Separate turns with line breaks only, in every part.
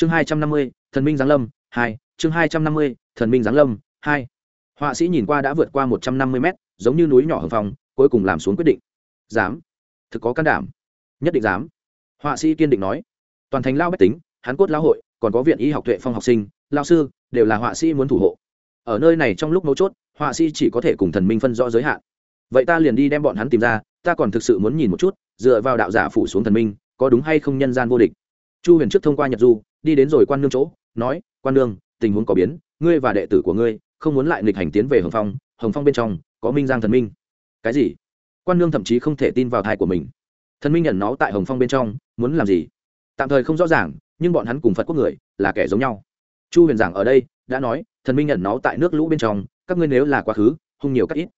chương hai trăm năm mươi, thần minh giáng lâm, hai. Chương hai trăm năm mươi, thần minh giáng lâm, hai. Họa sĩ nhìn qua đã vượt qua một trăm năm mươi mét, giống như núi nhỏ hồng phong, cuối cùng làm xuống quyết định. Dám. Thực có can đảm. Nhất định dám. Họa sĩ kiên định nói. Toàn thành lao bách tính hán cốt lão hội, còn có viện y học tuệ phong học sinh, lao sư, đều là họa sĩ muốn thủ hộ. Ở nơi này trong lúc mấu chốt, họa sĩ chỉ có thể cùng thần minh phân rõ giới hạn. Vậy ta liền đi đem bọn hắn tìm ra, ta còn thực sự muốn nhìn một chút, dựa vào đạo giả phủ xuống thần minh, có đúng hay không nhân gian vô địch? Chu huyền trước thông qua nhật du đi đến rồi quan nương chỗ, nói, quan nương, tình huống có biến, ngươi và đệ tử của ngươi không muốn lại nghịch hành tiến về hồng phong hồng phong bên trong có minh giang thần minh. Cái gì? Quan nương thậm chí không thể tin vào thai của mình. Thần minh nhận nó tại hồng phong bên trong, muốn làm gì? Tạm thời không rõ ràng, nhưng bọn hắn cùng phật quốc người là kẻ giống nhau. Chu huyền giảng ở đây đã nói, thần minh nhận nó tại nước lũ bên trong, các ngươi nếu là quá khứ, hung nhiều các ít.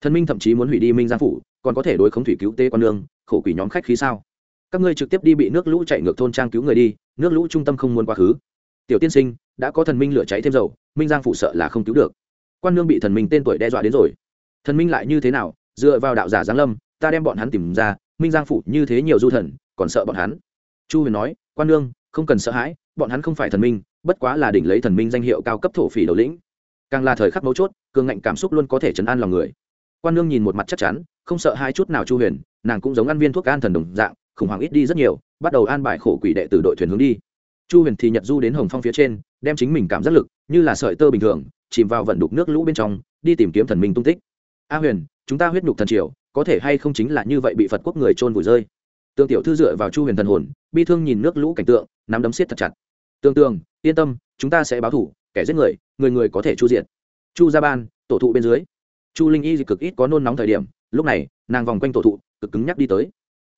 Thần minh thậm chí muốn hủy đi minh giang phủ, còn có thể đối khống thủy cứu tế quan lương khổ quỷ nhóm khách khí sao? Các ngươi trực tiếp đi bị nước lũ chạy ngược thôn trang cứu người đi nước lũ trung tâm không muốn quá khứ. Tiểu tiên sinh, đã có thần minh lửa cháy thêm dầu, minh giang phủ sợ là không cứu được. Quan nương bị thần minh tên tuổi đe dọa đến rồi. Thần minh lại như thế nào? Dựa vào đạo giả giáng lâm, ta đem bọn hắn tìm ra, minh giang phủ như thế nhiều du thần, còn sợ bọn hắn? Chu huyền nói, quan nương, không cần sợ hãi, bọn hắn không phải thần minh, bất quá là đỉnh lấy thần minh danh hiệu cao cấp thổ phỉ đầu lĩnh. Càng là thời khắc mấu chốt, cường ngạnh cảm xúc luôn có thể chấn an lòng người. Quan nương nhìn một mặt chắc chắn, không sợ hai chút nào chu huyền, nàng cũng giống ăn viên thuốc an thần đồng dạng khủng hoảng ít đi rất nhiều, bắt đầu an bài khổ quỷ đệ từ đội thuyền hướng đi. Chu huyền thì nhật du đến hồng phong phía trên, đem chính mình cảm giác lực, như là sợi tơ bình thường, chìm vào vận đục nước lũ bên trong, đi tìm kiếm thần minh tung tích. A huyền, chúng ta huyết nhục thần triều, có thể hay không chính là như vậy bị phật quốc người trôn vùi rơi? Tương tiểu thư dựa vào chu huyền thần hồn, bi thương nhìn nước lũ cảnh tượng, nắm đấm siết thật chặt. Tương tương yên tâm, chúng ta sẽ báo thủ, kẻ giết người người người có thể chu diện chu gia ban, tổ thụ bên dưới. Chu linh y cực ít có nôn nóng thời điểm, lúc này, nàng vòng quanh tổ thụ, cực cứng nhắc đi tới.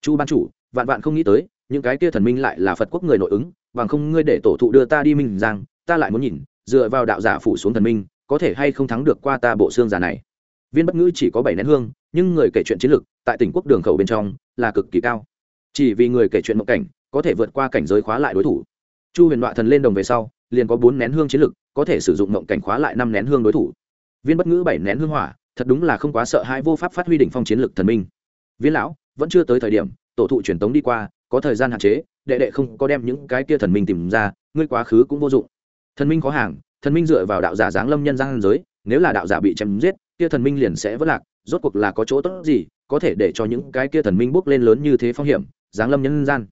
Chu ban chủ vạn vạn không nghĩ tới, những cái kia thần minh lại là phật quốc người nội ứng, bằng không ngươi để tổ thụ đưa ta đi minh giang, ta lại muốn nhìn, dựa vào đạo giả phủ xuống thần minh, có thể hay không thắng được qua ta bộ xương giả này. Viên bất ngữ chỉ có bảy nén hương, nhưng người kể chuyện chiến lược tại tỉnh quốc đường khẩu bên trong là cực kỳ cao. Chỉ vì người kể chuyện mộng cảnh, có thể vượt qua cảnh giới khóa lại đối thủ. Chu huyền đọa thần lên đồng về sau, liền có bốn nén hương chiến lược, có thể sử dụng mộng cảnh khóa lại năm nén hương đối thủ. Viên bất ngữ bảy nén hương hỏa, thật đúng là không quá sợ hai vô pháp phát huy đỉnh phong chiến lược thần minh. Viên lão, vẫn chưa tới thời điểm tổ thụ truyền tống đi qua, có thời gian hạn chế, đệ đệ không có đem những cái kia thần minh tìm ra, ngươi quá khứ cũng vô dụng. Thần minh có hàng, thần minh dựa vào đạo giả giáng lâm nhân gian giới, nếu là đạo giả bị chém giết, kia thần minh liền sẽ vất lạc, rốt cuộc là có chỗ tốt gì, có thể để cho những cái kia thần minh bước lên lớn như thế phong hiểm, giáng lâm nhân gian.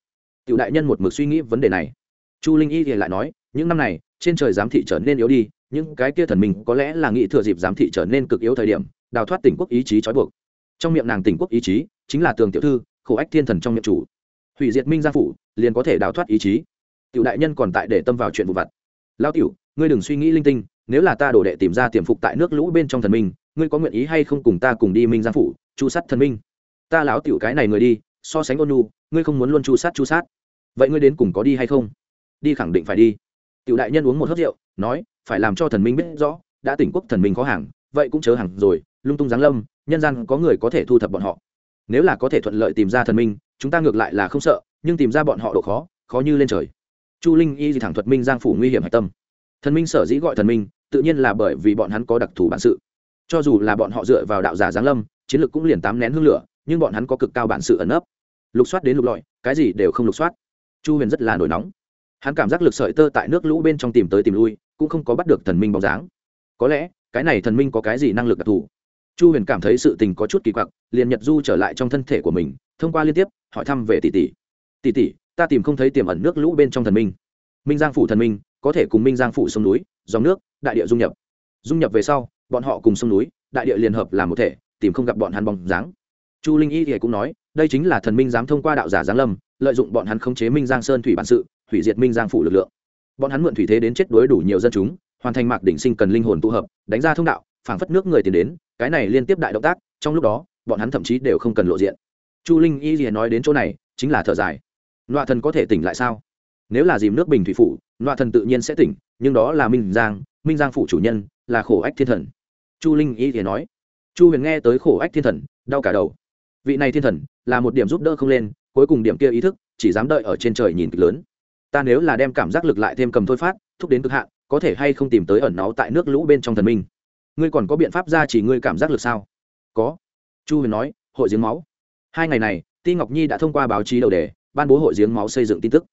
Tiểu đại nhân một mực suy nghĩ vấn đề này. Chu linh y thì lại nói, những năm này, trên trời giám thị trở nên yếu đi, những cái kia thần minh có lẽ là nghĩ thừa dịp giám thị trở nên cực yếu thời điểm, đào thoát tỉnh quốc ý chí trói buộc. Trong miệng nàng tỉnh quốc ý chí, chính là tường tiểu thư khổ ách thiên thần trong nhiệm chủ. Hủy diệt minh gia phủ, liền có thể đào thoát ý chí. Tiểu đại nhân còn tại để tâm vào chuyện vụ vặt. Lao tiểu, ngươi đừng suy nghĩ linh tinh, nếu là ta đổ đệ tìm ra tiềm phục tại nước lũ bên trong thần minh, ngươi có nguyện ý hay không cùng ta cùng đi minh giang phủ, chu sát thần minh? Ta lão tiểu cái này người đi, so sánh ôn nhu, ngươi không muốn luôn chu sát chu sát. Vậy ngươi đến cùng có đi hay không? Đi khẳng định phải đi. Tiểu đại nhân uống một hớt rượu, nói, phải làm cho thần minh biết rõ, đã tỉnh quốc thần minh có hàng, vậy cũng chớ hàng rồi, lung tung giáng lâm, nhân gian có người có thể thu thập bọn họ nếu là có thể thuận lợi tìm ra thần minh, chúng ta ngược lại là không sợ, nhưng tìm ra bọn họ độ khó khó như lên trời. Chu linh y thì thẳng thuật minh giang phủ nguy hiểm hạch tâm. Thần minh sở dĩ gọi thần minh, tự nhiên là bởi vì bọn hắn có đặc thù bản sự. Cho dù là bọn họ dựa vào đạo giả giáng lâm, chiến lược cũng liền tám nén hương lửa, nhưng bọn hắn có cực cao bản sự ẩn ấp lục soát đến lục lọi, cái gì đều không lục soát. Chu huyền rất là nổi nóng. Hắn cảm giác lực sợi tơ tại nước lũ bên trong tìm tới tìm lui, cũng không có bắt được thần minh bóng dáng. Có lẽ, cái này thần minh có cái gì năng lực đặc thù? Chu huyền cảm thấy sự tình có chút kỳ quặc, liền nhật du trở lại trong thân thể của mình, thông qua liên tiếp, hỏi thăm về tỷ tỷ. Tỷ tỷ, ta tìm không thấy tiềm ẩn nước lũ bên trong thần minh. Minh giang phủ thần minh, có thể cùng minh giang phủ sông núi, dòng nước, đại địa dung nhập. Dung nhập về sau, bọn họ cùng sông núi, đại địa liên hợp làm một thể, tìm không gặp bọn hắn bóng dáng. Chu linh y thì cũng nói, đây chính là thần minh dám thông qua đạo giả giáng lâm, lợi dụng bọn hắn khống chế minh giang sơn thủy bản sự, hủy diệt minh giang phủ lực lượng. Bọn hắn mượn thủy thế đến chết đối đủ nhiều dân chúng, hoàn thành mạc đỉnh sinh cần linh hồn tụ hợp, đánh ra thông đạo, phảng phất nước người tiến đến cái này liên tiếp đại động tác, trong lúc đó, bọn hắn thậm chí đều không cần lộ diện. Chu linh y liền nói đến chỗ này, chính là thở dài. Loạ thần có thể tỉnh lại sao? Nếu là dìm nước bình thủy phủ loạ thần tự nhiên sẽ tỉnh, nhưng đó là minh giang minh giang phủ chủ nhân, là khổ ách thiên thần. Chu linh y thì nói. Chu huyền nghe tới khổ ách thiên thần, đau cả đầu. Vị này thiên thần, là một điểm giúp đỡ không lên, cuối cùng điểm kia ý thức, chỉ dám đợi ở trên trời nhìn kịch lớn. Ta nếu là đem cảm giác lực lại thêm cầm thôi phát, thúc đến cực hạn, có thể hay không tìm tới ẩn náu tại nước lũ bên trong thần minh? Ngươi còn có biện pháp ra chỉ ngươi cảm giác lực sao? Có. Chu huyền nói, hội giếng máu. Hai ngày này, ti ngọc nhi đã thông qua báo chí đầu đề, ban bố hội giếng máu xây dựng tin tức.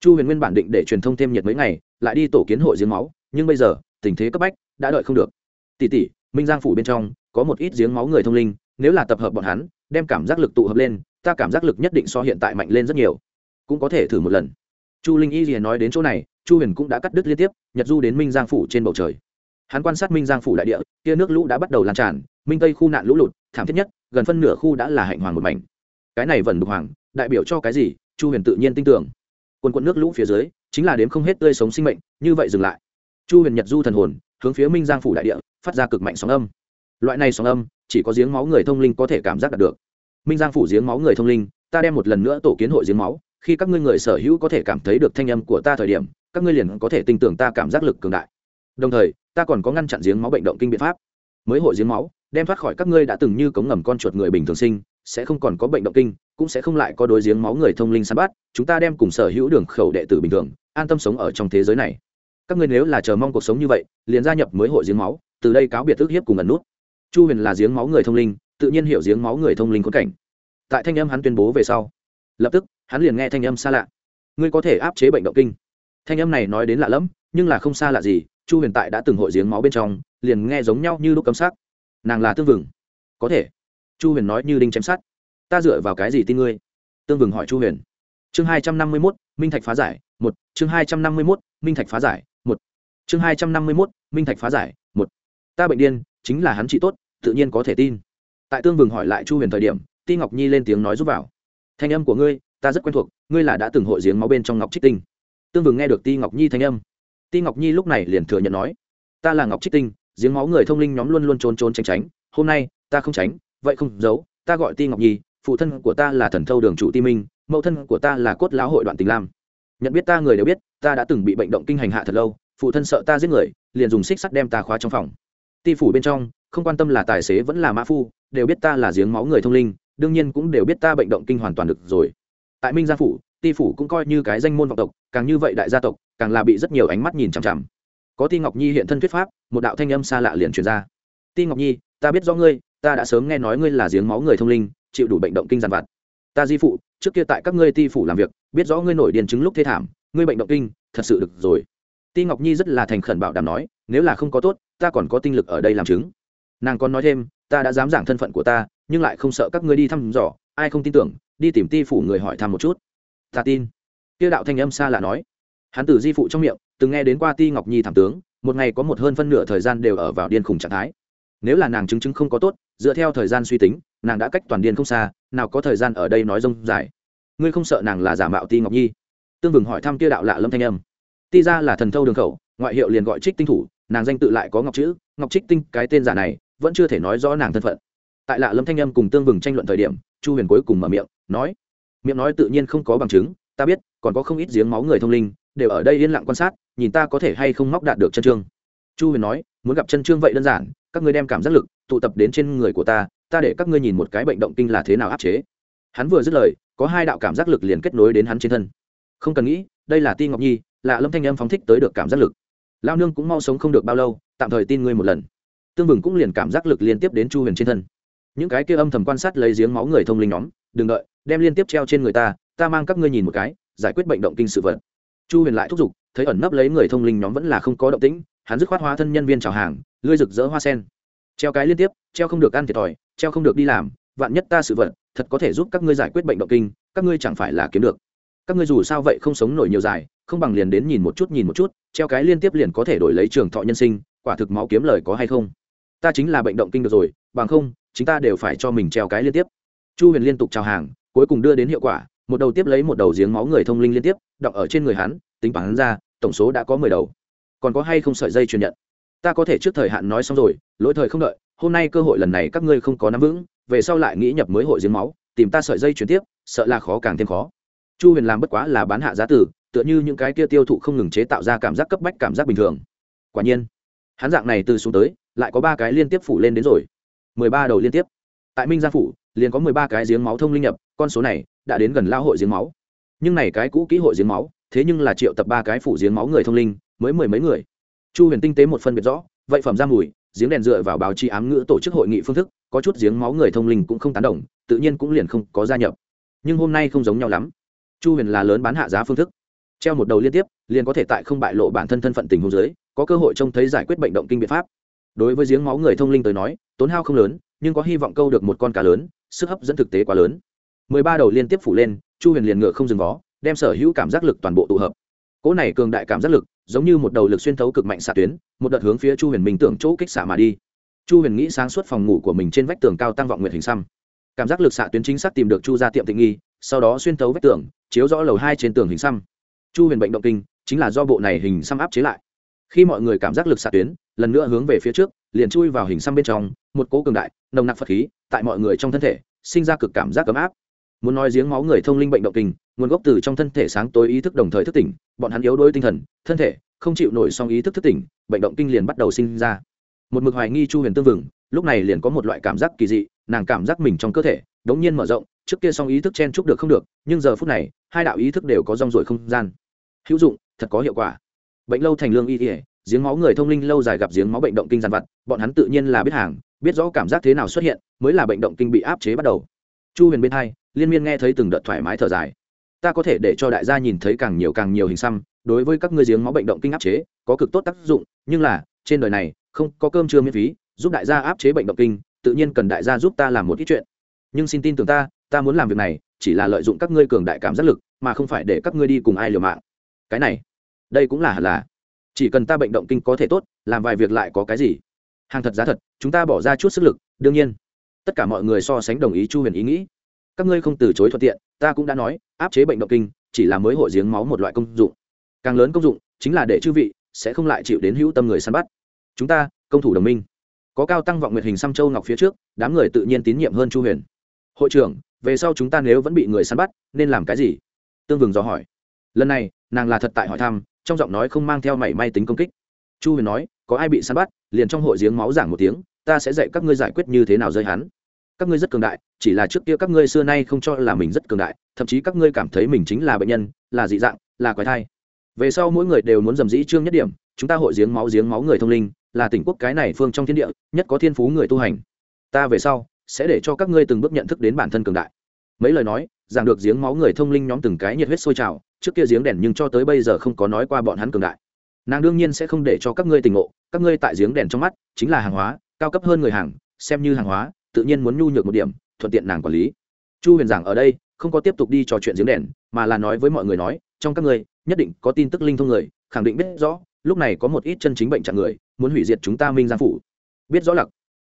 Chu huyền nguyên bản định để truyền thông thêm nhiệt mấy ngày, lại đi tổ kiến hội giếng máu, nhưng bây giờ, tình thế cấp bách, đã đợi không được. Tỷ tỷ, minh giang phủ bên trong, có một ít giếng máu người thông linh, nếu là tập hợp bọn hắn, đem cảm giác lực tụ hợp lên, ta cảm giác lực nhất định so hiện tại mạnh lên rất nhiều. Cũng có thể thử một lần. Chu linh y rìa nói đến chỗ này, chu huyền cũng đã cắt đứt liên tiếp, nhật du đến minh giang phủ trên bầu trời hắn quan sát minh giang phủ đại địa, kia nước lũ đã bắt đầu lan tràn, minh tây khu nạn lũ lụt, thảm thiết nhất, gần phân nửa khu đã là hạnh hoàng một mảnh. Cái này vẫn đục hoàng, đại biểu cho cái gì? Chu huyền tự nhiên tin tưởng. Quần quận nước lũ phía dưới, chính là đếm không hết tươi sống sinh mệnh, như vậy dừng lại. Chu huyền nhật du thần hồn, hướng phía minh giang phủ đại địa, phát ra cực mạnh sóng âm. Loại này sóng âm, chỉ có giếng máu người thông linh có thể cảm giác đạt được. Minh giang phủ giếng máu người thông linh, ta đem một lần nữa tổ kiến hội giếng máu, khi các ngươi người sở hữu có thể cảm thấy được thanh âm của ta thời điểm, các ngươi liền có thể tin tưởng ta cảm giác lực cường đại đồng thời, ta còn có ngăn chặn giếng máu bệnh động kinh biện pháp. Mới hội giếng máu, đem thoát khỏi các ngươi đã từng như cống ngầm con chuột người bình thường sinh, sẽ không còn có bệnh động kinh, cũng sẽ không lại có đối giếng máu người thông linh săn bắt, chúng ta đem cùng sở hữu đường khẩu đệ tử bình thường, an tâm sống ở trong thế giới này. Các ngươi nếu là chờ mong cuộc sống như vậy, liền gia nhập mới hội giếng máu, từ đây cáo biệt ức hiếp cùng ẩn nút. Chu huyền là giếng máu người thông linh, tự nhiên hiểu giếng máu người thông linh khốn cảnh. Tại thanh âm hắn tuyên bố về sau, lập tức, hắn liền nghe thanh âm xa lạ. Ngươi có thể áp chế bệnh động kinh. Thanh âm này nói đến lạ lẫm nhưng là không xa lạ gì, chu huyền tại đã từng hội giếng máu bên trong, liền nghe giống nhau như lúc cấm sắc. Nàng là tương vừng có thể. Chu huyền nói như đinh chém sát ta dựa vào cái gì tin ngươi? Tương vừng hỏi chu huyền. Chương hai trăm năm mươi mốt, minh thạch phá giải, một. Chương hai trăm năm mươi mốt, minh thạch phá giải, một. Chương hai trăm năm mươi mốt, minh thạch phá giải, một. Ta bệnh điên, chính là hắn trị tốt, tự nhiên có thể tin. Tại tương vừng hỏi lại chu huyền thời điểm, ti ngọc nhi lên tiếng nói giúp vào. Thanh âm của ngươi, ta rất quen thuộc, ngươi là đã từng hội giếng máu bên trong ngọc trích tinh. Tương vừng nghe được ti ngọc nhi thanh âm ti ngọc nhi lúc này liền thừa nhận nói, ta là ngọc trích tinh, giếng máu người thông linh nhóm luôn luôn trốn trốn tránh tránh, hôm nay, ta không tránh, vậy không giấu, ta gọi ti ngọc nhi, phụ thân của ta là thần thâu đường chủ ti minh, mẫu thân của ta là cốt lão hội đoạn tình lam. Nhận biết ta người đều biết, ta đã từng bị bệnh động kinh hành hạ thật lâu, phụ thân sợ ta giết người, liền dùng xích sắt đem ta khóa trong phòng. Ti phủ bên trong, không quan tâm là tài xế vẫn là mã phu, đều biết ta là giếng máu người thông linh, đương nhiên cũng đều biết ta bệnh động kinh hoàn toàn được rồi. Tại minh gia phủ ti phủ cũng coi như cái danh môn vọng tộc, càng như vậy đại gia tộc, càng là bị rất nhiều ánh mắt nhìn chằm chằm. Có ti ngọc nhi hiện thân thuyết pháp, một đạo thanh âm xa lạ liền truyền ra. Ti ngọc nhi, ta biết rõ ngươi, ta đã sớm nghe nói ngươi là giếng máu người thông linh, chịu đủ bệnh động kinh giàn vặt. Ta di phụ, trước kia tại các ngươi ti phủ làm việc, biết rõ ngươi nổi điền chứng lúc thế thảm, ngươi bệnh động kinh, thật sự được rồi. Ti ngọc nhi rất là thành khẩn bảo đảm nói, nếu là không có tốt, ta còn có tinh lực ở đây làm chứng. Nàng còn nói thêm, ta đã dám giảng thân phận của ta, nhưng lại không sợ các ngươi đi thăm dò, ai không tin tưởng, đi tìm ti phủ người hỏi thăm một chút ta tin. Tiêu đạo thanh âm xa lạ nói. Hắn từ di phụ trong miệng, từng nghe đến qua ti ngọc nhi thảm tướng, một ngày có một hơn phân nửa thời gian đều ở vào điên khủng trạng thái. Nếu là nàng chứng chứng không có tốt, dựa theo thời gian suy tính, nàng đã cách toàn điên không xa, nào có thời gian ở đây nói rông dài. Ngươi không sợ nàng là giả mạo ti ngọc nhi? Tương vừng hỏi thăm kia đạo lạ lâm thanh âm. Ti ra là thần thâu đường khẩu, ngoại hiệu liền gọi trích tinh thủ, nàng danh tự lại có ngọc chữ, ngọc trích tinh, cái tên giả này, vẫn chưa thể nói rõ nàng thân phận. Tại lạ lâm thanh âm cùng tương vừng tranh luận thời điểm, chu huyền cuối cùng mở miệng, nói miệng nói tự nhiên không có bằng chứng, ta biết, còn có không ít giếng máu người thông linh, đều ở đây yên lặng quan sát, nhìn ta có thể hay không móc đạt được chân trương. Chu huyền nói, muốn gặp chân trương vậy đơn giản, các ngươi đem cảm giác lực, tụ tập đến trên người của ta ta để các ngươi nhìn một cái bệnh động kinh là thế nào áp chế. Hắn vừa dứt lời, có hai đạo cảm giác lực liền kết nối đến hắn trên thân. Không cần nghĩ, đây là ti ngọc nhi, là lâm thanh âm phóng thích tới được cảm giác lực. Lao nương cũng mau sống không được bao lâu, tạm thời tin ngươi một lần. Tương vừng cũng liền cảm giác lực liên tiếp đến chu huyền trên thân. Những cái kia âm thầm quan sát lấy giếng máu người thông linh nhóm đừng đợi, đem liên tiếp treo trên người ta ta mang các ngươi nhìn một cái, giải quyết bệnh động kinh sự vật. Chu huyền lại thúc giục, thấy ẩn nấp lấy người thông linh nhóm vẫn là không có động tĩnh, hắn dứt khoát hóa thân nhân viên chào hàng, lươi rực rỡ hoa sen. Treo cái liên tiếp, treo không được ăn thiệt thòi, treo không được đi làm, vạn nhất ta sự vật, thật có thể giúp các ngươi giải quyết bệnh động kinh, các ngươi chẳng phải là kiếm được. Các ngươi dù sao vậy không sống nổi nhiều dài, không bằng liền đến nhìn một chút nhìn một chút, treo cái liên tiếp liền có thể đổi lấy trường thọ nhân sinh, quả thực máu kiếm lời có hay không? Ta chính là bệnh động kinh được rồi, bằng không chúng ta đều phải cho mình treo cái liên tiếp chu huyền liên tục chào hàng, cuối cùng đưa đến hiệu quả, một đầu tiếp lấy một đầu giếng máu người thông linh liên tiếp, đọc ở trên người hắn, tính toán ra, tổng số đã có mười đầu. Còn có hay không sợi dây truyền nhận? Ta có thể trước thời hạn nói xong rồi, lỗi thời không đợi, hôm nay cơ hội lần này các ngươi không có nắm vững, về sau lại nghĩ nhập mới hội giếng máu, tìm ta sợi dây chuyển tiếp, sợ là khó càng thêm khó. Chu huyền làm bất quá là bán hạ giá tử, tựa như những cái kia tiêu thụ không ngừng chế tạo ra cảm giác cấp bách cảm giác bình thường. Quả nhiên, hắn dạng này từ xuống tới, lại có ba cái liên tiếp phủ lên đến rồi. Mười ba đầu liên tiếp. Tại minh gia phủ liền có mười ba cái giếng máu thông linh nhập, con số này đã đến gần lao hội giếng máu. Nhưng này cái cũ kỹ hội giếng máu, thế nhưng là triệu tập ba cái phủ giếng máu người thông linh, mới mười mấy người. Chu huyền tinh tế một phân biệt rõ, vậy phẩm ra mùi, giếng đèn dựa vào báo chí ám ngữ tổ chức hội nghị phương thức, có chút giếng máu người thông linh cũng không tán đồng, tự nhiên cũng liền không có gia nhập. Nhưng hôm nay không giống nhau lắm. Chu huyền là lớn bán hạ giá phương thức. Treo một đầu liên tiếp, liền có thể tại không bại lộ bản thân thân phận tình huống dưới, có cơ hội trông thấy giải quyết bệnh động kinh biện pháp. Đối với giếng máu người thông linh tới nói, tốn hao không lớn, nhưng có hy vọng câu được một con cá lớn sức hấp dẫn thực tế quá lớn. Mười ba đầu liên tiếp phủ lên, chu huyền liền ngựa không dừng vó, đem sở hữu cảm giác lực toàn bộ tụ hợp. Cỗ này cường đại cảm giác lực, giống như một đầu lực xuyên thấu cực mạnh xạ tuyến, một đợt hướng phía chu huyền minh tưởng chỗ kích xạ mà đi. Chu huyền nghĩ sáng suốt phòng ngủ của mình trên vách tường cao tăng vọng nguyệt hình xăm. Cảm giác lực xạ tuyến chính xác tìm được chu ra tiệm tịnh nghi, sau đó xuyên thấu vách tường, chiếu rõ lầu hai trên tường hình xăm. Chu huyền bệnh động kinh, chính là do bộ này hình xăm áp chế lại. Khi mọi người cảm giác lực xạ tuyến, lần nữa hướng về phía trước liền chui vào hình xăm bên trong, một cỗ cường đại, nồng nặc phật khí, tại mọi người trong thân thể, sinh ra cực cảm giác ấm áp. Muốn nói giếng máu người thông linh bệnh động kinh, nguồn gốc từ trong thân thể sáng tối ý thức đồng thời thức tỉnh, bọn hắn yếu đuối tinh thần, thân thể, không chịu nổi song ý thức thức tỉnh, bệnh động kinh liền bắt đầu sinh ra. Một mực hoài nghi chu huyền tương vừng lúc này liền có một loại cảm giác kỳ dị, nàng cảm giác mình trong cơ thể, đống nhiên mở rộng, trước kia song ý thức chen chúc được không được, nhưng giờ phút này, hai đạo ý thức đều có rong ruổi không gian. Hữu dụng, thật có hiệu quả. Bệnh lâu thành lương y ỉa giếng máu người thông linh lâu dài gặp giếng máu bệnh động kinh giàn vặt, bọn hắn tự nhiên là biết hàng, biết rõ cảm giác thế nào xuất hiện, mới là bệnh động kinh bị áp chế bắt đầu. Chu huyền bên hai, liên miên nghe thấy từng đợt thoải mái thở dài. Ta có thể để cho đại gia nhìn thấy càng nhiều càng nhiều hình xăm, đối với các ngươi giếng máu bệnh động kinh áp chế, có cực tốt tác dụng, nhưng là, trên đời này, không, có cơm chưa miễn phí, giúp đại gia áp chế bệnh động kinh, tự nhiên cần đại gia giúp ta làm một ít chuyện. Nhưng xin tin tưởng ta ta muốn làm việc này, chỉ là lợi dụng các ngươi cường đại cảm giác lực, mà không phải để các ngươi đi cùng ai liều mạng. Cái này, đây cũng là là chỉ cần ta bệnh động kinh có thể tốt, làm vài việc lại có cái gì? Hàng thật giá thật, chúng ta bỏ ra chút sức lực, đương nhiên. Tất cả mọi người so sánh đồng ý chu huyền ý nghĩ. Các ngươi không từ chối thuận tiện, ta cũng đã nói, áp chế bệnh động kinh, chỉ là mới hội giếng máu một loại công dụng. Càng lớn công dụng, chính là để chư vị sẽ không lại chịu đến hữu tâm người săn bắt. Chúng ta, công thủ đồng minh. Có cao tăng vọng nguyệt hình xăm châu ngọc phía trước, đám người tự nhiên tín nhiệm hơn chu huyền. Hội trưởng, về sau chúng ta nếu vẫn bị người săn bắt, nên làm cái gì? Tương vừng dò hỏi. Lần này, nàng là thật tại hỏi thăm trong giọng nói không mang theo mảy may tính công kích. Chu huyền nói, có ai bị săn bắt, liền trong hội giếng máu giảng một tiếng, ta sẽ dạy các ngươi giải quyết như thế nào rơi hắn. Các ngươi rất cường đại, chỉ là trước kia các ngươi xưa nay không cho là mình rất cường đại, thậm chí các ngươi cảm thấy mình chính là bệnh nhân, là dị dạng, là quái thai. Về sau mỗi người đều muốn dầm dĩ trương nhất điểm, chúng ta hội giếng máu giếng máu người thông linh, là tỉnh quốc cái này phương trong thiên địa, nhất có thiên phú người tu hành. Ta về sau sẽ để cho các ngươi từng bước nhận thức đến bản thân cường đại. Mấy lời nói rằng được giếng máu người thông linh nhóm từng cái nhiệt huyết sôi trào, trước kia giếng đèn nhưng cho tới bây giờ không có nói qua bọn hắn cường đại. Nàng đương nhiên sẽ không để cho các ngươi tình ngộ, các ngươi tại giếng đèn trong mắt chính là hàng hóa, cao cấp hơn người hàng, xem như hàng hóa, tự nhiên muốn nhu nhược một điểm, thuận tiện nàng quản lý. Chu huyền giảng ở đây, không có tiếp tục đi trò chuyện giếng đèn, mà là nói với mọi người nói, trong các ngươi, nhất định có tin tức linh thông người, khẳng định biết rõ, lúc này có một ít chân chính bệnh trạng người, muốn hủy diệt chúng ta minh giang phủ. Biết rõ lặc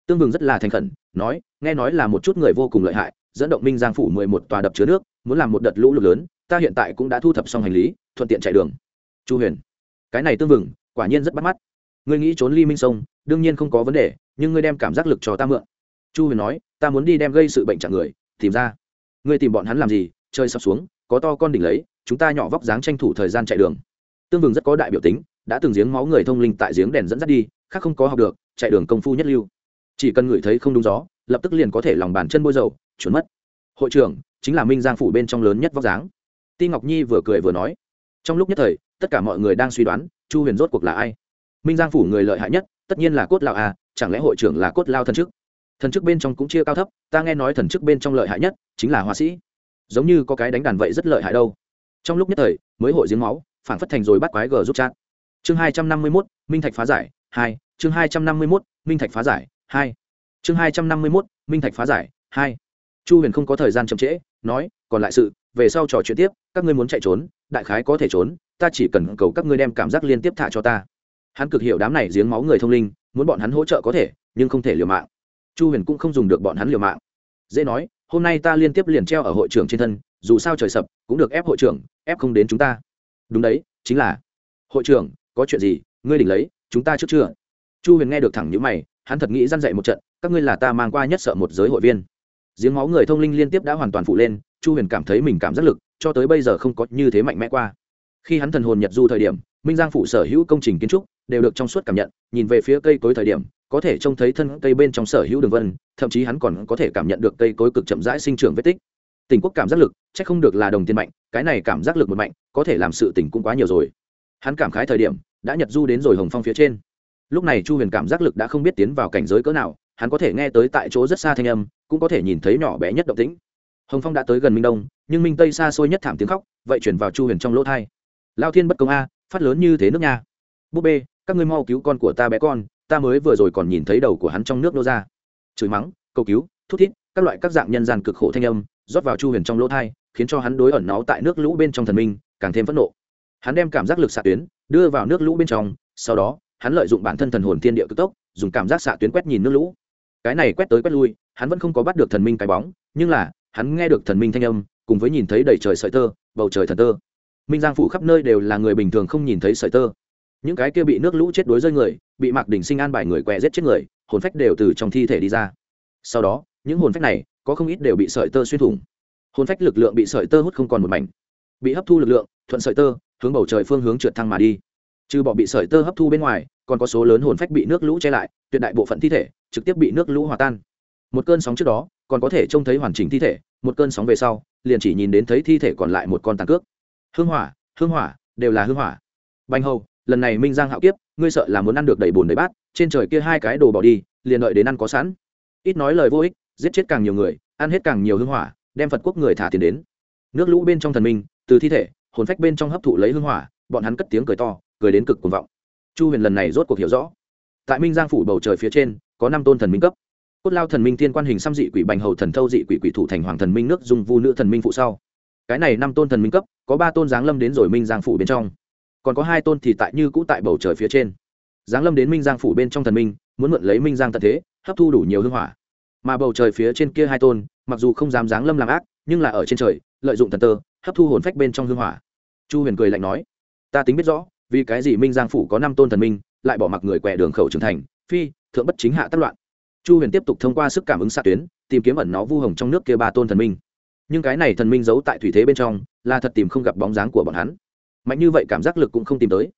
tương vừng rất là thành khẩn, nói, nghe nói là một chút người vô cùng lợi hại dẫn động minh giang phủ mười một tòa đập chứa nước, muốn làm một đợt lũ lụt lớn, ta hiện tại cũng đã thu thập xong hành lý, thuận tiện chạy đường. Chu huyền, cái này tương vừng, quả nhiên rất bắt mắt. Ngươi nghĩ trốn ly minh sông, đương nhiên không có vấn đề, nhưng ngươi đem cảm giác lực cho ta mượn. Chu huyền nói, ta muốn đi đem gây sự bệnh trạng người, tìm ra. Ngươi tìm bọn hắn làm gì, chơi sập xuống, có to con đỉnh lấy, chúng ta nhỏ vóc dáng tranh thủ thời gian chạy đường. Tương vừng rất có đại biểu tính, đã từng giếng máu người thông linh tại giếng đèn dẫn dắt đi, khác không có học được, chạy đường công phu nhất lưu. Chỉ cần ngửi thấy không đúng gió, lập tức liền có thể lòng bàn chân bôi dầu chuẩn mất. Hội trưởng, chính là minh giang phủ bên trong lớn nhất vóc dáng. Ti ngọc nhi vừa cười vừa nói, trong lúc nhất thời, tất cả mọi người đang suy đoán, chu huyền rốt cuộc là ai? Minh giang phủ người lợi hại nhất, tất nhiên là cốt lao à chẳng lẽ hội trưởng là cốt lao thần chức? Thần chức bên trong cũng chia cao thấp, ta nghe nói thần chức bên trong lợi hại nhất chính là họa sĩ. Giống như có cái đánh đàn vậy rất lợi hại đâu. Trong lúc nhất thời, mới hội giếng máu phản phất thành rồi bắt quái g giúp chat. Chương hai trăm năm mươi mốt, minh thạch phá giải, hai, chương hai trăm năm mươi mốt, minh thạch phá giải, hai, chương hai trăm năm mươi mốt, minh thạch phá giải, hai chu huyền không có thời gian chậm trễ, nói, còn lại sự, về sau trò chuyện tiếp, các ngươi muốn chạy trốn, đại khái có thể trốn, ta chỉ cần cầu các ngươi đem cảm giác liên tiếp thả cho ta. Hắn cực hiểu đám này giếng máu người thông linh, muốn bọn hắn hỗ trợ có thể, nhưng không thể liều mạng. Chu huyền cũng không dùng được bọn hắn liều mạng. Dễ nói, hôm nay ta liên tiếp liền treo ở hội trưởng trên thân, dù sao trời sập, cũng được ép hội trưởng, ép không đến chúng ta. Đúng đấy, chính là. Hội trưởng, có chuyện gì, ngươi đỉnh lấy, chúng ta trước chưa? Chu huyền nghe được thẳng những mày, hắn thật nghĩ răn dậy một trận, các ngươi là ta mang qua nhất sợ một giới hội viên giếng máu người thông linh liên tiếp đã hoàn toàn phụ lên, chu huyền cảm thấy mình cảm giác lực, cho tới bây giờ không có như thế mạnh mẽ qua. Khi hắn thần hồn nhật du thời điểm, minh giang phụ sở hữu công trình kiến trúc đều được trong suốt cảm nhận, nhìn về phía cây cối thời điểm, có thể trông thấy thân cây bên trong sở hữu đường vân, thậm chí hắn còn có thể cảm nhận được cây cối cực chậm rãi sinh trưởng vết tích. Tình quốc cảm giác lực c h ắ c không được là đồng tiền mạnh, cái này cảm giác lực một mạnh, có thể làm sự tình cũng quá nhiều rồi. Hắn cảm khái thời điểm, đã nhật du đến rồi hồng phong phía trên. Lúc này chu huyền cảm giác lực đã không biết tiến vào cảnh giới cỡ nào, hắn có thể nghe tới tại chỗ rất xa thanh âm cũng có thể nhìn thấy nhỏ bé nhất động tĩnh. Hồng phong đã tới gần minh đông, nhưng minh tây xa xôi nhất thảm tiếng khóc, vậy chuyển vào chu huyền trong lỗ thai. Lao thiên bất công a, phát lớn như thế nước nha. Búp bê, các ngươi mau cứu con của ta bé con, ta mới vừa rồi còn nhìn thấy đầu của hắn trong nước nô ra. Chửi mắng, cầu cứu, thút thít, các loại các dạng nhân gian cực khổ thanh âm, rót vào chu huyền trong lỗ thai, khiến cho hắn đối ẩn náu tại nước lũ bên trong thần minh, càng thêm phẫn nộ. Hắn đem cảm giác lực xạ tuyến, đưa vào nước lũ bên trong, sau đó, hắn lợi dụng bản thân thần hồn thiên địa cực tốc, dùng cảm giác xạ tuyến quét nhìn nước lũ. Cái này quét tới quét lui hắn vẫn không có bắt được thần minh cái bóng, nhưng là, hắn nghe được thần minh thanh âm, cùng với nhìn thấy đầy trời sợi tơ, bầu trời thần tơ. Minh giang phủ khắp nơi đều là người bình thường không nhìn thấy sợi tơ. Những cái kia bị nước lũ chết đối rơi người, bị mạc đỉnh sinh an bài người què giết chết người, hồn phách đều từ trong thi thể đi ra. Sau đó, những hồn phách này, có không ít đều bị sợi tơ xuyên thủng. Hồn phách lực lượng bị sợi tơ hút không còn một mảnh. Bị hấp thu lực lượng, thuận sợi tơ, hướng bầu trời phương hướng trượt thăng mà đi. Trừ bỏ bị sợi tơ hấp thu bên ngoài, còn có số lớn hồn phách bị nước lũ che lại, tuyệt đại bộ phận thi thể trực tiếp bị nước lũ hòa tan một cơn sóng trước đó, còn có thể trông thấy hoàn chỉnh thi thể, một cơn sóng về sau, liền chỉ nhìn đến thấy thi thể còn lại một con tàn cước. Hương hỏa hương hỏa, đều là hương hỏa. Bành hầu, lần này minh giang hạo kiếp, ngươi sợ là muốn ăn được đầy bùn đầy bát, trên trời kia hai cái đồ bỏ đi, liền đợi đến ăn có sẵn. Ít nói lời vô ích, giết chết càng nhiều người, ăn hết càng nhiều hương hỏa, đem phật quốc người thả tiền đến. Nước lũ bên trong thần minh, từ thi thể, hồn phách bên trong hấp thụ lấy hương hỏa, bọn hắn cất tiếng cười to, cười đến cực cuồng vọng. Chu huyền lần này rốt cuộc hiểu rõ. Tại minh giang phủ bầu trời phía trên, có năm tôn thần minh cấp cốt lao thần minh thiên quan hình xăm dị quỷ bành hầu thần thâu dị quỷ quỷ thủ thành hoàng thần minh nước dùng vu nữ thần minh phụ sau. Cái này năm tôn thần minh cấp, có ba tôn giáng lâm đến rồi minh giang phủ bên trong. Còn có hai tôn thì tại như cũ tại bầu trời phía trên. Giáng lâm đến minh giang phủ bên trong thần minh, muốn mượn lấy minh giang tận thế, hấp thu đủ nhiều hương hỏa. Mà bầu trời phía trên kia hai tôn, mặc dù không dám giáng lâm làm ác, nhưng là ở trên trời, lợi dụng thần tơ, hấp thu hồn phách bên trong hương hỏa. Chu huyền cười lạnh nói, ta tính biết rõ, vì cái gì minh giang phủ có năm tôn thần minh, lại bỏ mặc người quẹ đường khẩu trưởng thành, phi, thượng bất chính hạ tất loạn chu huyền tiếp tục thông qua sức cảm ứng xạ tuyến, tìm kiếm ẩn nó vu hồng trong nước kia ba tôn thần minh. Nhưng cái này thần minh giấu tại thủy thế bên trong, là thật tìm không gặp bóng dáng của bọn hắn. Mạnh như vậy cảm giác lực cũng không tìm tới.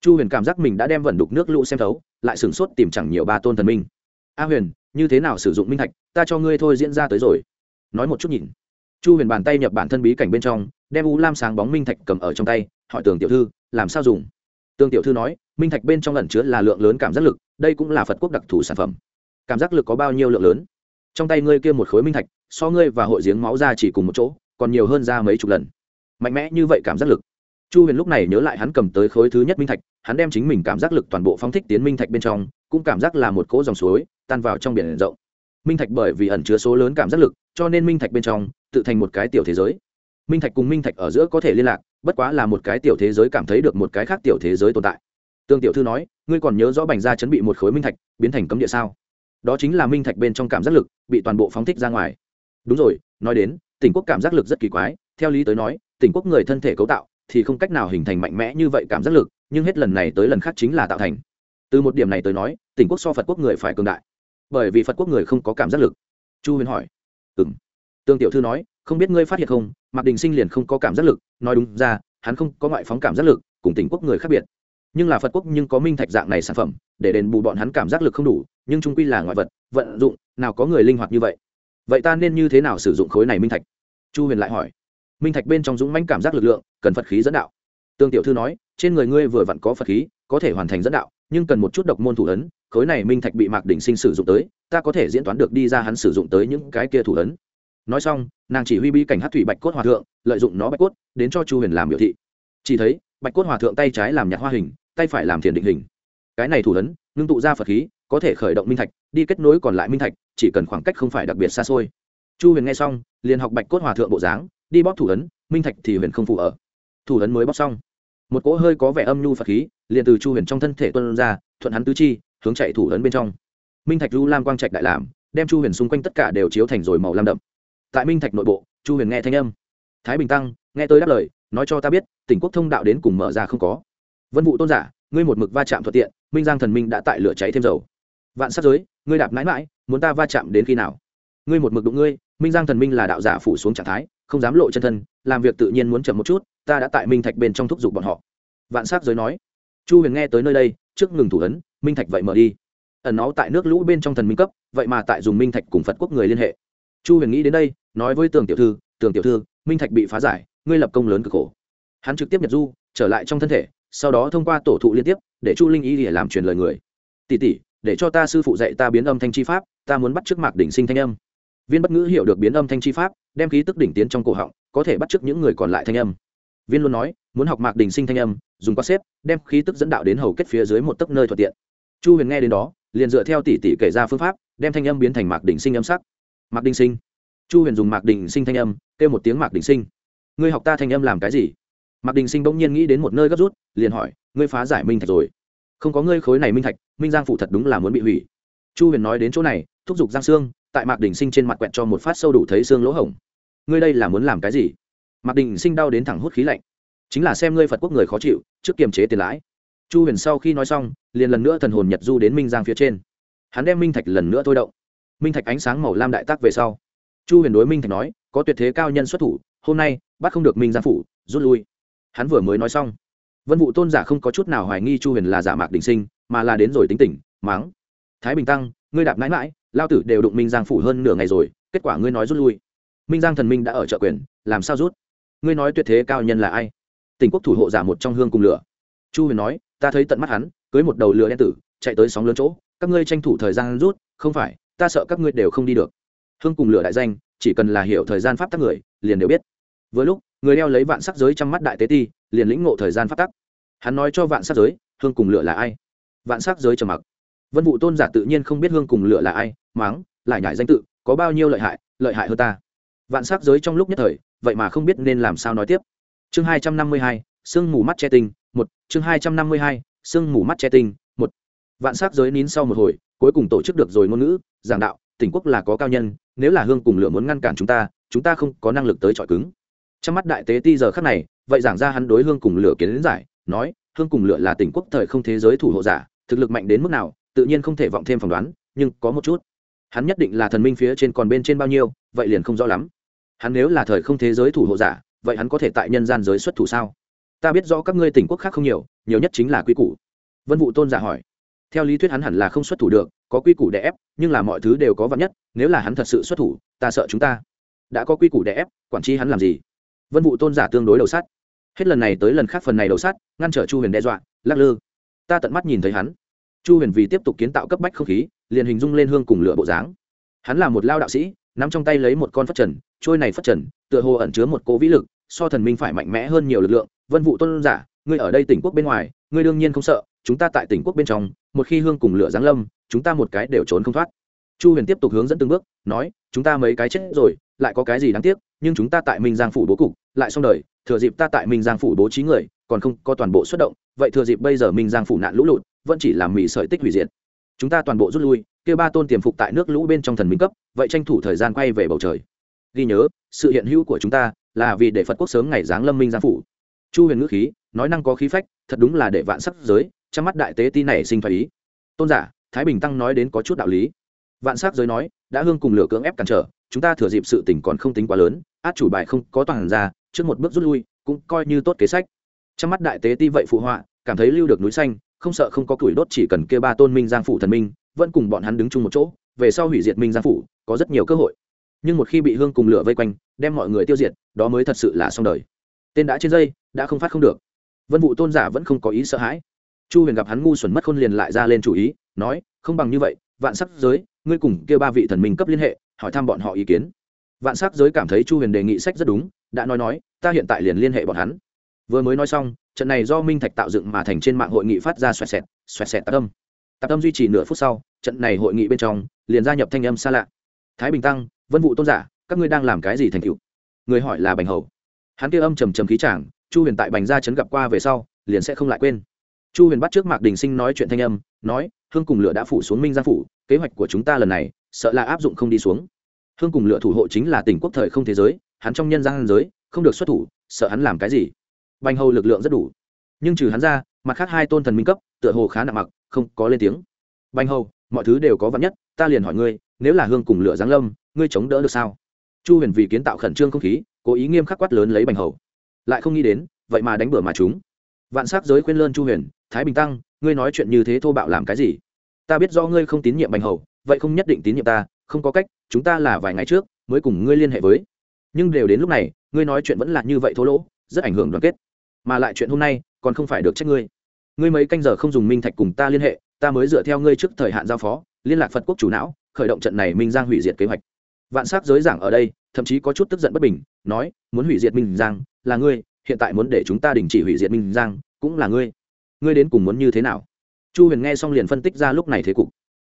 Chu huyền cảm giác mình đã đem vẩn đục nước lũ xem thấu, lại sửng sốt tìm chẳng nhiều ba tôn thần minh. A huyền, như thế nào sử dụng minh thạch, ta cho ngươi thôi diễn ra tới rồi. Nói một chút nhìn. Chu huyền bàn tay nhập bản thân bí cảnh bên trong, đem u lam sáng bóng minh thạch cầm ở trong tay, hỏi tường tiểu thư, làm sao dùng? Tường tiểu thư nói, minh thạch bên trong lẩn chứa là lượng lớn cảm giác lực, đây cũng là phật quốc đặc thù sản phẩm cảm giác lực có bao nhiêu lượng lớn. Trong tay ngươi kia một khối minh thạch, so ngươi và hội giếng máu ra chỉ cùng một chỗ, còn nhiều hơn ra mấy chục lần. Mạnh mẽ như vậy cảm giác lực. Chu huyền lúc này nhớ lại hắn cầm tới khối thứ nhất minh thạch, hắn đem chính mình cảm giác lực toàn bộ phóng thích tiến minh thạch bên trong, cũng cảm giác là một cỗ dòng suối, tan vào trong biển rộng. Minh thạch bởi vì ẩn chứa số lớn cảm giác lực, cho nên minh thạch bên trong, tự thành một cái tiểu thế giới. Minh thạch cùng minh thạch ở giữa có thể liên lạc, bất quá là một cái tiểu thế giới cảm thấy được một cái khác tiểu thế giới tồn tại. Tương tiểu thư nói, ngươi còn nhớ rõ bành gia chấn bị một khối minh thạch, biến thành cấm địa sao? Đó chính là minh thạch bên trong cảm giác lực, bị toàn bộ phóng thích ra ngoài. Đúng rồi, nói đến, tỉnh quốc cảm giác lực rất kỳ quái, theo lý tới nói, tỉnh quốc người thân thể cấu tạo thì không cách nào hình thành mạnh mẽ như vậy cảm giác lực, nhưng hết lần này tới lần khác chính là tạo thành. Từ một điểm này tới nói, tỉnh quốc so phật quốc người phải cường đại. Bởi vì phật quốc người không có cảm giác lực. Chu huyền hỏi. Ừ m tương tiểu thư nói, không biết ngươi phát hiện không, mạc đình sinh liền không có cảm giác lực, nói đúng ra, hắn không có ngoại phóng cảm giác lực, cùng tỉnh quốc người khác biệt. Nhưng là phật quốc nhưng có minh thạch dạng này sản phẩm, để đền bù bọn hắn cảm giác lực không đủ nhưng trung quy là ngoại vật, vận dụng, nào có người linh hoạt như vậy. Vậy ta nên như thế nào sử dụng khối này minh thạch? Chu huyền lại hỏi. Minh thạch bên trong dũng mãnh cảm giác lực lượng, cần phật khí dẫn đạo. Tương tiểu thư nói, trên người ngươi vừa vặn có phật khí, có thể hoàn thành dẫn đạo, nhưng cần một chút độc môn thủ ấn, khối này minh thạch bị mạc đỉnh sinh sử dụng tới, ta có thể diễn toán được đi ra hắn sử dụng tới những cái kia thủ ấn. Nói xong, nàng chỉ huy bi cảnh hát thủy bạch cốt hòa thượng, lợi dụng nó bạch cốt, đến cho chu huyền làm biểu thị. Chỉ thấy, bạch cốt hòa thượng tay trái làm nhạc hoa hình, tay phải làm thiền định hình. Cái này thủ ấn, ngưng tụ ra phật khí có thể khởi động minh thạch, đi kết nối còn lại minh thạch, chỉ cần khoảng cách không phải đặc biệt xa xôi. Chu huyền nghe xong, liền học bạch cốt hòa thượng bộ dáng, đi bóp thủ ấn, minh thạch thì huyền không phụ ở. Thủ ấn mới bóp xong. Một cỗ hơi có vẻ âm nhu phật khí, liền từ chu huyền trong thân thể tuân ra, thuận hắn tứ chi, hướng chạy thủ ấn bên trong. Minh thạch du lam quang trạch đại làm, đem chu huyền xung quanh tất cả đều chiếu thành rồi màu lam đậm. Tại minh thạch nội bộ, chu huyền nghe thanh âm. Thái bình tăng, nghe tôi đáp lời, nói cho ta biết, tỉnh quốc thông đạo đến cùng mở ra không có. Vân vụ tôn giả, ngươi một mực va chạm thuận tiện, minh giang thần minh đã tại lửa cháy thêm dầu vạn sát giới, ngươi đạp mãi mãi, muốn ta va chạm đến khi nào? Ngươi một mực đụng ngươi, minh giang thần minh là đạo giả phủ xuống trạng thái, không dám lộ chân thân, làm việc tự nhiên muốn chậm một chút, ta đã tại minh thạch bên trong thúc giục bọn họ. Vạn sát giới nói, chu huyền nghe tới nơi đây, trước ngừng thủ ấn, minh thạch vậy mở đi. Ẩn nó tại nước lũ bên trong thần minh cấp, vậy mà tại dùng minh thạch cùng phật quốc người liên hệ. Chu huyền nghĩ đến đây, nói với tường tiểu thư, tường tiểu thư, minh thạch bị phá giải, ngươi lập công lớn cực khổ. Hắn trực tiếp nhật du, trở lại trong thân thể, sau đó thông qua tổ thụ liên tiếp, để chu linh y để làm truyền lời người. Tỷ tỷ để cho ta sư phụ dạy ta biến âm thanh chi pháp, ta muốn bắt trước mạc đỉnh sinh thanh âm. Viên bất ngữ hiểu được biến âm thanh chi pháp, đem khí tức đỉnh tiến trong cổ họng, có thể bắt trước những người còn lại thanh âm. Viên luôn nói, muốn học mạc đỉnh sinh thanh âm, dùng quát xếp, đem khí tức dẫn đạo đến hầu kết phía dưới một tấc nơi thuận tiện. Chu huyền nghe đến đó, liền dựa theo tỷ tỷ kể ra phương pháp, đem thanh âm biến thành mạc đỉnh sinh âm sắc. Mạc đỉnh sinh. Chu huyền dùng mạc đỉnh sinh thanh âm, kêu một tiếng mạc đỉnh sinh. Ngươi học ta thanh âm làm cái gì? Mạc đình sinh bỗng nhiên nghĩ đến một nơi gấp rút, liền hỏi, ngươi phá giải minh thạch rồi không có ngươi khối này minh thạch, minh giang phủ thật đúng là muốn bị hủy. Chu huyền nói đến chỗ này, thúc giục giang sương, tại mạc đình sinh trên mặt quẹt cho một phát sâu đủ thấy xương lỗ hổng. Ngươi đây là muốn làm cái gì? Mạc đình sinh đau đến thẳng hút khí lạnh. Chính là xem ngươi phật quốc người khó chịu, trước kiềm chế tiền lãi. Chu huyền sau khi nói xong, liền lần nữa thần hồn nhật du đến minh giang phía trên. Hắn đem minh thạch lần nữa thôi động. Minh thạch ánh sáng màu lam đại tác về sau. Chu huyền đối minh thạch nói, có tuyệt thế cao nhân xuất thủ, hôm nay bắt không được minh giang phủ, rút lui. Hắn vừa mới nói xong vân vụ tôn giả không có chút nào hoài nghi chu huyền là giả mạc đình sinh, mà là đến rồi tính tỉnh máng thái bình tăng, ngươi đạp mãi mãi, lao tử đều đụng minh giang phủ hơn nửa ngày rồi, kết quả ngươi nói rút lui. Minh giang thần minh đã ở trợ quyền, làm sao rút? Ngươi nói tuyệt thế cao nhân là ai? Tỉnh quốc thủ hộ giả một trong hương cùng lửa. Chu huyền nói, ta thấy tận mắt hắn, cưới một đầu lửa đen tử, chạy tới sóng lớn chỗ, các ngươi tranh thủ thời gian rút, không phải, ta sợ các ngươi đều không đi được. Hương cùng lửa đại danh, chỉ cần là hiểu thời gian pháp tắc người, liền đều biết. Vừa lúc, người đeo lấy vạn sắc giới trong mắt đại tế ti liền lĩnh ngộ thời gian pháp tắc. Hắn nói cho vạn sắc giới, hương cùng lửa là ai? Vạn sắc giới trầm mặc. Vân vụ tôn giả tự nhiên không biết hương cùng lửa là ai, máng, lại nhải danh tự, có bao nhiêu lợi hại lợi hại hơn ta. Vạn sắc giới trong lúc nhất thời, vậy mà không biết nên làm sao nói tiếp. Chương hai trăm năm mươi hai, sương mù mắt che tinh, một. Chương hai trăm năm mươi hai, sương mù mắt che tinh, một. Vạn sắc giới nín sau một hồi, cuối cùng tổ chức được rồi ngôn ngữ, giảng đạo, tỉnh quốc là có cao nhân, nếu là hương cùng lửa muốn ngăn cản chúng ta chúng ta không có năng lực tới trọi cứng. Trong mắt đại tế ti giờ khắc này vậy giảng ra hắn đối hương cùng lửa kiến giải, nói, hương cùng lửa là tỉnh quốc thời không thế giới thủ hộ giả, thực lực mạnh đến mức nào, tự nhiên không thể vọng thêm phỏng đoán, nhưng có một chút. Hắn nhất định là thần minh phía trên còn bên trên bao nhiêu, vậy liền không rõ lắm. Hắn nếu là thời không thế giới thủ hộ giả, vậy hắn có thể tại nhân gian giới xuất thủ sao? Ta biết rõ các ngươi tỉnh quốc khác không nhiều nhiều nhất chính là quy củ. Vân vụ tôn giả hỏi. Theo lý thuyết hắn hẳn là không xuất thủ được, có quy củ đè ép, nhưng là mọi thứ đều có vắn nhất, nếu là hắn thật sự xuất thủ, ta sợ chúng ta. Đã có quy củ đè ép, quản tri hắn làm gì? Vân vụ tôn giả tương đối đầu sát hết lần này tới lần khác phần này đầu sát ngăn trở chu huyền đe dọa, lắc lư. Ta tận mắt nhìn thấy hắn. Chu huyền vì tiếp tục kiến tạo cấp bách không khí, liền hình dung lên hương cùng lửa bộ dáng. Hắn là một lao đạo sĩ, nắm trong tay lấy một con phất trần, trôi này phất trần, tựa hồ ẩn chứa một cố vĩ lực, so thần minh phải mạnh mẽ hơn nhiều lực lượng. Vân vụ tôn giả, ngươi ở đây tỉnh quốc bên ngoài, ngươi đương nhiên không sợ, chúng ta tại tỉnh quốc bên trong, một khi hương cùng lửa giáng lâm, chúng ta một cái đều trốn không thoát chu huyền tiếp tục hướng dẫn từng bước, nói, chúng ta mấy cái chết rồi, lại có cái gì đáng tiếc, nhưng chúng ta tại minh giang phủ bố cục, lại xong đời, thừa dịp ta tại minh giang phủ bố trí người, còn không có toàn bộ xuất động, vậy thừa dịp bây giờ minh giang phủ nạn lũ lụt, vẫn chỉ làm mỹ sợi tích hủy diệt. Chúng ta toàn bộ rút lui, kêu ba tôn tiềm phục tại nước lũ bên trong thần minh cấp, vậy tranh thủ thời gian quay về bầu trời. Ghi nhớ, sự hiện hữu của chúng ta là vì để phật quốc sớm ngày giáng lâm minh giang phủ. Chu huyền ngữ khí, nói năng có khí phách, thật đúng là để vạn sắc giới, trong mắt đại tế ti này sinh phải ý. Tôn giả, thái bình tăng nói đến có chút đạo lý vạn sắc giới nói, đã hương cùng lửa cưỡng ép cản trở, chúng ta thừa dịp sự tình còn không tính quá lớn, át chủ bài không có toàn ra, trước một bước rút lui, cũng coi như tốt kế sách. Trong mắt đại tế ti vậy phụ họa, cảm thấy lưu được núi xanh, không sợ không có củi đốt, chỉ cần kêu ba tôn minh giang phủ thần minh, vẫn cùng bọn hắn đứng chung một chỗ, về sau hủy diệt minh giang phủ, có rất nhiều cơ hội. Nhưng một khi bị hương cùng lửa vây quanh, đem mọi người tiêu diệt, đó mới thật sự là xong đời. Tên đã trên dây, đã không phát không được. Vân vụ tôn giả vẫn không có ý sợ hãi. Chu huyền gặp hắn ngu xuẩn mất khôn liền lại ra lên chủ ý, nói, không bằng như vậy, vạn sắc giới ngươi cùng kêu ba vị thần minh cấp liên hệ, hỏi thăm bọn họ ý kiến. Vạn sắc giới cảm thấy chu huyền đề nghị sách rất đúng, đã nói nói, ta hiện tại liền liên hệ bọn hắn. Vừa mới nói xong, trận này do minh thạch tạo dựng mà thành trên mạng hội nghị phát ra xoẹt xẹt xoẹt xẹt tạc âm. Tạc âm duy trì nửa phút sau, trận này hội nghị bên trong, liền gia nhập thanh âm xa lạ. Thái bình tăng, vân vụ tôn giả, các ngươi đang làm cái gì thành cựu người hỏi là bành hầu. Hắn kia âm trầm trầm khí chàng, chu huyền tại bành gia trấn gặp qua về sau, liền sẽ không lại quên. Chu huyền bắt trước mạc đình sinh nói chuyện thanh âm, nói, hương cùng lửa đã phủ xuống minh giang phủ kế hoạch của chúng ta lần này, sợ là áp dụng không đi xuống. Hương cùng lửa thủ hộ chính là tỉnh quốc thời không thế giới, hắn trong nhân gian giới, không được xuất thủ, sợ hắn làm cái gì? Bành hầu lực lượng rất đủ. Nhưng trừ hắn ra, mặt khác hai tôn thần minh cấp, tựa hồ khá nặng mặc, không có lên tiếng. Bành hầu, mọi thứ đều có vắn nhất, ta liền hỏi ngươi, nếu là hương cùng lửa giáng lâm, ngươi chống đỡ được sao? Chu huyền vì kiến tạo khẩn trương không khí, cố ý nghiêm khắc quát lớn lấy bành hầu. Lại không nghĩ đến, vậy mà đánh bừa mà chúng. Vạn s á c giới khuyên lơn chu huyền, thái bình tăng, ngươi nói chuyện như thế thô bạo làm cái gì? Ta biết do ngươi không tín nhiệm bành hầu, vậy không nhất định tín nhiệm ta, không có cách, chúng ta là vài ngày trước mới cùng ngươi liên hệ với. Nhưng đều đến lúc này, ngươi nói chuyện vẫn là như vậy thô lỗ, rất ảnh hưởng đoàn kết. Mà lại chuyện hôm nay, còn không phải được trách ngươi. Ngươi mấy canh giờ không dùng minh thạch cùng ta liên hệ, ta mới dựa theo ngươi trước thời hạn giao phó, liên lạc phật quốc chủ não, khởi động trận này minh giang hủy diệt kế hoạch. Vạn s á c giới giảng ở đây, thậm chí có chút tức giận bất bình, nói, muốn hủy diệt minh giang, là ngươi, hiện tại muốn để chúng ta đình chỉ hủy diệt minh giang, cũng là ngươi. Ngươi đến cùng muốn như thế nào? Chu huyền nghe xong liền phân tích ra lúc này thế cục.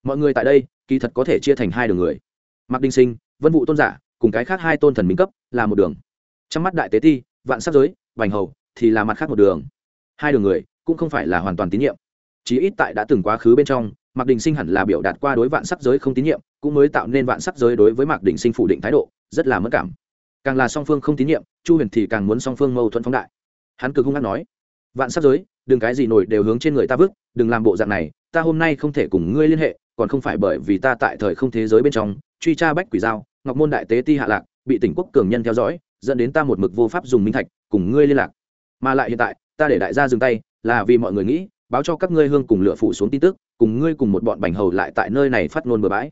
Mọi người tại đây, kỳ thật có thể chia thành hai đường người. Mạc đinh sinh, vân vụ tôn giả, cùng cái khác hai tôn thần minh cấp, là một đường. Trong mắt đại tế ti, vạn sắc giới vành hầu, thì là mặt khác một đường. Hai đường người, cũng không phải là hoàn toàn tín nhiệm. Chí ít tại đã từng quá khứ bên trong, mạc đình sinh hẳn là biểu đạt qua đối vạn sắc giới không tín nhiệm, cũng mới tạo nên vạn sắc giới đối với mạc đình sinh phủ định thái độ, rất là mất cảm. Càng là song phương không tín nhiệm, chu huyền thì càng muốn song phương mâu thuẫn phóng đại. Hắn cực hung hát nói, vạn sắc giới đừng cái gì nổi đều hướng trên người ta vứt, đừng làm bộ dạng này, ta hôm nay không thể cùng ngươi liên hệ, còn không phải bởi vì ta tại thời không thế giới bên trong, truy tra bách quỷ giao, ngọc môn đại tế ti hạ lạc, bị tỉnh quốc cường nhân theo dõi, dẫn đến ta một mực vô pháp dùng minh thạch, cùng ngươi liên lạc. Mà lại hiện tại, ta để đại gia dừng tay, là vì mọi người nghĩ, báo cho các ngươi hương cùng lựa phủ xuống tin tức, cùng ngươi cùng một bọn bành hầu lại tại nơi này phát ngôn bừa bãi.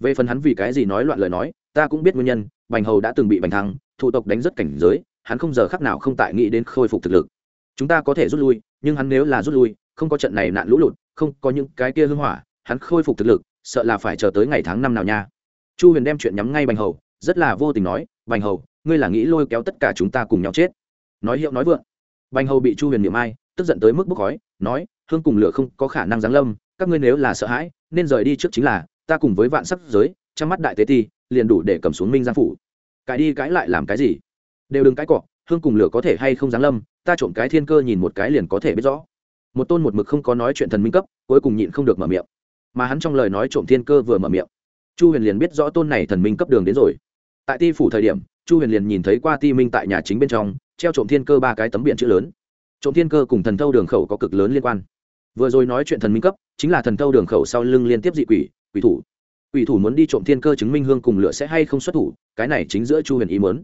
Về phần hắn vì cái gì nói loạn lời nói, ta cũng biết nguyên nhân, bành hầu đã từng bị bành thăng, thủ tộc đánh rất cảnh giới, hắn không giờ khắc nào không tại nghĩ đến khôi phục thực lực. Chúng ta có thể rút lui nhưng hắn nếu là rút lui, không có trận này nạn lũ lụt, không có những cái kia hưng hỏa, hắn khôi phục thực lực, sợ là phải chờ tới ngày tháng năm nào nha. Chu huyền đem chuyện nhắm ngay bành hầu, rất là vô tình nói, bành hầu, ngươi là nghĩ lôi kéo tất cả chúng ta cùng nhau chết? Nói hiệu nói vượng, bành hầu bị chu huyền niệm ai, tức giận tới mức bốc khói, nói, hương cùng lửa không có khả năng giáng lâm, các ngươi nếu là sợ hãi, nên rời đi trước chính là, ta cùng với vạn sắc giới, trong mắt đại tế ti, liền đủ để cầm xuống minh giang phủ. Cãi đi cãi lại làm cái gì? Đều đừng cãi cọ hương cùng lửa có thể hay không giáng lâm, ta trộm cái thiên cơ nhìn một cái liền có thể biết rõ. Một tôn một mực không có nói chuyện thần minh cấp, cuối cùng nhịn không được mở miệng. Mà hắn trong lời nói trộm thiên cơ vừa mở miệng, chu huyền liền biết rõ tôn này thần minh cấp đường đến rồi. Tại ti phủ thời điểm, chu huyền liền nhìn thấy qua ti minh tại nhà chính bên trong, treo trộm thiên cơ ba cái tấm biển chữ lớn. Trộm thiên cơ cùng thần thâu đường khẩu có cực lớn liên quan. Vừa rồi nói chuyện thần minh cấp, chính là thần thâu đường khẩu sau lưng liên tiếp dị quỷ quỷ thủ. Quỷ thủ muốn đi trộm thiên cơ chứng minh hương cùng lửa sẽ hay không xuất thủ, cái này chính giữa chu huyền ý muốn.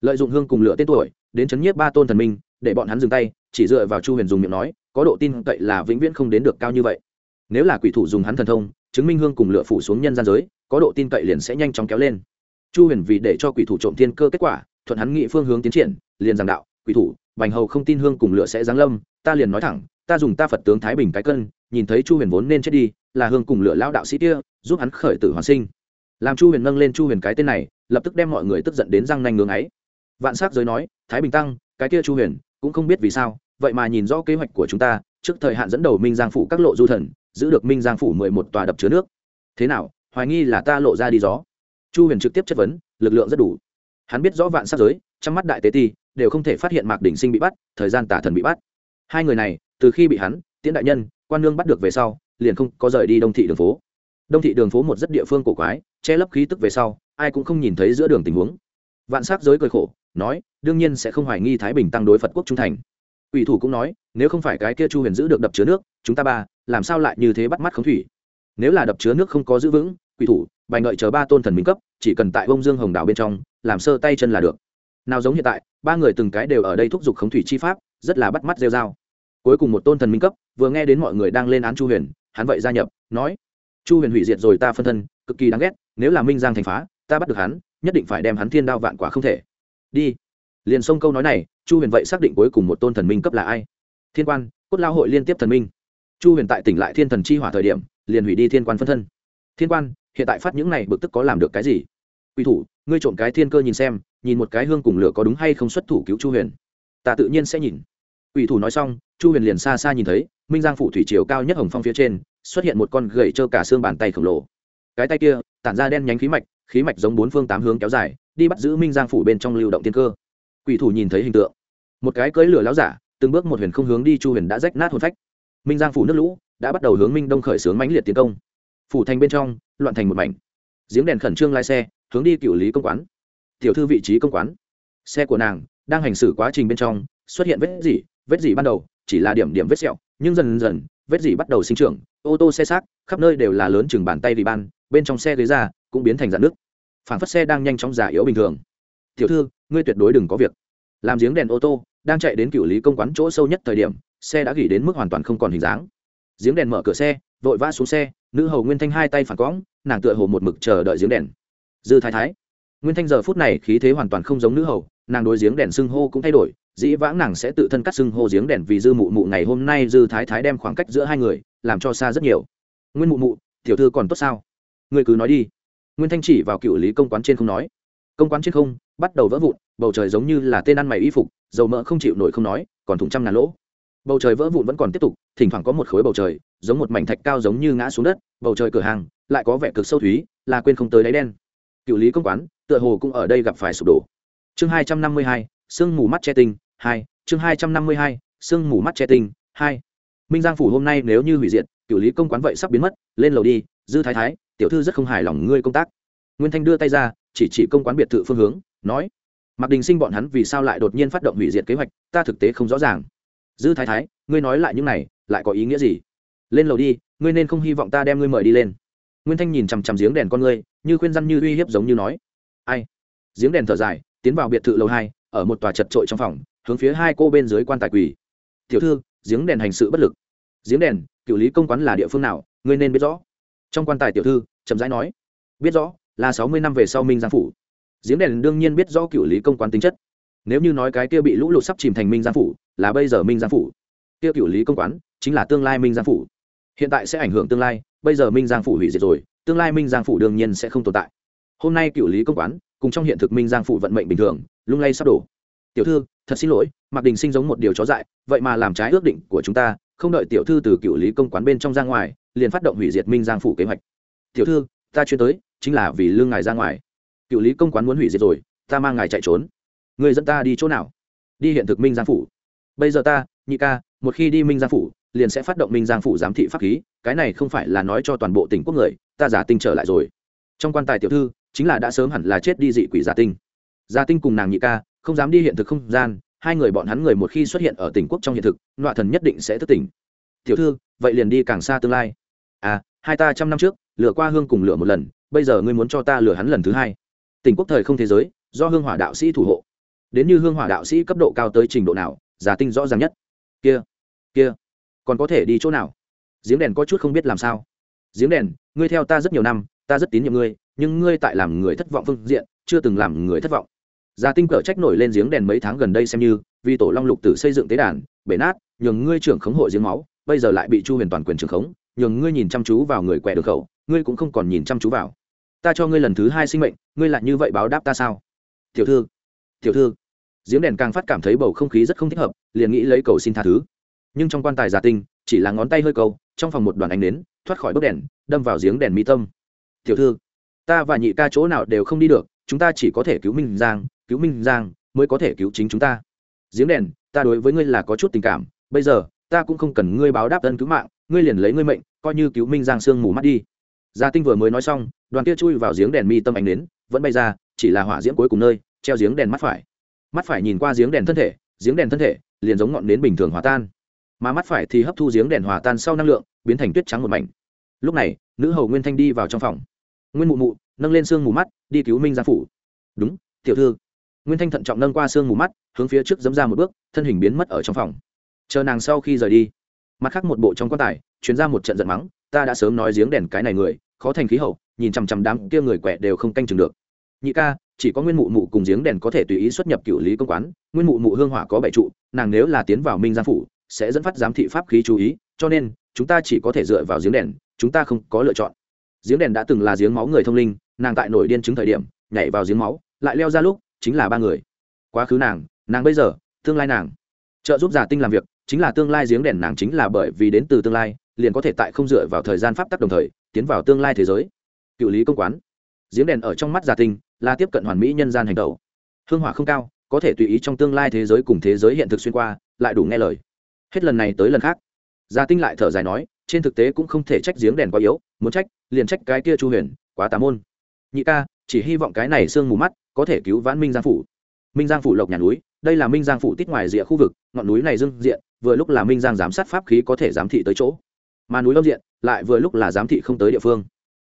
Lợi dụng hương cùng lửa tên tuổi đến chấn nhiếp ba tôn thần minh, để bọn hắn dừng tay, chỉ dựa vào chu huyền dùng miệng nói, có độ tin cậy là vĩnh viễn không đến được cao như vậy. Nếu là quỷ thủ dùng hắn thần thông, chứng minh hương cùng lửa phủ xuống nhân gian giới, có độ tin cậy liền sẽ nhanh chóng kéo lên. Chu huyền vì để cho quỷ thủ trộm thiên cơ kết quả, thuận hắn nghị phương hướng tiến triển, liền giảng đạo, quỷ thủ, bành hầu không tin hương cùng lửa sẽ giáng lâm, ta liền nói thẳng, ta dùng ta phật tướng thái bình cái cân, nhìn thấy chu huyền vốn nên chết đi, là hương cùng lửa lao đạo sĩ kia, giúp hắn khởi tử hoàn sinh. Làm chu huyền nâng lên chu huyền cái tên này, lập tức đem mọi người tức giận đến răng nanh ngưng ấy vạn s á c giới nói, thái bình tăng, cái kia chu huyền, cũng không biết vì sao, vậy mà nhìn rõ kế hoạch của chúng ta, trước thời hạn dẫn đầu minh giang phủ các lộ du thần, giữ được minh giang phủ mười một tòa đập chứa nước. Thế nào, hoài nghi là ta lộ ra đi gió chu huyền trực tiếp chất vấn, lực lượng rất đủ. Hắn biết rõ vạn s á c giới, trong mắt đại tế ti, đều không thể phát hiện mạc Đình sinh bị bắt, thời gian tả thần bị bắt. Hai người này, từ khi bị hắn, tiễn đại nhân, quan lương bắt được về sau, liền không có rời đi đông thị đường phố. Đông thị đường phố một rất địa phương cổ quái, che lấp khí tức về sau, ai cũng không nhìn thấy giữa đường tình huống. Vạn s á c giới cười khổ nói, đương nhiên sẽ không hoài nghi thái bình tăng đối phật quốc trung thành. Ủy thủ cũng nói, nếu không phải cái kia chu huyền giữ được đập chứa nước, chúng ta ba, làm sao lại như thế bắt mắt không thủy? Nếu là đập chứa nước không có giữ vững, quỷ thủ, bài ngợi chờ ba tôn thần minh cấp, chỉ cần tại bông dương hồng đảo bên trong, làm sơ tay chân là được. Nào giống hiện tại, ba người từng cái đều ở đây thúc giục khống thủy chi pháp, rất là bắt mắt rêu dao cuối cùng một tôn thần minh cấp, vừa nghe đến mọi người đang lên án chu huyền, hắn vậy gia nhập, nói, chu huyền hủy diệt rồi ta phân thân, cực kỳ đáng ghét, nếu là minh giang thành phá, ta bắt được hắn, nhất định phải đem hắn thiên đao vạn quả không thể đi. Liền xông câu nói này, chu huyền vậy xác định cuối cùng một tôn thần minh cấp là ai. Thiên quan, cốt lao hội liên tiếp thần minh. Chu huyền tại tỉnh lại thiên thần chi hỏa thời điểm, liền hủy đi thiên quan phân thân. Thiên quan, hiện tại phát những này bực tức có làm được cái gì? Quy thủ, ngươi trộm cái thiên cơ nhìn xem, nhìn một cái hương cùng lửa có đúng hay không xuất thủ cứu chu huyền. Ta tự nhiên sẽ nhìn. Ủy thủ nói xong, chu huyền liền xa xa nhìn thấy, minh giang phủ thủy triều cao nhất hồng phong phía trên, xuất hiện một con gậy trơ cả xương bàn tay khổng lồ. Cái tay kia, tản ra đen nhánh khí mạch khí mạch giống bốn phương tám hướng kéo dài đi bắt giữ minh giang phủ bên trong lưu động tiên cơ quỷ thủ nhìn thấy hình tượng một cái cưỡi lửa láo giả từng bước một huyền không hướng đi chu huyền đã rách nát hồn phách minh giang phủ nước lũ đã bắt đầu hướng minh đông khởi xướng mãnh liệt tiến công phủ thành bên trong loạn thành một mảnh giếng đèn khẩn trương lai xe hướng đi cựu lý công quán tiểu thư vị trí công quán xe của nàng đang hành xử quá trình bên trong xuất hiện vết dỉ vết dỉ ban đầu chỉ là điểm điểm vết sẹo nhưng dần dần vết dỉ bắt đầu sinh trưởng ô tô xe xác khắp nơi đều là lớn chừng bàn tay vì ban bên trong xe ghế ra cũng biến thành dạng nước phản phất xe đang nhanh chóng giả yếu bình thường. Tiểu thư, ngươi tuyệt đối đừng có việc. Làm giếng đèn ô tô, đang chạy đến cựu lý công quán chỗ sâu nhất thời điểm, xe đã gỉ đến mức hoàn toàn không còn hình dáng. Giếng đèn mở cửa xe, vội vã xuống xe, nữ hầu nguyên thanh hai tay phản cõng nàng tựa hồ một mực chờ đợi giếng đèn. Dư thái thái. Nguyên thanh giờ phút này khí thế hoàn toàn không giống nữ hầu, nàng đối giếng đèn xưng hô cũng thay đổi, dĩ vãng nàng sẽ tự thân cắt xưng hô giếng đèn vì dư mụ mụ ngày hôm nay dư thái thái đem khoảng cách giữa hai người, làm cho xa rất nhiều. Nguyên mụ mụ, tiểu thư còn tốt sao? Người cứ nói đi nguyên thanh chỉ vào cựu lý công quán trên không nói. Công quán trên không, bắt đầu vỡ vụn, bầu trời giống như là tên ăn mày y phục, dầu mỡ không chịu nổi không nói, còn thủng trăm ngàn lỗ. Bầu trời vỡ vụn vẫn còn tiếp tục, thỉnh thoảng có một khối bầu trời, giống một mảnh thạch cao giống như ngã xuống đất, bầu trời cửa hàng, lại có vẻ cực sâu thúy, là quên không tới đáy đen. Cựu lý công quán, tựa hồ cũng ở đây gặp phải sụp đổ. Chương hai trăm năm mươi hai, sương mù mắt che tinh, hai, chương hai trăm năm mươi hai, sương mù mắt che tinh, hai. Minh giang phủ hôm nay nếu như hủy diệt, cựu lý công quán vậy sắp biến mất, lên lầu đi, dư thái thái tiểu thư rất không hài lòng ngươi công tác. Nguyên thanh đưa tay ra, chỉ chỉ công quán biệt thự phương hướng, nói mặc đình sinh bọn hắn vì sao lại đột nhiên phát động hủy diệt kế hoạch, ta thực tế không rõ ràng. Dư thái thái, ngươi nói lại những này, lại có ý nghĩa gì? Lên lầu đi, ngươi nên không hy vọng ta đem ngươi mời đi lên. Nguyên thanh nhìn chằm chằm giếng đèn con ngươi, như khuyên răn như uy hiếp giống như nói, ai? Giếng đèn thở dài, tiến vào biệt thự lầu hai, ở một tòa chật trội trong phòng, hướng phía hai cô bên dưới quan tài quỳ. Tiểu thư, giếng đèn hành sự bất lực. Giếng đèn, cựu lý công quán là địa phương nào, ngươi nên biết rõ trong quan tài tiểu thư, chậm rãi nói, biết rõ, là sáu mươi năm về sau minh giang phủ. Giếng đèn đương nhiên biết rõ cựu lý công quán tính chất. Nếu như nói cái kia bị lũ lụt sắp chìm thành minh giang phủ, là bây giờ minh giang phủ. Kia cựu lý công quán chính là tương lai minh giang phủ. Hiện tại sẽ ảnh hưởng tương lai, bây giờ minh giang phủ hủy diệt rồi, tương lai minh giang phủ đương nhiên sẽ không tồn tại. Hôm nay cựu lý công quán cùng trong hiện thực minh giang phủ vận mệnh bình thường, lung lay sắp đổ. Tiểu thư, thật xin lỗi, mạc đình sinh giống một điều chó dại, vậy mà làm trái ước định của chúng ta, không đợi tiểu thư từ cựu lý công quán bên trong ra ngoài liền phát động hủy diệt minh giang phủ kế hoạch. Tiểu thư, ta chuyên tới, chính là vì lương ngài ra ngoài. Cựu lý công quán muốn hủy diệt rồi, ta mang ngài chạy trốn. Người dẫn ta đi chỗ nào? Đi hiện thực minh giang phủ. Bây giờ ta, nhị ca, một khi đi minh giang phủ, liền sẽ phát động minh giang phủ giám thị pháp khí, cái này không phải là nói cho toàn bộ tỉnh quốc người, ta giả tinh trở lại rồi. Trong quan tài tiểu thư, chính là đã sớm hẳn là chết đi dị quỷ giả tinh. Giả tinh cùng nàng nhị ca, không dám đi hiện thực không gian, hai người bọn hắn người một khi xuất hiện ở tỉnh quốc trong hiện thực, nọa thần nhất định sẽ thức tỉnh. Tiểu thư, vậy liền đi càng xa tương lai à hai ta trăm năm trước, lửa qua hương cùng lửa một lần, bây giờ ngươi muốn cho ta lửa hắn lần thứ hai. Tỉnh quốc thời không thế giới, do hương hỏa đạo sĩ thủ hộ. Đến như hương hỏa đạo sĩ cấp độ cao tới trình độ nào, giả tinh rõ ràng nhất. Kia kia, còn có thể đi chỗ nào? Giếng đèn có chút không biết làm sao. Giếng đèn, ngươi theo ta rất nhiều năm, ta rất tín nhiệm ngươi, nhưng ngươi tại làm người thất vọng phương diện, chưa từng làm người thất vọng. Gia tinh cở trách nổi lên giếng đèn mấy tháng gần đây xem như, vì tổ long lục tử xây dựng tế đàn, bể nát, nhường ngươi trưởng khống hội giếng máu, bây giờ lại bị chu huyền toàn quyền trưởng khống nhường ngươi nhìn chăm chú vào người quẻ đường khẩu, ngươi cũng không còn nhìn chăm chú vào. Ta cho ngươi lần thứ hai sinh mệnh, ngươi lại như vậy báo đáp ta sao? Tiểu thư tiểu thư. Diễm đèn càng phát cảm thấy bầu không khí rất không thích hợp, liền nghĩ lấy cầu xin tha thứ. Nhưng trong quan tài giả tinh, chỉ là ngón tay hơi cầu. trong phòng một đoàn ánh nến, thoát khỏi bốc đèn, đâm vào giếng đèn mỹ tâm. Tiểu thư, ta và nhị ca chỗ nào đều không đi được, chúng ta chỉ có thể cứu minh giang, cứu minh giang mới có thể cứu chính chúng ta. Giếng đèn, ta đối với ngươi là có chút tình cảm, bây giờ, ta cũng không cần ngươi báo đáp ân cứu mạng ngươi liền lấy ngươi mệnh, coi như cứu minh giang sương mù mắt đi. Gia tinh vừa mới nói xong, đoàn kia chui vào giếng đèn mi tâm ánh nến, vẫn bay ra, chỉ là hỏa diễm cuối cùng nơi, treo giếng đèn mắt phải. Mắt phải nhìn qua giếng đèn thân thể, giếng đèn thân thể, liền giống ngọn nến bình thường hòa tan. Mà mắt phải thì hấp thu giếng đèn hòa tan sau năng lượng, biến thành tuyết trắng một mảnh. Lúc này, nữ hầu nguyên thanh đi vào trong phòng. Nguyên mụ mụ, nâng lên xương mù mắt, đi cứu minh gia phủ. Đúng, tiểu thư. Nguyên thanh thận trọng nâng qua xương mù mắt, hướng phía trước dấm ra một bước, thân hình biến mất ở trong phòng. Chờ nàng sau khi rời đi mặt khác một bộ trong quan tài chuyến ra một trận giận mắng, ta đã sớm nói giếng đèn cái này người, khó thành khí hậu, nhìn chằm chằm đám kia người quẹ đều không canh chừng được. Nhị ca, chỉ có nguyên mụ mụ cùng giếng đèn có thể tùy ý xuất nhập cựu lý công quán, nguyên mụ mụ hương hỏa có bảy trụ, nàng nếu là tiến vào minh gia phủ, sẽ dẫn phát giám thị pháp khí chú ý, cho nên, chúng ta chỉ có thể dựa vào giếng đèn, chúng ta không có lựa chọn. Giếng đèn đã từng là giếng máu người thông linh, nàng tại nổi điên chứng thời điểm, nhảy vào giếng máu, lại leo ra lúc, chính là ba người. Quá khứ nàng nàng bây giờ, tương lai nàng. Trợ giúp giả tinh làm việc chính là tương lai giếng đèn nàng chính là bởi vì đến từ tương lai, liền có thể tại không dựa vào thời gian pháp tắc đồng thời, tiến vào tương lai thế giới. Cựu lý công quán. Giếng đèn ở trong mắt giả tinh, là tiếp cận hoàn mỹ nhân gian hành tẩu hương hỏa không cao, có thể tùy ý trong tương lai thế giới cùng thế giới hiện thực xuyên qua, lại đủ nghe lời. Hết lần này tới lần khác. Gia tinh lại thở dài nói, trên thực tế cũng không thể trách giếng đèn quá yếu, muốn trách, liền trách cái kia chu huyền, quá tà môn. Nhị ca, chỉ hy vọng cái này sương mù mắt, có thể cứu vãn minh giang phủ. Minh giang phủ lộc nhà núi, đây là minh giang phủ tít ngoài rìa khu vực, ngọn núi này dưng diện vừa lúc là minh giang giám sát pháp khí có thể giám thị tới chỗ. Mà núi lâm diện lại vừa lúc là giám thị không tới địa phương.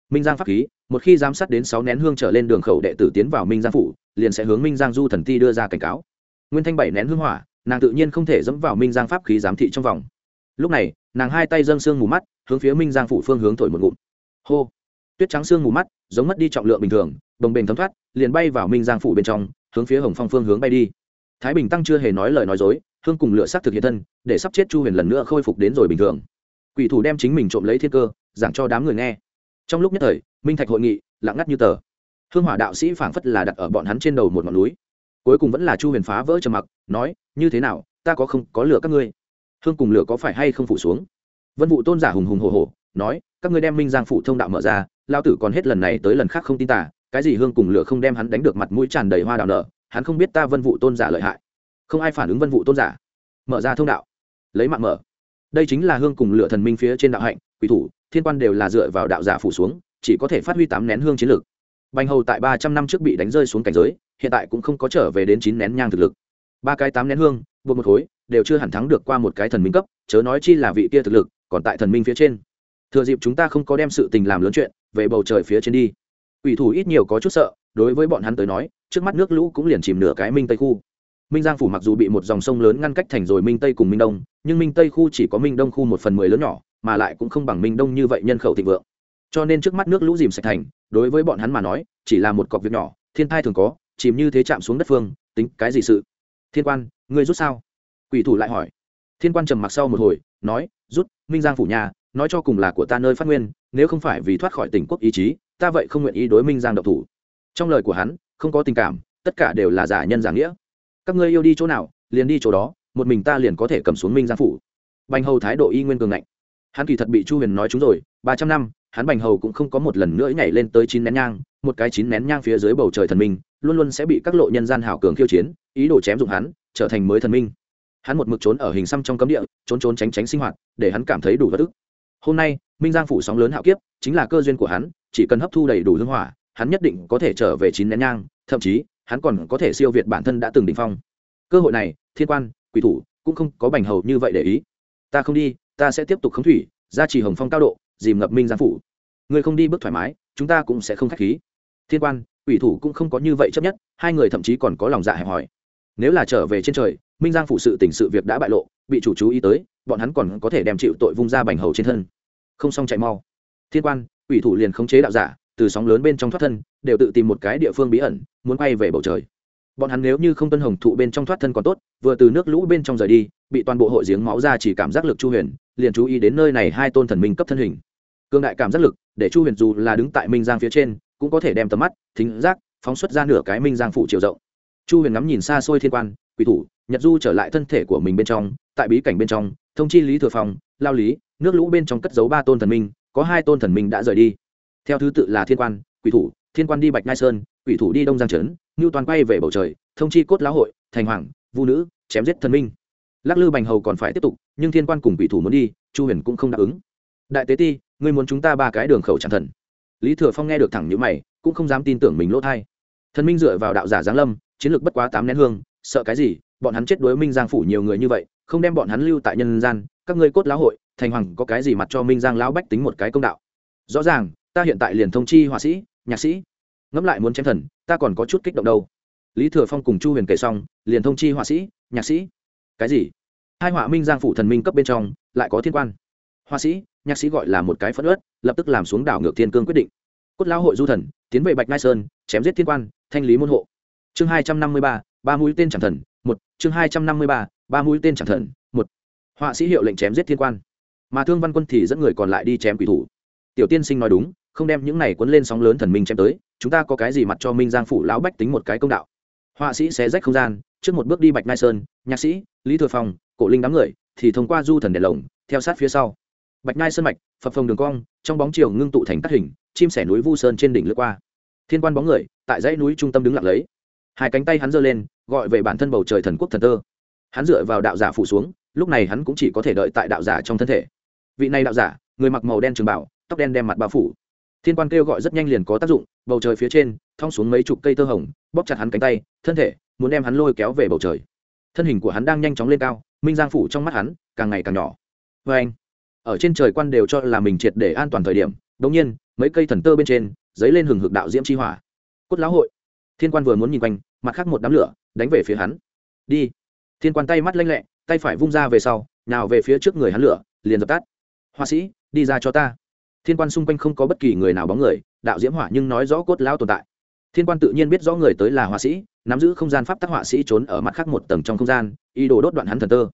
Minh giang pháp khí, một khi giám sát đến sáu nén hương trở lên đường khẩu đệ tử tiến vào minh giang phủ, liền sẽ hướng minh giang du thần ti đưa ra cảnh cáo. Nguyên thanh bảy nén hương hỏa, nàng tự nhiên không thể dẫm vào minh giang pháp khí giám thị trong vòng. Lúc này, nàng hai tay dâng sương mù mắt, hướng phía minh giang phủ phương hướng thổi một ngụm. Hô! Tuyết trắng sương mù mắt, giống mất đi trọng lượng bình thường, đồng bền thấm thoát, liền bay vào minh giang phủ bên trong, hướng phía hồng phong phương hướng bay đi thái bình tăng chưa hề nói lời nói dối, hương cùng lửa sắc thực hiện thân, để sắp chết chu huyền lần nữa khôi phục đến rồi bình thường. Quỷ thủ đem chính mình trộm lấy thiên cơ, giảng cho đám người nghe. Trong lúc nhất thời, minh thạch hội nghị, lặng ngắt như tờ. Hương hỏa đạo sĩ phảng phất là đặt ở bọn hắn trên đầu một ngọn núi. Cuối cùng vẫn là chu huyền phá vỡ trầm mặc, nói, như thế nào, ta có không, có lửa các ngươi? Hương cùng lửa có phải hay không phủ xuống? Vân vụ tôn giả hùng hùng hồ hồ nói, các ngươi đem minh giang phụ thông đạo mở ra lao tử còn hết lần này tới lần khác không tin tả cái gì hương cùng lửa không đem hắn đánh được mặt mũi tràn đầy hoa đào nở hắn không biết ta vân vụ tôn giả lợi hại. Không ai phản ứng vân vụ tôn giả. Mở ra thông đạo. Lấy mạng mở. Đây chính là hương cùng lửa thần minh phía trên đạo hạnh, quỷ thủ, thiên quan đều là dựa vào đạo giả phủ xuống, chỉ có thể phát huy tám nén hương chiến lược bành hầu tại ba trăm năm trước bị đánh rơi xuống cảnh giới, hiện tại cũng không có trở về đến chín nén nhang thực lực. Ba cái tám nén hương, buộc một khối, đều chưa hẳn thắng được qua một cái thần minh cấp, chớ nói chi là vị kia thực lực, còn tại thần minh phía trên. Thừa dịp chúng ta không có đem sự tình làm lớn chuyện, về bầu trời phía trên đi. Ủy thủ ít nhiều có chút sợ đối với bọn hắn tới nói, trước mắt nước lũ cũng liền chìm nửa cái minh tây khu. Minh giang phủ mặc dù bị một dòng sông lớn ngăn cách thành rồi minh tây cùng minh đông, nhưng minh tây khu chỉ có minh đông khu một phần mười lớn nhỏ, mà lại cũng không bằng minh đông như vậy nhân khẩu thịnh vượng. Cho nên trước mắt nước lũ dìm sạch thành, đối với bọn hắn mà nói, chỉ là một cọc việc nhỏ, thiên thai thường có, chìm như thế chạm xuống đất phương, tính cái gì sự? Thiên quan, ngươi rút sao? Quỷ thủ lại hỏi. Thiên quan trầm mặc sau một hồi, nói, rút, minh giang phủ nhà, nói cho cùng là của ta nơi phát nguyên, nếu không phải vì thoát khỏi tỉnh quốc ý chí, ta vậy không nguyện ý đối minh giang độc thủ trong lời của hắn, không có tình cảm, tất cả đều là giả nhân giả nghĩa. Các ngươi yêu đi chỗ nào, liền đi chỗ đó, một mình ta liền có thể cầm xuống minh giang phủ. Bành hầu thái độ y nguyên cường ngạnh. Hắn kỳ thật bị chu huyền nói chúng rồi, ba trăm năm, hắn bành hầu cũng không có một lần nữa nhảy lên tới chín nén nhang, một cái chín nén nhang phía dưới bầu trời thần minh, luôn luôn sẽ bị các lộ nhân gian hảo cường khiêu chiến, ý đồ chém dụng hắn, trở thành mới thần minh. Hắn một mực trốn ở hình xăm trong cấm địa, trốn trốn tránh tránh sinh hoạt, để hắn cảm thấy đủ bất ức. Hôm nay, minh giang phủ sóng lớn hạo kiếp, chính là cơ duyên của hắn, chỉ cần hấp thu đầy đủ hương hỏa hắn nhất định có thể trở về chín nén nhang, thậm chí, hắn còn có thể siêu việt bản thân đã từng đ ỉ n h phong. Cơ hội này, thiên quan, quỷ thủ, cũng không có bành hầu như vậy để ý. Ta không đi, ta sẽ tiếp tục khống thủy, gia trì hồng phong cao độ, dìm ngập minh giang phủ. Người không đi bước thoải mái, chúng ta cũng sẽ không k h á c h khí. Thiên quan, quỷ thủ cũng không có như vậy chấp nhất, hai người thậm chí còn có lòng dạ hẹp hòi. Nếu là trở về trên trời, minh giang phụ sự tình sự việc đã bại lộ, bị chủ chú ý tới, bọn hắn còn có thể đem chịu tội vung ra bành hầu trên thân. Không xong chạy mau. Thiên quan, quỷ thủ liền khống chế đạo giả từ sóng lớn bên trong thoát thân, đều tự tìm một cái địa phương bí ẩn, muốn quay về bầu trời. Bọn hắn nếu như không tuân hồng thụ bên trong thoát thân còn tốt, vừa từ nước lũ bên trong rời đi, bị toàn bộ hội giếng máu ra chỉ cảm giác lực chu huyền, liền chú ý đến nơi này hai tôn thần minh cấp thân hình. Cương đại cảm giác lực, để chu huyền dù là đứng tại minh giang phía trên, cũng có thể đem tầm mắt, thính giác, phóng xuất ra nửa cái minh giang phụ chiều rộng. Chu huyền ngắm nhìn xa xôi thiên quan, quỷ thủ, nhật du trở lại thân thể của mình bên trong, tại bí cảnh bên trong, thông chi lý thừa phòng lao lý, nước lũ bên trong cất giấu ba tôn thần minh, có hai tôn thần minh đã rời đi theo thứ tự là thiên quan, quỷ thủ, thiên quan đi bạch ngai sơn, quỷ thủ đi đông giang trấn ngưu toàn quay về bầu trời, thông chi cốt lão hội, thành hoàng, vu nữ, chém giết thần minh. Lắc lư bành hầu còn phải tiếp tục, nhưng thiên quan cùng quỷ thủ muốn đi, chu huyền cũng không đáp ứng. Đại tế ti, ngươi muốn chúng ta ba cái đường khẩu chẳng thần. Lý thừa phong nghe được thẳng như mày, cũng không dám tin tưởng mình lỗ thai. Thần minh dựa vào đạo giả giáng lâm, chiến lược bất quá tám nén hương, sợ cái gì, bọn hắn chết đối minh giang phủ nhiều người như vậy, không đem bọn hắn lưu tại nhân gian, các ngươi cốt lão hội, thành hoàng có cái gì mặt cho minh giang lão bách tính một cái công đạo? Rõ ràng ta hiện tại liền thông chi họa sĩ, nhạc sĩ. Ngẫm lại muốn chém thần, ta còn có chút kích động đâu. Lý thừa phong cùng chu huyền kể xong, liền thông chi họa sĩ, nhạc sĩ. Cái gì? Hai họa minh giang phủ thần minh cấp bên trong, lại có thiên quan. Họa sĩ, nhạc sĩ gọi là một cái phất ớt lập tức làm xuống đảo ngược thiên cương quyết định. Cốt lão hội du thần, tiến về bạch Nai sơn, chém giết thiên quan, thanh lý môn hộ. Chương hai trăm năm mươi ba ba mũi tên chẳng thần, một. Chương hai trăm năm mươi ba ba mũi tên chẳng thần, một. Họa sĩ hiệu lệnh chém giết thiên quan. Mà thương văn quân thì dẫn người còn lại đi chém quỷ thủ. Tiểu tiên sinh nói đúng không đem những này cuốn lên sóng lớn thần minh chém tới, chúng ta có cái gì mặt cho minh giang phủ lão bách tính một cái công đạo? Họa sĩ xé rách không gian, trước một bước đi bạch mai sơn, nhạc sĩ, lý thừa phong, cổ linh đám người, thì thông qua du thần đèn lồng, theo sát phía sau. Bạch mai sơn mạch, phập phồng đường cong, trong bóng chiều ngưng tụ thành các hình, chim sẻ núi vu sơn trên đỉnh lướt qua. Thiên quan bóng người, tại dãy núi trung tâm đứng lặng lấy. Hai cánh tay hắn giơ lên, gọi về bản thân bầu trời thần quốc thần tơ. Hắn dựa vào đạo giả phủ xuống, lúc này hắn cũng chỉ có thể đợi tại đạo giả trong thân thể. Vị này đạo giả, người mặc màu đen trường bảo, tóc đen đem mặt bao phủ thiên quan kêu gọi rất nhanh liền có tác dụng, bầu trời phía trên, thong xuống mấy chục cây tơ hồng, bóp chặt hắn cánh tay, thân thể, muốn đem hắn lôi kéo về bầu trời. Thân hình của hắn đang nhanh chóng lên cao, minh giang phủ trong mắt hắn, càng ngày càng nhỏ. Vê anh, ở trên trời quan đều cho là mình triệt để an toàn thời điểm đống nhiên, mấy cây thần tơ bên trên, dấy lên hừng hực đạo diễm chi hỏa. Cốt lão hội. Thiên quan vừa muốn nhìn quanh, mặt khác một đám lửa, đánh về phía hắn. Đi. Thiên quan tay mắt lanh lẹ, tay phải vung ra về sau nào về phía trước người hắn lửa, liền dập tắt. Họa sĩ, đi ra cho ta thiên quan xung quanh không có bất kỳ người nào bóng người, đạo diễm hỏa nhưng nói rõ cốt lão tồn tại. Thiên quan tự nhiên biết rõ người tới là họa sĩ, nắm giữ không gian pháp tắc họa sĩ trốn ở mặt khác một tầng trong không gian y đồ đốt đoạn hắn thần tơ.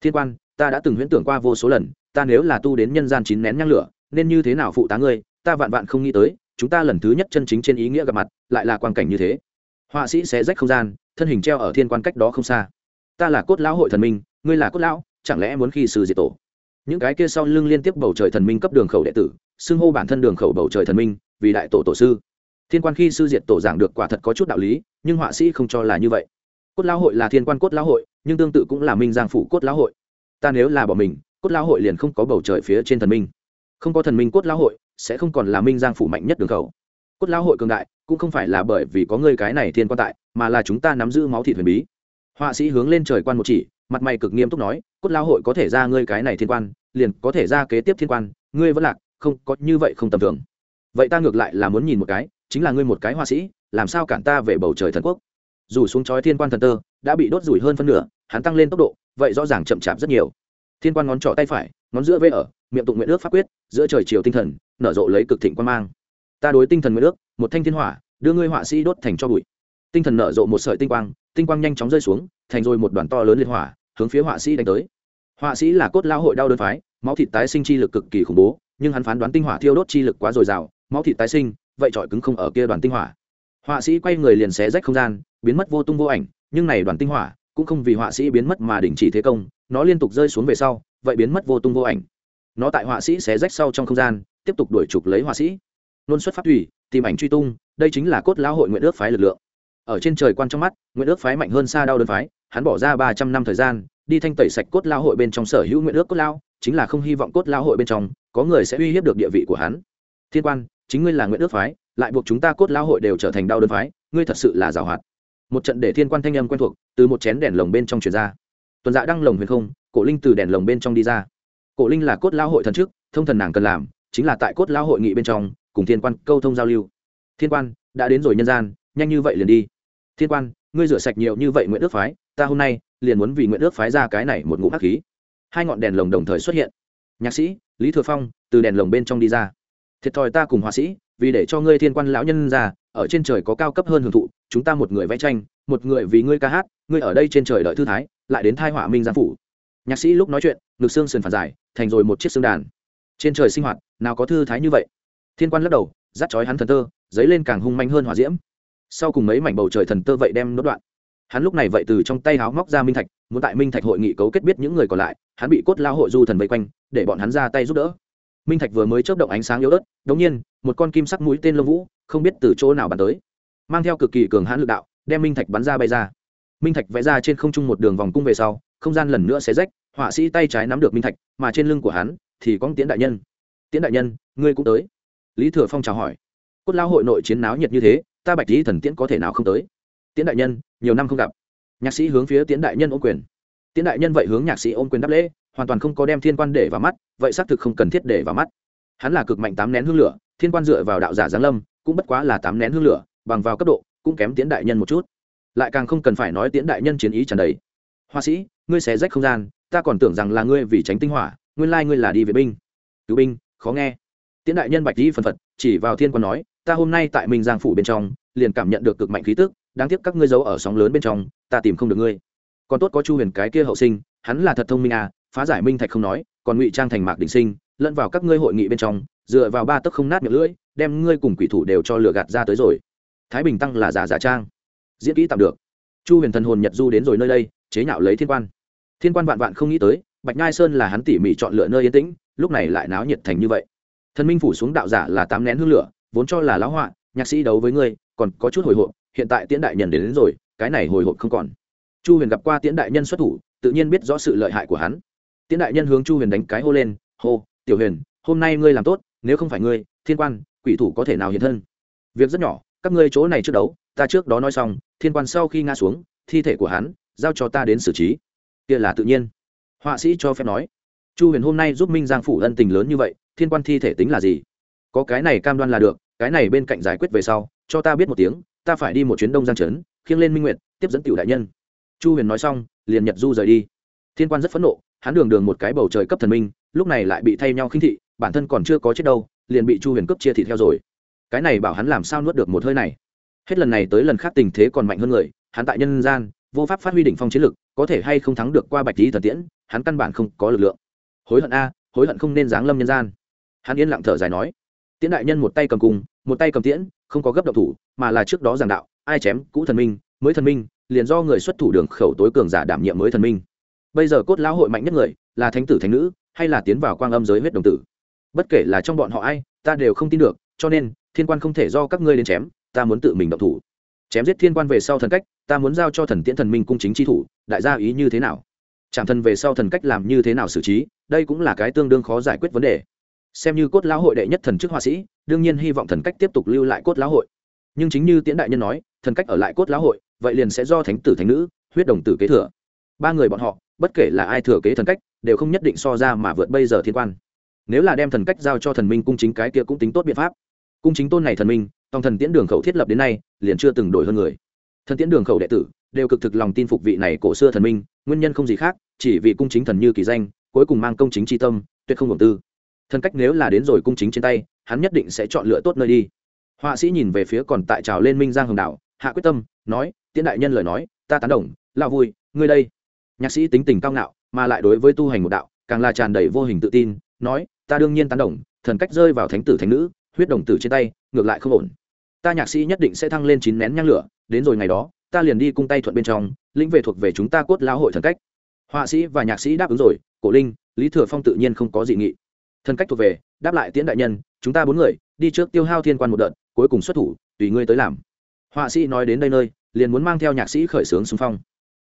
Thiên quan, ta đã từng huyễn tưởng qua vô số lần, ta nếu là tu đến nhân gian chín nén nhang lửa, nên như thế nào phụ tá ngươi? Ta vạn vạn không nghĩ tới, chúng ta lần thứ nhất chân chính trên ý nghĩa gặp mặt, lại là quan cảnh như thế. Họa sĩ sẽ rách không gian, thân hình treo ở thiên quan cách đó không xa. Ta là cốt lão hội thần minh, ngươi là cốt lão, chẳng lẽ muốn khi sử diệt tổ? Những cái kia sau lưng liên tiếp bầu trời thần minh cấp đường khẩu đệ tử xưng hô bản thân đường khẩu bầu trời thần minh, vì đại tổ tổ sư. Thiên quan khi sư diệt tổ giảng được quả thật có chút đạo lý, nhưng họa sĩ không cho là như vậy. Cốt lão hội là thiên quan cốt lão hội, nhưng tương tự cũng là minh giang phủ cốt lão hội. Ta nếu là bỏ mình, cốt lão hội liền không có bầu trời phía trên thần minh. Không có thần minh cốt lão hội, sẽ không còn là minh giang phủ mạnh nhất đường khẩu. Cốt lão hội cường đại, cũng không phải là bởi vì có ngươi cái này thiên quan tại, mà là chúng ta nắm giữ máu thịt huyền bí. Họa sĩ hướng lên trời quan một chỉ, mặt mày cực nghiêm túc nói, cốt lão hội có thể ra ngươi cái này thiên quan, liền có thể ra kế tiếp thiên quan, ngươi vẫn lạc không có như vậy không tầm thường. Vậy ta ngược lại là muốn nhìn một cái, chính là ngươi một cái họa sĩ, làm sao cản ta về bầu trời thần quốc? Dù xuống chói thiên quan thần tơ, đã bị đốt rủi hơn phân nửa, hắn tăng lên tốc độ, vậy rõ ràng chậm chạp rất nhiều. Thiên quan ngón trỏ tay phải, ngón giữa vê ở, miệng tụng nguyện ước pháp quyết, giữa trời chiều tinh thần, nở rộ lấy cực thịnh quan mang. Ta đối tinh thần nguyện ước, một thanh thiên hỏa, đưa ngươi họa sĩ đốt thành cho bụi. Tinh thần nở rộ một sợi tinh quang tinh quang nhanh chóng rơi xuống, thành rồi một đoàn to lớn liệt hỏa, hướng phía họa sĩ đánh tới. Họa sĩ là cốt lao hội đau đơn phái, máu thịt tái sinh chi lực cực kỳ khủng bố nhưng hắn phán đoán tinh hỏa thiêu đốt chi lực quá dồi dào, máu thịt tái sinh, vậy trọi cứng không ở kia đoàn tinh hỏa. Họa sĩ quay người liền xé rách không gian, biến mất vô tung vô ảnh, nhưng này đoàn tinh hỏa cũng không vì họa sĩ biến mất mà đình chỉ thế công, nó liên tục rơi xuống về sau, vậy biến mất vô tung vô ảnh. Nó tại họa sĩ xé rách sau trong không gian, tiếp tục đuổi trục lấy họa sĩ. Luôn xuất phát thủy, tìm ảnh truy tung, đây chính là cốt lão hội nguyện ước phái lực lượng. Ở trên trời quan trong mắt nguyện ước phái mạnh hơn xa đau đơn phái, hắn bỏ ra ba trăm năm thời gian, đi thanh tẩy sạch cốt lao hội bên trong sở hữu nguyện ước cốt lao chính là không hy vọng cốt lao hội bên trong có người sẽ uy hiếp được địa vị của hắn. Thiên quan, chính ngươi là nguyện ước phái, lại buộc chúng ta cốt lao hội đều trở thành đau đơn phái, ngươi thật sự là giảo hoạt. Một trận để thiên quan thanh âm quen thuộc từ một chén đèn lồng bên trong truyền ra. Tuần dạ đăng lồng huyền không, cổ linh từ đèn lồng bên trong đi ra. Cổ linh là cốt lao hội thần trước thông thần nàng cần làm, chính là tại cốt lao hội nghị bên trong, cùng thiên quan câu thông giao lưu. Thiên quan, đã đến rồi nhân gian, nhanh như vậy liền đi. Thiên quan, ngươi rửa sạch nhiều như vậy nguyện ước phái, ta hôm nay liền muốn vì nguyện ước phái ra cái này một ngụm hắc khí. Hai ngọn đèn lồng đồng thời xuất hiện nhạc sĩ lý thừa phong từ đèn lồng bên trong đi ra. Thiệt thòi ta cùng họa sĩ vì để cho ngươi thiên quan lão nhân ra ở trên trời có cao cấp hơn hưởng thụ chúng ta một người vẽ tranh một người vì ngươi ca hát ngươi ở đây trên trời đợi thư thái lại đến thai họa minh giang phủ. Nhạc sĩ lúc nói chuyện ngực xương sườn phản dài, thành rồi một chiếc xương đàn. Trên trời sinh hoạt nào có thư thái như vậy. Thiên quan lắc đầu dắt chói hắn thần tơ dấy lên càng hung manh hơn hỏa diễm. Sau cùng mấy mảnh bầu trời thần tơ vậy đem nốt đoạn. Hắn lúc này vậy từ trong tay háo móc ra minh thạch muốn tại minh thạch hội nghị cấu kết biết những người còn lại hắn bị cốt lao hội du thần vây quanh, để bọn hắn ra tay giúp đỡ. Minh thạch vừa mới chớp động ánh sáng yếu ớt, đống nhiên, một con kim sắc mũi tên lông vũ, không biết từ chỗ nào bắn tới. Mang theo cực kỳ cường hãn lực đạo, đem minh thạch bắn ra bay ra. Minh thạch vẽ ra trên không trung một đường vòng cung về sau, không gian lần nữa xé rách, họa sĩ tay trái nắm được minh thạch, mà trên lưng của hắn thì có tiễn đại nhân. Tiễn đại nhân, ngươi cũng tới? Lý thừa phong chào hỏi. Cốt lao hội nội chiến náo nhiệt như thế, ta bạch lý thần tiễn có thể nào không tới? Tiễn đại nhân, nhiều năm không gặp. Nhạc sĩ hướng phía tiễn đại nhân ô quyền tiễn đại nhân vậy hướng nhạc sĩ ôm quyền đáp lễ, hoàn toàn không có đem thiên quan để vào mắt, vậy xác thực không cần thiết để vào mắt. Hắn là cực mạnh tám nén hương lửa, thiên quan dựa vào đạo giả giáng lâm, cũng bất quá là tám nén hương lửa, bằng vào cấp độ, cũng kém tiễn đại nhân một chút. Lại càng không cần phải nói tiễn đại nhân chiến ý tràn đầy. Hoa sĩ, ngươi xé rách không gian, ta còn tưởng rằng là ngươi vì tránh tinh hỏa, nguyên lai ngươi là đi vệ binh. Cứu binh, khó nghe. Tiễn đại nhân bạch di phần phật, chỉ vào thiên quan nói, ta hôm nay tại minh giang phủ bên trong, liền cảm nhận được cực mạnh khí tức, đáng tiếc các ngươi giấu ở sóng lớn bên trong, ta tìm không được ngươi còn tốt có chu huyền cái kia hậu sinh hắn là thật thông minh à phá giải minh thạch không nói còn ngụy trang thành mạc đình sinh lẫn vào các ngươi hội nghị bên trong dựa vào ba tấc không nát miệng lưỡi đem ngươi cùng quỷ thủ đều cho lừa gạt ra tới rồi. Thái bình tăng là giả giả trang. Diễn kỹ tạm được. Chu huyền thần hồn nhật du đến rồi nơi đây chế nhạo lấy thiên quan. Thiên quan vạn vạn không nghĩ tới bạch nhai sơn là hắn tỉ mỉ chọn lựa nơi yên tĩnh lúc này lại náo nhiệt thành như vậy. Thần minh phủ xuống đạo giả là tám nén hương lửa vốn cho là lão họa nhạc sĩ đấu với ngươi còn có chút hồi hộp hiện tại tiễn đại nhân đến, đến rồi cái này hồi hộp không còn chu huyền gặp qua tiễn đại nhân xuất thủ, tự nhiên biết rõ sự lợi hại của hắn. Tiễn đại nhân hướng chu huyền đánh cái hô lên, hô, tiểu huyền, hôm nay ngươi làm tốt, nếu không phải ngươi, thiên quan, quỷ thủ có thể nào hiện thân? Việc rất nhỏ, các ngươi chỗ này trước đấu, ta trước đó nói xong, thiên quan sau khi ngã xuống, thi thể của hắn, giao cho ta đến xử trí. Kia là tự nhiên. Họa sĩ cho phép nói. Chu huyền hôm nay giúp minh giang phủ ân tình lớn như vậy, thiên quan thi thể tính là gì? Có cái này cam đoan là được, cái này bên cạnh giải quyết về sau, cho ta biết một tiếng, ta phải đi một chuyến đông giang trấn, khiêng lên minh nguyệt, tiếp dẫn tiểu đại nhân chu huyền nói xong, liền nhật du rời đi. Thiên quan rất phẫn nộ, hắn đường đường một cái bầu trời cấp thần minh, lúc này lại bị thay nhau khinh thị, bản thân còn chưa có chết đâu, liền bị chu huyền cướp chia thị theo rồi. Cái này bảo hắn làm sao nuốt được một hơi này? Hết lần này tới lần khác tình thế còn mạnh hơn người, hắn tại nhân gian, vô pháp phát huy đỉnh phong chiến lực, có thể hay không thắng được qua bạch lý thần tiễn, hắn căn bản không có lực lượng. Hối hận a, hối hận không nên giáng lâm nhân gian. Hắn yên lặng thở dài nói, tiễn đại nhân một tay cầm cung, một tay cầm tiễn, không có gấp độc thủ, mà là trước đó giảng đạo, ai chém, cũ thần minh, mới thần minh liền do người xuất thủ đường khẩu tối cường giả đảm nhiệm mới thần minh. Bây giờ cốt lão hội mạnh nhất người là thánh tử thánh nữ, hay là tiến vào quang âm giới huyết đồng tử? Bất kể là trong bọn họ ai, ta đều không tin được, cho nên, thiên quan không thể do các ngươi đến chém, ta muốn tự mình động thủ. Chém giết thiên quan về sau thần cách, ta muốn giao cho thần tiễn thần minh cung chính tri thủ, đại gia ý như thế nào? Chạm thần về sau thần cách làm như thế nào xử trí, đây cũng là cái tương đương khó giải quyết vấn đề. Xem như cốt lão hội đệ nhất thần chức họa sĩ, đương nhiên hy vọng thần cách tiếp tục lưu lại cốt lão hội. Nhưng chính như tiễn đại nhân nói, thần cách ở lại cốt lão hội vậy liền sẽ do thánh tử thánh nữ, huyết đồng tử kế thừa. Ba người bọn họ, bất kể là ai thừa kế thần cách, đều không nhất định so ra mà vượt bây giờ thiên quan. Nếu là đem thần cách giao cho thần minh cung chính cái kia cũng tính tốt biện pháp. Cung chính tôn này thần minh, tòng thần tiễn đường khẩu thiết lập đến nay, liền chưa từng đổi hơn người. Thần tiễn đường khẩu đệ tử, đều cực thực lòng tin phục vị này cổ xưa thần minh, nguyên nhân không gì khác, chỉ vì cung chính thần như kỳ danh, cuối cùng mang công chính tri tâm, tuyệt không hưởng tư. Thần cách nếu là đến rồi cung chính trên tay, hắn nhất định sẽ chọn lựa tốt nơi đi. Họa sĩ nhìn về phía còn tại trào lên minh giang hồng đạo hạ quyết tâm, nói tiễn đại nhân lời nói, ta tán đồng là vui, ngươi đây. Nhạc sĩ tính tình cao ngạo, mà lại đối với tu hành một đạo, càng là tràn đầy vô hình tự tin, nói, ta đương nhiên tán đồng, thần cách rơi vào thánh tử thánh nữ, huyết đồng tử trên tay, ngược lại không ổn. Ta nhạc sĩ nhất định sẽ thăng lên chín nén nhang lửa, đến rồi ngày đó, ta liền đi cung tay thuận bên trong, lĩnh về thuộc về chúng ta cốt lao hội thần cách. Họa sĩ và nhạc sĩ đáp ứng rồi, cổ linh, lý thừa phong tự nhiên không có dị nghị. Thần cách thuộc về, đáp lại tiễn đại nhân, chúng ta bốn người, đi trước tiêu hao thiên quan một đợt, cuối cùng xuất thủ, tùy ngươi tới làm. Họa sĩ nói đến đây nơi liền muốn mang theo nhạc sĩ khởi xướng xung phong.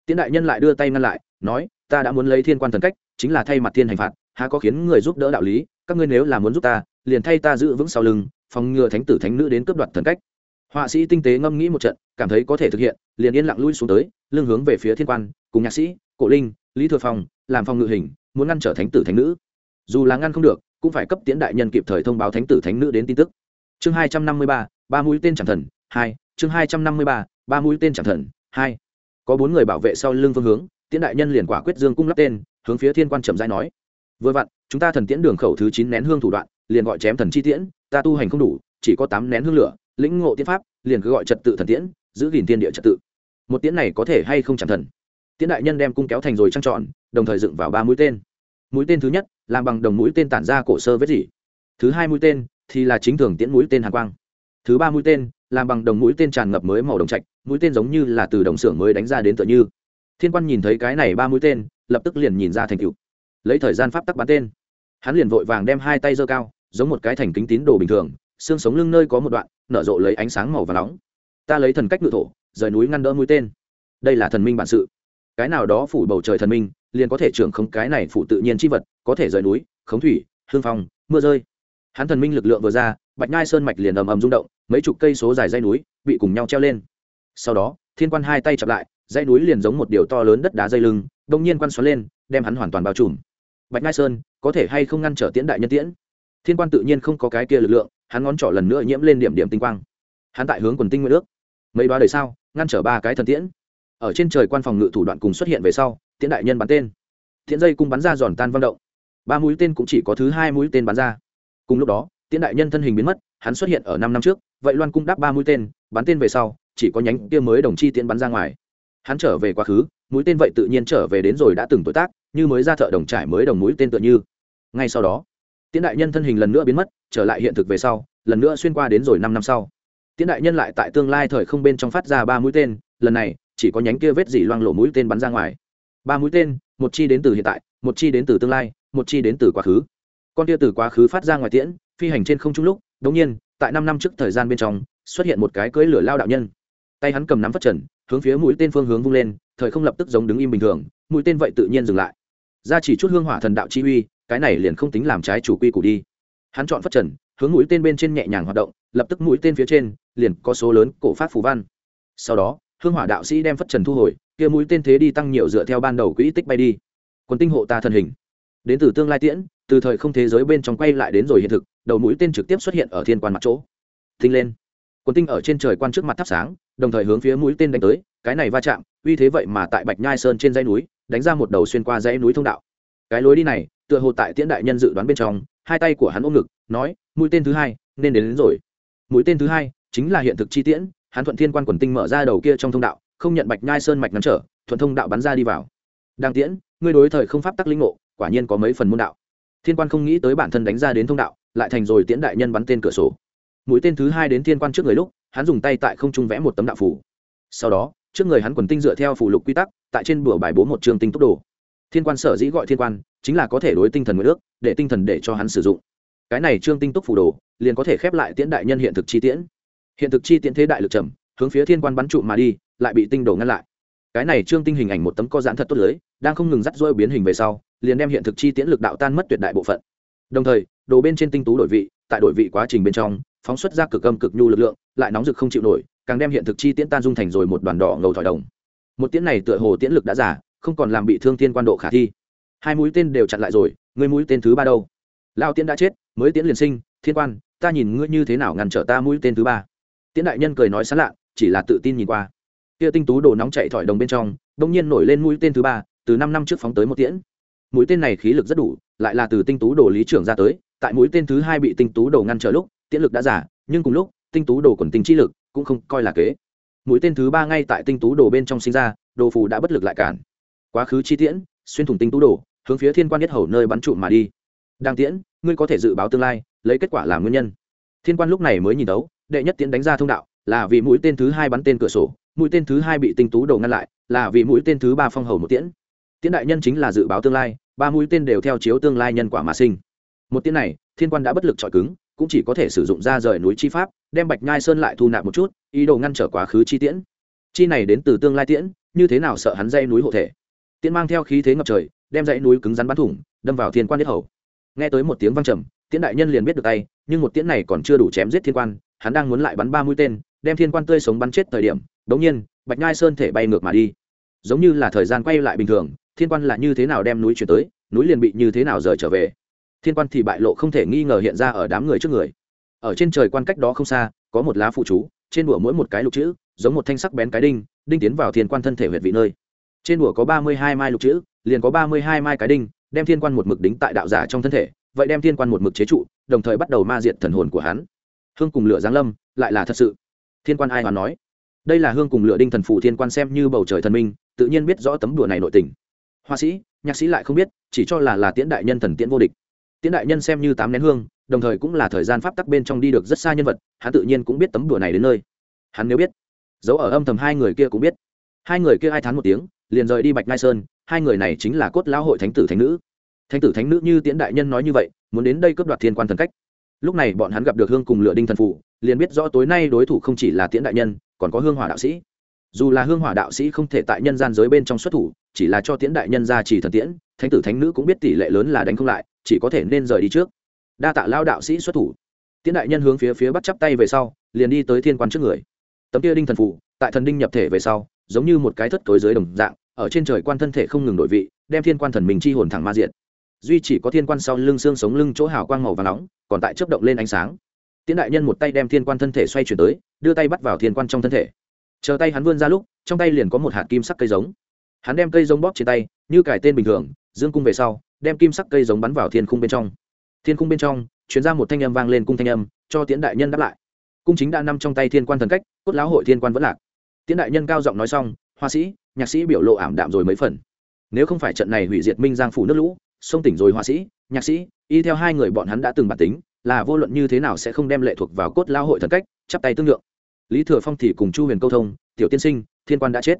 Tiễn đại nhân lại đưa tay ngăn lại, nói, ta đã muốn lấy thiên quan thần cách, chính là thay mặt thiên hành phạt, há có khiến người giúp đỡ đạo lý, các ngươi nếu là muốn giúp ta, liền thay ta giữ vững sau lưng, phòng ngừa thánh tử thánh nữ đến cướp đoạt thần cách. Họa sĩ tinh tế ngâm nghĩ một trận, cảm thấy có thể thực hiện, liền yên lặng lui xuống tới, lưng hướng về phía thiên quan, cùng nhạc sĩ, cổ linh, lý thừa phong, làm phòng ngự hình, muốn ngăn trở thánh tử thánh nữ. Dù là ngăn không được, cũng phải cấp tiễn đại nhân kịp thời thông báo thánh tử thánh nữ đến tin tức. Chương hai trăm năm mươi ba ba mũi tên chẳng thần, hai, chương hai trăm năm mươi ba ba mũi tên chẳng thần, hai, có bốn người bảo vệ sau lưng phương hướng, tiễn đại nhân liền quả quyết dương cung lắp tên, hướng phía thiên quan trầm giai nói. Vừa vặn, chúng ta thần tiễn đường khẩu thứ chín nén hương thủ đoạn, liền gọi chém thần chi tiễn, ta tu hành không đủ, chỉ có tám nén hương lửa, lĩnh ngộ tiễn pháp, liền cứ gọi trật tự thần tiễn, giữ gìn tiên địa trật tự. Một tiễn này có thể hay không chẳng thần? Tiễn đại nhân đem cung kéo thành rồi trăng trọn đồng thời dựng vào ba mũi tên. Mũi tên thứ nhất, làm bằng đồng mũi tên tản ra cổ sơ vết dỉ thứ hai mũi tên thì là chính thường tiễn mũi tên hàn quang. Thứ ba mũi tên làm bằng đồng mũi tên tràn ngập mới màu đồng trạch, mũi tên giống như là từ đồng xưởng mới đánh ra đến tựa như. Thiên quan nhìn thấy cái này ba mũi tên, lập tức liền nhìn ra thành cựu lấy thời gian pháp tắc bắn tên. Hắn liền vội vàng đem hai tay giơ cao, giống một cái thành kính tín đồ bình thường, xương sống lưng nơi có một đoạn, nở rộ lấy ánh sáng màu và nóng. Ta lấy thần cách ngự thổ, rời núi ngăn đỡ mũi tên. Đây là thần minh bản sự. Cái nào đó phủ bầu trời thần minh, liền có thể trưởng không cái này phủ tự nhiên chi vật, có thể rời núi, khống thủy, hương phong, mưa rơi. Hắn thần minh lực lượng vừa ra, bạch nhai sơn mạch liền ầm ầm rung động mấy chục cây số dài dây núi bị cùng nhau treo lên. Sau đó, thiên quan hai tay chặp lại dây núi liền giống một điều to lớn đất đá dây lưng, đông nhiên quan xoắn lên, đem hắn hoàn toàn bao trùm. Bạch nhai sơn, có thể hay không ngăn trở tiễn đại nhân tiễn? Thiên quan tự nhiên không có cái kia lực lượng, hắn ngón trỏ lần nữa nhiễm lên điểm điểm tinh quang. Hắn tại hướng quần tinh nguyện ước. Mấy ba đời sau, ngăn trở ba cái thần tiễn. Ở trên trời quan phòng ngự thủ đoạn cùng xuất hiện về sau, tiễn đại nhân bắn tên. Tiễn dây cung bắn ra giòn tan văng động. Ba mũi tên cũng chỉ có thứ hai mũi tên bắn ra. Cùng lúc đó, tiễn đại nhân thân hình biến mất, hắn xuất hiện ở năm năm trước vậy loan cung đáp ba mũi tên, bắn tên về sau, chỉ có nhánh kia mới đồng chi tiễn bắn ra ngoài. Hắn trở về quá khứ, mũi tên vậy tự nhiên trở về đến rồi đã từng tuổi tác, như mới ra thợ đồng trải mới đồng mũi tên tựa như. Ngay sau đó, tiễn đại nhân thân hình lần nữa biến mất, trở lại hiện thực về sau, lần nữa xuyên qua đến rồi năm năm sau. Tiễn đại nhân lại tại tương lai thời không bên trong phát ra ba mũi tên, lần này, chỉ có nhánh kia vết dỉ loang lộ mũi tên bắn ra ngoài. Ba mũi tên, một chi đến từ hiện tại, một chi đến từ tương lai, một chi đến từ quá khứ. Con tia từ quá khứ phát ra ngoài tiễn, phi hành trên không trung lúc đống nhiên tại năm năm trước thời gian bên trong, xuất hiện một cái cưỡi lửa lao đạo nhân. Tay hắn cầm nắm phát trần, hướng phía mũi tên phương hướng vung lên, thời không lập tức giống đứng im bình thường, mũi tên vậy tự nhiên dừng lại. Ra chỉ chút hương hỏa thần đạo chi uy, cái này liền không tính làm trái chủ quy củ đi. Hắn chọn phát trần, hướng mũi tên bên trên nhẹ nhàng hoạt động, lập tức mũi tên phía trên, liền có số lớn cổ phát phù văn. Sau đó, hương hỏa đạo sĩ đem phát trần thu hồi, kia mũi tên thế đi tăng nhiều dựa theo ban đầu quỹ tích bay đi. Quân tinh hộ ta thần hình. Đến từ tương lai tiễn, từ thời không thế giới bên trong quay lại đến rồi hiện thực đầu mũi tên trực tiếp xuất hiện ở thiên quan mặt chỗ. Thinh lên. Quân tinh ở trên trời quan trước mặt thắp sáng đồng thời hướng phía mũi tên đánh tới cái này va chạm uy thế vậy mà tại bạch nhai sơn trên dãy núi đánh ra một đầu xuyên qua dãy núi thông đạo. Cái lối đi này tựa hồ tại tiễn đại nhân dự đoán bên trong hai tay của hắn ôm ngực nói mũi tên thứ hai nên đến, đến rồi. Mũi tên thứ hai chính là hiện thực chi tiễn hắn thuận thiên quan quần tinh mở ra đầu kia trong thông đạo không nhận bạch nhai sơn mạch ngăn trở thuận thông đạo bắn ra đi vào. Đang tiễn ngươi đối thời không pháp tắc linh ngộ quả nhiên có mấy phần môn đạo. Thiên quan không nghĩ tới bản thân đánh ra đến thông đạo lại thành rồi tiễn đại nhân bắn tên cửa sổ. Mũi tên thứ hai đến thiên quan trước người lúc, hắn dùng tay tại không trung vẽ một tấm đạo phủ. Sau đó, trước người hắn quần tinh dựa theo phủ lục quy tắc, tại trên bửa bài bố một trường tinh tốc đồ thiên quan sở dĩ gọi thiên quan, chính là có thể đối tinh thần nguyện ước, để tinh thần để cho hắn sử dụng. Cái này trương tinh túc phủ đồ, liền có thể khép lại tiễn đại nhân hiện thực chi tiễn. Hiện thực chi tiễn thế đại lực trầm hướng phía thiên quan bắn trụ mà đi, lại bị tinh đồ ngăn lại. Cái này trương tinh hình ảnh một tấm co giãn thật tốt lưới, đang không ngừng dắt dôi biến hình về sau, liền đem hiện thực chi tiễn lực đạo tan mất tuyệt đại bộ phận. Đồng thời đồ bên trên tinh tú đổi vị, tại đổi vị quá trình bên trong, phóng xuất ra cực âm cực nhu lực lượng, lại nóng rực không chịu nổi, càng đem hiện thực chi tiễn tan dung thành rồi một đoàn đỏ ngầu thỏi đồng. Một tiễn này tựa hồ tiễn lực đã giả không còn làm bị thương thiên quan độ khả thi. Hai mũi tên đều chặn lại rồi, người mũi tên thứ ba đâu? Lao tiễn đã chết, mới tiễn liền sinh, thiên quan, ta nhìn ngươi như thế nào ngăn trở ta mũi tên thứ ba? Tiễn đại nhân cười nói sán lạ, chỉ là tự tin nhìn qua. Kia tinh tú đồ nóng chạy thỏi đồng bên trong đông nhiên nổi lên mũi tên thứ ba, từ năm năm trước phóng tới một tiễn. Mũi tên này khí lực rất đủ, lại là từ tinh tú đồ lý trưởng ra tới tại mũi tên thứ hai bị tinh tú đồ ngăn trở lúc, tiễn lực đã giả, nhưng cùng lúc, tinh tú đồ quần tinh chi lực cũng không coi là kế. Mũi tên thứ ba ngay tại tinh tú đồ bên trong sinh ra, đồ phù đã bất lực lại cản. Quá khứ chi tiễn, xuyên thủng tinh tú đồ, hướng phía thiên quan nhất hầu nơi bắn trụ mà đi. Đang tiễn, ngươi có thể dự báo tương lai, lấy kết quả làm nguyên nhân. Thiên quan lúc này mới nhìn đấu, đệ nhất tiễn đánh ra thông đạo, là vì mũi tên thứ hai bắn tên cửa sổ, mũi tên thứ hai bị tinh tú đồ ngăn lại, là vì mũi tên thứ ba phong hầu một tiễn. Tiễn đại nhân chính là dự báo tương lai, ba mũi tên đều theo chiếu tương lai nhân quả mà sinh một tiên này, thiên quan đã bất lực chọi cứng, cũng chỉ có thể sử dụng ra rời núi chi pháp, đem bạch nhai sơn lại thu nạp một chút, ý đồ ngăn trở quá khứ chi tiễn. Chi này đến từ tương lai tiễn, như thế nào sợ hắn dây núi hộ thể? Tiễn mang theo khí thế ngập trời, đem dãy núi cứng rắn bắn thủng, đâm vào thiên quan nhất hầu. Nghe tới một tiếng vang trầm, tiễn đại nhân liền biết được tay, nhưng một tiễn này còn chưa đủ chém giết thiên quan, hắn đang muốn lại bắn ba mũi tên, đem thiên quan tươi sống bắn chết thời điểm, đống nhiên, bạch nhai sơn thể bay ngược mà đi. Giống như là thời gian quay lại bình thường, thiên quan là như thế nào đem núi chuyển tới, núi liền bị như thế nào rời trở về thiên quan thì bại lộ không thể nghi ngờ hiện ra ở đám người trước người. Ở trên trời quan cách đó không xa, có một lá phụ chú, trên đùa mỗi một cái lục chữ, giống một thanh sắc bén cái đinh đinh tiến vào thiên quan thân thể huyệt vị nơi. Trên đùa có ba mươi hai mai lục chữ, liền có ba mươi hai mai cái đinh, đem thiên quan một mực đính tại đạo giả trong thân thể, vậy đem thiên quan một mực chế trụ, đồng thời bắt đầu ma diệt thần hồn của hắn. Hương cùng lửa giáng lâm, lại là thật sự. Thiên quan ai hoàn nói? Đây là hương cùng lửa đinh thần phụ thiên quan xem như bầu trời thần minh, tự nhiên biết rõ tấm đùa này nội tình. Hoa sĩ, nhạc sĩ lại không biết, chỉ cho là là tiễn đại nhân thần tiễn vô địch tiễn đại nhân xem như tám nén hương, đồng thời cũng là thời gian pháp tắc bên trong đi được rất xa nhân vật, hắn tự nhiên cũng biết tấm đùa này đến nơi. Hắn nếu biết, dấu ở âm thầm hai người kia cũng biết. Hai người kia ai thán một tiếng, liền rời đi bạch ngai sơn, hai người này chính là cốt lão hội thánh tử thánh nữ. Thánh tử thánh nữ như tiễn đại nhân nói như vậy, muốn đến đây cướp đoạt thiên quan thần cách. Lúc này bọn hắn gặp được hương cùng lựa đinh thần phụ, liền biết rõ tối nay đối thủ không chỉ là tiễn đại nhân, còn có hương hỏa đạo sĩ. Dù là hương hỏa đạo sĩ không thể tại nhân gian giới bên trong xuất thủ, chỉ là cho tiễn đại nhân ra chỉ thần tiễn, thánh tử thánh nữ cũng biết tỷ lệ lớn là đánh không lại chỉ có thể nên rời đi trước. Đa tạ lao đạo sĩ xuất thủ. Tiễn đại nhân hướng phía phía bắt chắp tay về sau, liền đi tới thiên quan trước người. Tấm kia đinh thần phụ tại thần đinh nhập thể về sau, giống như một cái thất tối dưới đồng dạng, ở trên trời quan thân thể không ngừng đổi vị, đem thiên quan thần mình chi hồn thẳng ma diện duy chỉ có thiên quan sau lưng xương sống lưng chỗ hào quang màu và nóng, còn tại chớp động lên ánh sáng. Tiễn đại nhân một tay đem thiên quan thân thể xoay chuyển tới, đưa tay bắt vào thiên quan trong thân thể. Chờ tay hắn vươn ra lúc, trong tay liền có một hạt kim sắc cây giống. Hắn đem cây giống bóp trên tay, như cải tên bình thường dương cung về sau, đem kim sắc cây giống bắn vào thiên khung bên trong. Thiên khung bên trong chuyển ra một thanh âm vang lên cung thanh âm, cho tiễn đại nhân đáp lại. Cung chính đã nằm trong tay thiên quan thần cách, cốt lão hội thiên quan vẫn lạc. Tiễn đại nhân cao giọng nói xong hoa sĩ, nhạc sĩ biểu lộ ảm đạm rồi mấy phần. Nếu không phải trận này hủy diệt minh giang phủ nước lũ, sông tỉnh rồi hoa sĩ, nhạc sĩ, y theo hai người bọn hắn đã từng bản tính, là vô luận như thế nào sẽ không đem lệ thuộc vào cốt lao hội thần cách, chắp tay tương lượng. Lý thừa phong thì cùng chu huyền câu thông, tiểu tiên sinh, thiên quan đã chết.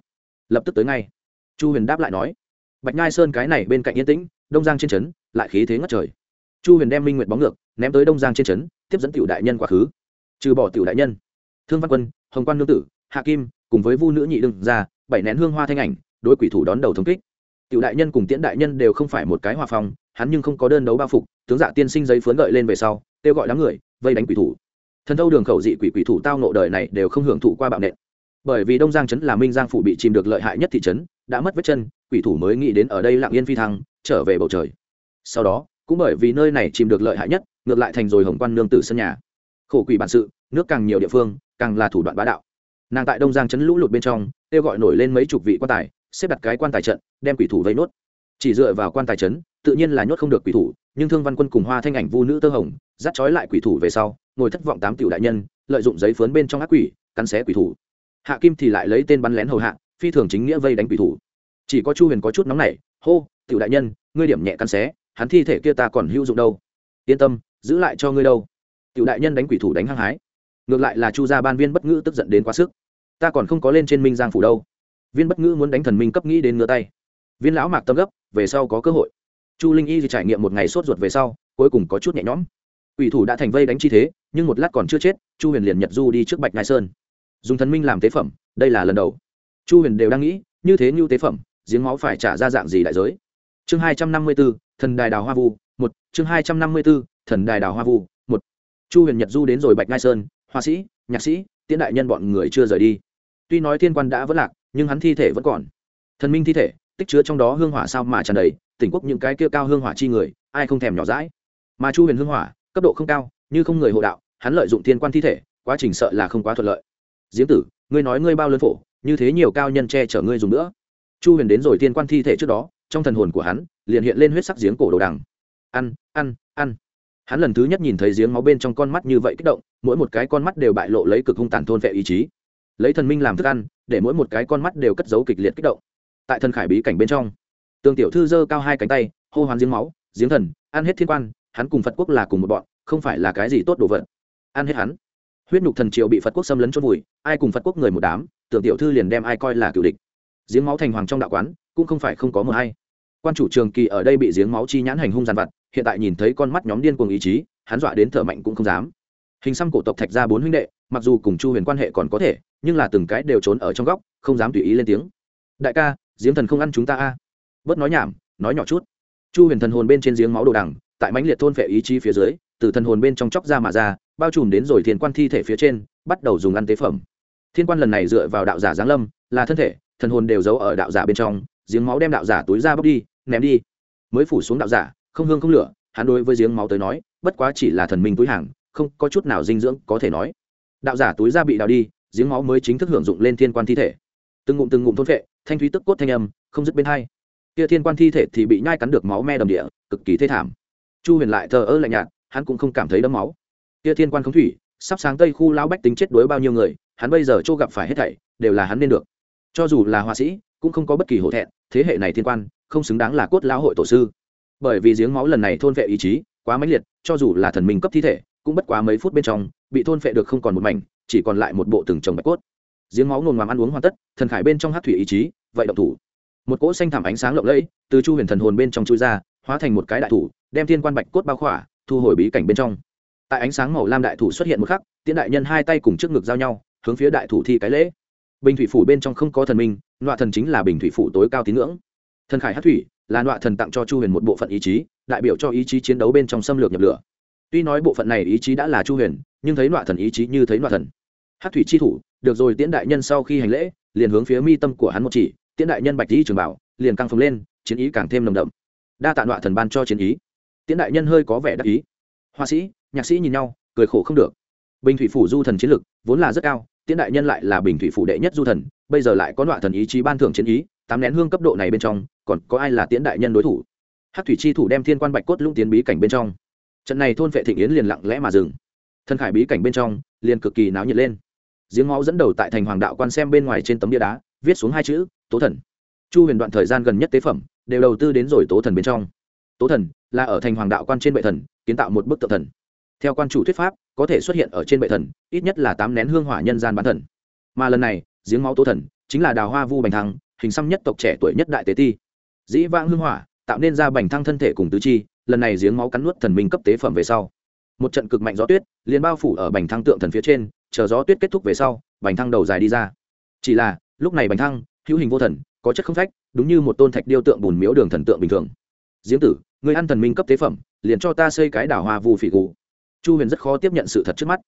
Lập tức tới ngay. Chu huyền đáp lại nói bạch nhai sơn cái này bên cạnh yên tĩnh đông giang trên trấn lại khí thế ngất trời. Chu huyền đem minh nguyệt bóng ngược ném tới đông giang trên trấn tiếp dẫn tiểu đại nhân quá khứ. Trừ bỏ tiểu đại nhân thương văn quân hồng quan nương tử hạ kim cùng với vu nữ nhị đương ra bảy nén hương hoa thanh ảnh đối quỷ thủ đón đầu thống kích. Tiểu đại nhân cùng tiễn đại nhân đều không phải một cái hòa phòng, hắn nhưng không có đơn đấu bao phục tướng dạ tiên sinh giấy phướn gợi lên về sau kêu gọi đám người vây đánh quỷ thủ. Thần thâu đường khẩu dị quỷ quỷ thủ tao nộ đời này đều không hưởng thụ qua bạo nện bởi vì đông giang trấn là minh giang phủ bị chìm được lợi hại nhất thị trấn, đã mất vết chân, quỷ thủ mới nghĩ đến ở đây lặng yên phi thăng, trở về bầu trời. Sau đó, cũng bởi vì nơi này chìm được lợi hại nhất, ngược lại thành rồi hồng quan nương tử sân nhà. Khổ quỷ bản sự, nước càng nhiều địa phương, càng là thủ đoạn bá đạo. Nàng tại đông giang Trấn lũ lụt bên trong, kêu gọi nổi lên mấy chục vị quan tài, xếp đặt cái quan tài trận, đem quỷ thủ vây nốt. Chỉ dựa vào quan tài trấn, tự nhiên là nhốt không được quỷ thủ, nhưng thương văn quân cùng hoa thanh ảnh vu nữ tơ hồng, dắt trói lại quỷ thủ về sau, ngồi thất vọng tám tiểu đại nhân, lợi dụng giấy phấn bên trong ác quỷ, cắn xé quỷ thủ hạ kim thì lại lấy tên bắn lén hầu hạ, phi thường chính nghĩa vây đánh quỷ thủ. Chỉ có chu huyền có chút nóng nảy, hô, tiểu đại nhân, ngươi điểm nhẹ căn xé, hắn thi thể kia ta còn hữu dụng đâu. Yên tâm, giữ lại cho ngươi đâu. Tiểu đại nhân đánh quỷ thủ đánh hăng hái. Ngược lại là chu gia ban viên bất ngữ tức giận đến quá sức. Ta còn không có lên trên minh giang phủ đâu. Viên bất ngữ muốn đánh thần minh cấp nghĩ đến ngửa tay. Viên lão mạc tâm gấp, về sau có cơ hội. Chu linh y thì trải nghiệm một ngày sốt ruột về sau, cuối cùng có chút nhẹ nhõm. Quỷ thủ đã thành vây đánh chi thế, nhưng một lát còn chưa chết, chu huyền liền nhật du đi trước bạch ngai sơn dùng thần minh làm tế phẩm, đây là lần đầu. Chu huyền đều đang nghĩ, như thế như tế phẩm, giếng máu phải trả ra dạng gì đại giới? Chương hai trăm năm mươi b ố thần đài đào hoa vu, một, chương hai trăm năm mươi b ố thần đài đào hoa vu, một. Chu huyền nhật du đến rồi bạch ngai sơn hoa sĩ, nhạc sĩ, tiễn đại nhân bọn người chưa rời đi. Tuy nói thiên quan đã vẫn lạc, nhưng hắn thi thể vẫn còn. Thần minh thi thể, tích chứa trong đó hương hỏa sao mà tràn đầy, tỉnh quốc những cái kia cao hương hỏa chi người, ai không thèm nhỏ rãi mà chu huyền hương hỏa, cấp độ không cao, như không người hộ đạo, hắn lợi dụng thiên quan thi thể, quá trình sợ là không quá thuận lợi diễm tử, ngươi nói ngươi bao lớn phổ, như thế nhiều cao nhân che chở ngươi dùng nữa. Chu huyền đến rồi thiên quan thi thể trước đó, trong thần hồn của hắn, liền hiện lên huyết sắc giếng cổ đồ đằng. Ăn ăn ăn. Hắn lần thứ nhất nhìn thấy giếng máu bên trong con mắt như vậy kích động, mỗi một cái con mắt đều bại lộ lấy cực hung tàn thôn vệ ý chí. Lấy thần minh làm thức ăn, để mỗi một cái con mắt đều cất giấu kịch liệt kích động. Tại thần khải bí cảnh bên trong, tương tiểu thư giơ cao hai cánh tay, hô hoán giếng máu, giếng thần, ăn hết thiên quan, hắn cùng phật quốc là cùng một bọn, không phải là cái gì tốt đồ vật. Ăn hết hắn huyết nhục thần triều bị phật quốc xâm lấn chôn vùi ai cùng phật quốc người một đám tưởng tiểu thư liền đem ai coi là cựu địch giếng máu thành hoàng trong đạo quán cũng không phải không có mờ hay quan chủ trường kỳ ở đây bị giếng máu chi nhãn hành hung giàn vặt hiện tại nhìn thấy con mắt nhóm điên cuồng ý chí hắn dọa đến thở mạnh cũng không dám hình xăm cổ tộc thạch ra bốn huynh đệ mặc dù cùng chu huyền quan hệ còn có thể nhưng là từng cái đều trốn ở trong góc không dám tùy ý lên tiếng đại ca giếng thần không ăn chúng ta a bớt nói nhảm nói nhỏ chút chu huyền thần hồn bên trên giếng máu đồ đằng tại mãnh liệt thôn phệ ý chí phía dưới từ thần hồn bên trong chóc ra mà ra bao trùm đến rồi thiên quan thi thể phía trên, bắt đầu dùng ăn tế phẩm. Thiên quan lần này dựa vào đạo giả giáng lâm, là thân thể, thần hồn đều giấu ở đạo giả bên trong, giếng máu đem đạo giả túi ra bốc đi, ném đi. Mới phủ xuống đạo giả, không hương không lửa, hắn đối với giếng máu tới nói, bất quá chỉ là thần minh túi hàng, không có chút nào dinh dưỡng có thể nói. Đạo giả túi ra bị đào đi, giếng máu mới chính thức hưởng dụng lên thiên quan thi thể. Từng ngụm từng ngụm thôn vệ thanh thúy tức cốt thanh âm, không dứt bên hai. Kia thiên quan thi thể thì bị nhai cắn được máu me đầm địa, cực kỳ thê thảm. Chu huyền lại thờ ơ lạnh nhạt, hắn cũng không cảm thấy đấm máu kia thiên quan không thủy, sắp sáng tây khu lão bách tính chết đuối bao nhiêu người, hắn bây giờ chỗ gặp phải hết thảy, đều là hắn nên được. Cho dù là họa sĩ, cũng không có bất kỳ hổ thẹn, thế hệ này thiên quan, không xứng đáng là cốt lão hội tổ sư. Bởi vì giếng máu lần này thôn vệ ý chí, quá mãnh liệt, cho dù là thần minh cấp thi thể, cũng bất quá mấy phút bên trong, bị thôn vệ được không còn một mảnh, chỉ còn lại một bộ từng chồng bạch cốt. Giếng máu nồn ngoàm ăn uống hoàn tất, thần khải bên trong hát thủy ý chí, vậy động thủ. Một cỗ xanh thảm ánh sáng lộng lẫy, từ chu huyền thần hồn bên trong chui ra, hóa thành một cái đại thủ, đem thiên quan bạch cốt bao khỏa, thu hồi bí cảnh bên trong tại ánh sáng màu lam đại thủ xuất hiện một khắc, tiễn đại nhân hai tay cùng trước ngực giao nhau, hướng phía đại thủ thi cái lễ. Bình thủy phủ bên trong không có thần minh, nọa thần chính là bình thủy phủ tối cao tín ngưỡng. Thần khải hát thủy là nọa thần tặng cho chu huyền một bộ phận ý chí, đại biểu cho ý chí chiến đấu bên trong xâm lược nhập lửa. Tuy nói bộ phận này ý chí đã là chu huyền, nhưng thấy nọa thần ý chí như thấy nọa thần. Hát thủy chi thủ, được rồi tiễn đại nhân sau khi hành lễ, liền hướng phía mi tâm của hắn một chỉ, tiễn đại nhân bạch lý trường bảo, liền căng phồng lên, chiến ý càng thêm nồng đậm. Đa tạ nọa thần ban cho chiến ý. Tiễn đại nhân hơi có vẻ đắc ý. Họa sĩ nhạc sĩ nhìn nhau, cười khổ không được. Bình thủy phủ du thần chiến lực vốn là rất cao, tiễn đại nhân lại là bình thủy phủ đệ nhất du thần, bây giờ lại có loại thần ý chí ban thưởng chiến ý, tám nén hương cấp độ này bên trong, còn có ai là tiễn đại nhân đối thủ? Hát thủy chi thủ đem thiên quan bạch cốt lũng tiến bí cảnh bên trong. Trận này thôn vệ thịnh yến liền lặng lẽ mà dừng. Thân khải bí cảnh bên trong, liền cực kỳ náo nhiệt lên. Giếng máu dẫn đầu tại thành hoàng đạo quan xem bên ngoài trên tấm bia đá, viết xuống hai chữ, tố thần. Chu huyền đoạn thời gian gần nhất tế phẩm, đều đầu tư đến rồi tố thần bên trong. Tố thần là ở thành hoàng đạo quan trên bệ thần, kiến tạo một bức tượng thần theo quan chủ thuyết pháp, có thể xuất hiện ở trên bệ thần, ít nhất là tám nén hương hỏa nhân gian bán thần. Mà lần này, giếng máu tố thần, chính là đào hoa vu bành thăng, hình xăm nhất tộc trẻ tuổi nhất đại tế ti. Dĩ vãng hương hỏa, tạo nên ra bành thăng thân thể cùng tứ chi, lần này giếng máu cắn nuốt thần minh cấp tế phẩm về sau. Một trận cực mạnh gió tuyết, liền bao phủ ở bành thăng tượng thần phía trên, chờ gió tuyết kết thúc về sau, bành thăng đầu dài đi ra. Chỉ là, lúc này bành thăng, hữu hình vô thần, có chất không phách, đúng như một tôn thạch điêu tượng bùn miếu đường thần tượng bình thường. Diễm tử người ăn thần minh cấp tế phẩm, liền cho ta xây cái đảo hoa vu phỉ cụ chu huyền rất khó tiếp nhận sự thật trước mắt.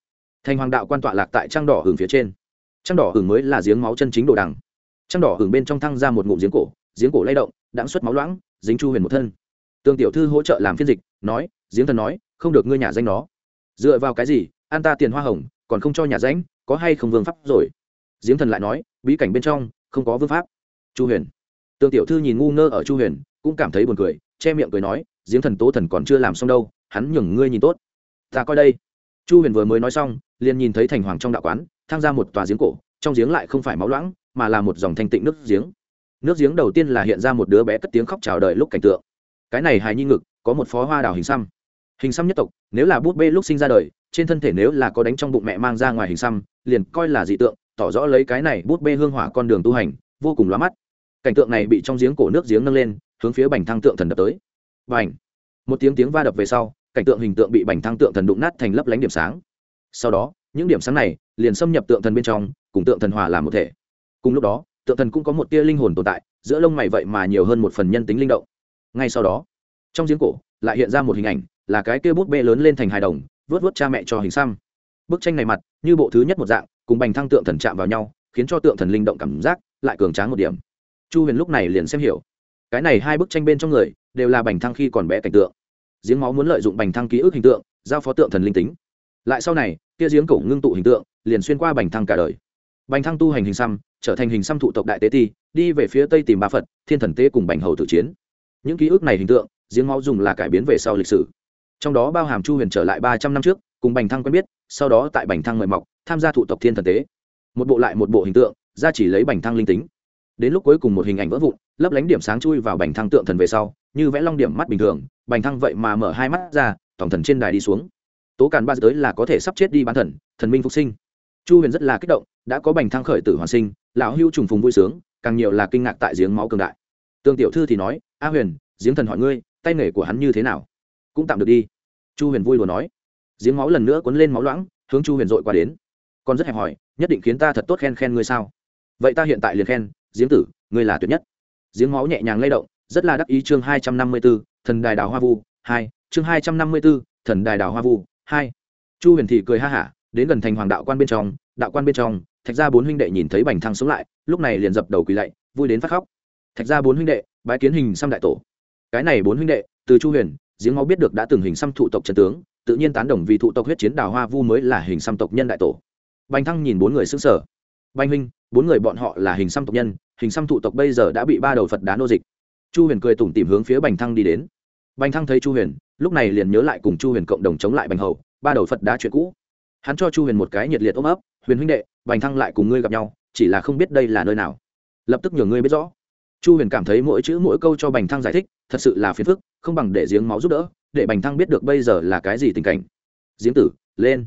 Thành hoàng đạo quan tọa lạc tại trang đỏ hưởng phía trên. Trang đỏ hưởng mới là giếng máu chân chính đồ đằng. Trang đỏ hưởng bên trong thăng ra một ngụm giếng cổ giếng cổ lay động, đãng xuất máu loãng, dính chu huyền một thân. Tương tiểu thư hỗ trợ làm phiên dịch, nói, giếng thần nói, không được ngươi nhà danh nó. Dựa vào cái gì an ta tiền hoa hồng, còn không cho nhà danh, có hay không vương pháp rồi? Giếng thần lại nói, bí cảnh bên trong, không có vương pháp. Chu huyền. Tương tiểu thư nhìn ngu ngơ ở chu huyền, cũng cảm thấy buồn cười, che miệng cười nói, giếng thần tố thần còn chưa làm xong đâu, hắn nhường ngươi nhìn tốt ta coi đây. Chu huyền vừa mới nói xong, liền nhìn thấy thành hoàng trong đạo quán, thang ra một tòa giếng cổ, trong giếng lại không phải máu loãng, mà là một dòng thanh tịnh nước giếng. Nước giếng đầu tiên là hiện ra một đứa bé cất tiếng khóc chào đời lúc cảnh tượng. Cái này hài nhi ngực, có một phó hoa đào hình xăm. Hình xăm nhất tộc, nếu là bút bê lúc sinh ra đời, trên thân thể nếu là có đánh trong bụng mẹ mang ra ngoài hình xăm, liền coi là dị tượng, tỏ rõ lấy cái này bút bê hương hỏa con đường tu hành, vô cùng lóa mắt. Cảnh tượng này bị trong giếng cổ nước giếng nâng lên, hướng phía bành thăng tượng thần đập tới. Bành! Một tiếng tiếng va đập về sau cảnh tượng hình tượng bị bành thăng tượng thần đụng nát thành lấp lánh điểm sáng. Sau đó, những điểm sáng này liền xâm nhập tượng thần bên trong, cùng tượng thần hòa làm một thể. Cùng lúc đó, tượng thần cũng có một tia linh hồn tồn tại, giữa lông mày vậy mà nhiều hơn một phần nhân tính linh động. Ngay sau đó, trong giếng cổ lại hiện ra một hình ảnh, là cái kia bút bê lớn lên thành hài đồng vớt vớt cha mẹ cho hình xăm. Bức tranh này mặt, như bộ thứ nhất một dạng, cùng bành thăng tượng thần chạm vào nhau, khiến cho tượng thần linh động cảm giác lại cường tráng một điểm. Chu huyền lúc này liền xem hiểu. Cái này hai bức tranh bên trong người đều là bành thăng khi còn bé cảnh tượng giếng máu muốn lợi dụng bành thăng ký ức hình tượng, giao phó tượng thần linh tính. Lại sau này, kia giếng cổ ngưng tụ hình tượng, liền xuyên qua bành thăng cả đời. Bành thăng tu hành hình xăm, trở thành hình xăm thụ tộc đại tế ti, đi về phía tây tìm ba phật, thiên thần tế cùng bành hầu tử chiến. Những ký ức này hình tượng, giếng máu dùng là cải biến về sau lịch sử. Trong đó bao hàm chu huyền trở lại ba trăm năm trước, cùng bành thăng quen biết, sau đó tại bành thăng mời mọc, tham gia thụ tộc thiên thần tế. Một bộ lại một bộ hình tượng, ra chỉ lấy bành thăng linh tính. Đến lúc cuối cùng một hình ảnh vỡ vụn, lấp lánh điểm sáng chui vào bành thăng tượng thần về sau, như vẽ long điểm mắt bình thường bành thăng vậy mà mở hai mắt ra tổng thần trên đài đi xuống. Tố càn ba tới là có thể sắp chết đi bán thần thần minh phục sinh. Chu huyền rất là kích động, đã có bành thăng khởi tử hoàn sinh, lão hưu trùng phùng vui sướng, càng nhiều là kinh ngạc tại giếng máu cường đại. Tương tiểu thư thì nói, a huyền, giếng thần hỏi ngươi, tay nghề của hắn như thế nào? Cũng tạm được đi. Chu huyền vui đùa nói. Giếng máu lần nữa cuốn lên máu loãng, hướng chu huyền dội qua đến. Còn rất hẹp hỏi nhất định khiến ta thật tốt khen khen ngươi sao? Vậy ta hiện tại liền khen, giếng tử, ngươi là tuyệt nhất. Giếng máu nhẹ nhàng lay động rất là đắc ý chương hai trăm năm mươi b ố thần đài đào hoa vu, hai, chương hai trăm năm mươi b ố thần đài đào hoa vu, hai. Chu huyền Thị cười ha hả, đến gần thành hoàng đạo quan bên trong, đạo quan bên trong, thạch gia bốn huynh đệ nhìn thấy bành thăng sống lại, lúc này liền dập đầu quỳ lạy, vui đến phát khóc. Thạch gia bốn huynh đệ, bái kiến hình xăm đại tổ. Cái này bốn huynh đệ, từ chu huyền, giếng máu biết được đã từng hình xăm thụ tộc trận tướng, tự nhiên tán đồng vì thụ tộc huyết chiến đào hoa vu mới là hình xăm tộc nhân đại tổ. Bành thăng nhìn bốn người sững sờ. Bành huynh, bốn người bọn họ là hình xăm tộc nhân, hình xăm thụ tộc bây giờ đã bị ba đầu phật đá nô dịch chu huyền cười tủm tìm hướng phía bành thăng đi đến. Bành thăng thấy chu huyền, lúc này liền nhớ lại cùng chu huyền cộng đồng chống lại bành hầu, ba đầu phật đá chuyện cũ. Hắn cho chu huyền một cái nhiệt liệt ôm ấp, huyền huynh đệ, bành thăng lại cùng ngươi gặp nhau, chỉ là không biết đây là nơi nào. Lập tức nhờ ngươi biết rõ. Chu huyền cảm thấy mỗi chữ mỗi câu cho bành thăng giải thích, thật sự là phiền phức, không bằng để giếng máu giúp đỡ, để bành thăng biết được bây giờ là cái gì tình cảnh. Giếng tử, lên.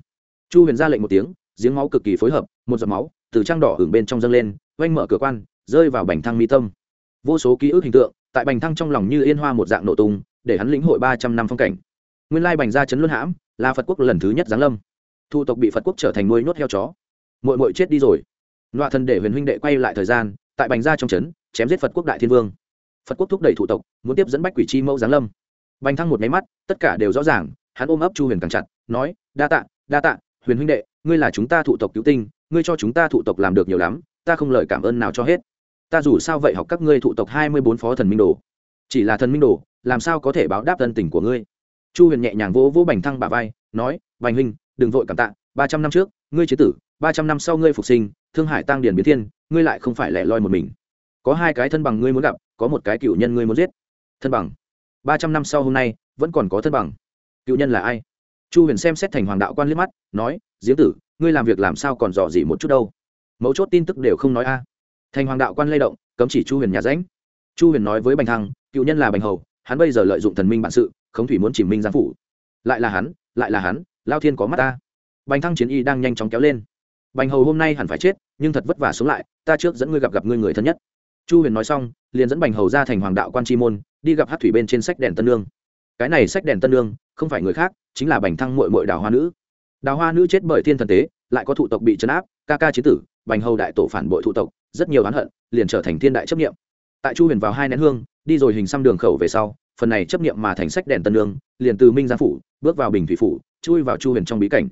Chu huyền ra lệnh một tiếng, giếng máu cực kỳ phối hợp, một giọt máu từ trang đỏ hưởng bên trong dâng lên oanh mở cửa quan, rơi vào bành thăng mi tâm. Vô số ký ức hình tượng tại bành thăng trong lòng như yên hoa một dạng nổ tung, để hắn lĩnh hội ba trăm năm phong cảnh. Nguyên lai bành gia chấn luân hãm là phật quốc lần thứ nhất giáng lâm. Thu tộc bị phật quốc trở thành nuôi nhốt heo chó. Mội mội chết đi rồi. Nọa thần để huyền huynh đệ quay lại thời gian, tại bành gia trong trấn chém giết phật quốc đại thiên vương. Phật quốc thúc đẩy thủ tộc, muốn tiếp dẫn bách quỷ chi mẫu giáng lâm. Bành thăng một máy mắt, tất cả đều rõ ràng, hắn ôm ấp chu huyền càng chặt, nói, đa tạ đa tạ, huyền huynh đệ, ngươi là chúng ta thụ tộc cứu tinh, ngươi cho chúng ta thụ tộc làm được nhiều lắm, ta không lời cảm ơn nào cho hết ta dù sao vậy học các ngươi thụ tộc hai mươi bốn phó thần minh đồ. Chỉ là thần minh đồ, làm sao có thể báo đáp thân tình của ngươi? Chu huyền nhẹ nhàng vỗ vỗ bành thăng bà vai, nói, bành huynh, đừng vội cảm tạ, ba trăm năm trước, ngươi chế tử, ba trăm năm sau ngươi phục sinh, thương hải tăng điển biến thiên, ngươi lại không phải lẻ loi một mình. Có hai cái thân bằng ngươi muốn gặp, có một cái cựu nhân ngươi muốn giết. Thân bằng? Ba trăm năm sau hôm nay, vẫn còn có thân bằng. Cựu nhân là ai? Chu huyền xem xét thành hoàng đạo quan liếc mắt, nói, diễm tử, ngươi làm việc làm sao còn dò gì một chút đâu? Mấu chốt tin tức đều không nói a thành hoàng đạo quan lay động, cấm chỉ chu huyền nhà ránh chu huyền nói với bành thăng, cựu nhân là bành hầu, hắn bây giờ lợi dụng thần minh bản sự, khống thủy muốn chìm minh giang phủ. Lại là hắn, lại là hắn, lao thiên có mắt ta. Bành thăng chiến y đang nhanh chóng kéo lên. Bành hầu hôm nay hẳn phải chết, nhưng thật vất vả xuống lại, ta trước dẫn ngươi gặp gặp ngươi người thân nhất. Chu huyền nói xong, liền dẫn bành hầu ra thành hoàng đạo quan chi môn, đi gặp hát thủy bên trên sách đèn tân lương cái này sách đèn tân lương không phải người khác, chính là bành thăng mội mội đào hoa nữ. Đào hoa nữ chết bởi thiên thần tế, lại có thụ tộc bị chấn áp, ca ca chế tử, bành hầu đại tổ phản bội thụ tộc rất nhiều oán hận, liền trở thành thiên đại chấp nghiệm tại chu huyền vào hai nén hương, đi rồi hình xăm đường khẩu về sau, phần này chấp nghiệm mà thành sách đèn tân lương liền từ minh gia phủ, bước vào bình thủy phủ, chui vào chu huyền trong bí cảnh.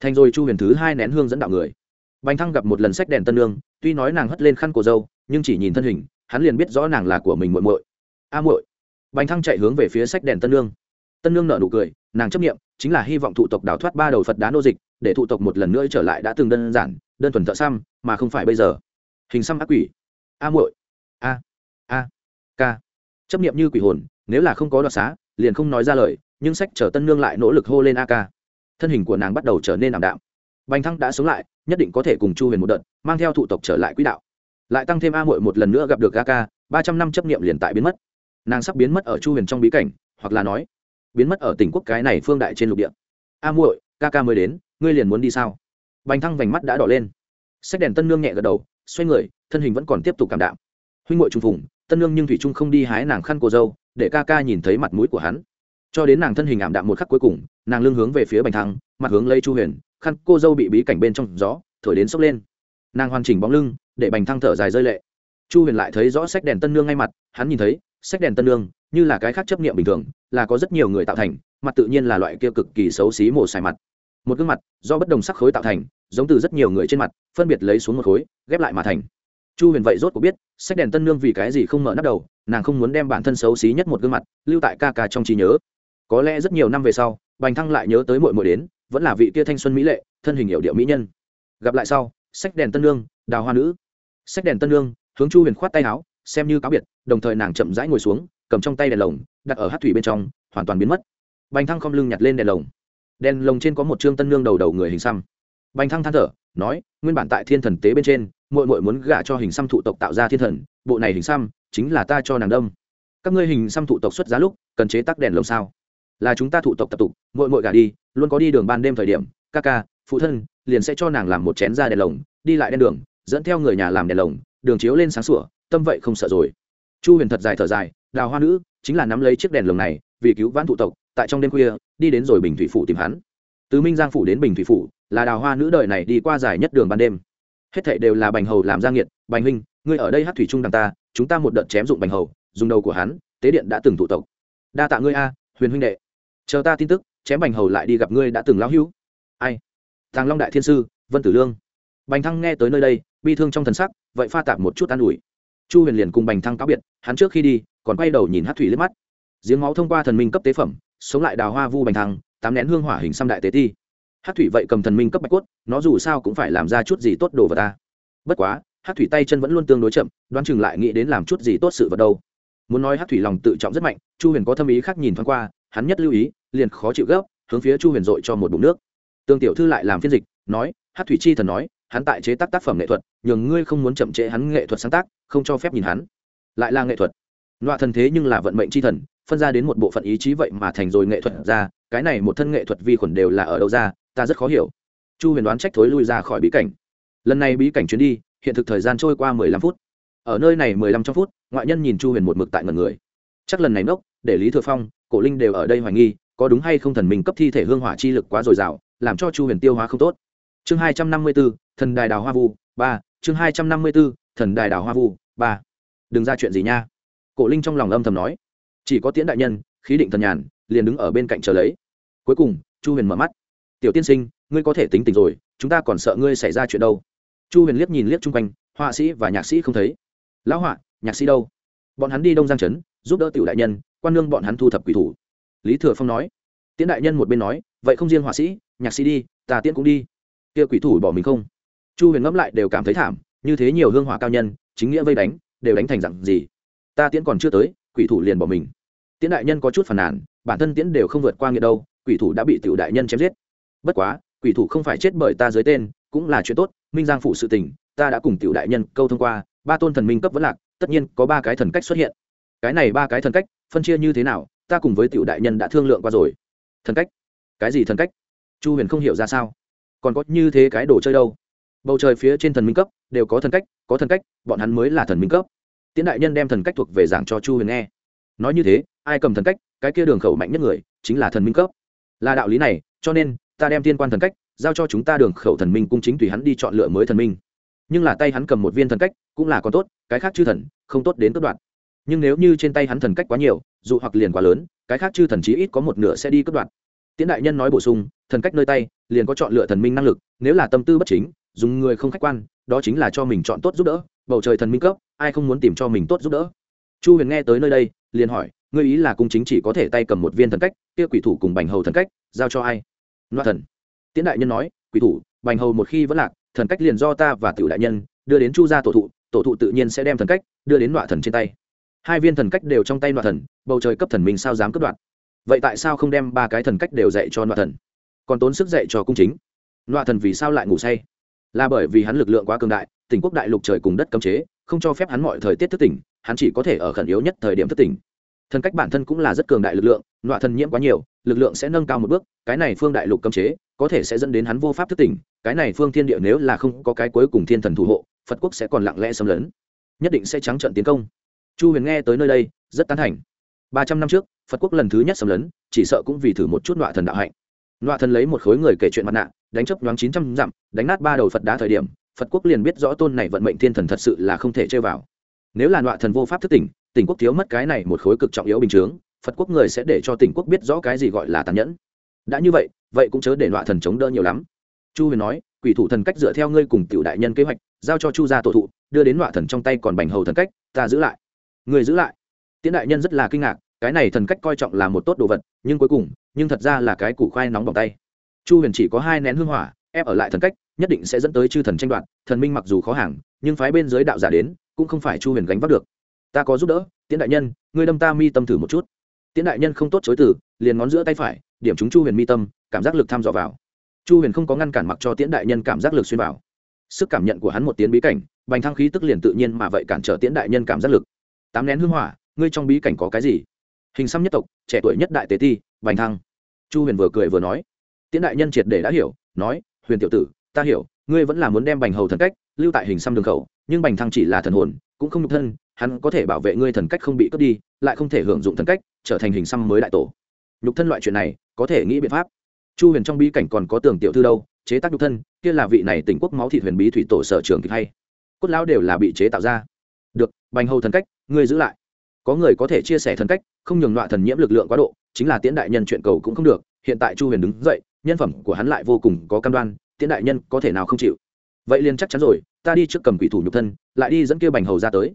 Thành rồi chu huyền thứ hai nén hương dẫn đạo người. Bành thăng gặp một lần sách đèn tân lương tuy nói nàng hất lên khăn cổ dâu nhưng chỉ nhìn thân hình, hắn liền biết rõ nàng là của mình muội muội. A muội. Bành thăng chạy hướng về phía sách đèn tân lương tân lương nở nụ cười, nàng chấp nghiệm chính là hy vọng thụ tộc đào thoát ba đầu phật đá nô dịch, để thụ tộc một lần nữa trở lại đã từng đơn giản, đơn thuần thợ xăm, mà không phải bây giờ hình xăm ác quỷ. A muội. A. A. K chấp nghiệm như quỷ hồn, nếu là không có đoạt xá, liền không nói ra lời, nhưng sách chở tân nương lại nỗ lực hô lên a ca. Thân hình của nàng bắt đầu trở nên ảm đạm. Bành thăng đã sống lại, nhất định có thể cùng chu huyền một đợt, mang theo thủ tộc trở lại quỹ đạo. Lại tăng thêm a muội một lần nữa gặp được a ca, ba trăm năm chấp nghiệm liền tại biến mất. Nàng sắp biến mất ở chu huyền trong bí cảnh, hoặc là nói, biến mất ở tỉnh quốc cái này phương đại trên lục địa. A muội, ca ca mới đến, ngươi liền muốn đi sao? Bành thăng vành mắt đã đỏ lên. Sách đèn tân nương nhẹ gật đầu xoay người, thân hình vẫn còn tiếp tục cảm đạm. Huynh ngội trùng phùng, tân nương nhưng thủy trung không đi hái nàng khăn cô dâu, để ca ca nhìn thấy mặt mũi của hắn. Cho đến nàng thân hình ảm đạm một khắc cuối cùng, nàng lưng hướng về phía bành thăng, mặt hướng lấy chu huyền, khăn cô dâu bị bí cảnh bên trong gió, thổi đến sốc lên. Nàng hoàn chỉnh bóng lưng, để bành thăng thở dài rơi lệ. Chu huyền lại thấy rõ sách đèn tân nương ngay mặt, hắn nhìn thấy, sách đèn tân nương như là cái khác chấp nghiệm bình thường, là có rất nhiều người tạo thành, mặt tự nhiên là loại kia cực kỳ xấu xí mổ xài mặt một gương mặt do bất đồng sắc khối tạo thành, giống từ rất nhiều người trên mặt, phân biệt lấy xuống một khối, ghép lại mà thành. Chu huyền vậy rốt cuộc biết, sách đèn tân nương vì cái gì không mở nắp đầu, nàng không muốn đem bản thân xấu xí nhất một gương mặt lưu tại ca ca trong trí nhớ. Có lẽ rất nhiều năm về sau, bành thăng lại nhớ tới mội mội đến, vẫn là vị kia thanh xuân mỹ lệ, thân hình hiệu điệu mỹ nhân. Gặp lại sau, sách đèn tân nương, đào hoa nữ. Sách đèn tân nương, hướng chu huyền khoát tay áo, xem như cáo biệt, đồng thời nàng chậm rãi ngồi xuống, cầm trong tay đèn lồng, đặt ở hát thủy bên trong, hoàn toàn biến mất. Bành thăng không lưng nhặt lên đèn lồng đèn lồng trên có một trương tân nương đầu đầu người hình xăm. Bành thăng than thở, nói, nguyên bản tại thiên thần tế bên trên mội mội muốn gả cho hình xăm thụ tộc tạo ra thiên thần, bộ này hình xăm chính là ta cho nàng đông các ngươi hình xăm thụ tộc xuất giá lúc, cần chế tắc đèn lồng sao? Là chúng ta thụ tộc tập tục mội mội gả đi, luôn có đi đường ban đêm thời điểm, ca ca, phụ thân liền sẽ cho nàng làm một chén ra đèn lồng, đi lại đèn đường, dẫn theo người nhà làm đèn lồng, đường chiếu lên sáng sủa, tâm vậy không sợ rồi. Chu huyền thật dài thở dài, đào hoa nữ, chính là nắm lấy chiếc đèn lồng này, vì cứu vãn thụ tộc, tại trong đêm khuya đi đến rồi bình thủy phủ tìm hắn. Từ minh giang phủ đến bình thủy phủ, là đào hoa nữ đời này đi qua dài nhất đường ban đêm. Hết thệ đều là bành hầu làm ra nghiệt, bành huynh, ngươi ở đây hát thủy trung đằng ta, chúng ta một đợt chém dụng bành hầu, dùng đầu của hắn, tế điện đã từng tụ tộc. Đa tạ ngươi a, huyền huynh đệ. Chờ ta tin tức, chém bành hầu lại đi gặp ngươi đã từng lão hữu. Ai? Thằng long đại thiên sư, vân tử lương. Bành thăng nghe tới nơi đây, bi thương trong thần sắc, vậy pha tạp một chút an ủi. Chu huyền liền cùng bành thăng cáo biệt, hắn trước khi đi, còn quay đầu nhìn hát thủy liếc mắt. Giếng máu thông qua thần minh cấp tế phẩm sống lại đào hoa vu bành thăng, tám nén hương hỏa hình xăm đại tế ti. Hát thủy vậy cầm thần minh cấp bạch cốt, nó dù sao cũng phải làm ra chút gì tốt đồ vật ta. Bất quá hát thủy tay chân vẫn luôn tương đối chậm, đoán chừng lại nghĩ đến làm chút gì tốt sự vật đâu. Muốn nói hát thủy lòng tự trọng rất mạnh, chu huyền có tâm ý khác nhìn thoáng qua, hắn nhất lưu ý, liền khó chịu gấp, hướng phía chu huyền dội cho một bụng nước. Tương tiểu thư lại làm phiên dịch, nói hát thủy chi thần nói, hắn tại chế tác tác phẩm nghệ thuật, nhường ngươi không muốn chậm trễ hắn nghệ thuật sáng tác, không cho phép nhìn hắn. Lại là nghệ thuật. Nọa thần thế nhưng là vận mệnh chi thần phân ra đến một bộ phận ý chí vậy mà thành rồi nghệ thuật ra, cái này một thân nghệ thuật vi khuẩn đều là ở đâu ra, ta rất khó hiểu. Chu huyền đoán trách thối lui ra khỏi bí cảnh. Lần này bí cảnh chuyến đi, hiện thực thời gian trôi qua mười lăm phút. Ở nơi này mười lăm trong phút, ngoại nhân nhìn chu huyền một mực tại ngần người. Chắc lần này nốc, để lý thừa phong, cổ linh đều ở đây hoài nghi, có đúng hay không thần mình cấp thi thể hương hỏa chi lực quá dồi dào, làm cho chu huyền tiêu hóa không tốt. Chương hai trăm năm mươi b ố thần đài đào hoa vu, ba. Chương hai trăm năm mươi b ố thần đài đào hoa vu, ba. Đừng ra chuyện gì nha. Cổ linh trong lòng âm thầm nói chỉ có tiễn đại nhân, khí định thần nhàn, liền đứng ở bên cạnh chờ lấy. Cuối cùng, chu huyền mở mắt. Tiểu tiên sinh, ngươi có thể tính tình rồi, chúng ta còn sợ ngươi xảy ra chuyện đâu. Chu huyền liếc nhìn liếc chung quanh, họa sĩ và nhạc sĩ không thấy. Lão họa, nhạc sĩ đâu? Bọn hắn đi đông giang trấn, giúp đỡ tiểu đại nhân, quan nương bọn hắn thu thập quỷ thủ. Lý thừa phong nói. Tiễn đại nhân một bên nói, vậy không riêng họa sĩ, nhạc sĩ đi, ta tiễn cũng đi. Kia quỷ thủ bỏ mình không? Chu huyền ngẫm lại đều cảm thấy thảm, như thế nhiều hương hỏa cao nhân, chính nghĩa vây đánh, đều đánh thành dặn gì? Ta tiễn còn chưa tới quỷ thủ liền bỏ mình. Tiễn đại nhân có chút phản nàn, bản thân tiễn đều không vượt qua nghĩa đâu, quỷ thủ đã bị tiểu đại nhân chém giết. Bất quá, quỷ thủ không phải chết bởi ta dưới tên, cũng là chuyện tốt, minh giang phụ sự tình, ta đã cùng tiểu đại nhân câu thông qua, ba tôn thần minh cấp vẫn lạc, tất nhiên có ba cái thần cách xuất hiện. Cái này ba cái thần cách, phân chia như thế nào, ta cùng với tiểu đại nhân đã thương lượng qua rồi. Thần cách? Cái gì thần cách? Chu huyền không hiểu ra sao. Còn có như thế cái đồ chơi đâu? Bầu trời phía trên thần minh cấp, đều có thần cách, có thần cách, bọn hắn mới là thần minh cấp tiễn đại nhân đem thần cách thuộc về giảng cho chu huyền nghe. Nói như thế, ai cầm thần cách, cái kia đường khẩu mạnh nhất người, chính là thần minh cấp. Là đạo lý này, cho nên, ta đem tiên quan thần cách, giao cho chúng ta đường khẩu thần minh cung chính tùy hắn đi chọn lựa mới thần minh. Nhưng là tay hắn cầm một viên thần cách, cũng là còn tốt, cái khác chư thần, không tốt đến cất đoạn nhưng nếu như trên tay hắn thần cách quá nhiều, dù hoặc liền quá lớn, cái khác chư thần chí ít có một nửa sẽ đi cất đoạn tiễn đại nhân nói bổ sung, thần cách nơi tay, liền có chọn lựa thần minh năng lực, nếu là tâm tư bất chính, dùng người không khách quan đó chính là cho mình chọn tốt giúp đỡ, bầu trời thần minh cấp, ai không muốn tìm cho mình tốt giúp đỡ? Chu huyền nghe tới nơi đây, liền hỏi, ngươi ý là cung chính chỉ có thể tay cầm một viên thần cách, kia quỷ thủ cùng bành hầu thần cách, giao cho ai? Loa thần. Tiễn đại nhân nói, quỷ thủ, bành hầu một khi vẫn lạc, thần cách liền do ta và tiểu đại nhân, đưa đến chu gia tổ thụ tổ thụ tự nhiên sẽ đem thần cách, đưa đến loạ thần trên tay. Hai viên thần cách đều trong tay loạ thần, bầu trời cấp thần mình sao dám cướp đoạt? Vậy tại sao không đem ba cái thần cách đều dạy cho loạ thần? Còn tốn sức dạy cho cung chính. Loạ thần vì sao lại ngủ say? Là bởi vì hắn lực lượng quá cường đại, tỉnh quốc đại lục trời cùng đất cấm chế, không cho phép hắn mọi thời tiết thức tỉnh, hắn chỉ có thể ở khẩn yếu nhất thời điểm thức tỉnh. Thần cách bản thân cũng là rất cường đại lực lượng nọa thần nhiễm quá nhiều, lực lượng sẽ nâng cao một bước, cái này phương đại lục cấm chế, có thể sẽ dẫn đến hắn vô pháp thức tỉnh, cái này phương thiên địa nếu là không có cái cuối cùng thiên thần thủ hộ, phật quốc sẽ còn lặng lẽ xâm lấn, nhất định sẽ trắng trận tiến công. Chu huyền nghe tới nơi đây, rất tán thành. Ba trăm năm trước, phật quốc lần thứ nhất xâm lấn, chỉ sợ cũng vì thử một chút nọa thần đạo hạnh. Nọa thần lấy một khối người kể chuyện mặt nạ đánh chấp nhoáng chín trăm dặm, đánh nát ba đầu phật đá thời điểm, phật quốc liền biết rõ tôn này vận mệnh thiên thần thật sự là không thể chơi vào. Nếu là nọa thần vô pháp thức tỉnh tỉnh quốc thiếu mất cái này một khối cực trọng yếu bình chướng, phật quốc người sẽ để cho tỉnh quốc biết rõ cái gì gọi là tàn nhẫn. Đã như vậy vậy cũng chớ để nọa thần chống đỡ nhiều lắm. Chu huyền nói, quỷ thủ thần cách dựa theo ngươi cùng tiểu đại nhân kế hoạch, giao cho chu gia tổ thụ, đưa đến nọa thần trong tay còn bành hầu thần cách, ta giữ lại. Người giữ lại. Tiễn đại nhân rất là kinh ngạc, cái này thần cách coi trọng là một tốt đồ vật, nhưng cuối cùng, nhưng thật ra là cái củ khoai nóng bỏng tay chu huyền chỉ có hai nén hương hỏa, ép ở lại thần cách, nhất định sẽ dẫn tới chư thần tranh đoạt, thần minh mặc dù khó hàng, nhưng phái bên giới đạo giả đến, cũng không phải chu huyền gánh vác được. Ta có giúp đỡ, tiễn đại nhân, ngươi đâm ta mi tâm thử một chút. Tiễn đại nhân không tốt chối từ, liền ngón giữa tay phải, điểm chúng chu huyền mi tâm, cảm giác lực tham dò vào. Chu huyền không có ngăn cản mặc cho tiễn đại nhân cảm giác lực xuyên vào. Sức cảm nhận của hắn một tiến bí cảnh, bành thăng khí tức liền tự nhiên mà vậy cản trở tiễn đại nhân cảm giác lực. Tám nén hương hỏa, ngươi trong bí cảnh có cái gì? Hình xăm nhất tộc, trẻ tuổi nhất đại tế ti, bành thăng. Chu huyền vừa cười vừa nói tiễn đại nhân triệt để đã hiểu, nói, huyền tiểu tử, ta hiểu, ngươi vẫn là muốn đem bành hầu thần cách lưu tại hình xăm đường khẩu, nhưng bành thăng chỉ là thần hồn, cũng không nhục thân, hắn có thể bảo vệ ngươi thần cách không bị cướp đi, lại không thể hưởng dụng thần cách, trở thành hình xăm mới đại tổ. Nhục thân loại chuyện này, có thể nghĩ biện pháp. Chu huyền trong bí cảnh còn có tường tiểu thư đâu, chế tác nhục thân, kia là vị này tỉnh quốc máu thịt huyền bí thủy tổ sở trường kịch hay. Cốt lão đều là bị chế tạo ra. Được, bành hầu thần cách, ngươi giữ lại. Có người có thể chia sẻ thần cách, không nhường loại thần nhiễm lực lượng quá độ, chính là tiễn đại nhân chuyện cầu cũng không được, hiện tại chu huyền đứng dậy nhân phẩm của hắn lại vô cùng có cam đoan, tiễn đại nhân có thể nào không chịu? Vậy liền chắc chắn rồi, ta đi trước cầm quỷ thủ nhục thân, lại đi dẫn kia bành hầu ra tới.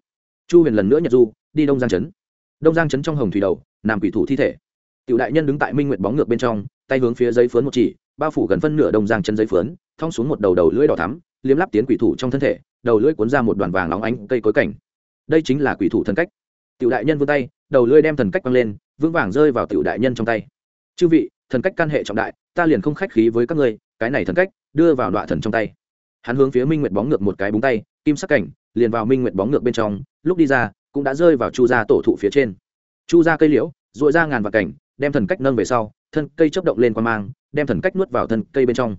Chu huyền lần nữa nhật du, đi đông giang trấn. Đông giang trấn trong hồng thủy đầu, nằm quỷ thủ thi thể. Tiểu đại nhân đứng tại minh nguyệt bóng ngược bên trong, tay hướng phía giấy phướn một chỉ, bao phủ gần phân nửa đông giang chân giấy phướn, thong xuống một đầu đầu lưỡi đỏ thắm, liếm lắp tiến quỷ thủ trong thân thể, đầu lưỡi cuốn ra một đoàn vàng óng ánh cây cối cảnh. Đây chính là quỷ thủ thần cách. Tiểu đại nhân vươn tay, đầu lưỡi đem thần cách quăng lên, vững vàng rơi vào tiểu đại nhân trong tay. Chư vị thần cách căn hệ trọng đại, ta liền không khách khí với các ngươi, cái này thần cách, đưa vào đoạn thần trong tay. Hắn hướng phía minh nguyệt bóng ngược một cái búng tay, kim sắc cảnh, liền vào minh nguyệt bóng ngược bên trong, lúc đi ra, cũng đã rơi vào chu gia tổ thụ phía trên. Chu gia cây liễu dội ra ngàn vạt cảnh, đem thần cách nâng về sau, thân cây chấp động lên quan mang, đem thần cách nuốt vào thân cây bên trong.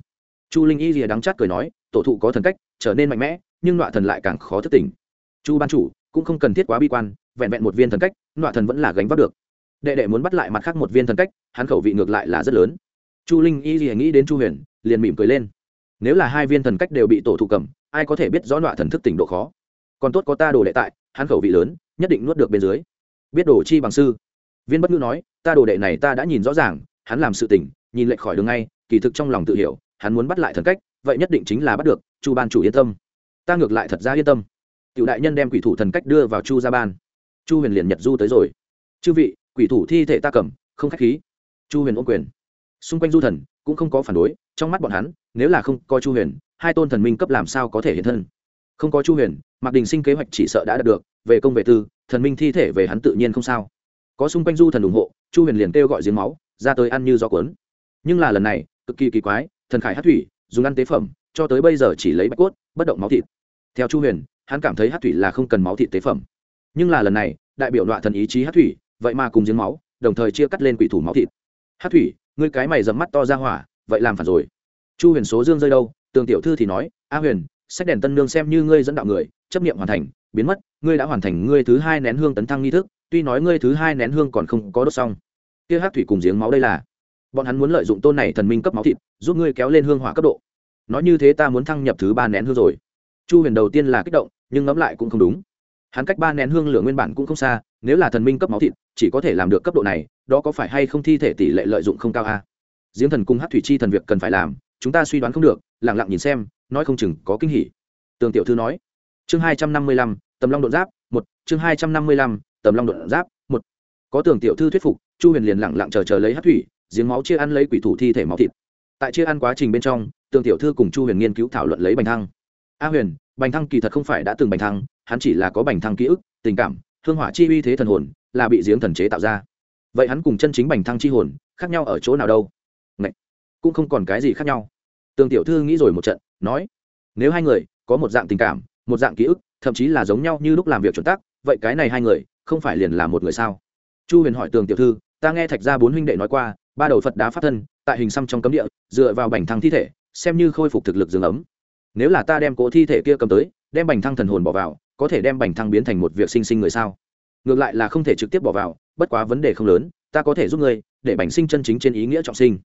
Chu linh y rìa đắng chát cười nói, tổ thụ có thần cách, trở nên mạnh mẽ, nhưng nọa thần lại càng khó thức tỉnh. Chu ban chủ, cũng không cần thiết quá bi quan, vẹn vẹn một viên thần cách nọa thần vẫn là gánh vác được đệ đệ muốn bắt lại mặt khác một viên thần cách, hắn khẩu vị ngược lại là rất lớn. Chu linh y gì nghĩ đến chu huyền, liền mỉm cười lên. Nếu là hai viên thần cách đều bị tổ thụ cầm, ai có thể biết rõ nọa thần thức tỉnh độ khó? Còn tốt có ta đồ đệ tại, hắn khẩu vị lớn, nhất định nuốt được bên dưới. Biết đồ chi bằng sư. Viên bất ngữ nói, ta đồ đệ này ta đã nhìn rõ ràng, hắn làm sự tỉnh nhìn lệch khỏi đường ngay, kỳ thực trong lòng tự hiểu, hắn muốn bắt lại thần cách, vậy nhất định chính là bắt được, chu ban chủ yên tâm. Ta ngược lại thật ra yên tâm. Cựu đại nhân đem quỷ thủ thần cách đưa vào chu gia ban. Chu huyền liền nhật du tới rồi. Chư vị quỷ thủ thi thể ta cầm, không k h á c h khí. Chu huyền ôm quyền. Xung quanh du thần cũng không có phản đối, trong mắt bọn hắn, nếu là không có chu huyền, hai tôn thần minh cấp làm sao có thể hiện thân? Không có chu huyền, mạc đình sinh kế hoạch chỉ sợ đã đạt được, về công về tư, thần minh thi thể về hắn tự nhiên không sao. Có xung quanh du thần ủng hộ, chu huyền liền kêu gọi giếng máu, ra tới ăn như gió cuốn. Nhưng là lần này, cực kỳ kỳ quái, thần khải hát thủy, dùng ăn tế phẩm, cho tới bây giờ chỉ lấy bạch cốt, bất động máu thịt. Theo chu huyền, hắn cảm thấy hát thủy là không cần máu thịt tế phẩm. Nhưng là lần này, đại biểu đoạn thần ý chí hát thủy vậy mà cùng giếng máu, đồng thời chia cắt lên quỷ thủ máu thịt. Hát thủy, ngươi cái mày dầm mắt to ra hỏa, vậy làm phản rồi. Chu huyền số dương rơi đâu? Tường tiểu thư thì nói, a huyền, sách đèn tân nương xem như ngươi dẫn đạo người, chấp nghiệm hoàn thành, biến mất, ngươi đã hoàn thành ngươi thứ hai nén hương tấn thăng nghi thức, tuy nói ngươi thứ hai nén hương còn không có đốt xong. Kia hát thủy cùng giếng máu đây là, bọn hắn muốn lợi dụng tôn này thần minh cấp máu thịt, giúp ngươi kéo lên hương hỏa cấp độ. Nói như thế ta muốn thăng nhập thứ ba nén hương rồi. Chu huyền đầu tiên là kích động, nhưng ngẫm lại cũng không đúng. Hắn cách ba nén hương lửa nguyên bản cũng không xa nếu là thần minh cấp máu thịt, chỉ có thể làm được cấp độ này, đó có phải hay không thi thể tỷ lệ lợi dụng không cao a? À? giếng thần cung hát thủy chi thần việc cần phải làm, chúng ta suy đoán không được lẳng lặng nhìn xem, nói không chừng có kinh hỉ. Tường tiểu thư nói. Chương hai trăm năm mươi lăm, tầm long đột giáp, một. Chương hai trăm năm mươi lăm, tầm long đột giáp, một. Có tường tiểu thư thuyết phục, chu huyền liền lẳng lặng chờ chờ lấy hát thủy, giếng máu chia ăn lấy quỷ thủ thi thể máu thịt. Tại chia ăn quá trình bên trong, tường tiểu thư cùng chu huyền nghiên cứu thảo luận lấy bành thăng. A huyền, bành thăng kỳ thật không phải đã từng bành thăng, hắn chỉ là có bành thăng ký ức, tình cảm hương hỏa chi uy thế thần hồn là bị giếng thần chế tạo ra. Vậy hắn cùng chân chính bành thăng chi hồn khác nhau ở chỗ nào đâu? Ngậy! cũng không còn cái gì khác nhau. Tường tiểu thư nghĩ rồi một trận, nói, nếu hai người có một dạng tình cảm, một dạng ký ức, thậm chí là giống nhau như lúc làm việc chuẩn tắc, vậy cái này hai người không phải liền là một người sao? Chu huyền hỏi tường tiểu thư, ta nghe thạch gia bốn huynh đệ nói qua, ba đầu phật đá phát thân, tại hình xăm trong cấm địa, dựa vào bành thăng thi thể, xem như khôi phục thực lực dương ấm. Nếu là ta đem cỗ thi thể kia cầm tới, đem bành thăng thần hồn bỏ vào có thể đem bành thăng biến thành một việc sinh sinh người sao? Ngược lại là không thể trực tiếp bỏ vào, bất quá vấn đề không lớn, ta có thể giúp ngươi, để bành sinh chân chính trên ý nghĩa trọng sinh.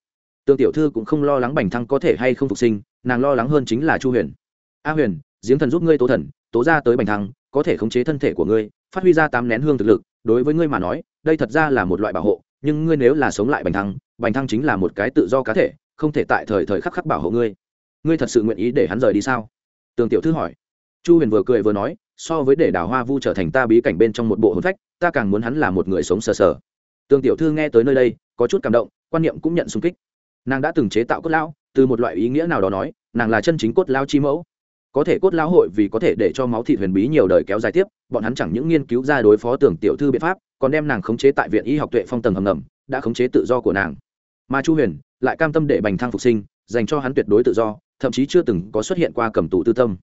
Tương tiểu thư cũng không lo lắng bành thăng có thể hay không phục sinh, nàng lo lắng hơn chính là chu huyền. A huyền, giếng thần giúp ngươi tố thần, tố ra tới bành thăng, có thể khống chế thân thể của ngươi, phát huy ra tám nén hương thực lực, đối với ngươi mà nói, đây thật ra là một loại bảo hộ, nhưng ngươi nếu là sống lại bành thăng bành thăng chính là một cái tự do cá thể, không thể tại thời thời khắc khắc bảo hộ ngươi. Ngươi thật sự nguyện ý để hắn rời đi sao? Tường tiểu thư hỏi. Chu huyền vừa cười vừa nói so với để đào hoa vu trở thành ta bí cảnh bên trong một bộ hồn phách, ta càng muốn hắn là một người sống sờ sờ. Tương tiểu thư nghe tới nơi đây, có chút cảm động, quan niệm cũng nhận xung kích. Nàng đã từng chế tạo cốt lão, từ một loại ý nghĩa nào đó nói, nàng là chân chính cốt lao chi mẫu. Có thể cốt lão hội vì có thể để cho máu thịt huyền bí nhiều đời kéo dài tiếp, bọn hắn chẳng những nghiên cứu ra đối phó tưởng tiểu thư biện pháp, còn đem nàng khống chế tại viện y học tuệ phong tầng hầm ngầm, đã khống chế tự do của nàng. Mà chu huyền lại cam tâm để bành thang phục sinh, dành cho hắn tuyệt đối tự do, thậm chí chưa từng có xuất hiện qua cầm tù tư tâm.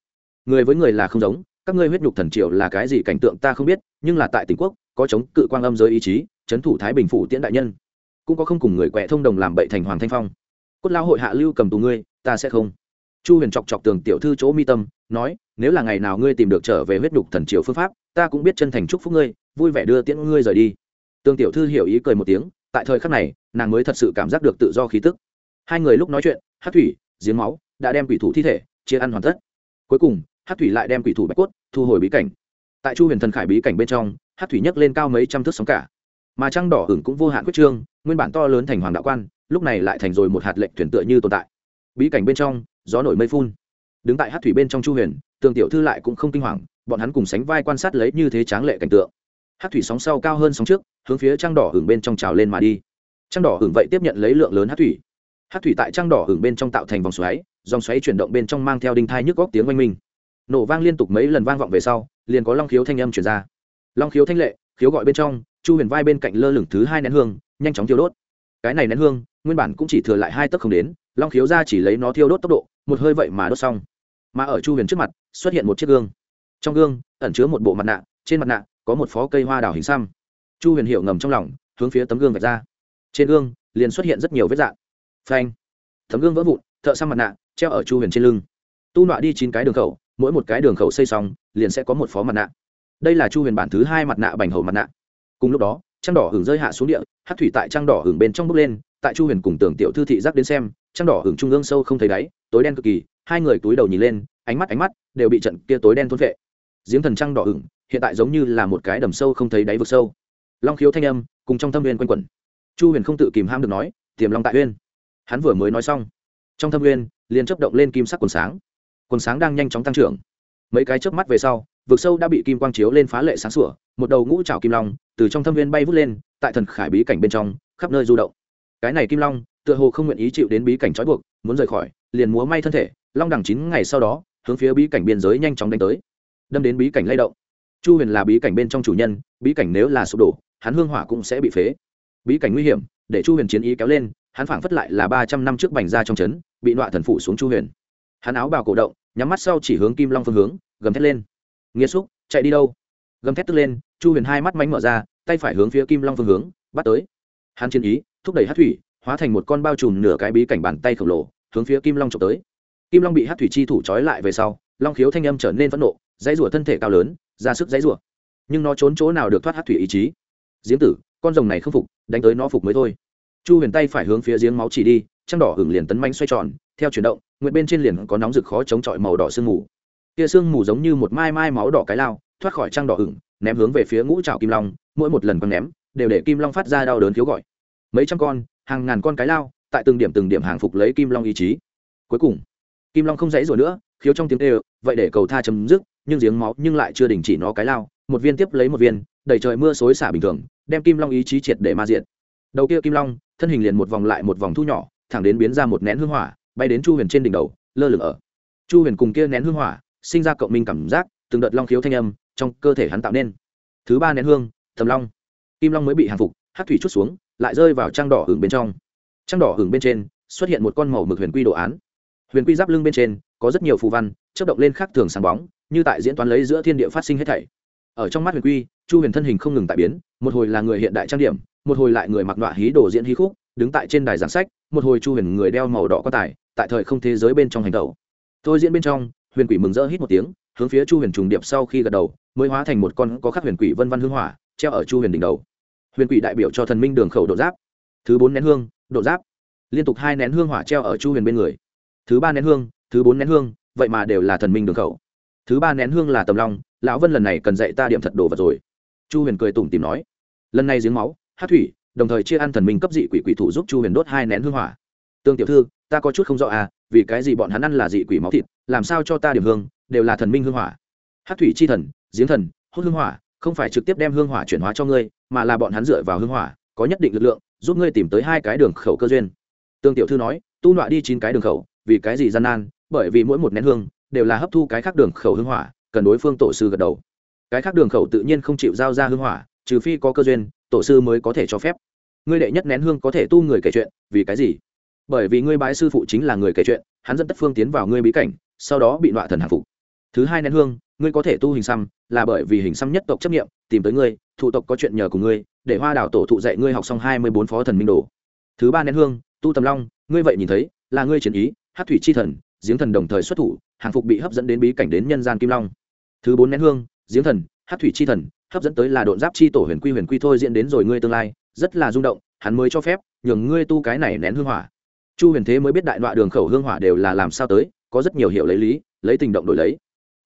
Người với người là không giống các ngươi huyết nhục thần triều là cái gì cảnh tượng ta không biết, nhưng là tại tỉnh quốc, có chống cự quang âm giới ý chí, chấn thủ thái bình phủ tiễn đại nhân. Cũng có không cùng người quẹ thông đồng làm bậy thành hoàng thanh phong. Cốt lao hội hạ lưu cầm tù ngươi, ta sẽ không. Chu huyền chọc chọc tường tiểu thư chỗ mi tâm, nói, nếu là ngày nào ngươi tìm được trở về huyết nhục thần triều phương pháp, ta cũng biết chân thành chúc phúc ngươi, vui vẻ đưa tiễn ngươi rời đi. Tường tiểu thư hiểu ý cười một tiếng, tại thời khắc này, nàng mới thật sự cảm giác được tự do khí tức. Hai người lúc nói chuyện, hát thủy, giếng máu, đã đem quỷ thủ thi thể, chia ăn hoàn tất. Cuối cùng hát thủy lại đem quỷ thủ bạch cốt thu hồi bí cảnh. Tại chu huyền thần khải bí cảnh bên trong, hát thủy nhấc lên cao mấy trăm thước sóng cả. Mà trăng đỏ hưởng cũng vô hạn quyết trương, nguyên bản to lớn thành hoàng đạo quan, lúc này lại thành rồi một hạt lệnh thuyền tựa như tồn tại. Bí cảnh bên trong, gió nổi mây phun. Đứng tại hát thủy bên trong chu huyền, tường tiểu thư lại cũng không kinh hoàng, bọn hắn cùng sánh vai quan sát lấy như thế tráng lệ cảnh tượng. Hát thủy sóng sau cao hơn sóng trước, hướng phía trăng đỏ hưởng bên trong trào lên mà đi. Trăng đỏ hưởng vậy tiếp nhận lấy lượng lớn hát thủy. Hát thủy tại trăng đỏ hưởng bên trong tạo thành vòng xoáy, dòng xoáy chuyển động bên trong mang theo đinh thai nhức góc tiếng oanh minh nổ vang liên tục mấy lần vang vọng về sau, liền có long khiếu thanh âm chuyển ra. Long khiếu thanh lệ, khiếu gọi bên trong, chu huyền vai bên cạnh lơ lửng thứ hai nén hương, nhanh chóng thiêu đốt. Cái này nén hương, nguyên bản cũng chỉ thừa lại hai tấc không đến, long khiếu ra chỉ lấy nó thiêu đốt tốc độ, một hơi vậy mà đốt xong. Mà ở chu huyền trước mặt, xuất hiện một chiếc gương. Trong gương, ẩn chứa một bộ mặt nạ, trên mặt nạ có một phó cây hoa đào hình xăm. Chu huyền hiểu ngầm trong lòng, hướng phía tấm gương vạch ra. Trên gương, liền xuất hiện rất nhiều vết dạng. Phanh. Tấm gương vỡ vụn, thợ xăm mặt nạ, treo ở chu huyền trên lưng. Tu nọa đi chín cái đường khẩu mỗi một cái đường khẩu xây xong, liền sẽ có một phó mặt nạ. Đây là chu huyền bản thứ hai mặt nạ bành hầu mặt nạ. Cùng lúc đó, trăng đỏ hưởng rơi hạ xuống địa hát thủy tại trăng đỏ hưởng bên trong bước lên, tại chu huyền cùng tưởng tiểu thư thị giác đến xem, trăng đỏ hưởng trung ương sâu không thấy đáy, tối đen cực kỳ, hai người túi đầu nhìn lên, ánh mắt ánh mắt đều bị trận kia tối đen thôn vệ giếng thần trăng đỏ hưởng hiện tại giống như là một cái đầm sâu không thấy đáy vực sâu. Long khiếu thanh âm, cùng trong thâm viên quanh quẩn. Chu huyền không tự kìm ham được nói, tiềm long tại uyên. Hắn vừa mới nói xong, trong thâm uyên liền chấp động lên kim sắc quần sáng quần sáng đang nhanh chóng tăng trưởng. Mấy cái chớp mắt về sau, vực sâu đã bị kim quang chiếu lên phá lệ sáng sủa, một đầu ngũ trào kim long từ trong thâm viên bay vút lên, tại thần khải bí cảnh bên trong, khắp nơi du động. Cái này kim long, tựa hồ không nguyện ý chịu đến bí cảnh trói buộc, muốn rời khỏi, liền múa may thân thể, long đẳng chín ngày sau đó, hướng phía bí cảnh biên giới nhanh chóng đánh tới. Đâm đến bí cảnh lay động. Chu huyền là bí cảnh bên trong chủ nhân, bí cảnh nếu là sụp đổ, hắn hương hỏa cũng sẽ bị phế. Bí cảnh nguy hiểm, để chu huyền chiến ý kéo lên, hắn phảng phất lại là ba trăm năm trước bành ra trong trấn bị nọa thần phụ xuống chu huyền hắn áo bào cổ động, nhắm mắt sau chỉ hướng kim long phương hướng, gầm thét lên. Nghĩa xúc, chạy đi đâu? Gầm thét tức lên, chu huyền hai mắt mánh mở ra, tay phải hướng phía kim long phương hướng, bắt tới. Hắn chiến ý, thúc đẩy hát thủy, hóa thành một con bao trùm nửa cái bí cảnh bàn tay khổng lồ, hướng phía kim long trộm tới. Kim long bị hát thủy chi thủ trói lại về sau, long khiếu thanh âm trở nên phẫn nộ, dãy rủa thân thể cao lớn, ra sức dãy rủa. Nhưng nó trốn chỗ nào được thoát hát thủy ý chí? Giếng tử, con rồng này không phục, đánh tới nó phục mới thôi. Chu huyền tay phải hướng phía giếng máu chỉ đi, trăng đỏ hưởng liền tấn manh xoay tròn, theo chuyển động nguyệt bên trên liền có nóng rực khó chống chọi màu đỏ sương mù. Kia sương mù giống như một mai mai máu đỏ cái lao, thoát khỏi trăng đỏ hửng ném hướng về phía ngũ trào kim long, mỗi một lần con ném, đều để kim long phát ra đau đớn thiếu gọi. Mấy trăm con, hàng ngàn con cái lao, tại từng điểm từng điểm hàng phục lấy kim long ý chí. Cuối cùng, kim long không dãy rồi nữa, khiếu trong tiếng kêu, vậy để cầu tha chấm dứt, nhưng giếng máu nhưng lại chưa đình chỉ nó cái lao, một viên tiếp lấy một viên, đẩy trời mưa xối xả bình thường, đem kim long ý chí triệt để ma diện đầu kia kim long, thân hình liền một vòng lại một vòng thu nhỏ, thẳng đến biến ra một nén hương hỏa bay đến chu huyền trên đỉnh đầu, lơ lửng ở. Chu huyền cùng kia nén hương hỏa, sinh ra cộng minh cảm giác, từng đợt long khiếu thanh âm trong cơ thể hắn tạo nên. Thứ ba nén hương, thầm long. Kim long mới bị hàng phục hát thủy chút xuống, lại rơi vào trang đỏ hưởng bên trong. Trang đỏ hưởng bên trên, xuất hiện một con màu mực huyền quy đồ án. Huyền quy giáp lưng bên trên, có rất nhiều phù văn chất động lên khác thường sáng bóng, như tại diễn toán lấy giữa thiên địa phát sinh hết thảy. Ở trong mắt huyền quy, chu huyền thân hình không ngừng tại biến, một hồi là người hiện đại trang điểm, một hồi lại người mặc đọa hí đồ diễn hí khúc, đứng tại trên đài giảng sách, một hồi chu huyền người đeo màu đỏ có tài tại thời không thế giới bên trong hành tẩu. Tôi diễn bên trong, huyền quỷ mừng rỡ hít một tiếng, hướng phía chu huyền trùng điệp sau khi gật đầu, mới hóa thành một con có khắc huyền quỷ vân văn hương hỏa, treo ở chu huyền đỉnh đầu. Huyền quỷ đại biểu cho thần minh đường khẩu độ giáp. Thứ bốn nén hương, độ giáp. Liên tục hai nén hương hỏa treo ở chu huyền bên người. Thứ ba nén hương, thứ bốn nén hương, vậy mà đều là thần minh đường khẩu. Thứ ba nén hương là tầm long, lão vân lần này cần dạy ta điểm thật đồ vật rồi. Chu huyền cười tủm tìm nói. Lần này giếng máu, hát thủy, đồng thời chia ăn thần minh cấp dị quỷ quỷ thủ giúp chu huyền đốt hai nén hương hỏa tương tiểu thư, ta có chút không rõ à vì cái gì bọn hắn ăn là dị quỷ máu thịt, làm sao cho ta điểm hương, đều là thần minh hương hỏa. Hát thủy chi thần, giếng thần hốt hương hỏa, không phải trực tiếp đem hương hỏa chuyển hóa cho ngươi, mà là bọn hắn dựa vào hương hỏa, có nhất định lực lượng, giúp ngươi tìm tới hai cái đường khẩu cơ duyên. Tương tiểu thư nói, tu nọa đi chín cái đường khẩu, vì cái gì gian nan, bởi vì mỗi một nén hương, đều là hấp thu cái khác đường khẩu hương hỏa, cần đối phương tổ sư gật đầu. Cái khác đường khẩu tự nhiên không chịu giao ra hương hỏa, trừ phi có cơ duyên, tổ sư mới có thể cho phép. Ngươi đệ nhất nén hương có thể tu người kể chuyện, vì cái gì? Bởi vì ngươi bái sư phụ chính là người kể chuyện, hắn dẫn tất phương tiến vào ngươi bí cảnh, sau đó bị nọa thần hàng phục. Thứ hai nén hương, ngươi có thể tu hình xăm, là bởi vì hình xăm nhất tộc chấp nghiệm tìm tới ngươi, thụ tộc có chuyện nhờ cùng ngươi, để hoa đảo tổ thụ dạy ngươi học xong hai mươi bốn phó thần minh đồ. Thứ ba nén hương, tu tầm long, ngươi vậy nhìn thấy, là ngươi chiến ý, hát thủy chi thần, giếng thần đồng thời xuất thủ, hàng phục bị hấp dẫn đến bí cảnh đến nhân gian kim long. Thứ bốn nén hương, giếng thần, hát thủy chi thần, hấp dẫn tới là độn giáp chi tổ huyền quy huyền quy thôi diễn đến rồi ngươi tương lai, rất là rung động, hắn mới cho phép, nhường ngươi tu cái này nén hương hỏa chu huyền thế mới biết đại đoạn đường khẩu hương hỏa đều là làm sao tới, có rất nhiều hiệu lấy lý, lấy tình động đổi lấy.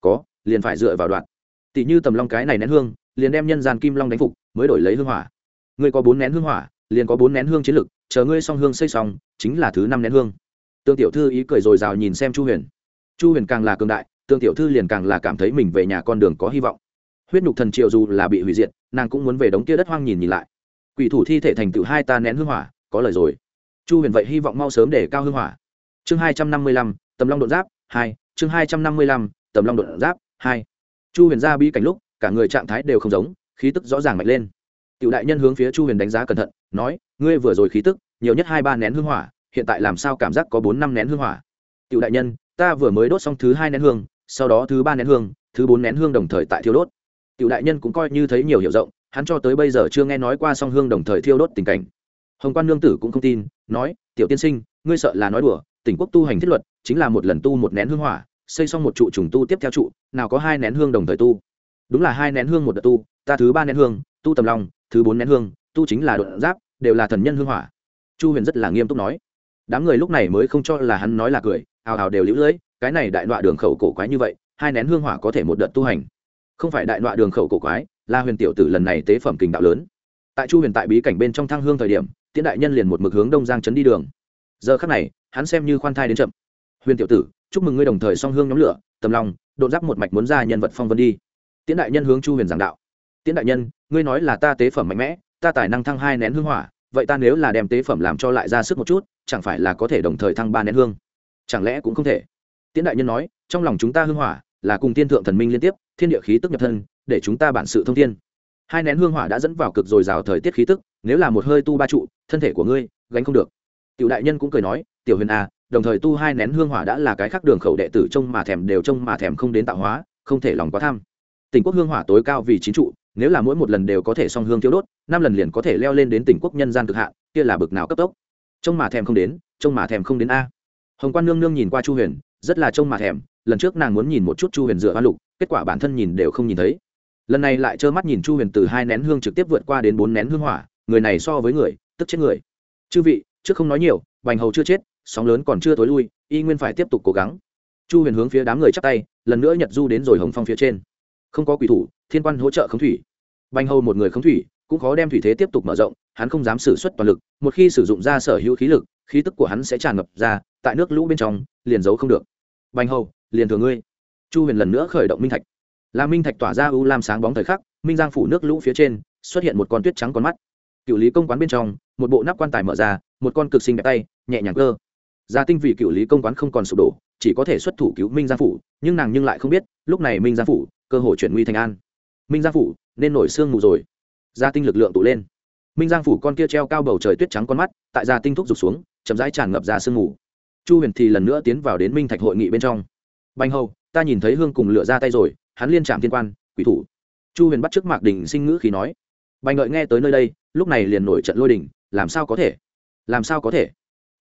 Có, liền phải dựa vào đoạn. Tỷ như tầm long cái này nén hương, liền đem nhân gian kim long đánh phục, mới đổi lấy hương hỏa. Ngươi có bốn nén hương hỏa, liền có bốn nén hương chiến lực, chờ ngươi xong hương xây xong, chính là thứ năm nén hương. Tương tiểu thư ý cười r ồ i r à o nhìn xem chu huyền. Chu huyền càng là cường đại, tương tiểu thư liền càng là cảm thấy mình về nhà con đường có hy vọng. Huyết nhục thần triệu dù là bị hủy diệt, nàng cũng muốn về đống kia đất hoang nhìn nhìn lại. Quỷ thủ thi thể thành tựu hai ta nén hương hỏa, có lời rồi chu huyền vậy hy vọng mau sớm để cao hương hỏa. Chương hai trăm năm mươi lăm, tầm long đột giáp hai, chương hai trăm năm mươi lăm, tầm long đột giáp hai. Chu huyền ra bi cảnh lúc, cả người trạng thái đều không giống, khí tức rõ ràng mạnh lên. Cựu đại nhân hướng phía chu huyền đánh giá cẩn thận, nói, ngươi vừa rồi khí tức, nhiều nhất hai ba nén hương hỏa, hiện tại làm sao cảm giác có bốn năm nén hương hỏa? Cựu đại nhân, ta vừa mới đốt xong thứ hai nén hương, sau đó thứ ba nén hương, thứ bốn nén hương đồng thời tại thiêu đốt. Cựu đại nhân cũng coi như thấy nhiều hiểu rộng, hắn cho tới bây giờ chưa nghe nói qua song hương đồng thời thiêu đốt tình cảnh hồng quan nương tử cũng không tin, nói, tiểu tiên sinh, ngươi sợ là nói đùa, tỉnh quốc tu hành thiết luật, chính là một lần tu một nén hương hỏa, xây xong một trụ trùng tu tiếp theo trụ, nào có hai nén hương đồng thời tu. Đúng là hai nén hương một đợt tu, ta thứ ba nén hương, tu tầm lòng, thứ bốn nén hương, tu chính là đột giáp, đều là thần nhân hương hỏa. Chu huyền rất là nghiêm túc nói. Đám người lúc này mới không cho là hắn nói là cười, hào hào đều lũ lưỡi cái này đại đoạn đường khẩu cổ quái như vậy, hai nén hương hỏa có thể một đợt tu hành? Không phải đại đoạn đường khẩu cổ quái, là huyền tiểu tử lần này tế phẩm kình đạo lớn. Tại chu huyền tại bí cảnh bên trong thăng hương thời điểm tiễn đại nhân liền một mực hướng đông giang Trấn đi đường. Giờ khắc này, hắn xem như khoan thai đến chậm. Huyền tiểu tử, chúc mừng ngươi đồng thời song hương nhóm lửa, tầm lòng đột giáp một mạch muốn ra nhân vật phong vân đi. Tiễn đại nhân hướng chu huyền giảng đạo. Tiễn đại nhân, ngươi nói là ta tế phẩm mạnh mẽ, ta tài năng thăng hai nén hương hỏa, vậy ta nếu là đem tế phẩm làm cho lại ra sức một chút, chẳng phải là có thể đồng thời thăng ba nén hương? Chẳng lẽ cũng không thể? Tiễn đại nhân nói, trong lòng chúng ta hương hỏa là cùng tiên thượng thần minh liên tiếp, thiên địa khí tức nhập thân, để chúng ta bản sự thông thiên hai nén hương hỏa đã dẫn vào cực dồi dào thời tiết khí tức, nếu là một hơi tu ba trụ, thân thể của ngươi, gánh không được. Tiểu đại nhân cũng cười nói, tiểu huyền a đồng thời tu hai nén hương hỏa đã là cái khác đường khẩu đệ tử trông mà thèm đều trông mà thèm không đến tạo hóa, không thể lòng quá tham. Tỉnh quốc hương hỏa tối cao vì chín trụ, nếu là mỗi một lần đều có thể song hương thiếu đốt, năm lần liền có thể leo lên đến tỉnh quốc nhân gian cực hạn, kia là bực nào cấp tốc. Trông mà thèm không đến, trông mà thèm không đến a. Hồng quan nương nương nhìn qua chu huyền, rất là trông mà thèm, lần trước nàng muốn nhìn một chút chu huyền dựa hoa lục, kết quả bản thân nhìn đều không nhìn thấy lần này lại trơ mắt nhìn chu huyền từ hai nén hương trực tiếp vượt qua đến bốn nén hương hỏa, người này so với người, tức chết người. Chư vị, trước không nói nhiều, bành hầu chưa chết, sóng lớn còn chưa tối lui, y nguyên phải tiếp tục cố gắng. Chu huyền hướng phía đám người chắc tay, lần nữa nhật du đến rồi hồng phong phía trên. Không có quỷ thủ, thiên quan hỗ trợ khống thủy. Bành hầu một người khống thủy, cũng khó đem thủy thế tiếp tục mở rộng, hắn không dám xử suất toàn lực, một khi sử dụng ra sở hữu khí lực, khí tức của hắn sẽ tràn ngập ra, tại nước lũ bên trong, liền giấu không được. Bành hầu, liền thừa ngươi. Chu huyền lần nữa khởi động minh thạch là minh thạch tỏa ra u lam sáng bóng thời khắc, minh giang phủ nước lũ phía trên, xuất hiện một con tuyết trắng con mắt. Cựu lý công quán bên trong, một bộ nắp quan tài mở ra, một con cực sinh đẹp tay, nhẹ nhàng cơ. Gia tinh vì cựu lý công quán không còn sụp đổ, chỉ có thể xuất thủ cứu minh giang phủ, nhưng nàng nhưng lại không biết, lúc này minh giang phủ, cơ hội chuyển nguy thành an. Minh giang phủ, nên nổi sương mù rồi. Gia tinh lực lượng tụ lên. Minh giang phủ con kia treo cao bầu trời tuyết trắng con mắt, tại gia tinh thúc rụt xuống, chậm rãi tràn ngập ra sương mù. Chu huyền thì lần nữa tiến vào đến minh thạch hội nghị bên trong. Banh hầu, ta nhìn thấy hương cùng lửa ra tay rồi hắn liên trạm thiên quan, quỷ thủ. Chu huyền bắt trước mạc đình sinh ngữ khi nói, bành ngợi nghe tới nơi đây, lúc này liền nổi trận lôi đình, làm sao có thể? Làm sao có thể?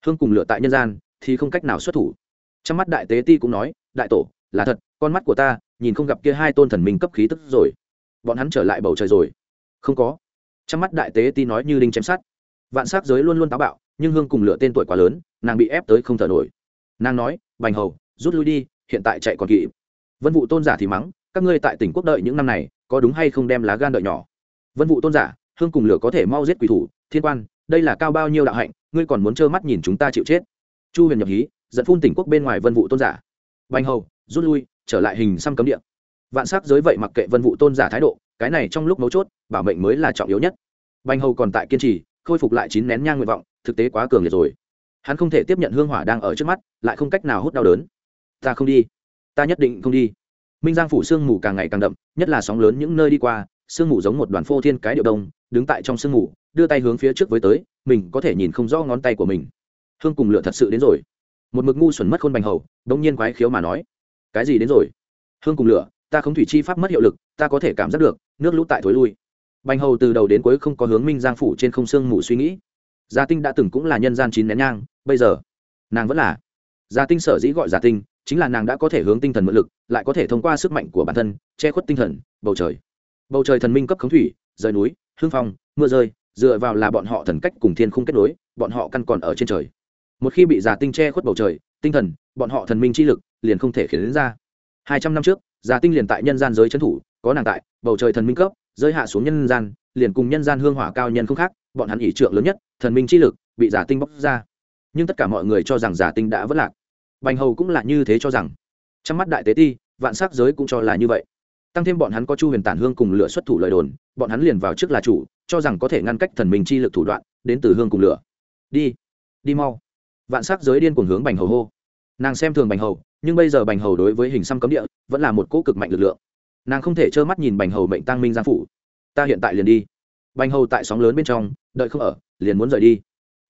Hương cùng lựa tại nhân gian, thì không cách nào xuất thủ. Trong mắt đại tế ti cũng nói, đại tổ, là thật, con mắt của ta, nhìn không gặp kia hai tôn thần minh cấp khí tức rồi. Bọn hắn trở lại bầu trời rồi. Không có. Trong mắt đại tế ti nói như đinh chém sát vạn s á c giới luôn luôn táo bạo, nhưng hương cùng lựa tên tuổi quá lớn, nàng bị ép tới không thở nổi. Nàng nói, bành hầu, rút lui đi, hiện tại chạy còn kỵ vân vụ tôn giả thì mắng các ngươi tại tỉnh quốc đợi những năm này, có đúng hay không đem lá gan đợi nhỏ? Vân vụ tôn giả, hương cùng lửa có thể mau giết quỷ thủ, thiên quan, đây là cao bao nhiêu đạo hạnh, ngươi còn muốn trơ mắt nhìn chúng ta chịu chết. Chu huyền nhập hí dẫn phun tỉnh quốc bên ngoài vân vụ tôn giả. Bành hầu, rút lui, trở lại hình xăm cấm địa. Vạn sắc giới vậy mặc kệ vân vụ tôn giả thái độ, cái này trong lúc mấu chốt, bảo mệnh mới là trọng yếu nhất. Bành hầu còn tại kiên trì, khôi phục lại chín nén nhang nguyện vọng, thực tế quá cường liệt rồi. Hắn không thể tiếp nhận hương hỏa đang ở trước mắt, lại không cách nào hút đau đớn. Ta không đi. Ta nhất định không đi minh giang phủ sương mù càng ngày càng đậm, nhất là sóng lớn những nơi đi qua, sương mù giống một đoàn phô thiên cái điệu đông, đứng tại trong sương mù, đưa tay hướng phía trước với tới, mình có thể nhìn không rõ ngón tay của mình. Hương cùng lựa thật sự đến rồi. Một mực ngu xuẩn mất khôn bành hầu đông nhiên quái khiếu mà nói, cái gì đến rồi? Hương cùng lửa, ta không thủy chi pháp mất hiệu lực, ta có thể cảm giác được, nước lũ tại thối lui. Bành hầu từ đầu đến cuối không có hướng minh giang phủ trên không sương mù suy nghĩ. Gia tinh đã từng cũng là nhân gian chín nén nhang, bây giờ, nàng vẫn là gia tinh sở dĩ gọi gia tinh chính là nàng đã có thể hướng tinh thần mượn lực, lại có thể thông qua sức mạnh của bản thân, che khuất tinh thần, bầu trời. Bầu trời thần minh cấp khống thủy, rời núi, hương phong, mưa rơi, dựa vào là bọn họ thần cách cùng thiên không kết nối, bọn họ căn còn ở trên trời. Một khi bị giả tinh che khuất bầu trời, tinh thần, bọn họ thần minh chi lực liền không thể khiến đến ra. Hai trăm năm trước, giả tinh liền tại nhân gian giới trấn thủ, có nàng tại, bầu trời thần minh cấp, rơi hạ xuống nhân gian, liền cùng nhân gian hương hỏa cao nhân không khác, bọn hắn ỷ trượng lớn nhất, thần minh chi lực bị giả tinh bóc ra. Nhưng tất cả mọi người cho rằng giả tinh đã vất lạc bành hầu cũng là như thế cho rằng. Trong mắt đại tế ti, vạn sắc giới cũng cho là như vậy. Tăng thêm bọn hắn có chu huyền tản hương cùng lửa xuất thủ lời đồn, bọn hắn liền vào trước là chủ, cho rằng có thể ngăn cách thần minh chi lực thủ đoạn, đến từ hương cùng lửa. Đi đi mau. Vạn sắc giới điên cuồng hướng bành hầu hô. Nàng xem thường bành hầu, nhưng bây giờ bành hầu đối với hình xăm cấm địa, vẫn là một cỗ cực mạnh lực lượng. Nàng không thể trơ mắt nhìn bành hầu mệnh tăng minh giang phủ. Ta hiện tại liền đi. Bành hầu tại sóng lớn bên trong, đợi không ở, liền muốn rời đi.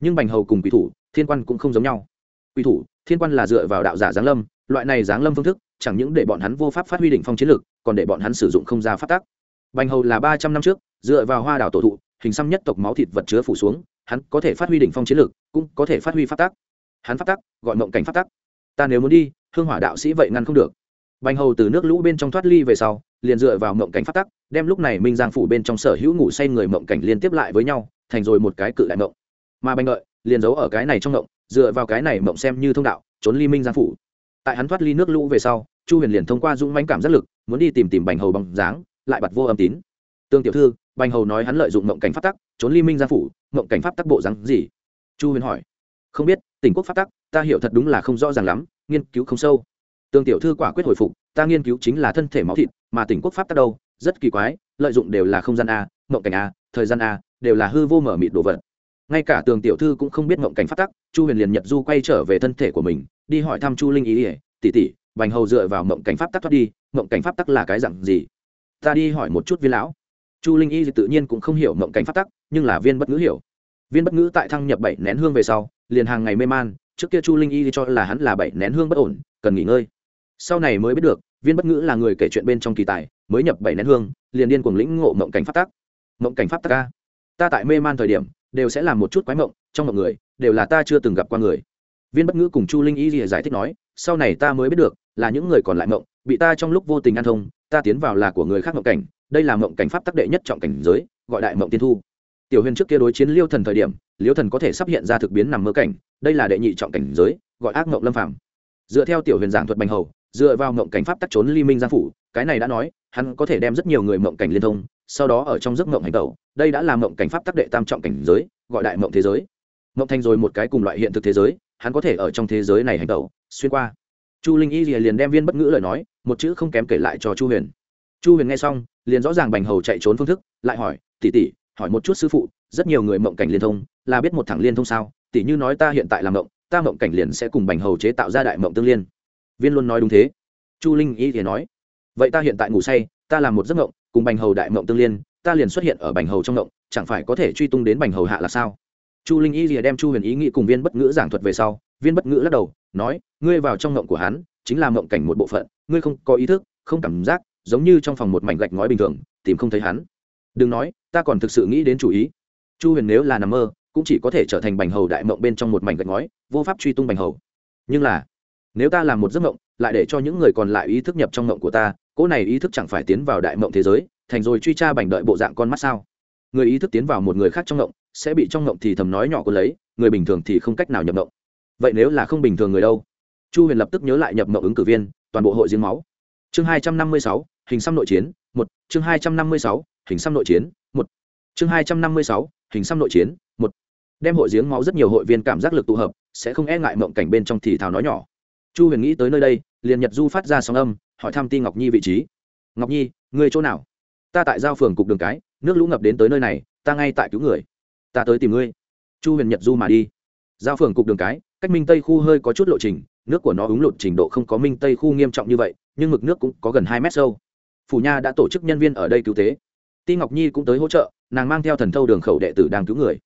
Nhưng bành hầu cùng quỷ thủ, thiên quan cũng không giống nhau. Quỷ thủ thiên quan là dựa vào đạo giả giáng lâm loại này giáng lâm phương thức chẳng những để bọn hắn vô pháp phát huy đỉnh phong chiến lược, còn để bọn hắn sử dụng không ra phát tác bành hầu là ba trăm năm trước dựa vào hoa đảo tổ thụ hình xăm nhất tộc máu thịt vật chứa phủ xuống hắn có thể phát huy đỉnh phong chiến lược, cũng có thể phát huy phát tác hắn phát tác gọi mộng cảnh phát tác ta nếu muốn đi hương hỏa đạo sĩ vậy ngăn không được. Bành hầu từ nước lũ bên trong thoát ly về sau liền dựa vào mộng cảnh phát tắc đem lúc này minh giang phủ bên trong sở hữu ngủ say người mộng cảnh liên tiếp lại với nhau thành rồi một cái cự đại mộng. Mà bành lợi liền giấu ở cái này trong động dựa vào cái này mộng xem như thông đạo, trốn ly minh giang phủ. Tại hắn thoát ly nước lũ về sau, chu huyền liền thông qua dũng mãnh cảm giác lực, muốn đi tìm tìm bành hầu bằng dáng, lại bật vô âm tín. Tương tiểu thư, bành hầu nói hắn lợi dụng mộng cảnh pháp tắc, trốn ly minh giang phủ, mộng cảnh pháp tắc bộ dáng gì? Chu huyền hỏi. Không biết tỉnh quốc pháp tắc, ta hiểu thật đúng là không rõ ràng lắm, nghiên cứu không sâu. Tương tiểu thư quả quyết hồi phục, ta nghiên cứu chính là thân thể máu thịt, mà tỉnh quốc pháp tắc đâu? Rất kỳ quái, lợi dụng đều là không gian a, mộng cảnh a, thời gian a, đều là hư vô mở mịt đồ vật ngay cả tường tiểu thư cũng không biết mộng cảnh pháp tắc, chu huyền liền nhật du quay trở về thân thể của mình, đi hỏi thăm chu linh ý ỉa tỉ tỉ bành hầu dựa vào mộng cảnh pháp tắc thoát đi mộng cảnh pháp tắc là cái dặn gì? Ta đi hỏi một chút viên lão. Chu linh y tự nhiên cũng không hiểu mộng cảnh pháp tắc, nhưng là viên bất ngữ hiểu. Viên bất ngữ tại thăng nhập bảy nén hương về sau, liền hàng ngày mê man, trước kia chu linh y cho là hắn là bảy nén hương bất ổn, cần nghỉ ngơi. Sau này mới biết được, viên bất ngữ là người kể chuyện bên trong kỳ tài, mới nhập bảy nén hương, liền điên cuồng lĩnh ngộ mộng cảnh pháp tắc. Mộng cảnh pháp tắc ca ta tại mê man thời điểm, đều sẽ làm một chút quái mộng, trong mọi người, đều là ta chưa từng gặp qua người. Viên bất ngữ cùng chu linh y giải thích nói, sau này ta mới biết được, là những người còn lại mộng, bị ta trong lúc vô tình ăn thông, ta tiến vào là của người khác mộng cảnh, đây là mộng cảnh pháp tắc đệ nhất trọng cảnh giới, gọi đại mộng tiên thu. Tiểu huyền trước kia đối chiến liêu thần thời điểm, liêu thần có thể sắp hiện ra thực biến nằm mơ cảnh, đây là đệ nhị trọng cảnh giới, gọi ác mộng lâm phàm. Dựa theo tiểu huyền giảng thuật bành hầu dựa vào mộng cảnh pháp tắc trốn ly minh giang phủ, cái này đã nói, hắn có thể đem rất nhiều người mộng cảnh liên thông, sau đó ở trong giấc mộng hành tẩu, đây đã là mộng cảnh pháp tắc đệ tam trọng cảnh giới, gọi đại mộng thế giới. Mộng thành rồi một cái cùng loại hiện thực thế giới, hắn có thể ở trong thế giới này hành tẩu, xuyên qua. Chu linh y liền đem viên bất ngữ lời nói, một chữ không kém kể lại cho chu huyền. Chu huyền nghe xong, liền rõ ràng bành hầu chạy trốn phương thức, lại hỏi tỉ tỉ hỏi một chút sư phụ, rất nhiều người mộng cảnh liên thông, là biết một thằng liên thông sao? Tỉ như nói ta hiện tại làm mộng, ta mộng cảnh liền sẽ cùng bành hầu chế tạo ra đại mộng tương liên viên luôn nói đúng thế. Chu linh y thì nói, vậy ta hiện tại ngủ say, ta làm một giấc mộng cùng bành hầu đại mộng tương liên, ta liền xuất hiện ở bành hầu trong mộng chẳng phải có thể truy tung đến bành hầu hạ là sao? Chu linh y lìa đem chu huyền ý nghĩ cùng viên bất ngữ giảng thuật về sau, viên bất ngữ lắc đầu, nói, ngươi vào trong mộng của hắn, chính là mộng cảnh một bộ phận, ngươi không có ý thức, không cảm giác, giống như trong phòng một mảnh gạch ngói bình thường, tìm không thấy hắn. Đừng nói, ta còn thực sự nghĩ đến chủ ý. Chu huyền nếu là nằm mơ, cũng chỉ có thể trở thành bành hầu đại mộng bên trong một mảnh gạch ngói, vô pháp truy tung bành hầu. Nhưng là nếu ta làm một giấc mộng, lại để cho những người còn lại ý thức nhập trong mộng của ta, cỗ này ý thức chẳng phải tiến vào đại mộng thế giới, thành rồi truy tra bành đợi bộ dạng con mắt sao? Người ý thức tiến vào một người khác trong mộng, sẽ bị trong mộng thì thầm nói nhỏ của lấy, người bình thường thì không cách nào nhập mộng. Vậy nếu là không bình thường người đâu? Chu huyền lập tức nhớ lại nhập mộng ứng cử viên, toàn bộ hội giếng máu. Chương hai trăm năm mươi sáu, hình xăm nội chiến, một. Chương hai trăm năm mươi sáu, hình xăm nội chiến, một. Chương hai trăm năm mươi sáu, hình xăm nội chiến, một. Đem hội giếng máu rất nhiều hội viên cảm giác lực tụ hợp, sẽ không e ngại mộng cảnh bên trong thì thào nói nhỏ chu huyền nghĩ tới nơi đây, liền nhật du phát ra sóng âm, hỏi thăm ti ngọc nhi vị trí. Ngọc nhi người chỗ nào? Ta tại giao phường cục đường cái, nước lũ ngập đến tới nơi này, ta ngay tại cứu người. Ta tới tìm ngươi. Chu huyền nhật du mà đi. Giao phường cục đường cái, cách minh tây khu hơi có chút lộ trình, nước của nó ứng lụt trình độ không có minh tây khu nghiêm trọng như vậy, nhưng mực nước cũng có gần hai mét sâu. Phủ nha đã tổ chức nhân viên ở đây cứu tế. Ti ngọc nhi cũng tới hỗ trợ, nàng mang theo thần thâu đường khẩu đệ tử đang cứu người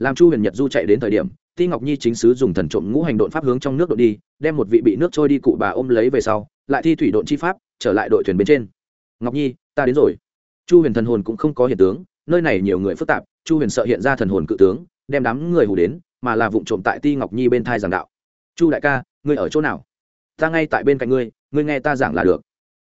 làm chu huyền nhật du chạy đến thời điểm, ti ngọc nhi chính sứ dùng thần trộm ngũ hành độn pháp hướng trong nước đội đi, đem một vị bị nước trôi đi cụ bà ôm lấy về sau, lại thi thủy độn chi pháp, trở lại đội thuyền bên trên. Ngọc nhi, ta đến rồi. Chu huyền thần hồn cũng không có hiện tướng, nơi này nhiều người phức tạp, chu huyền sợ hiện ra thần hồn cự tướng, đem đám người hù đến, mà là vụ trộm tại ti ngọc nhi bên thai giảng đạo. Chu đại ca, ngươi ở chỗ nào? Ta ngay tại bên cạnh ngươi ngươi nghe ta giảng là được.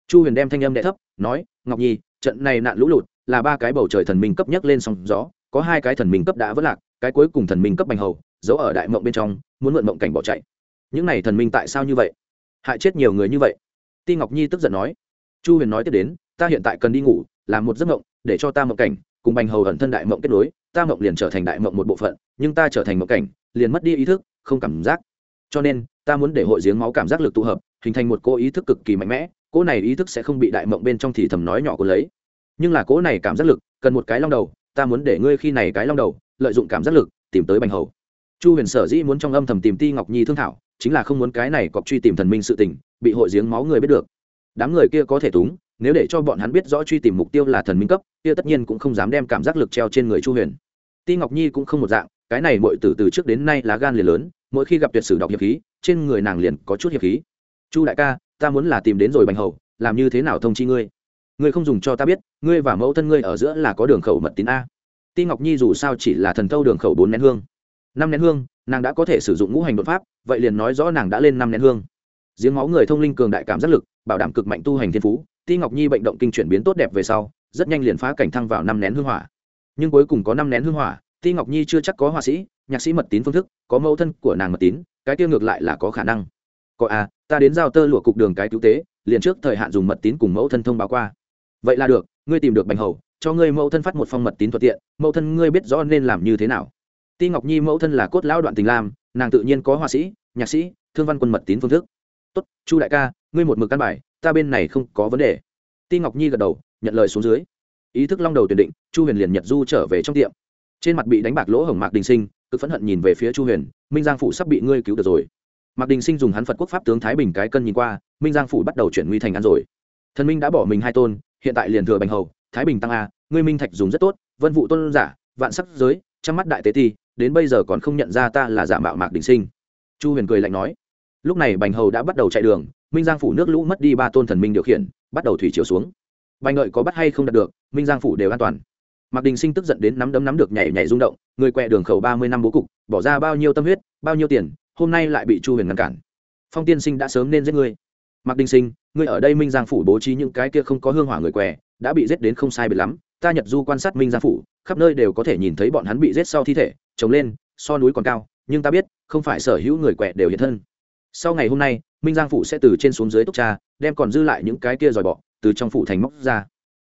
Chu huyền đem thanh âm đệ thấp, nói, ngọc nhi, trận này nạn lũ lụt, là ba cái bầu trời thần minh cấp nhất lên sóng gió, có hai cái thần minh cấp đã vất lạc cái cuối cùng thần minh cấp bành hầu, giấu ở đại mộng bên trong, muốn mượn mộng cảnh bỏ chạy. Những này thần minh tại sao như vậy? Hại chết nhiều người như vậy. Ti ngọc nhi tức giận nói. Chu huyền nói tiếp đến, ta hiện tại cần đi ngủ, làm một giấc mộng, để cho ta mộng cảnh, cùng bành hầu ẩn thân đại mộng kết nối, ta mộng liền trở thành đại mộng một bộ phận, nhưng ta trở thành mộng cảnh, liền mất đi ý thức, không cảm giác. Cho nên, ta muốn để hội giếng máu cảm giác lực tụ hợp, hình thành một cô ý thức cực kỳ mạnh mẽ cô này ý thức sẽ không bị đại mộng bên trong thì thầm nói nhỏ của lấy. Nhưng là cô này cảm giác lực, cần một cái long đầu, ta muốn để ngươi khi này cái long đầu lợi dụng cảm giác lực, tìm tới bành hầu. Chu huyền sở dĩ muốn trong âm thầm tìm ti ngọc nhi thương thảo, chính là không muốn cái này cọc truy tìm thần minh sự tình, bị hội giếng máu người biết được. Đám người kia có thể túng, nếu để cho bọn hắn biết rõ truy tìm mục tiêu là thần minh cấp, kia tất nhiên cũng không dám đem cảm giác lực treo trên người chu huyền. Ti ngọc nhi cũng không một dạng, cái này mọi từ từ trước đến nay là gan liền lớn, mỗi khi gặp tuyệt sử đọc hiệp khí, trên người nàng liền có chút hiệp khí. Chu đại ca, ta muốn là tìm đến rồi bành hầu, làm như thế nào thông chi ngươi? Ngươi không dùng cho ta biết, ngươi và mẫu thân ngươi ở giữa là có đường khẩu mật tín a ti ngọc nhi dù sao chỉ là thần thâu đường khẩu bốn nén hương. Năm nén hương, nàng đã có thể sử dụng ngũ hành đột pháp, vậy liền nói rõ nàng đã lên năm nén hương. Giếng máu người thông linh cường đại cảm giác lực, bảo đảm cực mạnh tu hành thiên phú, ti ngọc nhi bệnh động kinh chuyển biến tốt đẹp về sau, rất nhanh liền phá cảnh thăng vào năm nén hương hỏa. Nhưng cuối cùng có năm nén hương hỏa, ti ngọc nhi chưa chắc có họa sĩ, nhạc sĩ mật tín phương thức, có mẫu thân của nàng mật tín, cái tiêu ngược lại là có khả năng. Có à ta đến giao tơ lụa cục đường cái cứu tế, liền trước thời hạn dùng mật tín cùng mẫu thân thông báo qua. Vậy là được, ngươi tìm được bành hầu cho ngươi mẫu thân phát một phong mật tín thuận tiện, mẫu thân ngươi biết rõ nên làm như thế nào. Ti ngọc nhi mẫu thân là cốt lão đoạn tình lam, nàng tự nhiên có họa sĩ, nhạc sĩ, thương văn quân mật tín phương thức. Tốt, chu đại ca, ngươi một mực căn bài, ta bên này không có vấn đề. Ti ngọc nhi gật đầu, nhận lời xuống dưới. Ý thức long đầu tuyển định, chu huyền liền nhật du trở về trong tiệm. Trên mặt bị đánh bạc lỗ hổng mạc đình sinh, cực phẫn hận nhìn về phía chu huyền, minh giang phủ sắp bị ngươi cứu được rồi. Mạc đình sinh dùng hắn phật quốc pháp tướng thái bình cái cân nhìn qua, minh giang phủ bắt đầu chuyển nguy thành ăn rồi. Thần minh đã bỏ mình hai tôn, hiện tại liền thừa bành hầu thái bình tăng a, ngươi minh thạch dùng rất tốt, vân vụ tôn giả, vạn sắc giới chăm mắt đại tế ti, đến bây giờ còn không nhận ra ta là giả mạo mạc đình sinh. Chu huyền cười lạnh nói, lúc này bành hầu đã bắt đầu chạy đường, minh giang phủ nước lũ mất đi ba tôn thần minh điều khiển, bắt đầu thủy chiều xuống. Bành ngợi có bắt hay không đạt được, minh giang phủ đều an toàn. Mạc đình sinh tức giận đến nắm đấm nắm được nhảy nhảy rung động, người quẹ đường khẩu ba mươi năm bố cục, bỏ ra bao nhiêu tâm huyết, bao nhiêu tiền, hôm nay lại bị chu huyền ngăn cản. Phong tiên sinh đã sớm nên giết ngươi. Mạc đình sinh, ngươi ở đây minh giang phủ bố trí những cái kia không có hương hỏa người què đã bị giết đến không sai biệt lắm, ta nhật du quan sát minh giang phủ, khắp nơi đều có thể nhìn thấy bọn hắn bị giết sau thi thể, trồng lên, so núi còn cao, nhưng ta biết, không phải sở hữu người quẹ đều hiện thân. Sau ngày hôm nay, minh giang phủ sẽ từ trên xuống dưới túc cha, đem còn dư lại những cái kia dòi bọ, từ trong phủ thành móc ra.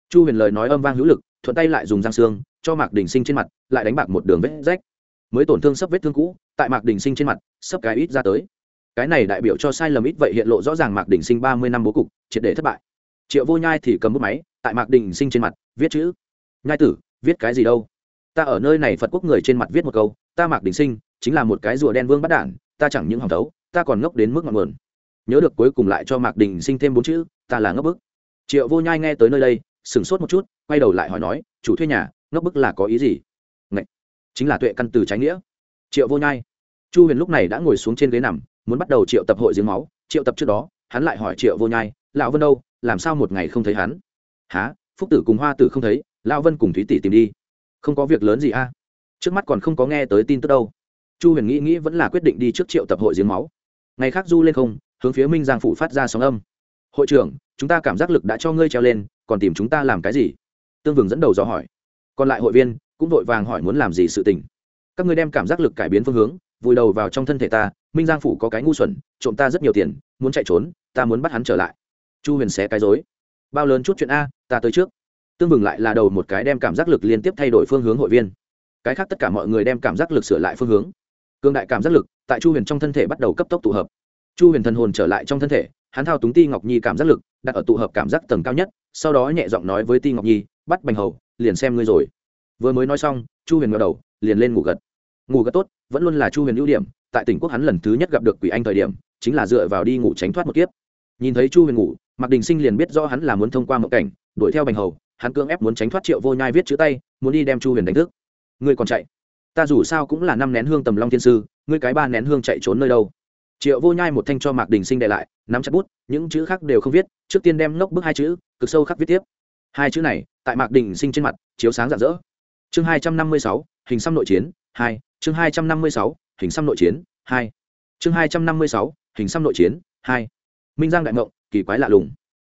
Chu huyền lời nói âm vang hữu lực, thuận tay lại dùng giang xương, cho mạc đình sinh trên mặt, lại đánh bạc một đường vết rách. Mới tổn thương sấp vết thương cũ, tại mạc đình sinh trên mặt, sấp cái ít ra tới. Cái này đại biểu cho sai lầm ít vậy hiện lộ rõ ràng mạc đình sinh ba mươi năm bố cục, triệt để thất bại. Triệu vô nhai thì cầm bút máy tại mạc đình sinh trên mặt, viết chữ. Nhai tử, viết cái gì đâu? Ta ở nơi này phật quốc người trên mặt viết một câu, ta mạc đình sinh, chính là một cái rùa đen vương bắt đản, ta chẳng những hỏng thấu, ta còn ngốc đến mức ngọn nguồn. Nhớ được cuối cùng lại cho mạc đình sinh thêm bốn chữ, ta là ngốc bức. Triệu vô nhai nghe tới nơi đây, sửng sốt một chút, quay đầu lại hỏi nói, chủ thuê nhà, ngốc bức là có ý gì? Ngậy! chính là tuệ căn từ trái nghĩa. Triệu vô nhai, chu huyền lúc này đã ngồi xuống trên ghế nằm, muốn bắt đầu triệu tập hội giếng máu. Triệu tập trước đó, hắn lại hỏi triệu vô nhai, lão vân đâu? Làm sao một ngày không thấy hắn? Há, phúc tử cùng hoa tử không thấy lao vân cùng thúy tỷ tìm đi. Không có việc lớn gì a? À? Trước mắt còn không có nghe tới tin tức đâu. Chu huyền nghĩ nghĩ vẫn là quyết định đi trước triệu tập hội giếng máu. Ngày khác du lên không, hướng phía minh giang phủ phát ra sóng âm. Hội trưởng, chúng ta cảm giác lực đã cho ngươi treo lên, còn tìm chúng ta làm cái gì? Tương vừng dẫn đầu dò hỏi. Còn lại hội viên cũng vội vàng hỏi muốn làm gì sự tình. Các ngươi đem cảm giác lực cải biến phương hướng, vùi đầu vào trong thân thể ta, minh giang phủ có cái ngu xuẩn, trộm ta rất nhiều tiền, muốn chạy trốn, ta muốn bắt hắn trở lại. Chu huyền xé cái dối bao lớn chút chuyện a, ta tới trước. Tương bừng lại là đầu một cái đem cảm giác lực liên tiếp thay đổi phương hướng hội viên. Cái khác tất cả mọi người đem cảm giác lực sửa lại phương hướng. Cương đại cảm giác lực tại chu huyền trong thân thể bắt đầu cấp tốc tụ hợp. Chu huyền thần hồn trở lại trong thân thể, hắn thao túng ti ngọc nhi cảm giác lực, đặt ở tụ hợp cảm giác tầng cao nhất, sau đó nhẹ giọng nói với ti ngọc nhi, bắt bành hầu, liền xem ngươi rồi. Vừa mới nói xong, chu huyền ngờ đầu, liền lên ngủ gật. Ngủ gật tốt, vẫn luôn là chu huyền ưu điểm, tại tỉnh quốc hắn lần thứ nhất gặp được quỷ anh thời điểm, chính là dựa vào đi ngủ tránh thoát một kiếp nhìn thấy chu huyền ngủ, mạc đình sinh liền biết rõ hắn là muốn thông qua mộng cảnh, đuổi theo bành hầu, hắn cưỡng ép muốn tránh thoát triệu vô nhai viết chữ tay, muốn đi đem chu huyền đánh thức. Ngươi còn chạy? Ta dù sao cũng là năm nén hương tầm long thiên sư, ngươi cái ba nén hương chạy trốn nơi đâu? Triệu vô nhai một thanh cho mạc đình sinh đệ lại, nắm chặt bút, những chữ khác đều không viết, trước tiên đem nốc bức hai chữ, cực sâu khắc viết tiếp. Hai chữ này, tại mạc đình sinh trên mặt, chiếu sáng rạng rỡ. Chương hai trăm năm mươi sáu, hình xăm nội chiến, hai, chương hai trăm năm mươi sáu, hình xăm nội chiến, hai. Chương hai trăm năm mươi sáu, hình xăm nội chiến, hai minh giang đại mộng kỳ quái lạ lùng.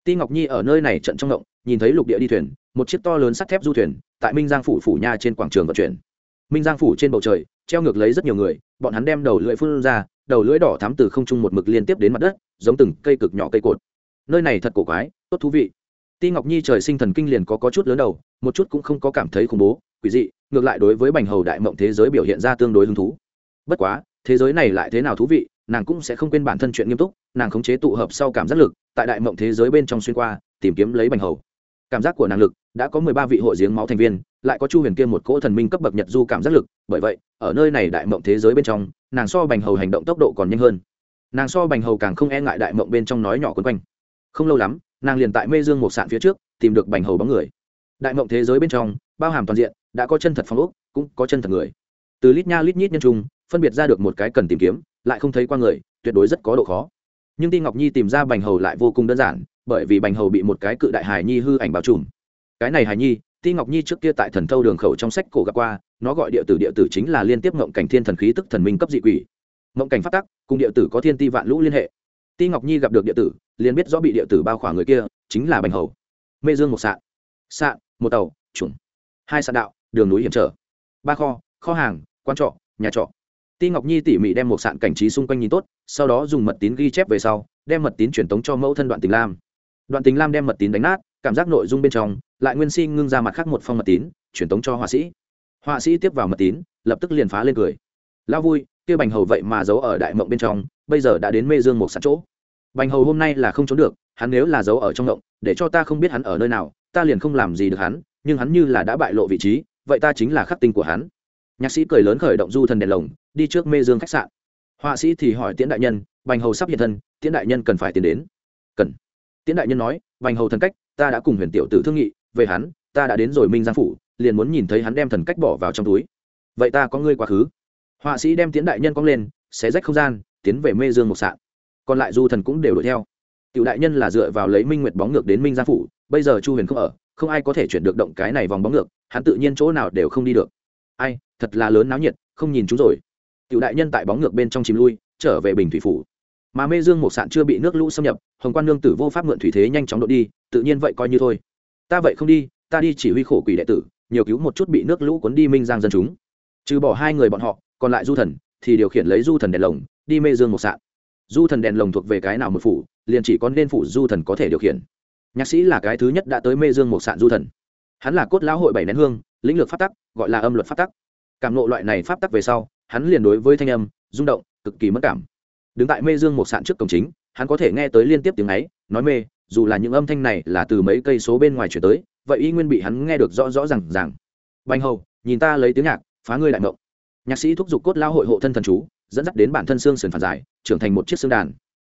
Ti ngọc nhi ở nơi này trận trong động nhìn thấy lục địa đi thuyền một chiếc to lớn sắt thép du thuyền tại minh giang phủ phủ nha trên quảng trường vận chuyển. Minh giang phủ trên bầu trời treo ngược lấy rất nhiều người bọn hắn đem đầu lưỡi phun ra đầu lưỡi đỏ thắm từ không trung một mực liên tiếp đến mặt đất giống từng cây cực nhỏ cây cột. Nơi này thật cổ quái tốt thú vị. Ti ngọc nhi trời sinh thần kinh liền có, có chút lớn đầu một chút cũng không có cảm thấy khủng bố quỷ dị ngược lại đối với bành hầu đại mộng thế giới biểu hiện ra tương đối hứng thú. Bất quá thế giới này lại thế nào thú vị nàng cũng sẽ không quên bản thân chuyện nghiêm túc, nàng khống chế tụ hợp sau cảm giác lực, tại đại mộng thế giới bên trong xuyên qua, tìm kiếm lấy bành hầu. Cảm giác của nàng lực đã có mười ba vị hội giếng máu thành viên, lại có chu huyền kiên một cỗ thần minh cấp bậc nhật du cảm giác lực, bởi vậy, ở nơi này đại mộng thế giới bên trong, nàng so bành hầu hành động tốc độ còn nhanh hơn. Nàng so bành hầu càng không e ngại đại mộng bên trong nói nhỏ quấn quanh. Không lâu lắm, nàng liền tại mê dương một sạn phía trước, tìm được bành hầu bóng người. Đại mộng thế giới bên trong, bao hàm toàn diện, đã có chân thật phong ốc, cũng có chân thật người. Từ lít nha lít nhít nhân trung, phân biệt ra được một cái cần tìm kiếm lại không thấy qua người, tuyệt đối rất có độ khó. Nhưng ti ngọc nhi tìm ra bành hầu lại vô cùng đơn giản, bởi vì bành hầu bị một cái cự đại hài nhi hư ảnh bao trùm. Cái này hài nhi, ti ngọc nhi trước kia tại thần thâu đường khẩu trong sách cổ gặp qua, nó gọi địa tử địa tử chính là liên tiếp ngộng cảnh thiên thần khí tức thần minh cấp dị quỷ. Ngộng cảnh phát tắc, cùng địa tử có thiên ti vạn lũ liên hệ. Ti ngọc nhi gặp được địa tử, liền biết rõ bị địa tử bao khỏa người kia, chính là bành hầu. Mê dương một sạn. Sạn, một tàu, trùng. Hai sạn đạo, đường núi hiểm trở. Ba kho kho hàng quan trọ, nhà trọ ti ngọc nhi tỉ mỉ đem một sạn cảnh trí xung quanh nhìn tốt, sau đó dùng mật tín ghi chép về sau, đem mật tín truyền tống cho mẫu thân đoạn tình lam. Đoạn tình lam đem mật tín đánh nát, cảm giác nội dung bên trong, lại nguyên si ngưng ra mặt khác một phong mật tín, truyền tống cho họa sĩ. Họa sĩ tiếp vào mật tín, lập tức liền phá lên cười. Lao vui, kia bành hầu vậy mà giấu ở đại mộng bên trong, bây giờ đã đến mê dương một sạn chỗ. Bành hầu hôm nay là không trốn được, hắn nếu là giấu ở trong mộng, để cho ta không biết hắn ở nơi nào, ta liền không làm gì được hắn, nhưng hắn như là đã bại lộ vị trí, vậy ta chính là khắc tinh của hắn. Nhạc sĩ cười lớn khởi động du thần đèn lồng đi trước mê dương khách sạn. Họa sĩ thì hỏi tiễn đại nhân, bành hầu sắp hiện thân, tiễn đại nhân cần phải tiến đến. Cần. Tiễn đại nhân nói, bành hầu thần cách, ta đã cùng huyền tiểu tử thương nghị, về hắn, ta đã đến rồi minh giang phủ, liền muốn nhìn thấy hắn đem thần cách bỏ vào trong túi. Vậy ta có ngươi quá khứ. Họa sĩ đem tiễn đại nhân cong lên, xé rách không gian, tiến về mê dương một sạn. Còn lại du thần cũng đều đuổi theo. Tiểu đại nhân là dựa vào lấy minh nguyệt bóng ngược đến minh giang phủ, bây giờ chu huyền không ở, không ai có thể chuyển được động cái này vòng bóng ngược, hắn tự nhiên chỗ nào đều không đi được. Ai, thật là lớn náo nhiệt, không nhìn chúng rồi cựu đại nhân tại bóng ngược bên trong chìm lui, trở về bình thủy phủ. Mà mê dương một sạn chưa bị nước lũ xâm nhập, hồng quan nương tử vô pháp mượn thủy thế nhanh chóng đội đi, tự nhiên vậy coi như thôi. Ta vậy không đi, ta đi chỉ huy khổ quỷ đệ tử, nhiều cứu một chút bị nước lũ cuốn đi minh giang dân chúng. Trừ bỏ hai người bọn họ, còn lại du thần, thì điều khiển lấy du thần đèn lồng, đi mê dương một sạn. Du thần đèn lồng thuộc về cái nào một phủ, liền chỉ có nên phủ du thần có thể điều khiển. Nhạc sĩ là cái thứ nhất đã tới mê dương một sạn du thần. Hắn là cốt lão hội bảy nén hương, lĩnh lược pháp tắc, gọi là âm luật pháp tắc. Cảm nộ loại này pháp tắc về sau hắn liền đối với thanh âm, rung động, cực kỳ mất cảm. Đứng tại mê dương một sạn trước cổng chính, hắn có thể nghe tới liên tiếp tiếng ấy, nói mê, dù là những âm thanh này là từ mấy cây số bên ngoài chuyển tới, vậy y nguyên bị hắn nghe được rõ rõ r à n g rằng banh hầu, nhìn ta lấy tiếng nhạc, phá ngươi đại mộng nhạc sĩ thúc giục cốt lao hội hộ thân thần chú, dẫn dắt đến bản thân xương sườn phản giải, trưởng thành một chiếc xương đàn.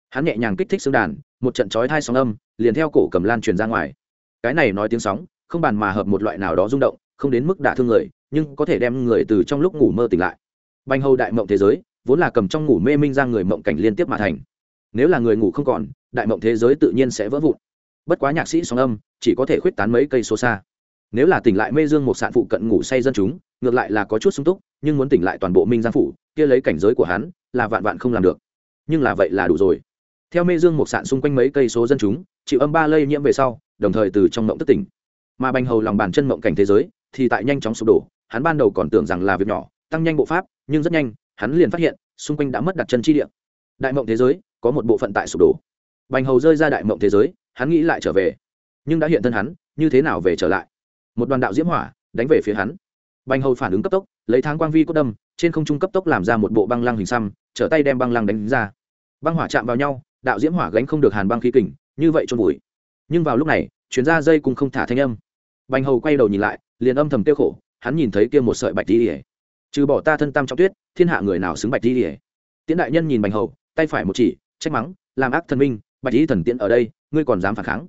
Hắn nhẹ nhàng kích thích xương đàn, một trận chói thai sóng âm, liền theo cổ cầm lan truyền ra ngoài. Cái này nói tiếng sóng, không bàn mà hợp một loại nào đó rung động, không đến mức đả thương người, nhưng có thể đem người từ trong lúc ngủ mơ tỉnh lại banh hầu đại mộng thế giới, vốn là cầm trong ngủ mê minh ra người mộng cảnh liên tiếp mà thành. Nếu là người ngủ không còn, đại mộng thế giới tự nhiên sẽ vỡ vụn. Bất quá nhạc sĩ sóng âm, chỉ có thể khuyết tán mấy cây số xa. Nếu là tỉnh lại mê dương một sạn phụ cận ngủ say dân chúng, ngược lại là có chút sung túc, nhưng muốn tỉnh lại toàn bộ minh giang phủ, kia lấy cảnh giới của hắn, là vạn vạn không làm được. Nhưng là vậy là đủ rồi. Theo mê dương một sạn xung quanh mấy cây số dân chúng, chịu âm ba lây nhiễm về sau, đồng thời từ trong mộng tức tỉnh. Mà bành hầu lòng bàn chân mộng cảnh thế giới, thì tại nhanh chóng sụp đổ, hắn ban đầu còn tưởng rằng là việc nhỏ tăng nhanh bộ pháp, nhưng rất nhanh, hắn liền phát hiện, xung quanh đã mất đặt chân chi địa. Đại mộng thế giới, có một bộ phận tại sụp đổ. Bành hầu rơi ra đại mộng thế giới, hắn nghĩ lại trở về. Nhưng đã hiện thân hắn, như thế nào về trở lại? Một đoàn đạo diễm hỏa, đánh về phía hắn. Bành hầu phản ứng cấp tốc, lấy tháng quang vi cốt đâm, trên không trung cấp tốc làm ra một bộ băng lăng hình xăm, trở tay đem băng lăng đánh ra. Băng hỏa chạm vào nhau, đạo diễm hỏa gánh không được hàn băng khí kình, như vậy trôn vùi. Nhưng vào lúc này chuyến ra dây cùng không thả thanh âm. Bành hầu quay đầu nhìn lại, liền âm thầm tiêu khổ, hắn nhìn thấy kia một sợi bạch đi ỉa trừ bỏ ta thân tam trong tuyết, thiên hạ người nào xứng bạch đi ỉa tiễn đại nhân nhìn bành hầu, tay phải một chỉ, trách mắng, làm ác thần minh, bạch y thần tiễn ở đây, ngươi còn dám phản kháng?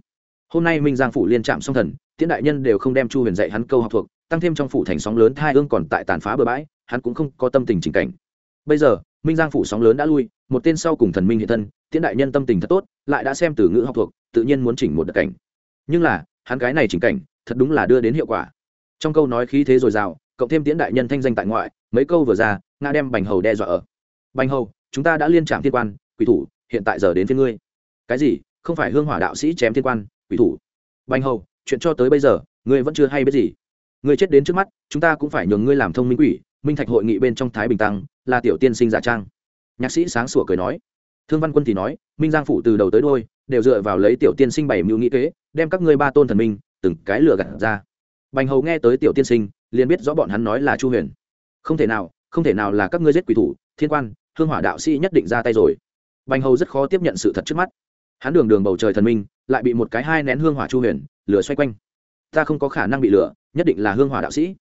Hôm nay minh giang phủ liên trạm song thần, tiễn đại nhân đều không đem chu huyền dạy hắn câu học thuộc, tăng thêm trong phủ thành sóng lớn thai ương còn tại tàn phá bờ bãi, hắn cũng không có tâm tình trình cảnh. Bây giờ, minh giang phủ sóng lớn đã lui, một tên sau cùng thần minh hiện thân, tiễn đại nhân tâm tình thật tốt, lại đã xem từ ngữ học thuộc, tự nhiên muốn chỉnh một đặc cảnh. Nhưng là, hắn cái này chỉnh cảnh, thật đúng là đưa đến hiệu quả. Trong câu nói khí thế dồi dào cộng thêm tiễn đại nhân thanh danh tại ngoại, mấy câu vừa ra, nga đem bành hầu đe dọa ở. Bành hầu, chúng ta đã liên trạm thiên quan, quỷ thủ, hiện tại giờ đến phía ngươi. Cái gì? Không phải hương hỏa đạo sĩ chém thiên quan, quỷ thủ. Bành hầu, chuyện cho tới bây giờ, ngươi vẫn chưa hay biết gì. Ngươi chết đến trước mắt, chúng ta cũng phải nhường ngươi làm thông minh quỷ. Minh thạch hội nghị bên trong thái bình tăng, là tiểu tiên sinh giả trang. Nhạc sĩ sáng sủa cười nói. Thương văn quân thì nói, minh giang phủ từ đầu tới đôi đều dựa vào lấy tiểu tiên sinh bảy mưu nghĩ kế, đem các ngươi ba tôn thần minh, từng cái lừa gạt ra. Bành hầu nghe tới tiểu tiên sinh liền biết rõ bọn hắn nói là chu huyền. Không thể nào, không thể nào là các ngươi giết quỷ thủ, thiên quan, hương hỏa đạo sĩ nhất định ra tay rồi. Bành hầu rất khó tiếp nhận sự thật trước mắt. Hắn đường đường bầu trời thần minh, lại bị một cái hai nén hương hỏa chu huyền, lửa xoay quanh. Ta không có khả năng bị lửa, nhất định là hương hỏa đạo sĩ.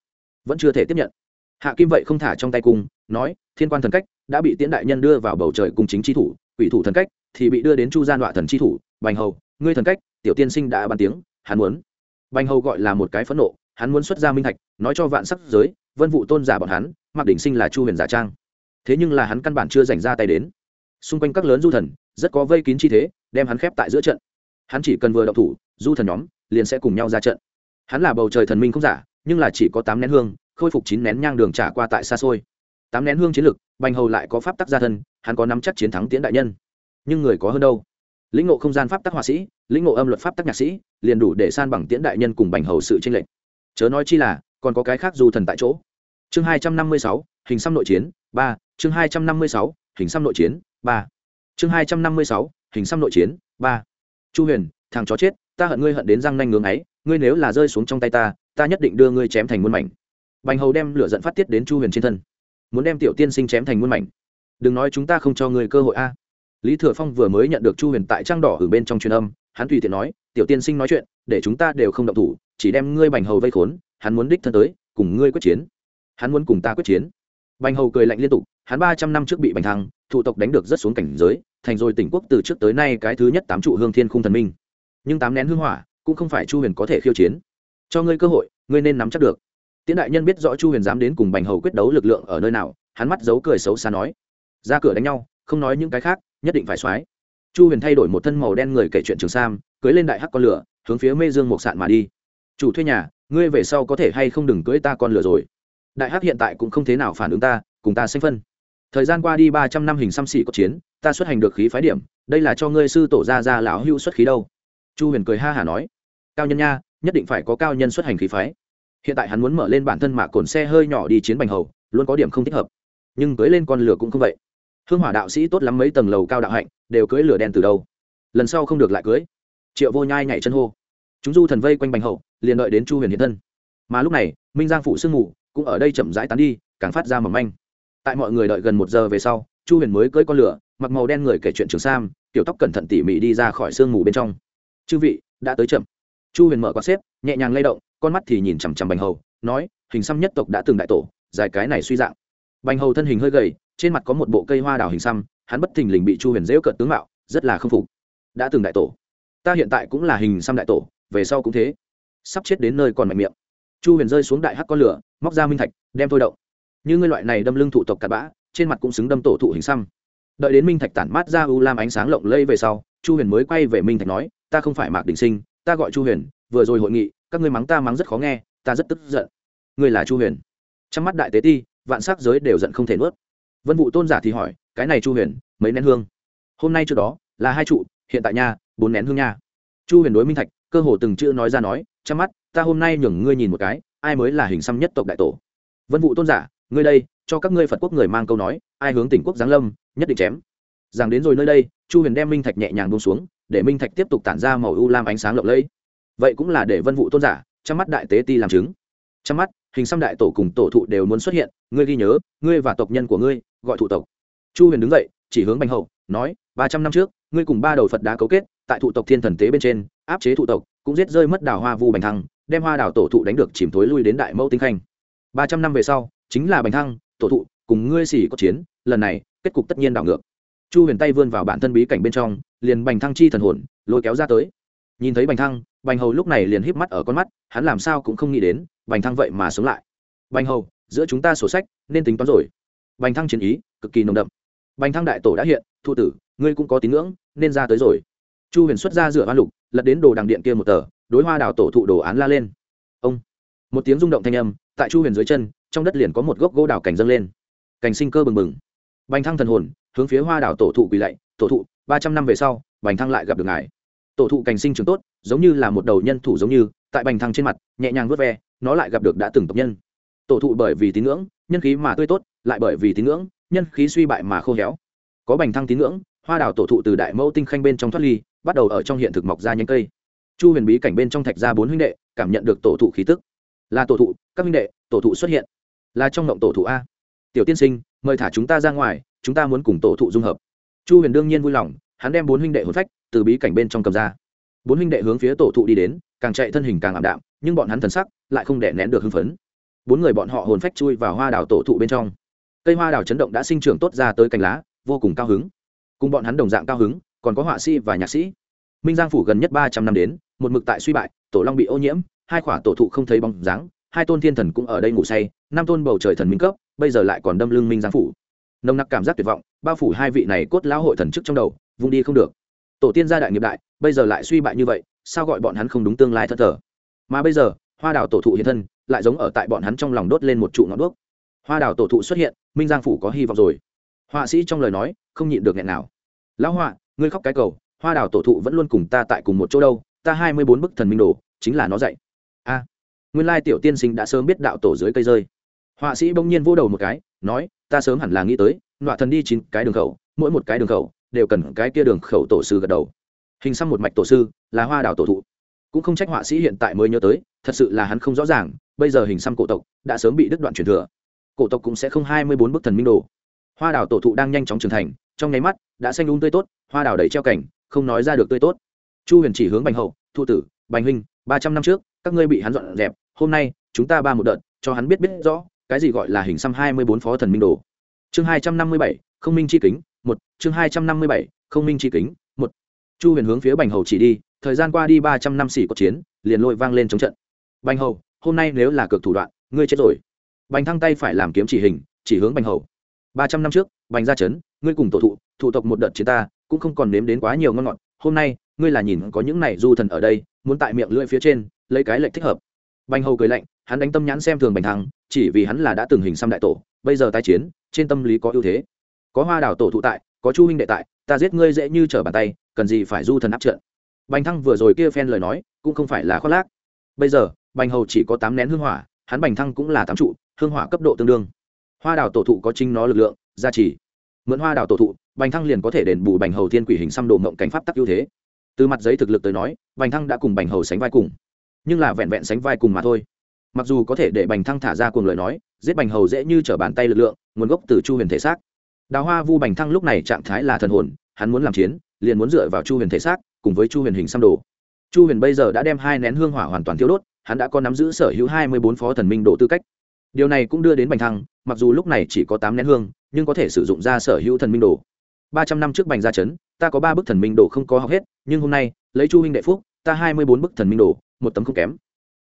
Vẫn chưa thể tiếp nhận. Hạ kim vậy không thả trong tay cung, nói, thiên quan thần cách, đã bị tiễn đại nhân đưa vào bầu trời cung chính tri thủ, quỷ thủ thần cách, thì bị đưa đến chu gian đoạn thần tri thủ. Bành hầu, ngươi thần cách, tiểu tiên sinh đã bàn tiếng, hắn muốn. Bành hầu gọi là một cái phẫn nộ hắn muốn xuất ra minh thạch, nói cho vạn sắc giới, vân vụ tôn giả bọn hắn, mặc đỉnh sinh là chu huyền giả trang. Thế nhưng là hắn căn bản chưa dành ra tay đến. Xung quanh các lớn du thần, rất có vây kín chi thế, đem hắn khép tại giữa trận. Hắn chỉ cần vừa đậu thủ, du thần nhóm liền sẽ cùng nhau ra trận. Hắn là bầu trời thần minh không giả, nhưng là chỉ có tám nén hương, khôi phục chín nén nhang đường trả qua tại xa xôi. Tám nén hương chiến lực, bành hầu lại có pháp tắc gia thân, hắn có nắm chắc chiến thắng tiễn đại nhân. Nhưng người có hơn đâu? Lĩnh ngộ không gian pháp tắc họa sĩ, lĩnh ngộ âm luật pháp tắc nhạc sĩ, liền đủ để san bằng tiễn đại nhân cùng bành hầu sự tranh lệch chớ nói chi là, còn có cái khác du thần tại chỗ. Chương hai trăm năm mươi sáu, hình xăm nội chiến, ba. Chương hai trăm năm mươi sáu, hình xăm nội chiến, ba. Chương hai trăm năm mươi sáu, hình xăm nội chiến, ba. Chu huyền, thằng chó chết, ta hận ngươi hận đến răng nanh ngưỡng ấy ngươi nếu là rơi xuống trong tay ta ta nhất định đưa ngươi chém thành muôn mảnh. Bành hầu đem lửa dẫn phát tiết đến chu huyền trên thân. Muốn đem tiểu tiên sinh chém thành muôn mảnh. Đừng nói chúng ta không cho ngươi cơ hội a. Lý thừa phong vừa mới nhận được chu huyền tại trang đỏ ở bên trong truyền âm, hắn tùy tiện nói, tiểu tiên sinh nói chuyện, để chúng ta đều không động thủ chỉ đem ngươi bành hầu vây khốn, hắn muốn đích thân tới, cùng ngươi quyết chiến. Hắn muốn cùng ta quyết chiến. Bành hầu cười lạnh liên tục, hắn ba trăm năm trước bị bành thăng, thụ tộc đánh được rất xuống cảnh giới, thành rồi tỉnh quốc từ trước tới nay cái thứ nhất tám trụ hương thiên khung thần minh. Nhưng tám nén hương hỏa, cũng không phải chu huyền có thể khiêu chiến. Cho ngươi cơ hội, ngươi nên nắm chắc được. Tiễn đại nhân biết rõ chu huyền dám đến cùng bành hầu quyết đấu lực lượng ở nơi nào, hắn mắt giấu cười xấu xa nói. Ra cửa đánh nhau, không nói những cái khác, nhất định phải soái chu huyền thay đổi một thân màu đen người kể chuyện trường sam, cưới lên đại hắc con lửa, hướng phía mê dương một sạn mà đi chủ thuê nhà, ngươi về sau có thể hay không đừng cưới ta con lửa rồi. Đại hắc hiện tại cũng không thế nào phản ứng ta, cùng ta sinh phân. Thời gian qua đi ba trăm năm hình xăm xị có chiến, ta xuất hành được khí phái điểm, đây là cho ngươi sư tổ gia gia lão hưu xuất khí đâu. Chu huyền cười ha hả nói. Cao nhân nha, nhất định phải có cao nhân xuất hành khí phái. Hiện tại hắn muốn mở lên bản thân mạ cồn xe hơi nhỏ đi chiến bành hầu, luôn có điểm không thích hợp. Nhưng cưới lên con lửa cũng không vậy. Hương hỏa đạo sĩ tốt lắm mấy tầng lầu cao đạo hạnh, đều cưới lửa đen từ đâu? Lần sau không được lại cưới. Triệu vô nhai nhảy chân hô chúng du thần vây quanh bành hậu, liền đợi đến chu huyền hiện thân. Mà lúc này, minh giang phụ sương mù cũng ở đây chậm rãi tán đi, càng phát ra mầm manh. Tại mọi người đợi gần một giờ về sau, chu huyền mới cưỡi con lửa, mặc màu đen người kể chuyện trường sam, tiểu tóc cẩn thận tỉ mỉ đi ra khỏi sương mù bên trong. Chư vị, đã tới chậm. Chu huyền mở quạt xếp, nhẹ nhàng lay động, con mắt thì nhìn chằm chằm bành hầu nói, hình xăm nhất tộc đã từng đại tổ, dài cái này suy dạng. Bành hầu thân hình hơi gầy, trên mặt có một bộ cây hoa đào hình xăm, hắn bất thình lình bị chu huyền dễu cợt tướng mạo, rất là k phục. Đã từng đại tổ, ta hiện tại cũng là hình xăm đại tổ về sau cũng thế. Sắp chết đến nơi còn mạnh miệng. Chu huyền rơi xuống đại hắc con lửa, móc ra minh thạch, đem thôi động. Như ngươi loại này đâm lưng thụ tộc cặn bã, trên mặt cũng xứng đâm tổ thụ hình xăm. Đợi đến minh thạch tản mát ra u lam ánh sáng lộng lây về sau, chu huyền mới quay về minh thạch nói, ta không phải mạc đình sinh, ta gọi chu huyền, vừa rồi hội nghị, các ngươi mắng ta mắng rất khó nghe, ta rất tức giận. Ngươi là chu huyền? Trong mắt đại tế ti, vạn sắc giới đều giận không thể nuốt. Vân vụ tôn giả thì hỏi, cái này chu huyền, mấy nén hương? Hôm nay trước đó, là hai trụ, hiện tại nha, bốn nén hương nha. Chu huyền đối minh thạch cơ hồ từng chữ nói ra nói chăm mắt, ta hôm nay nhường ngươi nhìn một cái, ai mới là hình xăm nhất tộc đại tổ? Vân vụ tôn giả, ngươi đây, cho các ngươi phật quốc người mang câu nói, ai hướng tỉnh quốc giáng lâm, nhất định chém. Rằng đến rồi nơi đây, chu huyền đem minh thạch nhẹ nhàng buông xuống, để minh thạch tiếp tục tản ra màu u lam ánh sáng lộng lẫy. Vậy cũng là để vân vụ tôn giả chăm mắt đại tế ti làm chứng. Chăm mắt, hình xăm đại tổ cùng tổ thụ đều muốn xuất hiện, ngươi ghi nhớ, ngươi và tộc nhân của ngươi, gọi thụ tộc. Chu huyền đứng dậy, chỉ hướng bành hậu, nói, ba trăm năm trước, ngươi cùng ba đầu phật đá cấu kết, tại thụ tộc thiên thần tế bên trên áp chế thụ tộc, cũng giết rơi mất đào hoa vu bành thăng, đem hoa đào tổ thụ đánh được chìm thối lui đến đại mẫu tinh khanh. Ba trăm năm về sau, chính là bành thăng, tổ thụ, cùng ngươi xỉ có chiến, lần này, kết cục tất nhiên đảo ngược. Chu huyền tay vươn vào bản thân bí cảnh bên trong, liền bành thăng chi thần hồn, lôi kéo ra tới. Nhìn thấy bành thăng, bành hầu lúc này liền híp mắt ở con mắt, hắn làm sao cũng không nghĩ đến, bành thăng vậy mà sống lại. Bành hầu, giữa chúng ta sổ sách, nên tính toán rồi. Bành thăng chiến ý, cực kỳ nồng đậm. Bành thăng đại tổ đã hiện, thu tử, ngươi cũng có tín ngưỡng, nên ra tới rồi chu huyền xuất ra dựa hoa lục, lật đến đồ đằng điện kia một tờ, đối hoa đào tổ thụ đồ án la lên. Ông. Một tiếng rung động thanh âm, tại chu huyền dưới chân, trong đất liền có một gốc gỗ đào cảnh dâng lên. Cảnh sinh cơ bừng bừng. Bành thăng thần hồn, hướng phía hoa đào tổ thụ quỳ lạy, tổ thụ, ba trăm năm về sau, bành thăng lại gặp được ngài. Tổ thụ cảnh sinh trưởng tốt, giống như là một đầu nhân thủ giống như, tại bành thăng trên mặt, nhẹ nhàng vớt ve, nó lại gặp được đã từng tộc nhân. Tổ thụ bởi vì tín ngưỡng, nhân khí mà tươi tốt, lại bởi vì tín ngưỡng, nhân khí suy bại mà khô héo. Có bành thăng tín ngưỡng hoa đào tổ thụ từ đại mẫu tinh khanh bên trong thoát ly, bắt đầu ở trong hiện thực mọc ra nhánh cây. Chu huyền bí cảnh bên trong thạch ra bốn huynh đệ, cảm nhận được tổ thụ khí tức. Là tổ thụ, các huynh đệ, tổ thụ xuất hiện. Là trong ngộng tổ thụ a. Tiểu tiên sinh, mời thả chúng ta ra ngoài, chúng ta muốn cùng tổ thụ dung hợp. Chu huyền đương nhiên vui lòng, hắn đem bốn huynh đệ hồn phách, từ bí cảnh bên trong cầm ra. Bốn huynh đệ hướng phía tổ thụ đi đến, càng chạy thân hình càng ảm đạm, nhưng bọn hắn thần sắc lại không đè nén được hưng phấn. Bốn người bọn họ hồn phách chui vào hoa đào tổ thụ bên trong. Cây hoa đào chấn động đã sinh trưởng tốt ra tới cành lá, vô cùng cao hứng cùng bọn hắn đồng dạng cao hứng, còn có họa sĩ và nhạc sĩ. Minh giang phủ gần nhất ba trăm năm đến, một mực tại suy bại, tổ long bị ô nhiễm, hai khỏa tổ thụ không thấy bóng dáng, hai tôn thiên thần cũng ở đây ngủ say, năm tôn bầu trời thần minh cấp, bây giờ lại còn đâm lưng minh giang phủ. Nồng nặc cảm giác tuyệt vọng, bao phủ hai vị này cốt lão hội thần chức trong đầu vùng đi không được. Tổ tiên gia đại nghiệp đại, bây giờ lại suy bại như vậy, sao gọi bọn hắn không đúng tương lai thất thờ? Mà bây giờ, hoa đào tổ thụ hiện thân, lại giống ở tại bọn hắn trong lòng đốt lên một trụ ngọn đuốc. Hoa đào tổ thụ xuất hiện, minh giang phủ có hy vọng rồi họa sĩ trong lời nói, không nhịn được nghẹn nào. Lão họa, ngươi khóc cái cầu, hoa đào tổ thụ vẫn luôn cùng ta tại cùng một chỗ đâu, ta hai mươi bốn bức thần minh đồ, chính là nó dạy. A, nguyên lai tiểu tiên sinh đã sớm biết đạo tổ dưới cây rơi. Họa sĩ bỗng nhiên vô đầu một cái, nói, ta sớm hẳn là nghĩ tới, nọa thần đi chín cái đường khẩu, mỗi một cái đường khẩu, đều cần cái kia đường khẩu tổ sư gật đầu. Hình xăm một mạch tổ sư, là hoa đào tổ thụ. Cũng không trách họa sĩ hiện tại mới nhớ tới, thật sự là hắn không rõ ràng, bây giờ hình xăm cổ tộc, đã sớm bị đứt đoạn truyền thừa. Cổ tộc cũng sẽ không hai mươi bốn bức thần minh đồ hoa đào tổ thụ đang nhanh chóng trưởng thành, trong nháy mắt, đã xanh đúng tươi tốt, hoa đào đầy treo cảnh, không nói ra được tươi tốt. Chu huyền chỉ hướng bành hậu thụ tử, bành huynh, ba trăm năm trước, các ngươi bị hắn dọn dẹp, hôm nay, chúng ta ba một đợt, cho hắn biết biết rõ, cái gì gọi là hình xăm hai mươi bốn phó thần minh đồ. Chương hai trăm năm mươi bảy, không minh chi kính, một. Chương hai trăm năm mươi bảy, không minh chi kính, một. Chu huyền hướng phía bành hầu chỉ đi, thời gian qua đi ba trăm năm xỉ có chiến, liền lôi vang lên chống trận. Bành hầu hôm nay nếu là cực thủ đoạn, ngươi chết rồi. Bành thăng tay phải làm kiếm chỉ hình, chỉ hướng bành hầu ba trăm năm trước, bành gia chấn ngươi cùng tổ thụ thủ tộc một đợt chiến ta, cũng không còn nếm đến quá nhiều ngon ngọt. Hôm nay, ngươi là nhìn có những này du thần ở đây, muốn tại miệng lưỡi phía trên, lấy cái lệnh thích hợp. Bành hầu cười lạnh, hắn đánh tâm nhãn xem thường bành thăng, chỉ vì hắn là đã từng hình xăm đại tổ, bây giờ tái chiến, trên tâm lý có ưu thế. Có hoa đảo tổ thụ tại, có chu huynh đệ tại, ta giết ngươi dễ như trở bàn tay, cần gì phải du thần áp trận. Bành thăng vừa rồi kia phen lời nói, cũng không phải là khoác lác. Bây giờ, bành hầu chỉ có tám nén hương hỏa, hắn bành thăng cũng là tám trụ, hương hỏa cấp độ tương đương hoa đào tổ thụ có chính nó lực lượng, gia trì. Mượn hoa đào tổ thụ, bành thăng liền có thể đền bù bành hầu thiên quỷ hình xăm đồ mộng cảnh pháp tắc ưu thế. Từ mặt giấy thực lực tới nói, bành thăng đã cùng bành hầu sánh vai cùng. Nhưng là vẹn vẹn sánh vai cùng mà thôi. Mặc dù có thể để bành thăng thả ra cùng lời nói, giết bành hầu dễ như t r ở bàn tay lực lượng, nguồn gốc từ chu huyền thể xác. Đào hoa vu bành thăng lúc này trạng thái là thần hồn, hắn muốn làm chiến, liền muốn dựa vào chu huyền thể xác, cùng với chu huyền hình xăm đồ. Chu huyền bây giờ đã đem hai nén hương hỏa hoàn toàn thiếu đốt, hắn đã có nắm giữ sở hữu hai mươi bốn phó thần minh độ tư cách điều này cũng đưa đến bành thăng mặc dù lúc này chỉ có tám nén hương nhưng có thể sử dụng ra sở hữu thần minh đồ. Ba trăm năm trước bành gia chấn ta có ba bức thần minh đồ không có học hết nhưng hôm nay lấy chu huynh đệ phúc ta hai mươi bốn bức thần minh đồ một tấm không kém.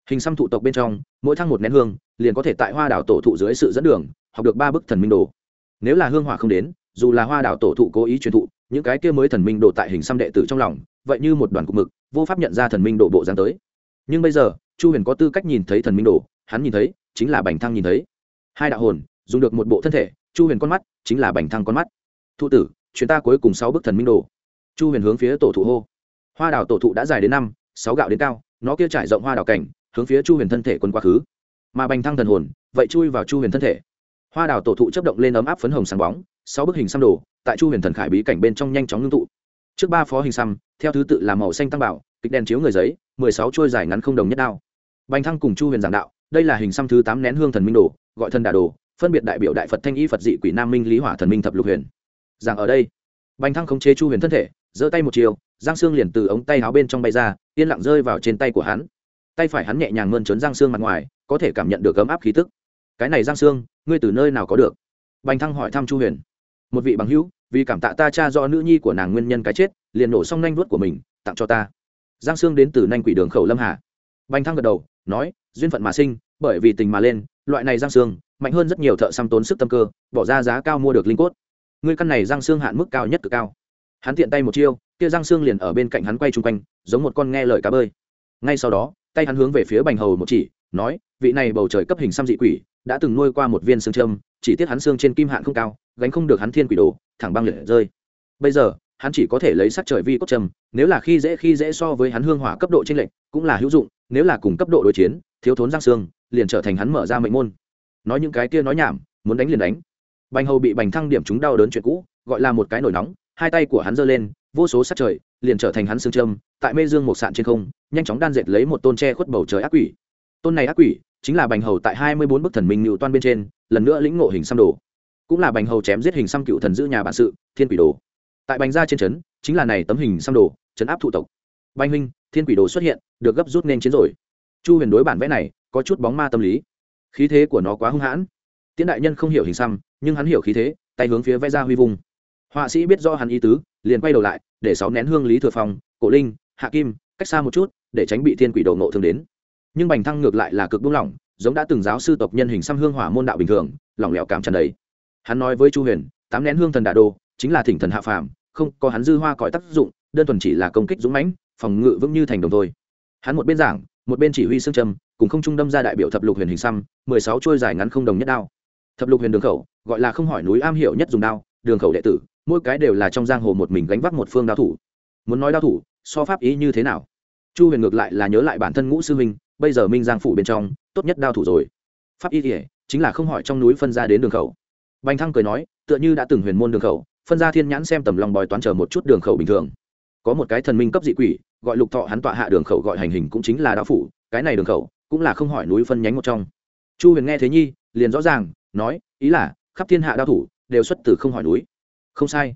Hình xăm thụ tộc bên trong mỗi thăng một nén hương liền có thể tại hoa đảo tổ thụ dưới sự dẫn đường học được ba bức thần minh đồ. Nếu là hương hỏa không đến dù là hoa đảo tổ thụ cố ý truyền thụ những cái kia mới thần minh đồ tại hình xăm đệ tử trong lòng vậy như một đoàn cục mực vô pháp nhận ra thần minh đồ bộ dáng tới. Nhưng bây giờ chu huyền có tư cách nhìn thấy thần minh đồ, hắn nhìn thấy chính là bành thăng nhìn thấy. Hai đạo hồn, dùng được một bộ thân thể, chu huyền con mắt chính là bành thăng con mắt. Thụ tử, chuyến ta cuối cùng sáu bức thần minh đồ. Chu huyền hướng phía tổ thụ hô. Hoa đào tổ thụ đã dài đến năm, sáu gạo đến cao, nó kia trải rộng hoa đào cảnh, hướng phía chu huyền thân thể quân quá khứ. Mà bành thăng thần hồn, vậy chui vào chu huyền thân thể. Hoa đào tổ thụ chấp động lên ấm áp phấn hồng sáng bóng, sáu bức hình xăm đồ, tại chu huyền thần khải bí cảnh bên trong nhanh chóng ngưng tụ. Trước ba phó hình xăm, theo thứ tự là màu xanh tăng bảo, kịch đèn chiếu người giấy, mười sáu trôi dài ngắn không đồng nhất đao. Bành thăng cùng chu huyền giảng đạo đây là hình xăm thứ tám nén hương thần minh đồ, gọi thân đà đồ, phân biệt đại biểu đại phật thanh y phật dị quỷ nam minh lý hỏa thần minh thập lục huyền. Rằng ở đây, bành thăng khống chế chu huyền thân thể, giơ tay một chiều, giang xương liền từ ống tay áo bên trong bay ra, yên lặng rơi vào trên tay của hắn. Tay phải hắn nhẹ nhàng mơn trớn giang xương mặt ngoài, có thể cảm nhận được ấm áp khí tức. Cái này giang xương ngươi từ nơi nào có được? Bành thăng hỏi thăm chu huyền. Một vị bằng hữu, vì cảm tạ ta cha do nữ nhi của nàng nguyên nhân cái chết, liền nổ xong nanh vuốt của mình, tặng cho ta. Giang xương đến từ nanh quỷ đường khẩu lâm hà. Bành thăng gật đầu nói, duyên phận mà sinh, bởi vì tình mà lên, loại này giang xương, mạnh hơn rất nhiều thợ xăm tốn sức tâm cơ, bỏ ra giá cao mua được linh cốt. Ngươi căn này giang xương hạn mức cao nhất cực cao. Hắn tiện tay một chiêu, kia giang xương liền ở bên cạnh hắn quay chung quanh, giống một con nghe lời cá bơi. Ngay sau đó, tay hắn hướng về phía bành hầu một chỉ, nói, vị này bầu trời cấp hình xăm dị quỷ, đã từng nuôi qua một viên xương châm, chỉ tiếc hắn xương trên kim hạn không cao, gánh không được hắn thiên quỷ đồ, thẳng băng liệt rơi. Bây giờ, hắn chỉ có thể lấy sắc trời vi cốt trầm nếu là khi dễ khi dễ so với hắn hương hỏa cấp độ trên lệnh cũng là hữu dụng nếu là cùng cấp độ đối chiến, thiếu thốn giang xương, liền trở thành hắn mở ra mệnh môn. Nói những cái kia nói nhảm, muốn đánh liền đánh. Bành hầu bị bành thăng điểm chúng đau đớn chuyện cũ, gọi là một cái nổi nóng, hai tay của hắn giơ lên, vô số sát trời, liền trở thành hắn xương châm, tại mê dương một sạn trên không, nhanh chóng đan dệt lấy một tôn tre khuất bầu trời ác quỷ. Tôn này ác quỷ chính là bành hầu tại hai mươi bốn bức thần minh ngự toan bên trên, lần nữa lĩnh ngộ hình xăm đồ. Cũng là bành hầu chém giết hình xăm cựu thần giữ nhà bản sự, thiên quỷ đồ. Tại bành gia trên trấn, chính là này tấm hình xăm đồ, trấn áp thụ tộc. Bành huynh thiên quỷ đồ xuất hiện, được gấp rút nên chiến rồi. Chu huyền đối bản vẽ này có chút bóng ma tâm lý. Khí thế của nó quá hung hãn. Tiễn đại nhân không hiểu hình xăm, nhưng hắn hiểu khí thế, tay hướng phía vẽ ra huy vùng. Họa sĩ biết do hắn ý tứ, liền quay đầu lại, để sáu nén hương lý thừa phong, cổ linh, hạ kim, cách xa một chút, để tránh bị thiên quỷ đồ ngộ thương đến. Nhưng bành thăng ngược lại là cực buông lỏng, giống đã từng giáo sư tộc nhân hình xăm hương hỏa môn đạo bình thường, lỏng lẻo cảm tràn đầy. Hắn nói với chu huyền, tám nén hương thần đà đô, chính là thỉnh thần hạ phàm, không có hắn dư hoa cõi tác dụng, đơn thuần chỉ là công kích dũng mãnh phòng ngự vững như thành đồng thôi. Hắn một bên giảng, một bên chỉ huy xương trầm cùng không trung đâm ra đại biểu thập lục huyền hình xăm, mười sáu trôi dài ngắn không đồng nhất đao. Thập lục huyền đường khẩu, gọi là không hỏi núi am hiểu nhất dùng đao, đường khẩu đệ tử, mỗi cái đều là trong giang hồ một mình gánh vác một phương đao thủ. Muốn nói đao thủ, so pháp ý như thế nào? Chu huyền ngược lại là nhớ lại bản thân ngũ sư minh bây giờ minh giang phủ bên trong, tốt nhất đao thủ rồi. Pháp y kể chính là không hỏi trong núi phân ra đến đường khẩu. Bành thăng cười nói, tựa như đã từng huyền môn đường khẩu, phân ra thiên nhãn xem tầm lòng bòi toán chờ một chút đường khẩu bình thường có một cái thần minh cấp dị quỷ, gọi lục thọ hắn tọa hạ đường khẩu gọi hành hình cũng chính là đao phủ, cái này đường khẩu cũng là không hỏi núi phân nhánh một trong. Chu huyền nghe thế nhi, liền rõ ràng, nói, ý là, khắp thiên hạ đao thủ đều xuất từ không hỏi núi. Không sai.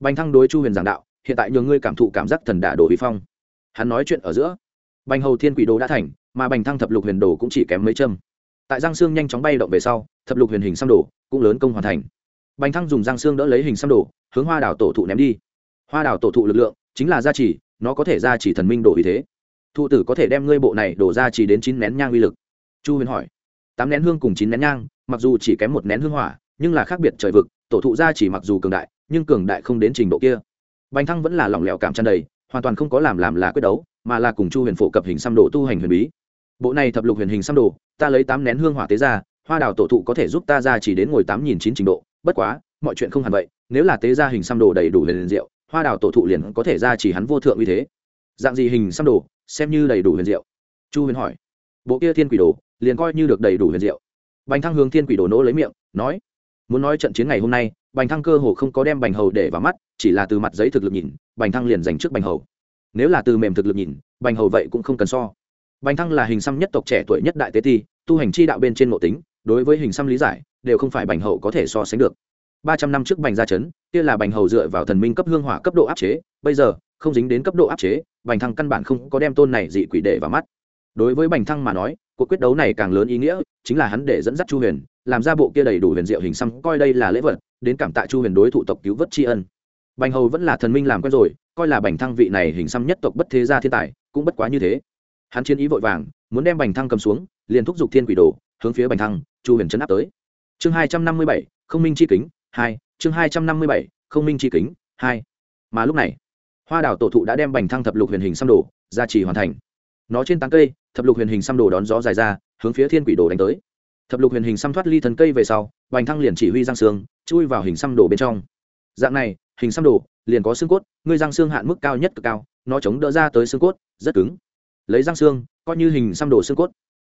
Bành thăng đối chu huyền giảng đạo, hiện tại nhường ngươi cảm thụ cảm giác thần đả đồ bị phong. Hắn nói chuyện ở giữa, bành hầu thiên quỷ đồ đã thành, mà bành thăng thập lục huyền đồ cũng chỉ kém mấy châm. Tại giang xương nhanh chóng bay động về sau, thập lục huyền hình xăm đồ cũng lớn công hoàn thành. Bành thăng dùng giang xương đỡ lấy hình xăm đồ hướng hoa đảo tổ thụ ném đi. Hoa đảo tổ thụ lực lượng chính là gia trì, nó có thể gia trì thần minh đổ ý thế. Thụ tử có thể đem ngươi bộ này đổ ra chỉ đến chín nén nhang uy lực. Chu huyền hỏi. Tám nén hương cùng chín nén nhang, mặc dù chỉ kém một nén hương hỏa, nhưng là khác biệt trời vực, tổ thụ gia chỉ mặc dù cường đại, nhưng cường đại không đến trình độ kia. Bành thăng vẫn là lỏng lẻo cảm tràn đầy, hoàn toàn không có làm làm là quyết đấu, mà là cùng chu huyền phổ cập hình xăm đồ tu hành huyền bí. Bộ này thập lục huyền hình xăm đồ, ta lấy tám nén hương hỏa tế ra, hoa đào tổ thụ có thể giúp ta ra chỉ đến ngồi tám nghìn chín trình độ. Bất quá, mọi chuyện không hẳn vậy, nếu là tế ra hình xăm đồ đầy đủ huyền diệu hoa đào tổ thụ liền có thể ra chỉ hắn vô thượng uy thế. Dạng gì hình xăm đồ, xem như đầy đủ huyền diệu. Chu huyền hỏi. Bộ kia thiên quỷ đồ, liền coi như được đầy đủ huyền diệu. Bành thăng hướng thiên quỷ đồ nỗ lấy miệng, nói. Muốn nói trận chiến ngày hôm nay, bành thăng cơ hồ không có đem bành hầu để vào mắt, chỉ là từ mặt giấy thực lực nhìn, bành thăng liền giành trước bành hầu. Nếu là từ mềm thực lực nhìn, bành hầu vậy cũng không cần so. Bành thăng là hình xăm nhất tộc trẻ tuổi nhất đại tế ti, tu hành chi đạo bên trên ngộ tính, đối với hình xăm lý giải, đều không phải bành Hậu có thể so sánh được ba trăm năm trước bành gia chấn, kia là bành hầu dựa vào thần minh cấp hương hỏa cấp độ áp chế, bây giờ, không dính đến cấp độ áp chế, bành thăng căn bản không có đem tôn này dị quỷ để vào mắt. Đối với bành thăng mà nói, cuộc quyết đấu này càng lớn ý nghĩa, chính là hắn để dẫn dắt chu huyền, làm ra bộ kia đầy đủ huyền diệu hình xăm, coi đây là lễ vật, đến cảm tạ chu huyền đối thủ tộc cứu vớt tri ân. Bành hầu vẫn là thần minh làm quen rồi, coi là bành thăng vị này hình xăm nhất tộc bất thế gia thiên tài, cũng bất quá như thế. Hắn chiến ý vội vàng, muốn đem bành thăng cầm xuống, liền thúc giục thiên quỷ đồ, hướng phía bành thăng, chu huyền chấn áp tới. Chương hai trăm năm mươi bảy, không minh chi kính hai, chương hai trăm năm mươi bảy, không minh chi kính, hai. Mà lúc này, hoa đảo tổ thụ đã đem bành thăng thập lục huyền hình xăm đồ ra trì hoàn thành. Nó trên tán cây, thập lục huyền hình xăm đồ đón gió dài ra, hướng phía thiên quỷ đồ đánh tới. Thập lục huyền hình xăm thoát ly thân cây về sau, bành thăng liền chỉ huy giang xương chui vào hình xăm đồ bên trong. Dạng này, hình xăm đồ liền có xương cốt, ngươi giang xương hạn mức cao nhất cực cao, nó chống đỡ ra tới xương cốt, rất cứng. Lấy giang xương coi như hình xăm đồ xương cốt,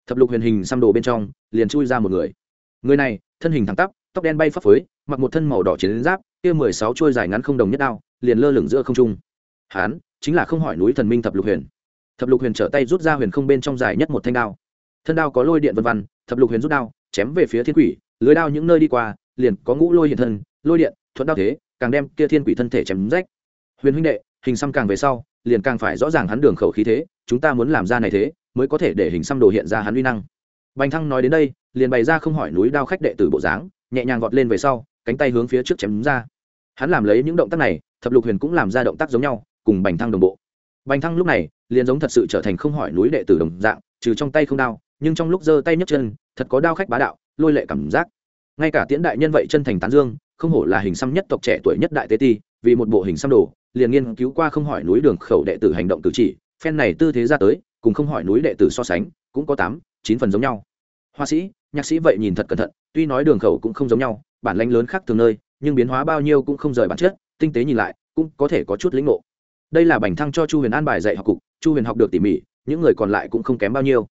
thập lục huyền hình xăm đồ bên trong liền chui ra một người. Người này, thân hình thẳng tắp, tóc đen bay phấp phới mặc một thân màu đỏ chiến giáp, kia mười sáu trôi dài ngắn không đồng nhất đao, liền lơ lửng giữa không trung. Hán, chính là không hỏi núi thần minh thập lục huyền. Thập lục huyền trở tay rút ra huyền không bên trong dài nhất một thanh đao. Thân đao có lôi điện vân văn thập lục huyền rút đao, chém về phía thiên quỷ, lưới đao những nơi đi qua, liền có ngũ lôi hiện thân, lôi điện, thuận đao thế, càng đem kia thiên quỷ thân thể chém rách. Huyền huynh đệ, hình xăm càng về sau, liền càng phải rõ ràng hắn đường khẩu khí thế, chúng ta muốn làm ra này thế, mới có thể để hình xăm đồ hiện ra hắn uy năng. Bành thăng nói đến đây, liền bày ra không hỏi núi đao khách đệ tử bộ dáng, nhẹ nhàng vọt lên về sau cánh tay hướng phía trước chém ra. Hắn làm lấy những động tác này, thập lục huyền cũng làm ra động tác giống nhau, cùng bành thăng đồng bộ. Bành thăng lúc này, liền giống thật sự trở thành không hỏi núi đệ tử đồng dạng, trừ trong tay không đao, nhưng trong lúc giơ tay nhấc chân, thật có đao khách bá đạo, lôi lệ cảm giác. Ngay cả tiễn đại nhân vậy chân thành tán dương, không hổ là hình xăm nhất tộc trẻ tuổi nhất đại tế ti, vì một bộ hình xăm đồ, liền nghiên cứu qua không hỏi núi đường khẩu đệ tử hành động cử chỉ, phen này tư thế ra tới, cùng không hỏi núi đệ tử so sánh, cũng có tám, chín phần giống nhau. Hoa sĩ, nhạc sĩ vậy nhìn thật cẩn thận, tuy nói đường khẩu cũng không giống nhau bản lãnh lớn khác thường nơi, nhưng biến hóa bao nhiêu cũng không rời bản chất, tinh tế nhìn lại, cũng có thể có chút lĩnh ngộ. Đây là bành thăng cho chu huyền an bài dạy học cục, chu huyền học được tỉ mỉ, những người còn lại cũng không kém bao nhiêu.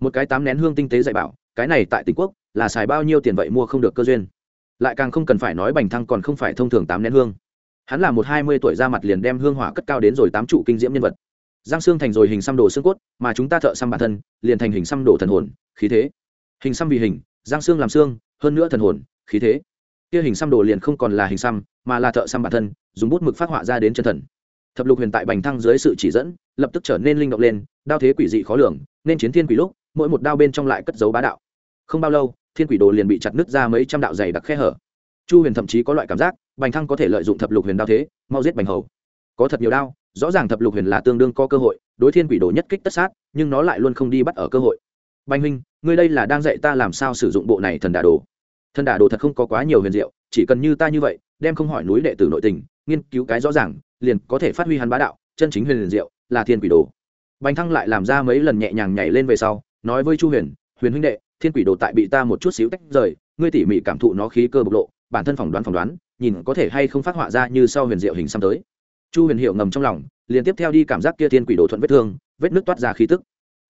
Một cái tám nén hương tinh tế dạy bảo, cái này tại tỉnh quốc, là xài bao nhiêu tiền vậy mua không được cơ duyên. Lại càng không cần phải nói bành thăng còn không phải thông thường tám nén hương. Hắn là một hai mươi tuổi ra mặt liền đem hương hỏa cất cao đến rồi tám trụ kinh diễm nhân vật. Giang xương thành rồi hình xăm đồ xương cốt, mà chúng ta thợ xăm bản thân, liền thành hình xăm đồ thần hồn, khí thế. Hình xăm vì hình, giang xương làm xương, hơn nữa thần hồn, khí thế kia hình xăm đồ liền không còn là hình xăm, mà là thợ xăm bản thân, dùng bút mực phát họa ra đến chân thần. Thập lục huyền tại bành thăng dưới sự chỉ dẫn, lập tức trở nên linh động lên, đao thế quỷ dị khó lường, nên chiến thiên quỷ lúc, mỗi một đao bên trong lại cất dấu bá đạo. Không bao lâu, thiên quỷ đồ liền bị chặt nứt ra mấy trăm đạo dày đặc khe hở. Chu huyền thậm chí có loại cảm giác, bành thăng có thể lợi dụng thập lục huyền đao thế, mau giết bành hầu. Có thật nhiều đao, rõ ràng thập lục huyền là tương đương có cơ hội, đối thiên quỷ đồ nhất kích tất sát, nhưng nó lại luôn không đi bắt ở cơ hội. Bành huynh, ngươi đây là đang dạy ta làm sao sử dụng bộ này thần đà đồ thần đả đồ thật không có quá nhiều huyền diệu, chỉ cần như ta như vậy, đem không hỏi núi đệ tử nội tình, nghiên cứu cái rõ ràng, liền có thể phát huy hắn bá đạo, chân chính huyền diệu, là thiên quỷ đồ. Bành thăng lại làm ra mấy lần nhẹ nhàng nhảy lên về sau, nói với chu huyền huyền huynh đệ, thiên quỷ đồ tại bị ta một chút xíu tách rời, ngươi tỉ mỉ cảm thụ nó khí cơ bộc lộ, bản thân phỏng đoán phỏng đoán, nhìn có thể hay không phát họa ra như sau huyền diệu hình xăm tới. Chu huyền hiệu ngầm trong lòng, liền tiếp theo đi cảm giác kia thiên quỷ đồ thuận vết thương, vết nước toát ra khí tức.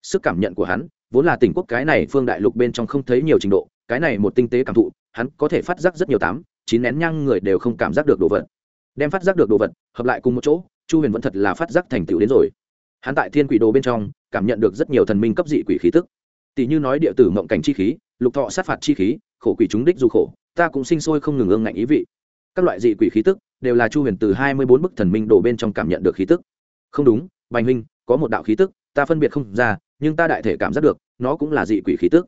Sức cảm nhận của hắn, vốn là tỉnh quốc cái này phương đại lục bên trong không thấy nhiều trình độ cái này một tinh tế cảm thụ, hắn có thể phát giác rất nhiều tám, chín nén nhang người đều không cảm giác được đồ vật. Đem phát giác được đồ vật, hợp lại cùng một chỗ, chu huyền vẫn thật là phát giác thành tựu đến rồi. Hắn tại thiên quỷ đồ bên trong, cảm nhận được rất nhiều thần minh cấp dị quỷ khí tức. Tỷ như nói địa tử mộng cảnh chi khí, lục thọ sát phạt chi khí, khổ quỷ chúng đích dù khổ, ta cũng sinh sôi không ngừng ương ngạnh ý vị. Các loại dị quỷ khí tức, đều là chu huyền từ hai mươi bốn bức thần minh đồ bên trong cảm nhận được khí tức. Không đúng, bành huynh, có một đạo khí tức, ta phân biệt không ra, nhưng ta đại thể cảm giác được, nó cũng là dị quỷ khí tức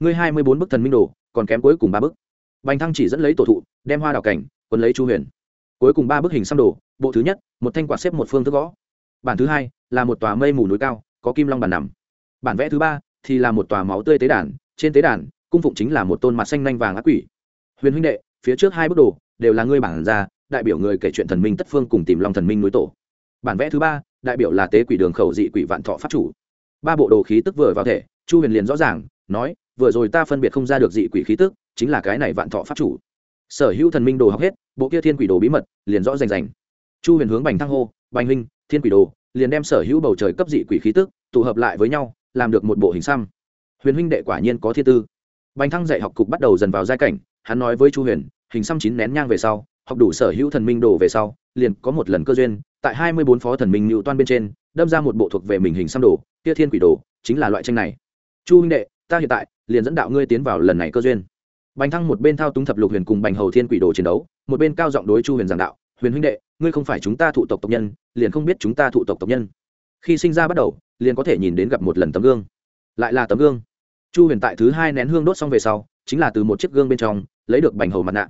ngươi hai mươi bốn bức thần minh đồ, còn kém cuối cùng ba bức. Bành thăng chỉ dẫn lấy tổ thụ, đem hoa đào cảnh quân lấy chu huyền. Cuối cùng ba bức hình xăm đồ, bộ thứ nhất, một thanh quạt xếp một phương thức gõ. Bản thứ hai là một tòa mây mù núi cao, có kim long bàn nằm. Bản vẽ thứ ba thì là một tòa máu tươi tế đàn, trên tế đàn, cung phụng chính là một tôn mặt xanh nanh vàng ác quỷ. Huyền huynh đệ, phía trước hai bức đồ đều là ngươi bản ra, đại biểu người kể chuyện thần minh tất phương cùng tìm long thần minh núi tổ. Bản vẽ thứ ba, đại biểu là tế quỷ đường khẩu dị quỷ vạn thọ pháp chủ. Ba bộ đồ khí tức vừa vào thể, chu huyền liền rõ ràng, nói vừa rồi ta phân biệt không ra được dị quỷ khí tức, chính là cái này vạn thọ pháp chủ. Sở hữu thần minh đồ học hết, bộ kia thiên quỷ đồ bí mật, liền rõ rành rành. Chu huyền hướng bành thăng hô, bành huynh, thiên quỷ đồ, liền đem sở hữu bầu trời cấp dị quỷ khí tức, tụ hợp lại với nhau, làm được một bộ hình xăm. Huyền huynh đệ quả nhiên có thiên tư. Bành thăng dạy học cục bắt đầu dần vào giai cảnh, hắn nói với chu huyền, hình xăm chín nén nhang về sau, học đủ sở hữu thần minh đồ về sau, liền có một lần cơ duyên, tại hai mươi bốn phó thần minh nhựu toan bên trên, đâm ra một bộ thuộc về mình hình xăm đồ, kia thiên quỷ đồ, chính là loại tranh này. Chu huynh đệ ta hiện tại liền dẫn đạo ngươi tiến vào lần này cơ duyên. Bành thăng một bên thao túng thập lục huyền cùng bành hầu thiên quỷ đồ chiến đấu, một bên cao giọng đối chu huyền giảng đạo, huyền huynh đệ, ngươi không phải chúng ta thụ tộc tộc nhân, liền không biết chúng ta thụ tộc tộc nhân. Khi sinh ra bắt đầu, liền có thể nhìn đến gặp một lần tấm gương. Lại là tấm gương. Chu huyền tại thứ hai nén hương đốt xong về sau, chính là từ một chiếc gương bên trong, lấy được bành hầu mặt nạ.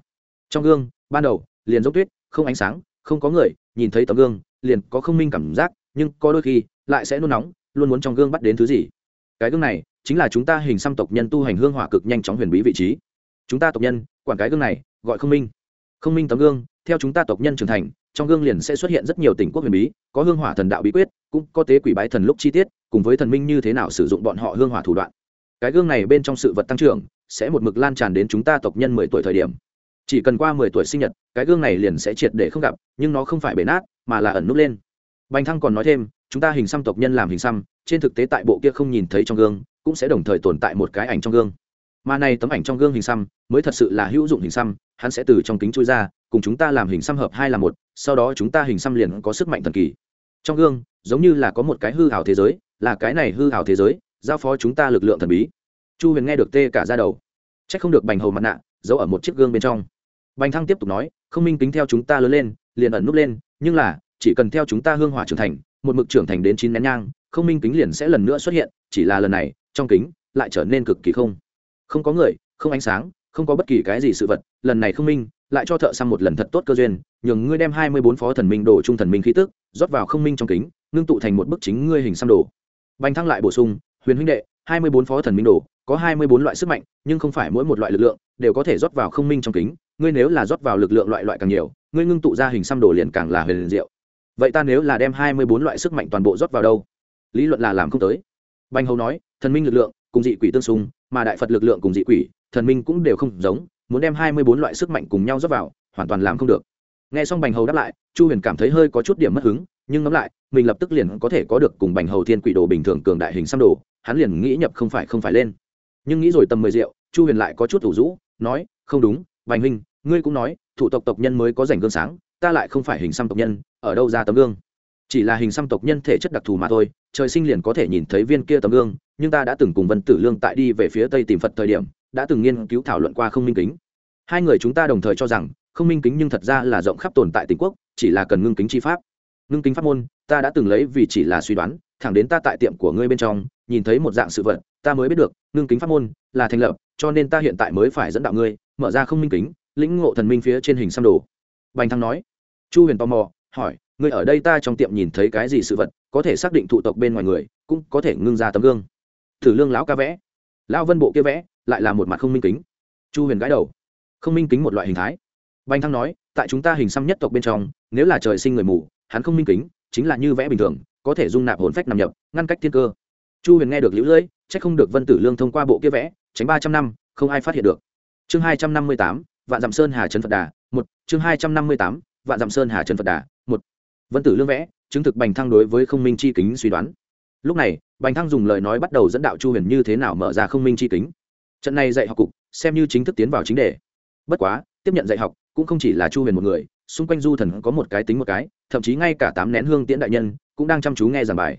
Trong gương, ban đầu, liền dốc tuyết, không ánh sáng, không có người, nhìn thấy tấm gương, liền có không minh cảm giác, nhưng có đôi khi, lại sẽ nôn nóng, luôn muốn trong gương bắt đến thứ gì. Cái gương này chính là chúng ta hình xăm tộc nhân tu hành hương hỏa cực nhanh chóng huyền bí vị trí. Chúng ta tộc nhân, quản cái gương này, gọi không minh. Không minh tấm gương, theo chúng ta tộc nhân trưởng thành, trong gương liền sẽ xuất hiện rất nhiều tình quốc huyền bí, có hương hỏa thần đạo bí quyết, cũng có tế quỷ bái thần lúc chi tiết, cùng với thần minh như thế nào sử dụng bọn họ hương hỏa thủ đoạn. Cái gương này bên trong sự vật tăng trưởng, sẽ một mực lan tràn đến chúng ta tộc nhân mười tuổi thời điểm. Chỉ cần qua mười tuổi sinh nhật, cái gương này liền sẽ triệt để không gặp, nhưng nó không phải bể nát, mà là ẩn núp lên. Bành thăng còn nói thêm, chúng ta hình xăm tộc nhân làm hình xăm, trên thực tế tại bộ kia không nhìn thấy trong gương cũng sẽ đồng thời tồn tại một cái ảnh trong gương. Mà này tấm ảnh trong gương hình xăm mới thật sự là hữu dụng hình xăm, hắn sẽ từ trong kính chui ra, cùng chúng ta làm hình xăm hợp hai là một, sau đó chúng ta hình xăm liền có sức mạnh thần kỳ. Trong gương, giống như là có một cái hư hảo thế giới, là cái này hư hảo thế giới, giao phó chúng ta lực lượng thần bí. Chu huyền nghe được tê cả ra đầu. C h ắ c không được bành hầu mặt nạ, giấu ở một chiếc gương bên trong. Bành thăng tiếp tục nói, không minh kính theo chúng ta lớn lên, liền ẩn núp lên, nhưng là, chỉ cần theo chúng ta hương hỏa trưởng thành, một mực trưởng thành đến chín nén nhang, không minh kính liền sẽ lần nữa xuất hiện, chỉ là lần này trong kính lại trở nên cực kỳ không. Không có người, không ánh sáng, không có bất kỳ cái gì sự vật, lần này không minh, lại cho thợ xăm một lần thật tốt cơ duyên, nhường ngươi đem hai mươi bốn phó thần minh đồ trung thần minh khí tức, rót vào không minh trong kính, ngưng tụ thành một bức chính ngươi hình xăm đồ. Bành thăng lại bổ sung, huyền huynh đệ, hai mươi bốn phó thần minh đồ có hai mươi bốn loại sức mạnh, nhưng không phải mỗi một loại lực lượng đều có thể rót vào không minh trong kính, ngươi nếu là rót vào lực lượng loại loại càng nhiều, ngươi ngưng tụ ra hình xăm đồ liền càng là huyền diệu. Vậy ta nếu là đem hai mươi bốn loại sức mạnh toàn bộ rót vào đâu? Lý luận là làm không tới. Bành hầu nói thần minh lực lượng cùng dị quỷ tương xung, mà đại phật lực lượng cùng dị quỷ, thần minh cũng đều không giống, muốn đem hai mươi bốn loại sức mạnh cùng nhau dốc vào, hoàn toàn làm không được. Nghe xong bành hầu đáp lại, chu huyền cảm thấy hơi có chút điểm mất hứng, nhưng ngẫm lại, mình lập tức liền có thể có được cùng bành hầu thiên quỷ đồ bình thường cường đại hình xăm đồ, hắn liền nghĩ nhập không phải không phải lên. Nhưng nghĩ rồi tầm mười rượu, chu huyền lại có chút thủ rũ, nói, không đúng, bành huynh, ngươi cũng nói, thủ tộc tộc nhân mới có rảnh gương sáng, ta lại không phải hình xăm tộc nhân, ở đâu ra tấm gương? Chỉ là hình xăm tộc nhân thể chất đặc thù mà thôi trời sinh liền có thể nhìn thấy viên kia tấm gương, nhưng ta đã từng cùng vân tử lương tại đi về phía tây tìm phật thời điểm, đã từng nghiên cứu thảo luận qua không minh kính. Hai người chúng ta đồng thời cho rằng, không minh kính nhưng thật ra là rộng khắp tồn tại tỉnh quốc, chỉ là cần ngưng kính chi pháp. Ngưng kính pháp môn, ta đã từng lấy vì chỉ là suy đoán, thẳng đến ta tại tiệm của ngươi bên trong, nhìn thấy một dạng sự vật, ta mới biết được, ngưng kính pháp môn là thành lập, cho nên ta hiện tại mới phải dẫn đạo ngươi, mở ra không minh kính, lĩnh ngộ thần minh phía trên hình xăm đồ. Bành thăng nói. Chu huyền tò mò, hỏi ngươi ở đây ta trong tiệm nhìn thấy cái gì sự vật, có thể xác định thụ tộc bên ngoài người, cũng có thể ngưng ra tấm gương. Thử lương lão ca vẽ. Lão vân bộ kia vẽ, lại là một mặt không minh kính. Chu huyền gãi đầu. Không minh kính một loại hình thái. Bành thăng nói, tại chúng ta hình xăm nhất tộc bên trong, nếu là trời sinh người mù, hắn không minh kính, chính là như vẽ bình thường, có thể dung nạp hồn phách nằm nhập, ngăn cách thiên cơ. Chu huyền nghe được lũ lưỡi c h ắ c không được vân tử lương thông qua bộ kia vẽ, tránh ba trăm năm, không ai phát hiện được. Chương hai trăm năm mươi tám, vạn dặm sơn hà trần phật đà, một, chương hai trăm năm mươi tám, vạn dặm sơn hà trần phật đà vân tử lương vẽ, chứng thực bành thăng đối với không minh chi kính suy đoán. Lúc này, bành thăng dùng lời nói bắt đầu dẫn đạo chu huyền như thế nào mở ra không minh chi kính. Trận này dạy học cục, xem như chính thức tiến vào chính đề. Bất quá, tiếp nhận dạy học, cũng không chỉ là chu huyền một người, xung quanh du thần có một cái tính một cái, thậm chí ngay cả tám nén hương tiễn đại nhân cũng đang chăm chú nghe giảng bài.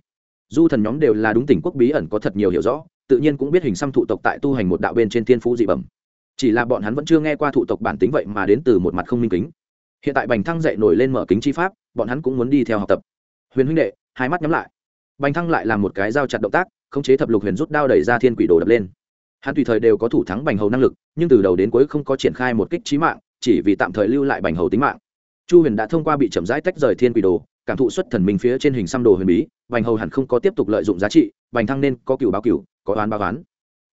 Du thần nhóm đều là đúng tỉnh quốc bí ẩn có thật nhiều hiểu rõ, tự nhiên cũng biết hình xăm thụ tộc tại tu hành một đạo bên trên thiên phú dị bẩm. Chỉ là bọn hắn vẫn chưa nghe qua thụ tộc bản tính vậy mà đến từ một mặt không minh kính hiện tại bành thăng dậy nổi lên mở kính chi pháp, bọn hắn cũng muốn đi theo học tập. Huyền huynh đệ, hai mắt nhắm lại. Bành thăng lại làm một cái dao chặt động tác, khống chế thập lục huyền rút đao đẩy ra thiên quỷ đồ đập lên. Hắn tùy thời đều có thủ thắng bành hầu năng lực, nhưng từ đầu đến cuối không có triển khai một kích trí mạng, chỉ vì tạm thời lưu lại bành hầu tính mạng. Chu huyền đã thông qua bị chậm rãi tách rời thiên quỷ đồ, cảm thụ xuất thần minh phía trên hình xăm đồ huyền bí, bành hầu hẳn không có tiếp tục lợi dụng giá trị, bành thăng nên có cựu báo cựu có oán báo oán.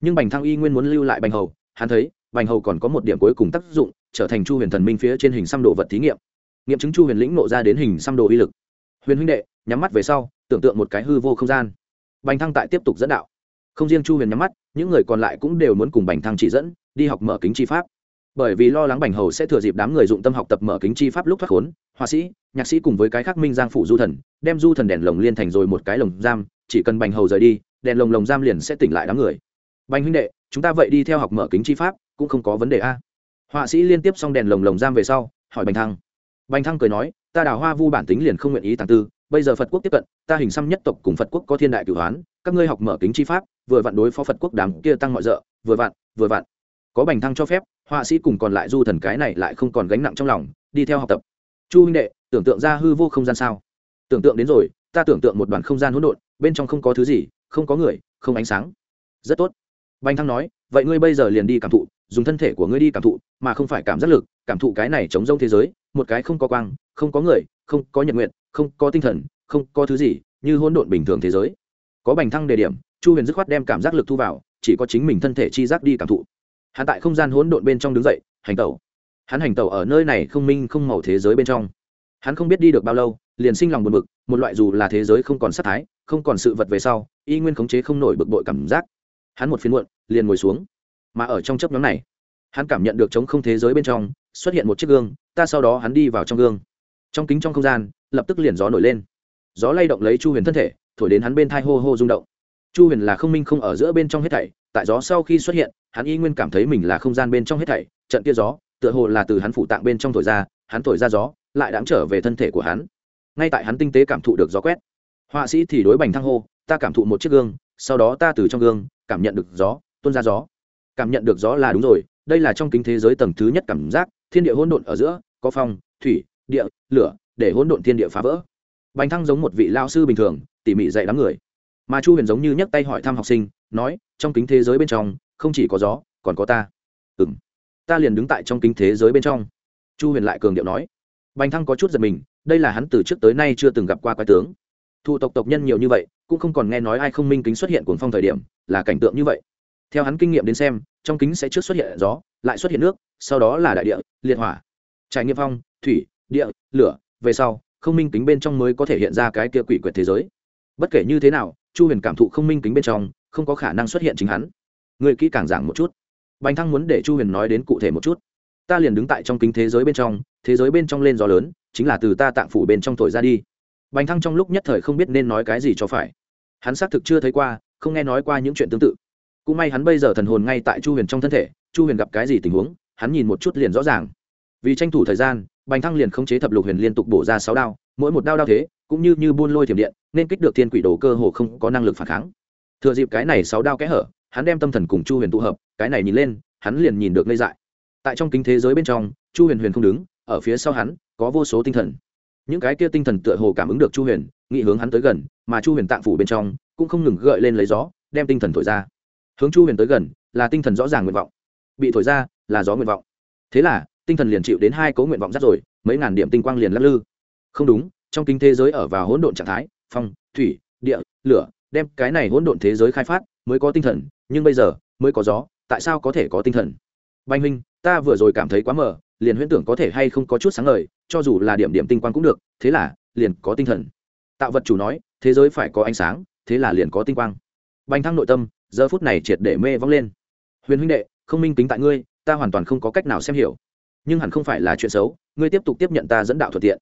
Nhưng bành thăng y nguyên muốn lưu lại bành hầu, hắn thấy, bành hầu còn có một điểm cuối cùng tác dụng trở thành chu huyền thần minh phía trên hình xăm đồ vật thí nghiệm. Nghiệm chứng chu huyền lĩnh nộ ra đến hình xăm đồ uy lực. Huyền huynh đệ, nhắm mắt về sau, tưởng tượng một cái hư vô không gian. Bành thăng tại tiếp tục dẫn đạo. Không riêng chu huyền nhắm mắt, những người còn lại cũng đều muốn cùng bành thăng chỉ dẫn, đi học mở kính chi pháp. Bởi vì lo lắng bành hầu sẽ thừa dịp đám người dụng tâm học tập mở kính chi pháp lúc thoát khốn, họa sĩ, nhạc sĩ cùng với cái khắc minh giang phủ du thần, đem du thần đèn lồng liên thành rồi một cái lồng giam, chỉ cần bành hầu rời đi, đèn lồng lồng giam liền sẽ tỉnh lại đám người. Bành huynh đệ, chúng ta vậy đi theo học mở kính chi pháp, cũng không có vấn đề a họa sĩ liên tiếp xong đèn lồng lồng giam về sau, hỏi bành thăng. Bành thăng cười nói, ta đào hoa vu bản tính liền không nguyện ý tàng tư, bây giờ phật quốc tiếp cận, ta hình xăm nhất tộc cùng phật quốc có thiên đại cửu hoán các ngươi học mở kính chi pháp, vừa vặn đối phó phật quốc đám kia tăng mọi d vừa vặn vừa vặn. Có bành thăng cho phép, họa sĩ cùng còn lại du thần cái này lại không còn gánh nặng trong lòng, đi theo học tập. Chu huynh đệ, tưởng tượng ra hư vô không gian sao? Tưởng tượng đến rồi, ta tưởng tượng một đoàn không gian hỗn độn, bên trong không có thứ gì, không có người, không ánh sáng. Rất tốt. Bành thăng nói, vậy ngươi bây giờ liền đi cảm thụ dùng thân thể của ngươi đi cảm thụ, mà không phải cảm giác lực, cảm thụ cái này chống rông thế giới, một cái không có quang, không có người, không có nhật nguyện không có tinh thần, không có thứ gì, như hỗn độn bình thường thế giới. Có bành thăng đề điểm, chu huyền dứt khoát đem cảm giác lực thu vào, chỉ có chính mình thân thể chi giác đi cảm thụ. Hắn tại không gian hỗn độn bên trong đứng dậy, hành tẩu. Hắn hành tẩu ở nơi này không minh không màu thế giới bên trong. Hắn không biết đi được bao lâu, liền sinh lòng buồn bực, một loại dù là thế giới không còn sát thái, không còn sự vật về sau, y nguyên khống chế không nổi bực bội cảm giác. Hắn một phiên muộn, liền ngồi xuống mà ở trong chấp nhóm này, hắn cảm nhận được chống không thế giới bên trong xuất hiện một chiếc gương, ta sau đó hắn đi vào trong gương. Trong kính trong không gian, lập tức liền gió nổi lên. Gió lay động lấy chu huyền thân thể, thổi đến hắn bên thai hô hô rung động. Chu huyền là không minh không ở giữa bên trong hết thảy, tại gió sau khi xuất hiện, hắn y nguyên cảm thấy mình là không gian bên trong hết thảy, trận kia gió, tựa hồ là từ hắn phụ tạng bên trong thổi ra, hắn thổi ra gió, lại đáng trở về thân thể của hắn. Ngay tại hắn tinh tế cảm thụ được gió quét, họa sĩ thì đối bành thăng hô, ta cảm thụ một chiếc gương, sau đó ta từ trong gương cảm nhận được gió, tuôn ra gió cảm nhận được gió là đúng rồi, đây là trong kính thế giới tầng thứ nhất cảm giác, thiên địa hỗn độn ở giữa, có phong, thủy, địa, lửa, để hỗn độn thiên địa phá vỡ. Bành thăng giống một vị lao sư bình thường, tỉ mỉ dạy đám người. Mà chu huyền giống như nhấc tay hỏi thăm học sinh, nói, trong kính thế giới bên trong, không chỉ có gió, còn có ta. Ừ m ta liền đứng tại trong kính thế giới bên trong. Chu huyền lại cường điệu nói. Bành thăng có chút giật mình, đây là hắn từ trước tới nay chưa từng gặp qua quái tướng. Thụ tộc tộc nhân nhiều như vậy, cũng không còn nghe nói ai không minh kính xuất hiện cuồng phong thời điểm, là cảnh tượng như vậy theo hắn kinh nghiệm đến xem, trong kính sẽ trước xuất hiện gió, lại xuất hiện nước, sau đó là đại địa, liệt hỏa. Trải nghiệm phong, thủy, địa, lửa, về sau, không minh kính bên trong mới có thể hiện ra cái kia quỷ quyệt thế giới. Bất kể như thế nào, chu huyền cảm thụ không minh kính bên trong, không có khả năng xuất hiện chính hắn. Người kỹ càng giảng một chút. Bành thăng muốn để chu huyền nói đến cụ thể một chút. Ta liền đứng tại trong kính thế giới bên trong, thế giới bên trong lên gió lớn, chính là từ ta tạng phủ bên trong thổi ra đi. Bành thăng trong lúc nhất thời không biết nên nói cái gì cho phải. Hắn xác thực chưa thấy qua, không nghe nói qua những chuyện tương tự cũng may hắn bây giờ thần hồn ngay tại chu huyền trong thân thể, chu huyền gặp cái gì tình huống, hắn nhìn một chút liền rõ ràng. Vì tranh thủ thời gian, bành thăng liền khống chế thập lục huyền liên tục bổ ra sáu đao, mỗi một đao đao thế, cũng như như buôn lôi thiểm điện, nên kích được thiên quỷ đồ cơ hồ không có năng lực phản kháng. Thừa dịp cái này sáu đao kẽ hở, hắn đem tâm thần cùng chu huyền tụ hợp, cái này nhìn lên, hắn liền nhìn được ngây dại. Tại trong kính thế giới bên trong, chu huyền huyền không đứng, ở phía sau hắn, có vô số tinh thần. Những cái kia tinh thần tựa hồ cảm ứng được chu huyền nghị hướng hắn tới gần, mà chu huyền tạng phủ bên trong, cũng không ngừng gợi lên lấy gió, đem tinh thần thổi ra hướng chu huyền tới gần, là tinh thần rõ ràng nguyện vọng. Bị thổi ra, là gió nguyện vọng. Thế là, tinh thần liền chịu đến hai cấu nguyện vọng rắt rồi, mấy ngàn điểm tinh quang liền lắc lư. Không đúng, trong kinh thế giới ở vào hỗn độn trạng thái, phong, thủy, địa, lửa, đem cái này hỗn độn thế giới khai phát, mới có tinh thần, nhưng bây giờ, mới có gió, tại sao có thể có tinh thần? Banh huynh, ta vừa rồi cảm thấy quá mờ, liền huyễn tưởng có thể hay không có chút sáng ngời, cho dù là điểm điểm tinh quang cũng được, thế là, liền có tinh thần. Tạo vật chủ nói, thế giới phải có ánh sáng, thế là liền có tinh quang. Banh thăng nội tâm giờ phút này triệt để mê vong lên. Huyền huynh đệ không minh tính tại ngươi ta hoàn toàn không có cách nào xem hiểu. Nhưng hẳn không phải là chuyện xấu ngươi tiếp tục tiếp nhận ta dẫn đạo thuận tiện.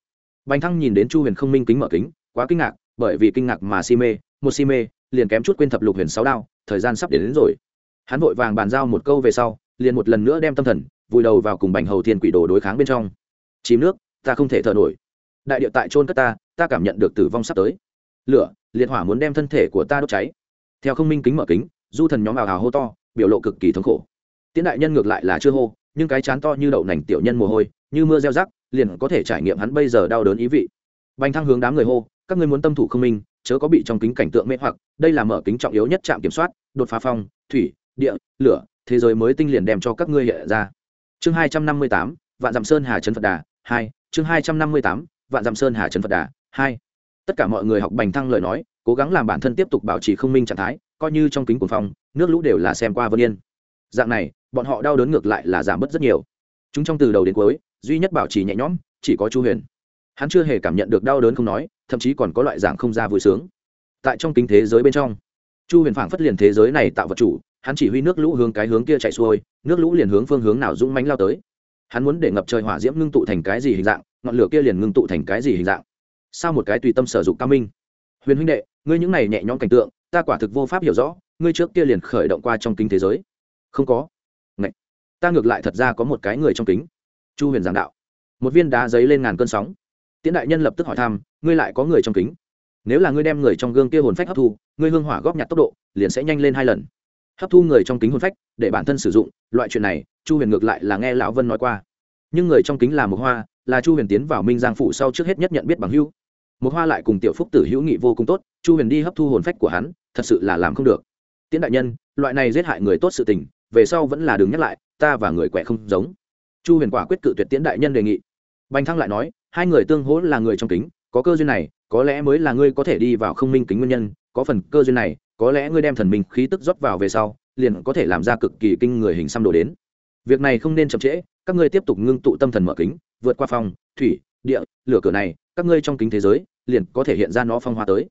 Bành thăng nhìn đến chu huyền không minh kính mở kính quá kinh ngạc bởi vì kinh ngạc mà si mê một si mê liền kém chút quên thập lục huyền sáu đao thời gian sắp đến, đến rồi. Hắn vội vàng bàn giao một câu về sau liền một lần nữa đem tâm thần vùi đầu vào cùng bành hầu thiên quỷ đồ đối kháng bên trong. Chìm nước ta không thể thở nổi. Đại địa tại trôn cất ta ta cảm nhận được tử vong sắp tới. Lửa liệt hỏa muốn đem thân thể của ta đốt cháy. Theo không minh kính mở kính du thần nhóm ảo ào hô to, biểu lộ cực kỳ thống khổ. Tiễn đại nhân ngược lại là chưa hô, nhưng cái chán to như đậu nành tiểu nhân mồ hôi, như mưa gieo rắc, liền có thể trải nghiệm hắn bây giờ đau đớn ý vị. Bành thăng hướng đám người hô, các ngươi muốn tâm thủ không minh, chớ có bị trong kính cảnh tượng mê hoặc, đây là mở kính trọng yếu nhất trạm kiểm soát, đột phá phong, thủy, địa, lửa, thế giới mới tinh liền đem cho các ngươi hiện ra. Chương hai trăm năm mươi tám, vạn dặm sơn hà trấn phật đà hai, chương hai trăm năm mươi tám, vạn dặm sơn hà trấn phật đà hai. Tất cả mọi người học bành thăng lời nói, cố gắng làm bản thân tiếp tục bảo trì không minh trạng thái coi như trong kính cuồng phong, nước lũ đều là xem qua vân yên. Dạng này, bọn họ đau đớn ngược lại là giảm bớt rất nhiều. Chúng trong từ đầu đến cuối, duy nhất bảo trì nhẹ nhõm, chỉ có chu huyền. Hắn chưa hề cảm nhận được đau đớn không nói, thậm chí còn có loại dạng không ra vui sướng. Tại trong kính thế giới bên trong, chu huyền phảng phất liền thế giới này tạo vật chủ, hắn chỉ huy nước lũ hướng cái hướng kia chạy xuôi, nước lũ liền hướng phương hướng nào dũng mánh lao tới. Hắn muốn để ngập trời hỏa diễm ngưng tụ thành cái gì hình dạng, ngọn lửa kia liền ngưng tụ thành cái gì hình dạng. Sao một cái tùy tâm sở dụng cao minh? Huyền huynh đệ, ngươi những này nhẹ nhõm cảnh tượng ta quả thực vô pháp hiểu rõ, ngươi trước kia liền khởi động qua trong kính thế giới. Không có. Ngậy. ta ngược lại thật ra có một cái người trong kính. Chu huyền giảng đạo. Một viên đá giấy lên ngàn cơn sóng. Tiễn đại nhân lập tức hỏi thăm, ngươi lại có người trong kính? Nếu là ngươi đem người trong gương kia hồn phách hấp thu, ngươi hương hỏa góp nhặt tốc độ, liền sẽ nhanh lên hai lần. Hấp thu người trong kính hồn phách, để bản thân sử dụng, loại chuyện này, chu huyền ngược lại là nghe lão vân nói qua. Nhưng người trong kính là một hoa, là chu huyền tiến vào minh giang phụ sau trước hết nhất nhận biết bằng hưu một hoa lại cùng tiểu phúc tử hữu nghị vô cùng tốt, chu huyền đi hấp thu hồn phách của hắn thật sự là làm không được. Tiễn đại nhân, loại này giết hại người tốt sự tình, về sau vẫn là đường nhắc lại, ta và người quẻ không giống. Chu huyền quả quyết cự tuyệt tiễn đại nhân đề nghị. Bành thăng lại nói, hai người tương hỗ là người trong kính, có cơ duyên này, có lẽ mới là ngươi có thể đi vào không minh kính nguyên nhân, có phần cơ duyên này, có lẽ ngươi đem thần minh khí tức rót vào về sau, liền có thể làm ra cực kỳ kinh người hình xăm đồ đến. Việc này không nên chậm trễ, các ngươi tiếp tục ngưng tụ tâm thần mở kính, vượt qua phong thủy, địa, lửa cửa này, các ngươi trong kính thế giới, liền có thể hiện ra nó phong hoa tới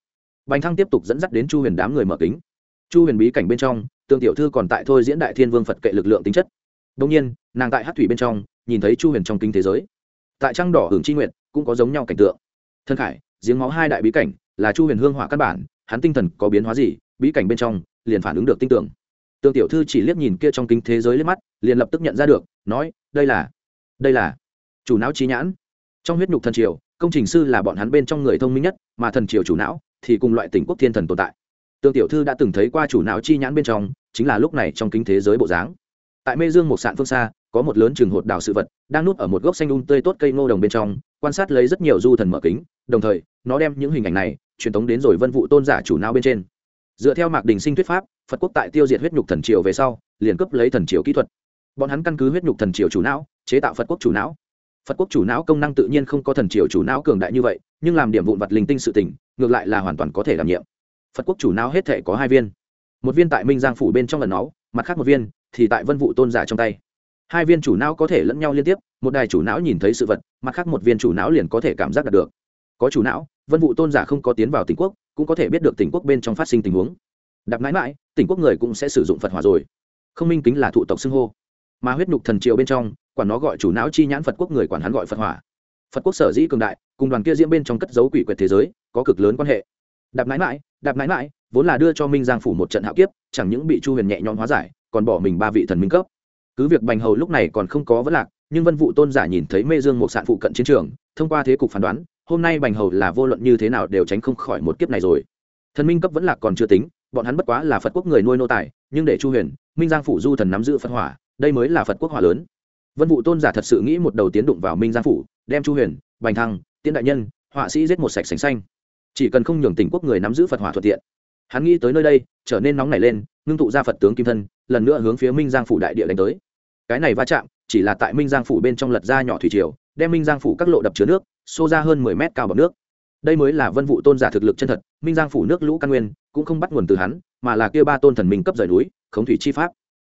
bành thăng tiếp tục dẫn dắt đến chu huyền đám người mở kính. Chu huyền bí cảnh bên trong tương tiểu thư còn tại thôi diễn đại thiên vương phật kệ lực lượng tính chất. Đông nhiên, nàng tại hát thủy bên trong, nhìn thấy chu huyền trong kinh thế giới. Tại trăng đỏ hưởng c nguyện, cũng có giống nhau cảnh tượng. Thân khải, giếng máu hai đại bí cảnh, là chu huyền hương hỏa căn bản, hắn tinh thần có biến hóa gì, bí cảnh bên trong, liền phản ứng được tin tưởng. Tương tiểu thư chỉ liếc nhìn kia trong kinh thế giới liếc mắt, liền lập tức nhận ra được, nói, đây là đây là chủ não trí nhãn. Trong huyết nhục thần triều, công trình sư là bọn hắn bên trong người thông minh nhất, mà thần triều chủ não thì cùng loại tỉnh quốc thiên thần tồn tại. Tương tiểu thư đã từng thấy qua chủ não chi nhãn bên trong, chính là lúc này trong kính thế giới bộ dáng. Tại mê dương một sạn phương xa, có một lớn trường hột đào sự vật, đang núp ở một gốc xanh đun tươi tốt cây ngô đồng bên trong, quan sát lấy rất nhiều du thần mở kính, đồng thời, nó đem những hình ảnh này, truyền tống đến rồi vân vụ tôn giả chủ não bên trên. Dựa theo mạc đình sinh thuyết pháp, phật quốc tại tiêu diệt huyết nhục thần triều về sau, liền cấp lấy thần triều kỹ thuật. Bọn hắn căn cứ huyết nhục thần triều chủ não, chế tạo phật quốc chủ não. Phật quốc chủ não công năng tự nhiên không có thần triều chủ não cường đại như vậy nhưng làm điểm vụn vặt linh tinh sự tỉnh ngược lại là hoàn toàn có thể đảm nhiệm. Phật quốc chủ não hết thể có hai viên. Một viên tại minh giang phủ bên trong lần nó mặt khác một viên thì tại vân vụ tôn giả trong tay. Hai viên chủ não có thể lẫn nhau liên tiếp, một đài chủ não nhìn thấy sự vật, mặt khác một viên chủ não liền có thể cảm giác đạt được. Có chủ não, vân vụ tôn giả không có tiến vào tỉnh quốc, cũng có thể biết được tỉnh quốc bên trong phát sinh tình huống. Đạp mãi mãi, tỉnh quốc người cũng sẽ sử dụng phật hòa rồi. Không minh kính là thụ tộc xưng hô. Mà huyết nhục thần triều bên trong, quản nó gọi chủ não chi nhãn phật quốc người quản hắn gọi phật hỏa phật quốc sở dĩ cường đại, cùng đoàn kia diễm bên trong cất dấu quỷ quyệt thế giới, có cực lớn quan hệ. Đạp mãi mãi đạp mãi mãi vốn là đưa cho minh giang phủ một trận hạo kiếp, chẳng những bị chu huyền nhẹ nhõm hóa giải, còn bỏ mình ba vị thần minh cấp. Cứ việc bành hầu lúc này còn không có vấn lạc, nhưng vân vụ tôn giả nhìn thấy mê dương một sạn phụ cận chiến trường, thông qua thế cục phán đoán, hôm nay bành hầu là vô luận như thế nào đều tránh không khỏi một kiếp này rồi. Thần minh cấp vẫn lạc còn chưa tính, bọn hắn bất quá là phật quốc người nuôi nô tài, nhưng để chu huyền, minh giang phủ du thần nắm giữ phật hỏa, đây mới là phật quốc hỏa lớn vân vụ tôn giả thật sự nghĩ một đầu tiến đụng vào minh giang phủ, đem chu huyền, bành thăng, tiễn đại nhân, họa sĩ giết một sạch sành xanh. Chỉ cần không nhường tỉnh quốc người nắm giữ phật hỏa thuận tiện. Hắn nghĩ tới nơi đây, trở nên nóng nảy lên, ngưng tụ ra phật tướng kim thân, lần nữa hướng phía minh giang phủ đại địa đánh tới. Cái này va chạm, chỉ là tại minh giang phủ bên trong lật ra nhỏ thủy triều, đem minh giang phủ các lộ đập chứa nước, xô ra hơn mười mét cao bọc nước. Đây mới là vân vụ tôn giả thực lực chân thật, minh giang phủ nước lũ căn nguyên, cũng không bắt nguồn từ hắn, mà là kia ba tôn thần minh cấp rời núi, khống thủy chi pháp.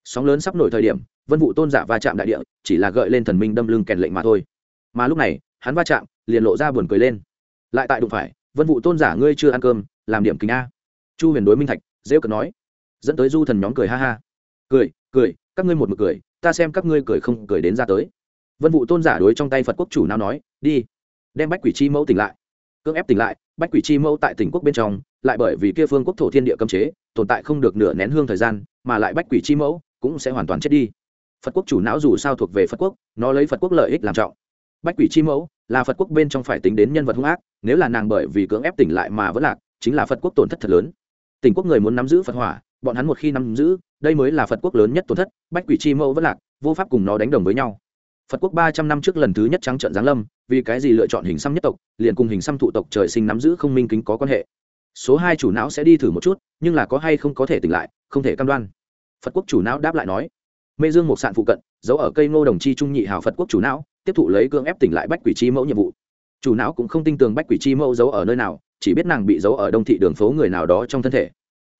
Sóng lớn sắp nổi thời điểm vân vụ tôn giả va chạm đại địa, chỉ là gợi lên thần minh đâm lưng kèn lệnh mà thôi. Mà lúc này, hắn va chạm, liền lộ ra buồn cười lên. Lại tại đụng phải, vân vụ tôn giả ngươi chưa ăn cơm, làm điểm kính a. Chu huyền đối minh thạch dễ cờ nói, dẫn tới du thần nhóm cười ha ha. Cười cười, các ngươi một mực cười, ta xem các ngươi cười không cười đến ra tới. Vân vụ tôn giả đối trong tay phật quốc chủ nào nói, đi, đem bách quỷ chi mẫu tỉnh lại. Cưỡng ép tỉnh lại, bách quỷ chi mẫu tại tỉnh quốc bên trong, lại bởi vì kia phương quốc thổ thiên địa cấm chế, tồn tại không được nửa nén hương thời gian, mà lại bách quỷ chi mẫu cũng sẽ hoàn toàn chết đi phật quốc chủ não dù sao thuộc về phật quốc, nó lấy phật quốc lợi ích làm trọng. Bách quỷ chi mẫu là phật quốc bên trong phải tính đến nhân vật hung ác, nếu là nàng bởi vì cưỡng ép tỉnh lại mà vẫn lạc, chính là phật quốc tổn thất thật lớn. Tỉnh quốc người muốn nắm giữ phật hỏa, bọn hắn một khi nắm giữ, đây mới là phật quốc lớn nhất tổn thất, bách quỷ chi mẫu vẫn lạc, vô pháp cùng nó đánh đồng với nhau. Phật quốc ba trăm năm trước lần thứ nhất trắng trận giáng lâm, vì cái gì lựa chọn hình xăm nhất tộc, liền cùng hình xăm thụ tộc trời sinh nắm giữ không minh kính có quan hệ. Số hai chủ não sẽ đi thử một chút, nhưng là có hay không có thể tỉnh lại, không thể cam đoan. Phật quốc chủ não đáp lại nói mê dương một sạn phụ cận, giấu ở cây ngô đồng chi trung nhị hào phật quốc chủ não, tiếp thụ lấy cương ép tỉnh lại bách quỷ chi mẫu nhiệm vụ. Chủ não cũng không tin tưởng bách quỷ chi mẫu giấu ở nơi nào, chỉ biết nàng bị giấu ở đông thị đường phố người nào đó trong thân thể.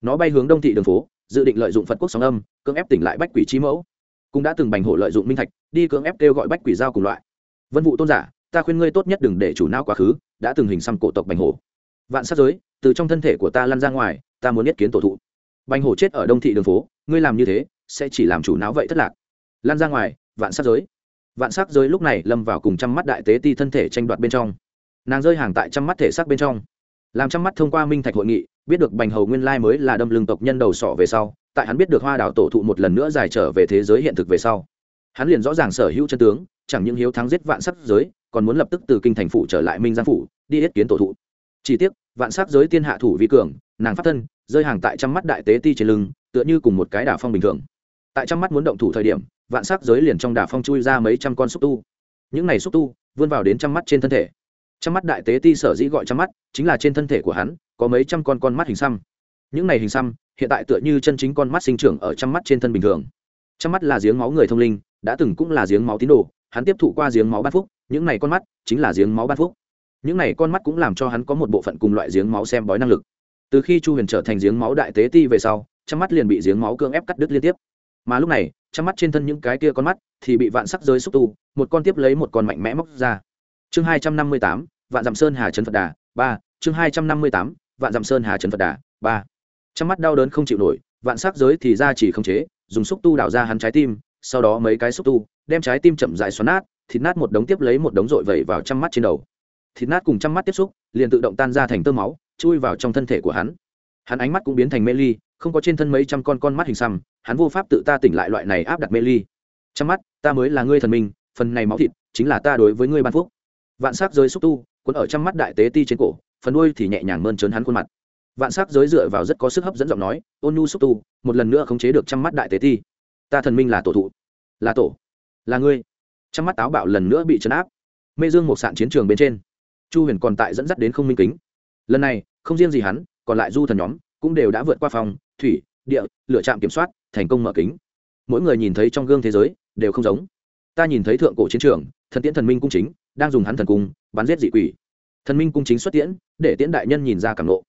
Nó bay hướng đông thị đường phố, dự định lợi dụng phật quốc sóng âm, cưỡng ép tỉnh lại bách quỷ chi mẫu. Cũng đã từng bành hộ lợi dụng minh thạch, đi cưỡng ép kêu gọi bách quỷ giao cùng loại. Vân vụ tôn giả, ta khuyên ngươi tốt nhất đừng để chủ não quá khứ, đã từng hình xăm cổ tộc bành hổ vạn sát giới, từ trong thân thể của ta lăn ra ngoài, ta muốn nhất kiến tổ thụ. Bành hổ chết ở đông thị đường phố, ngươi làm như thế sẽ chỉ làm chủ não vậy thất lạc. Lan ra ngoài, vạn sắc giới. Vạn sắc giới lúc này lâm vào cùng trăm mắt đại tế ti thân thể tranh đoạt bên trong. Nàng rơi hàng tại trăm mắt thể xác bên trong. Làm trăm mắt thông qua minh thạch hội nghị, biết được bành hầu nguyên lai mới là đâm lương tộc nhân đầu sọ về sau, tại hắn biết được hoa đảo tổ thụ một lần nữa dài trở về thế giới hiện thực về sau, hắn liền rõ ràng sở hữu chân tướng, chẳng những hiếu thắng giết vạn sắc giới, còn muốn lập tức từ kinh thành phủ trở lại minh giang phủ, đi yết kiến tổ thụ. Chỉ tiếc, vạn sắc giới tiên hạ thủ vi cường, nàng phát thân, rơi hàng tại trăm mắt đại tế ti trên lưng, tựa như cùng một cái đảo phong bình thường tại trăm mắt muốn động thủ thời điểm, vạn sắc giới liền trong đà phong chui ra mấy trăm con xúc tu. Những này xúc tu, vươn vào đến trăm mắt trên thân thể. Trăm mắt đại tế ti sở dĩ gọi trăm mắt, chính là trên thân thể của hắn, có mấy trăm con con mắt hình xăm. Những này hình xăm, hiện tại tựa như chân chính con mắt sinh trưởng ở trăm mắt trên thân bình thường. Trăm mắt là giếng máu người thông linh, đã từng cũng là giếng máu tín đồ, hắn tiếp thụ qua giếng máu ban phúc, những này con mắt chính là giếng máu ban phúc. Những này con mắt cũng làm cho hắn có một bộ phận cùng loại giếng máu xem bói năng lực. Từ khi chu huyền trở thành giếng máu đại tế ti về sau, trăm mắt liền bị giếng máu cương ép cắt đứt liên tiếp mà lúc này trăm mắt trên thân những cái kia con mắt thì bị vạn sắc rơi xúc tu, một con tiếp lấy một con mạnh mẽ móc ra. Chương hai trăm năm mươi tám, vạn dặm sơn hà trấn phật đà, ba. Chương hai trăm năm mươi tám, vạn dặm sơn hà trấn phật đà, ba. Trong mắt đau đớn không chịu nổi, vạn sắc giới thì ra chỉ không chế, dùng xúc tu đào ra hắn trái tim, sau đó mấy cái xúc tu, đem trái tim chậm dại xoắn nát, thịt nát một đống tiếp lấy một đống rội vẩy vào trong mắt trên đầu. Thịt nát cùng trăm mắt tiếp xúc, liền tự động tan ra thành tơ máu, chui vào trong thân thể của hắn. Hắn ánh mắt cũng biến thành mê ly, không có trên thân mấy trăm con con mắt hình xăm hắn vô pháp tự ta tỉnh lại loại này áp đặt mê ly. Trong mắt, ta mới là ngươi thần minh, phần này máu thịt chính là ta đối với ngươi ban phúc. Vạn sắc giới xúc tu, cuốn ở trong mắt đại tế ti trên cổ, phần đuôi thì nhẹ nhàng mơn trớn hắn khuôn mặt. Vạn sắc giới dựa vào rất có sức hấp dẫn giọng nói, ôn nhu xúc tu, một lần nữa khống chế được trong mắt đại tế ti. Ta thần minh là tổ thụ. Là tổ. Là ngươi. Trong mắt táo bạo lần nữa bị chấn áp. Mê dương một sạn chiến trường bên trên. Chu huyền còn tại dẫn dắt đến không minh kính. Lần này, không riêng gì hắn, còn lại du thần nhóm cũng đều đã vượt qua phòng, thủy, địa lựa trạm kiểm soát thành công mở kính. Mỗi người nhìn thấy trong gương thế giới, đều không giống. Ta nhìn thấy thượng cổ chiến trường, thần tiễn thần minh cung chính, đang dùng hắn thần cung, bắn giết dị quỷ. Thần minh cung chính xuất tiễn, để tiễn đại nhân nhìn ra cảm lộ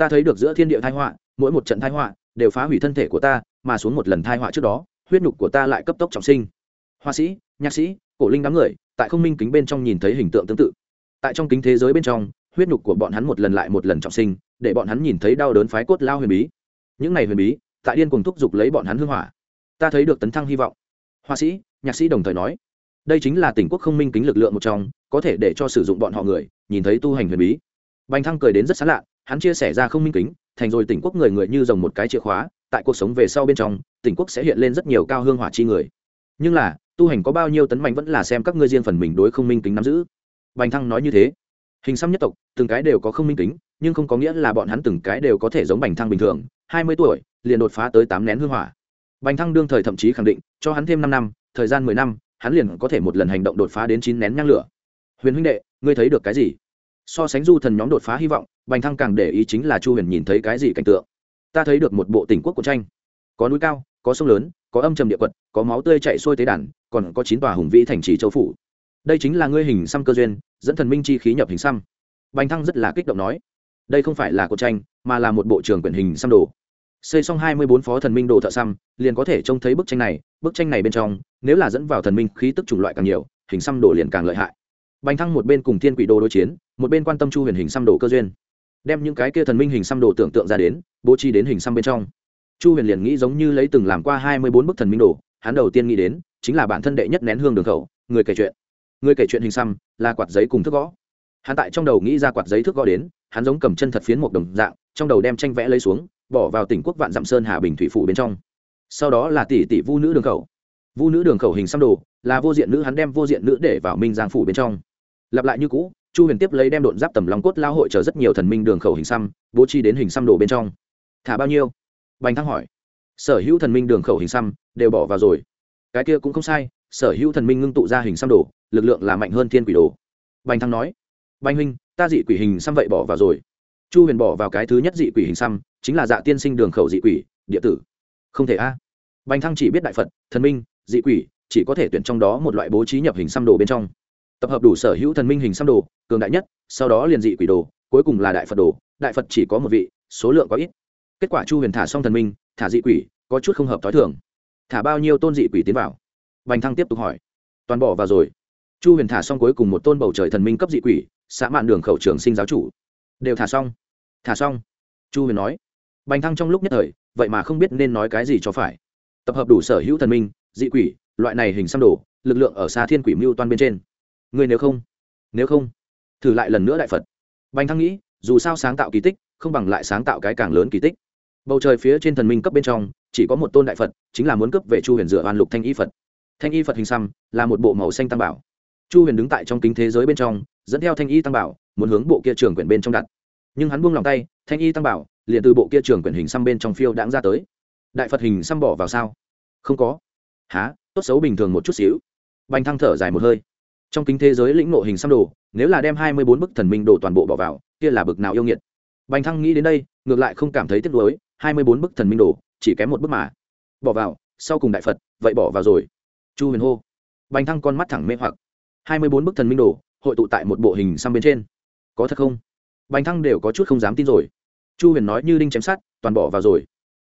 ta thấy được giữa thiên địa thái họa, mỗi một trận thái họa, đều phá hủy thân thể của ta, mà xuống một lần thái họa trước đó, huyết nhục của ta lại cấp tốc trọng sinh. Hoa sĩ, nhạc sĩ, cổ linh đám người, tại không minh kính bên trong nhìn thấy hình tượng tương tự. Tại trong kính thế giới bên trong, huyết nhục của bọn hắn một lần lại một lần trọng sinh, để bọn hắn nhìn thấy đau đớn phái cốt lao huyền bí. Những này huyền bí tại điên cùng thúc giục lấy bọn hắn hưng hỏa. Ta thấy được tấn thăng hy vọng. Họa sĩ, nhạc sĩ đồng thời nói, đây chính là tỉnh quốc không minh kính lực lượng một trong, có thể để cho sử dụng bọn họ người, nhìn thấy tu hành huyền bí. Bành thăng cười đến rất xa lạ, hắn chia sẻ ra không minh kính, thành rồi tỉnh quốc người người như dòng một cái chìa khóa, tại cuộc sống về sau bên trong, tỉnh quốc sẽ hiện lên rất nhiều cao hương hỏa chi người. Nhưng là, tu hành có bao nhiêu tấn mạnh vẫn là xem các ngươi riêng phần mình đối không minh kính nắm giữ. Bành thăng nói như thế, hình xăm nhất tộc, từng cái đều có không minh kính, nhưng không có nghĩa là bọn hắn từng cái đều có thể giống bành thăng bình thường, hai mươi tuổi liền đột phá tới tám nén hư hỏa. Bành thăng đương thời thậm chí khẳng định, cho hắn thêm năm năm, thời gian mười năm, hắn liền có thể một lần hành động đột phá đến chín nén nhang lửa. Huyền huynh đệ, ngươi thấy được cái gì? So sánh du thần nhóm đột phá hy vọng, bành thăng càng để ý chính là chu huyền nhìn thấy cái gì cảnh tượng. Ta thấy được một bộ tỉnh quốc của tranh. Có núi cao, có sông lớn, có âm trầm địa quật, có máu tươi chạy xuôi tế đàn, còn có chín tòa hùng vĩ thành trì châu phủ. Đây chính là ngươi hình xăm cơ duyên, dẫn thần minh chi khí nhập hình xăm. Bành thăng rất là kích động nói, đây không phải là cột tranh, mà là một bộ trường quyển hình xăm đồ xây xong hai mươi bốn phó thần minh đồ thợ xăm, liền có thể trông thấy bức tranh này. Bức tranh này bên trong, nếu là dẫn vào thần minh, khí tức chủng loại càng nhiều, hình xăm đồ liền càng lợi hại. Bành thăng một bên cùng thiên quỷ đồ đối chiến, một bên quan tâm chu huyền hình xăm đồ cơ duyên. Đem những cái kia thần minh hình xăm đồ tưởng tượng ra đến, bố trí đến hình xăm bên trong. Chu huyền liền nghĩ giống như lấy từng làm qua hai mươi bốn bức thần minh đồ, hắn đầu tiên nghĩ đến, chính là bản thân đệ nhất nén hương đường khẩu, người kể chuyện. Người kể chuyện hình xăm, là quạt giấy cùng thước gõ. Hắn tại trong đầu nghĩ ra quạt giấy thước gõ đến, hắn giống cầm chân thật phiến một đồng dạng, trong đầu đem tranh vẽ lấy xuống bỏ vào tỉnh quốc vạn dặm sơn hà bình thủy phủ bên trong. Sau đó là tỷ tỷ vu nữ đường khẩu. Vu nữ đường khẩu hình xăm đồ, là vô diện nữ hắn đem vô diện nữ để vào minh giang phủ bên trong. Lặp lại như cũ, chu huyền tiếp lấy đem đột giáp tầm long cốt lao hội chờ rất nhiều thần minh đường khẩu hình xăm, bố trí đến hình xăm đồ bên trong. Thả bao nhiêu? Bành thăng hỏi. Sở hữu thần minh đường khẩu hình xăm đều bỏ vào rồi. Cái kia cũng không sai, sở hữu thần minh ngưng tụ ra hình xăm đồ, lực lượng là mạnh hơn thiên quỷ đồ. Bành thăng nói. Bành huynh, ta dị quỷ hình xăm vậy bỏ vào rồi chu huyền bỏ vào cái thứ nhất dị quỷ hình xăm, chính là dạ tiên sinh đường khẩu dị quỷ, địa tử. Không thể a. Bành thăng chỉ biết đại phật, thần minh, dị quỷ, chỉ có thể tuyển trong đó một loại bố trí nhập hình xăm đồ bên trong. Tập hợp đủ sở hữu thần minh hình xăm đồ, cường đại nhất, sau đó liền dị quỷ đồ, cuối cùng là đại phật đồ. Đại phật chỉ có một vị, số lượng có ít. Kết quả chu huyền thả xong thần minh, thả dị quỷ, có chút không hợp t h o i thường. Thả bao nhiêu tôn dị quỷ tiến vào? Bành thăng tiếp tục hỏi. Toàn bỏ vào rồi. Chu huyền thả xong cuối cùng một tôn bầu trời thần minh cấp dị quỷ, xã mạn đường khẩu trường sinh giáo chủ đều thả xong. Thả xong. Chu huyền nói. Bành thăng trong lúc nhất thời, vậy mà không biết nên nói cái gì cho phải. Tập hợp đủ sở hữu thần minh, dị quỷ, loại này hình xăm đổ lực lượng ở xa thiên quỷ mưu toan bên trên. Người nếu không nếu không, thử lại lần nữa đại phật. Bành thăng nghĩ, dù sao sáng tạo kỳ tích, không bằng lại sáng tạo cái càng lớn kỳ tích. Bầu trời phía trên thần minh cấp bên trong, chỉ có một tôn đại phật, chính là muốn cấp về chu huyền dựa hoàn lục thanh y phật. Thanh y phật hình xăm là một bộ màu xanh tăng bảo. Chu huyền đứng tại trong kính thế giới bên trong dẫn theo thanh y tăng bảo, muốn hướng bộ kia trường quyển bên trong đặt. Nhưng hắn buông lòng tay, thanh y tăng bảo, liền từ bộ kia trường quyển hình xăm bên trong phiêu đãng ra tới. Đại phật hình xăm bỏ vào sao? Không có. Há tốt xấu bình thường một chút xíu. Bành thăng thở dài một hơi. Trong kính thế giới lĩnh ngộ hình xăm đồ, nếu là đem hai mươi bốn bức thần minh đồ toàn bộ bỏ vào, kia là bực nào yêu nghiệt. Bành thăng nghĩ đến đây, ngược lại không cảm thấy tiếc nuối, hai mươi bốn bức thần minh đồ, chỉ kém một bức mà. Bỏ vào, sau cùng đại phật, vậy bỏ vào rồi. Chu huyền hô. Bành thăng con mắt thẳng mê hoặc. hai mươi bốn bức thần minh đồ hội tụ tại một bộ hình xăm bên trên. Có thật không? Bành thăng đều có chút không dám tin rồi. Chu huyền nói như đinh chém sát toàn bỏ vào rồi.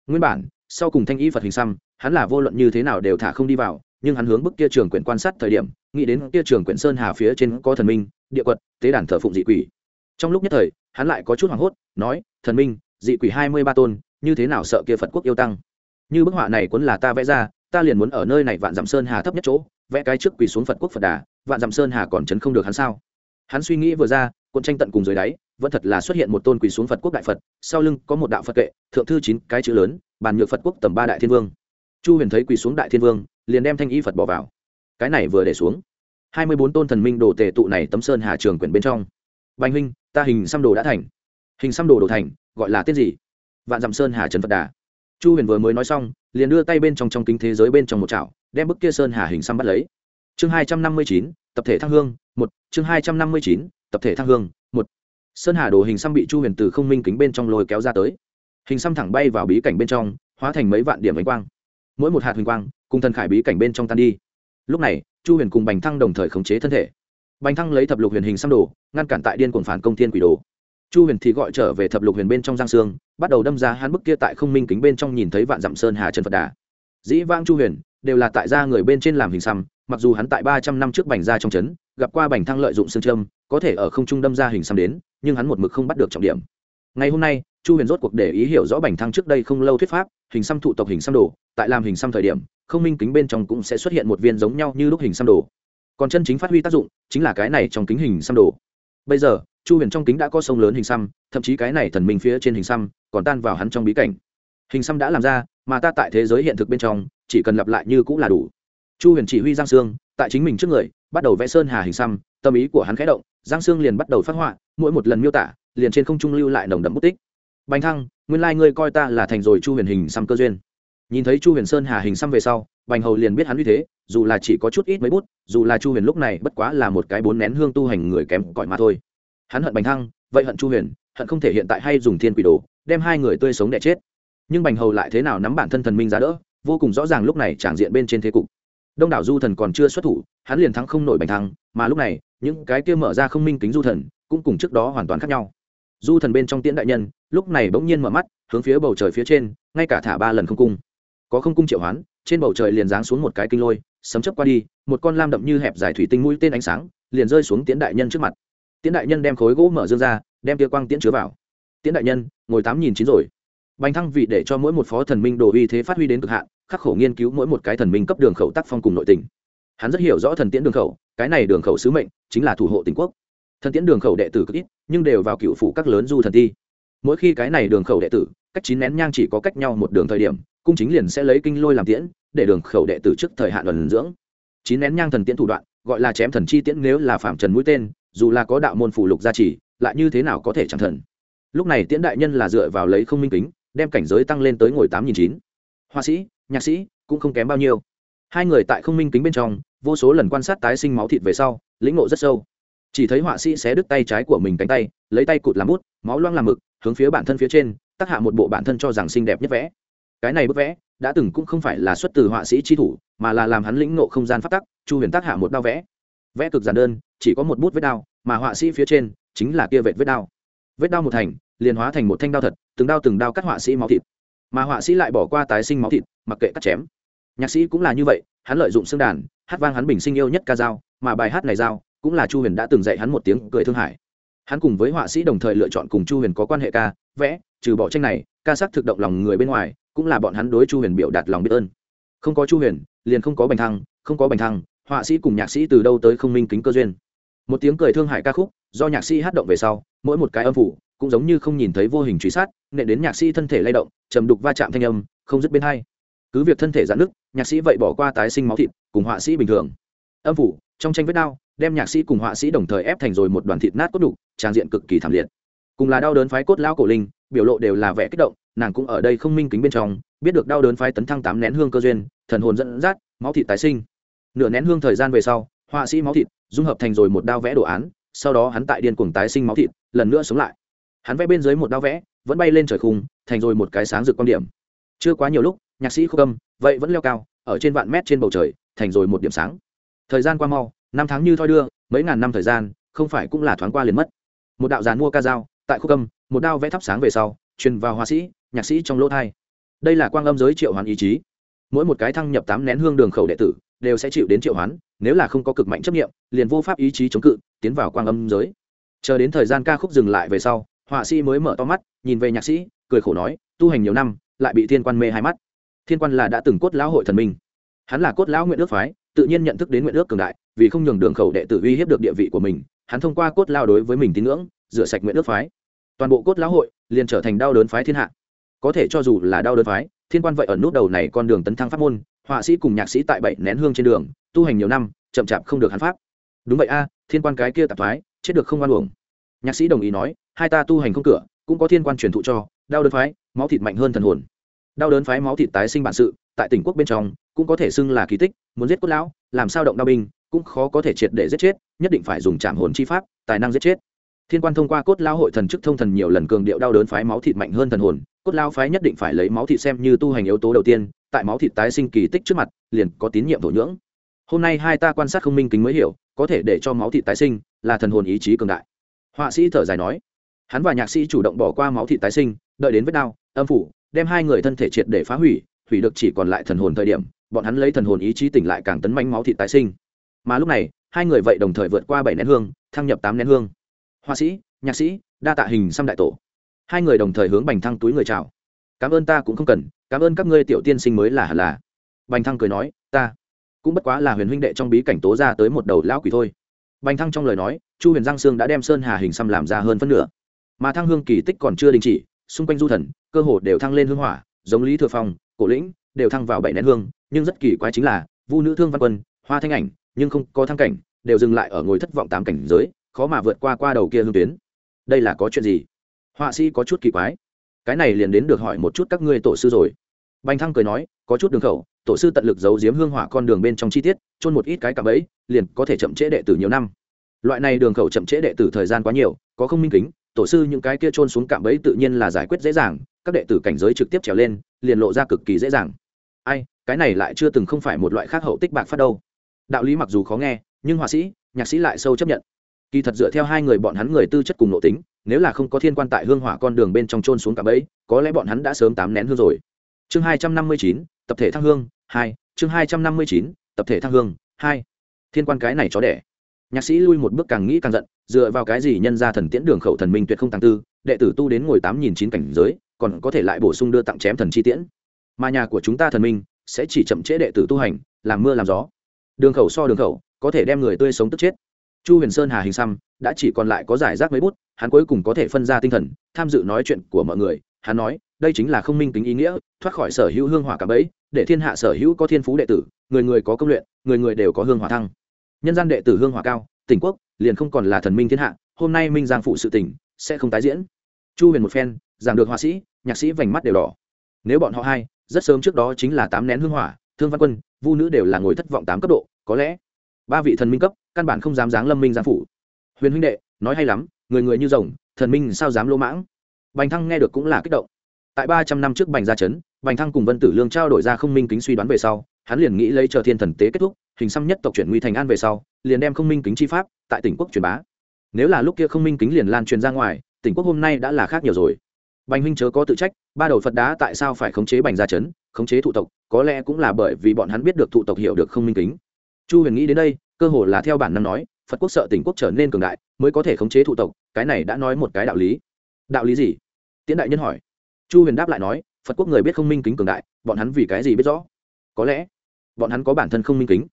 Nguyên bản, sau cùng thanh y phật hình xăm, hắn là vô luận như thế nào đều thả không đi vào, nhưng hắn hướng bức kia trường quyển quan sát thời điểm, nghĩ đến kia trường quyển sơn hà phía trên có thần minh, địa quật, tế đàn thờ phụng dị quỷ. Trong lúc nhất thời, hắn lại có chút hoảng hốt, nói, thần minh, dị quỷ hai mươi ba tôn, như thế nào sợ kia phật quốc yêu tăng? Như bức họa này quấn là ta vẽ ra ta liền muốn ở nơi này vạn dặm sơn hà thấp nhất chỗ, vẽ cái trước quỳ xuống phật quốc phật đà, vạn dặm sơn hà còn chấn không được hắn sao? Hắn suy nghĩ vừa ra quân tranh tận cùng dưới đáy, vẫn thật là xuất hiện một tôn quỳ xuống phật quốc đại phật, sau lưng có một đạo phật kệ, thượng thư chín cái chữ lớn, bàn nhược phật quốc tầm ba đại thiên vương. Chu huyền thấy quỳ xuống đại thiên vương, liền đem thanh y phật bỏ vào. Cái này vừa để xuống. Hai mươi bốn tôn thần minh đồ tề tụ này tấm sơn hà trường quyển bên trong. Bành huynh, ta hình xăm đồ đã thành. Hình xăm đồ đồ thành, gọi là tiết gì? Vạn dặm sơn hà trần phật đà chu huyền vừa mới nói xong, liền đưa tay bên trong trong kính thế giới bên trong một chảo, đem bức kia sơn hà hình xăm bắt lấy. Chương hai trăm năm mươi chín, tập thể thăng hương, một. Chương hai trăm năm mươi chín, tập thể thăng hương, một. Sơn hà đồ hình xăm bị chu huyền từ không minh kính bên trong lôi kéo ra tới. Hình xăm thẳng bay vào bí cảnh bên trong, hóa thành mấy vạn điểm ánh quang. Mỗi một hạt huỳnh quang, cùng thần khải bí cảnh bên trong tan đi. Lúc này, chu huyền cùng bành thăng đồng thời khống chế thân thể. Bành thăng lấy thập lục huyền hình xăm đồ, ngăn cản tại điên cuồng phản công thiên quỷ đồ chu huyền thì gọi trở về thập lục huyền bên trong giang sương, bắt đầu đâm ra hắn bức kia tại không minh kính bên trong nhìn thấy vạn dặm sơn hà trần phật đà. Dĩ vang chu huyền, đều là tại gia người bên trên làm hình xăm, mặc dù hắn tại ba trăm năm trước bành ra trong trấn, gặp qua bành thăng lợi dụng xương trâm có thể ở không trung đâm ra hình xăm đến, nhưng hắn một mực không bắt được trọng điểm. Ngày hôm nay, chu huyền rốt cuộc để ý hiểu rõ bành thăng trước đây không lâu thuyết pháp, hình xăm thụ tộc hình xăm đồ, tại làm hình xăm thời điểm, không minh kính bên trong cũng sẽ xuất hiện một viên giống nhau như lúc hình xăm đồ. Còn chân chính phát huy tác dụng, chính là cái này trong kính hình xăm đồ. Bây giờ chu huyền trong kính đã có sông lớn hình xăm, thậm chí cái này thần minh phía trên hình xăm còn tan vào hắn trong bí cảnh. Hình xăm đã làm ra, mà ta tại thế giới hiện thực bên trong, chỉ cần lặp lại như cũng là đủ. Chu huyền chỉ huy giang sương, tại chính mình trước người, bắt đầu vẽ sơn hà hình xăm, tâm ý của hắn khẽ động, giang sương liền bắt đầu phát họa, mỗi một lần miêu tả, liền trên không trung lưu lại nồng đậm bút tích. Bánh thăng, nguyên lai、like、ngươi coi ta là thành rồi chu huyền hình xăm cơ duyên. Nhìn thấy chu huyền sơn hà hình xăm về sau, bành hầu liền biết hắn như thế, dù là chỉ có chút ít mấy bút, dù là chu huyền lúc này bất quá là một cái bốn nén hương tu hành người kém cỏi mà thôi hắn hận bành thăng, vậy hận chu huyền, hận không thể hiện tại hay dùng thiên quỷ đồ, đem hai người tươi sống đẻ chết. Nhưng bành hầu lại thế nào nắm bản thân thần minh giá đỡ, vô cùng rõ ràng lúc này tràng diện bên trên thế cục. Đông đảo du thần còn chưa xuất thủ, hắn liền thắng không nổi bành thăng, mà lúc này, những cái kia mở ra không minh kính du thần cũng cùng trước đó hoàn toàn khác nhau. Du thần bên trong tiễn đại nhân, lúc này bỗng nhiên mở mắt, hướng phía bầu trời phía trên, ngay cả thả ba lần không cung. Có không cung triệu hoán, trên bầu trời liền giáng xuống một cái kinh lôi, sấm chấp qua đi, một con lam đậm như hẹp dài thủy tinh mũi tên ánh sáng, liền rơi xuống tiễn đại nhân trước mặt tiễn đại nhân đem khối gỗ mở dương ra, đem tia quang tiễn chứa vào. Tiễn đại nhân, ngồi tám nghìn chín rồi. Bành thăng vị để cho mỗi một phó thần minh đồ uy thế phát huy đến cực hạn, khắc khổ nghiên cứu mỗi một cái thần minh cấp đường khẩu tác phong cùng nội tình. Hắn rất hiểu rõ thần tiễn đường khẩu, cái này đường khẩu sứ mệnh chính là thủ hộ tỉnh quốc. Thần tiễn đường khẩu đệ tử cực ít, nhưng đều vào cựu phủ các lớn du thần thi. Mỗi khi cái này đường khẩu đệ tử, cách chín nén nhang chỉ có cách nhau một đường thời điểm, cung chính liền sẽ lấy kinh lôi làm tiễn, để đường khẩu đệ tử trước thời hạn luận dưỡng. Chín nén nhang thần tiễn thủ đoạn, gọi là chém thần chi tiễn nếu là phạm trần mũi tên dù là có đạo môn phủ lục gia trì, lại như thế nào có thể chẳng thần? Lúc này tiễn đại nhân là dựa vào lấy không minh kính, đem cảnh giới tăng lên tới ngồi tám nghìn chín. Họa sĩ, nhạc sĩ, cũng không kém bao nhiêu. Hai người tại không minh kính bên trong, vô số lần quan sát tái sinh máu thịt về sau, lĩnh ngộ rất sâu. Chỉ thấy họa sĩ xé đứt tay trái của mình cánh tay, lấy tay cụt làm bút, máu loang làm mực, hướng phía bản thân phía trên, tác hạ một bộ bản thân cho rằng xinh đẹp nhất vẽ. Cái này bức vẽ, đã từng cũng không phải là xuất từ họa sĩ tri thủ, mà là làm hắn lĩnh ngộ không gian phát tắc, chu huyền tác hạ một đao vẽ. Vẽ cực giản đơn chỉ có một bút vết đao, mà họa sĩ phía trên chính là kia vệt vết đao. Vết đao một thành, liền hóa thành một thanh đao thật, từng đao từng đao cắt họa sĩ máu thịt. Mà họa sĩ lại bỏ qua tái sinh máu thịt, mặc kệ cắt chém. Nhạc sĩ cũng là như vậy, hắn lợi dụng xương đàn, hát vang hắn bình sinh yêu nhất ca dao, mà bài hát này dao cũng là chu huyền đã từng dạy hắn một tiếng cười thương hải hắn cùng với họa sĩ đồng thời lựa chọn cùng chu huyền có quan hệ ca, vẽ, trừ bỏ tranh này, ca sắc thực động lòng người bên ngoài, cũng là bọn hắn đối chu huyền biểu đạt lòng biết ơn. Không có chu huyền, liền không có bành thăng, không có bành thăng, họa sĩ cùng nhạc sĩ từ đâu tới không minh kính cơ duyên một tiếng cười thương hại ca khúc, do nhạc sĩ hát động về sau, mỗi một cái âm phủ cũng giống như không nhìn thấy vô hình truy sát nệ đến nhạc sĩ thân thể lay động, trầm đục va chạm thanh âm, không dứt bên hay cứ việc thân thể giãn nứt, nhạc sĩ vậy bỏ qua tái sinh máu thịt, cùng họa sĩ bình thường. Âm phủ, trong tranh vết đao đem nhạc sĩ cùng họa sĩ đồng thời ép thành rồi một đoàn thịt nát cốt đục trang diện cực kỳ thảm liệt. Cùng là đau đớn phái cốt lão cổ linh, biểu lộ đều là vẻ kích động, nàng cũng ở đây không minh kính bên trong, biết được đau đớn phái tấn thăng tám nén hương cơ duyên, thần hồn dẫn dắt, máu thịt tái sinh. Nửa nén hương thời gian về sau, họa sĩ máu thịt dung hợp thành rồi một đao vẽ đồ án, sau đó hắn tại điên cuồng tái sinh máu thịt, lần nữa sống lại. Hắn vẽ bên dưới một đao vẽ, vẫn bay lên trời khung, thành rồi một cái sáng rực quan điểm. Chưa quá nhiều lúc, nhạc sĩ khúc âm, vậy vẫn leo cao, ở trên vạn mét trên bầu trời, thành rồi một điểm sáng. Thời gian qua mau, năm tháng như thoi đưa, mấy ngàn năm thời gian, không phải cũng là thoáng qua liền mất. Một đạo giàn mua ca dao, tại khúc âm, một đao vẽ thắp sáng về sau, truyền vào họa sĩ, nhạc sĩ trong lỗ thai. Đây là quang âm giới triệu hoàn ý chí. Mỗi một cái thăng nhập tám nén hương đường khẩu đệ tử đều sẽ chịu đến triệu hoán, nếu là không có cực mạnh chấp nghiệm liền vô pháp ý chí chống cự, tiến vào quang âm giới. Chờ đến thời gian ca khúc dừng lại về sau, họa sĩ mới mở to mắt, nhìn về nhạc sĩ, cười khổ nói, tu hành nhiều năm, lại bị thiên quan mê hai mắt. Thiên quan là đã từng cốt lão hội thần minh. Hắn là cốt lão nguyện ước phái, tự nhiên nhận thức đến nguyện ước cường đại, vì không nhường đường khẩu đệ tử uy hiếp được địa vị của mình, hắn thông qua cốt lao đối với mình tín ngưỡng, rửa sạch nguyện ước phái. Toàn bộ cốt lão hội liền trở thành đau đớn phái thiên hạ. Có thể cho dù là đau đớn phái, thiên quan vậy ở nút đầu này con đường tấn thăng pháp môn họa sĩ cùng nhạc sĩ tại bảy nén hương trên đường, tu hành nhiều năm, chậm chạp không được hắn pháp. Đúng vậy a, thiên quan cái kia tạp thoái, chết được không oan uổng. Nhạc sĩ đồng ý nói, hai ta tu hành không cửa, cũng có thiên quan truyền thụ cho, đau đớn phái, máu thịt mạnh hơn thần hồn. Đau đớn phái máu thịt tái sinh bản sự, tại tỉnh quốc bên trong, cũng có thể xưng là kỳ tích, muốn giết cốt lão, làm sao động đao binh, cũng khó có thể triệt để giết chết, nhất định phải dùng trảm hồn chi pháp, tài năng giết chết. Thiên quan thông qua cốt lao hội thần chức thông thần nhiều lần cường điệu đau đớn phái máu thịt mạnh hơn thần hồn, cốt lao phái nhất định phải lấy máu thịt xem như tu hành yếu tố đầu tiên tại máu thịt tái sinh kỳ tích trước mặt, liền có tín nhiệm thổ nhưỡng. Hôm nay hai ta quan sát không minh kính mới hiểu, có thể để cho máu thịt tái sinh là thần hồn ý chí cường đại. Họa sĩ thở dài nói, hắn và nhạc sĩ chủ động bỏ qua máu thịt tái sinh, đợi đến vết đau, âm phủ, đem hai người thân thể triệt để phá hủy hủy được chỉ còn lại thần hồn thời điểm, bọn hắn lấy thần hồn ý chí tỉnh lại càng tấn manh máu thịt tái sinh. Mà lúc này, hai người vậy đồng thời vượt qua bảy nén hương, thăng nhập tám nén hương. Họa sĩ, nhạc sĩ, đa tạ hình xăm đại tổ. Hai người đồng thời hướng bành thăng túi người chào. Cảm ơn ta cũng không cần cảm ơn các ngươi tiểu tiên sinh mới là hẳn là. Bành thăng cười nói, ta cũng bất quá là huyền huynh đệ trong bí cảnh tố ra tới một đầu lão quỷ thôi. Bành thăng trong lời nói, chu huyền giang sương đã đem sơn hà hình xăm làm ra hơn phân nửa. Mà thăng hương kỳ tích còn chưa đình chỉ, xung quanh du thần, cơ hồ đều thăng lên hương hỏa, giống lý thừa phong, cổ lĩnh, đều thăng vào bảy nén hương, nhưng rất kỳ quái chính là, vu nữ thương văn quân, hoa thanh ảnh, nhưng không có thăng cảnh, đều dừng lại ở ngồi thất vọng tám cảnh giới, khó mà vượt qua qua đầu kia hương tuyến. Đây là có chuyện gì? Họa sĩ có chút kỳ quái. Cái này liền đến được hỏi một chút các ngươi tổ sư rồi bành thăng cười nói, có chút đường khẩu, tổ sư tận lực giấu giếm hương hỏa con đường bên trong chi tiết trôn một ít cái cạm ấy liền có thể chậm trễ đệ tử nhiều năm. Loại này đường khẩu chậm trễ đệ tử thời gian quá nhiều, có không minh kính, tổ sư những cái kia trôn xuống cạm bẫy tự nhiên là giải quyết dễ dàng, các đệ tử cảnh giới trực tiếp trèo lên, liền lộ ra cực kỳ dễ dàng. Ai, cái này lại chưa từng không phải một loại khác hậu tích bạc phát đâu. Đạo lý mặc dù khó nghe, nhưng họa sĩ, nhạc sĩ lại sâu chấp nhận. Kỳ thật dựa theo hai người bọn hắn người tư chất cùng nội tính, nếu là không có thiên quan tại hương hỏa con đường bên trong trôn xuống cả bẫy, có lẽ bọn hắn đã sớm tám nén hương rồi chương hai trăm năm mươi chín, tập thể thăng hương, hai. Chương hai trăm năm mươi chín, tập thể thăng hương, hai. Thiên quan cái này chó đẻ. Nhạc sĩ lui một bước càng nghĩ càng giận, dựa vào cái gì nhân ra thần tiễn đường khẩu thần minh tuyệt không tăng tư, đệ tử tu đến ngồi tám nghìn chín cảnh giới, còn có thể lại bổ sung đưa tặng chém thần chi tiễn. Mà nhà của chúng ta thần minh sẽ chỉ chậm trễ đệ tử tu hành, làm mưa làm gió. Đường khẩu so đường khẩu, có thể đem người tươi sống tức chết. Chu huyền sơn hà hình xăm, đã chỉ còn lại có giải rác mấy bút, hắn cuối cùng có thể phân ra tinh thần, tham dự nói chuyện của mọi người. Hắn nói đây chính là không minh tính ý nghĩa, thoát khỏi sở hữu hương hỏa cả bấy để thiên hạ sở hữu có thiên phú đệ tử, người người có công luyện, người người đều có hương hỏa thăng. Nhân gian đệ tử hương hỏa cao, tỉnh quốc, liền không còn là thần minh thiên hạ, hôm nay minh giang phụ sự tỉnh, sẽ không tái diễn. Chu huyền một phen, giảng được họa sĩ, nhạc sĩ vành mắt đều đỏ. Nếu bọn họ hai, rất sớm trước đó chính là tám nén hương hỏa, thương văn quân, vu nữ đều là ngồi thất vọng tám cấp độ, có lẽ ba vị thần minh cấp, căn bản không dám giáng lâm minh giang phủ. Huyền huynh đệ, nói hay lắm, người người như rồng, thần minh sao dám lỗ mãng? Bành thăng nghe được cũng là kích động tại ba trăm năm trước bành gia trấn, bành thăng cùng vân tử lương trao đổi ra không minh kính suy đoán về sau, hắn liền nghĩ lấy chờ thiên thần tế kết thúc, hình xăm nhất tộc chuyển nguy thành an về sau, liền đem không minh kính chi pháp tại tỉnh quốc truyền bá. Nếu là lúc kia không minh kính liền lan truyền ra ngoài, tỉnh quốc hôm nay đã là khác nhiều rồi. Bành huynh chớ có tự trách, ba đầu phật đá tại sao phải khống chế bành gia trấn, khống chế thụ tộc, có lẽ cũng là bởi vì bọn hắn biết được thụ tộc hiểu được không minh kính. Chu huyền nghĩ đến đây, cơ hồ là theo bản năng nói, phật quốc sợ tỉnh quốc trở nên cường đại, mới có thể khống chế thụ tộc, cái này đã nói một cái đạo lý. Đạo lý gì? Tiễn đại nhân hỏi chu huyền đáp lại nói, phật quốc người biết không minh kính cường đại, bọn hắn vì cái gì biết rõ? Có lẽ, bọn hắn có bản thân không minh kính.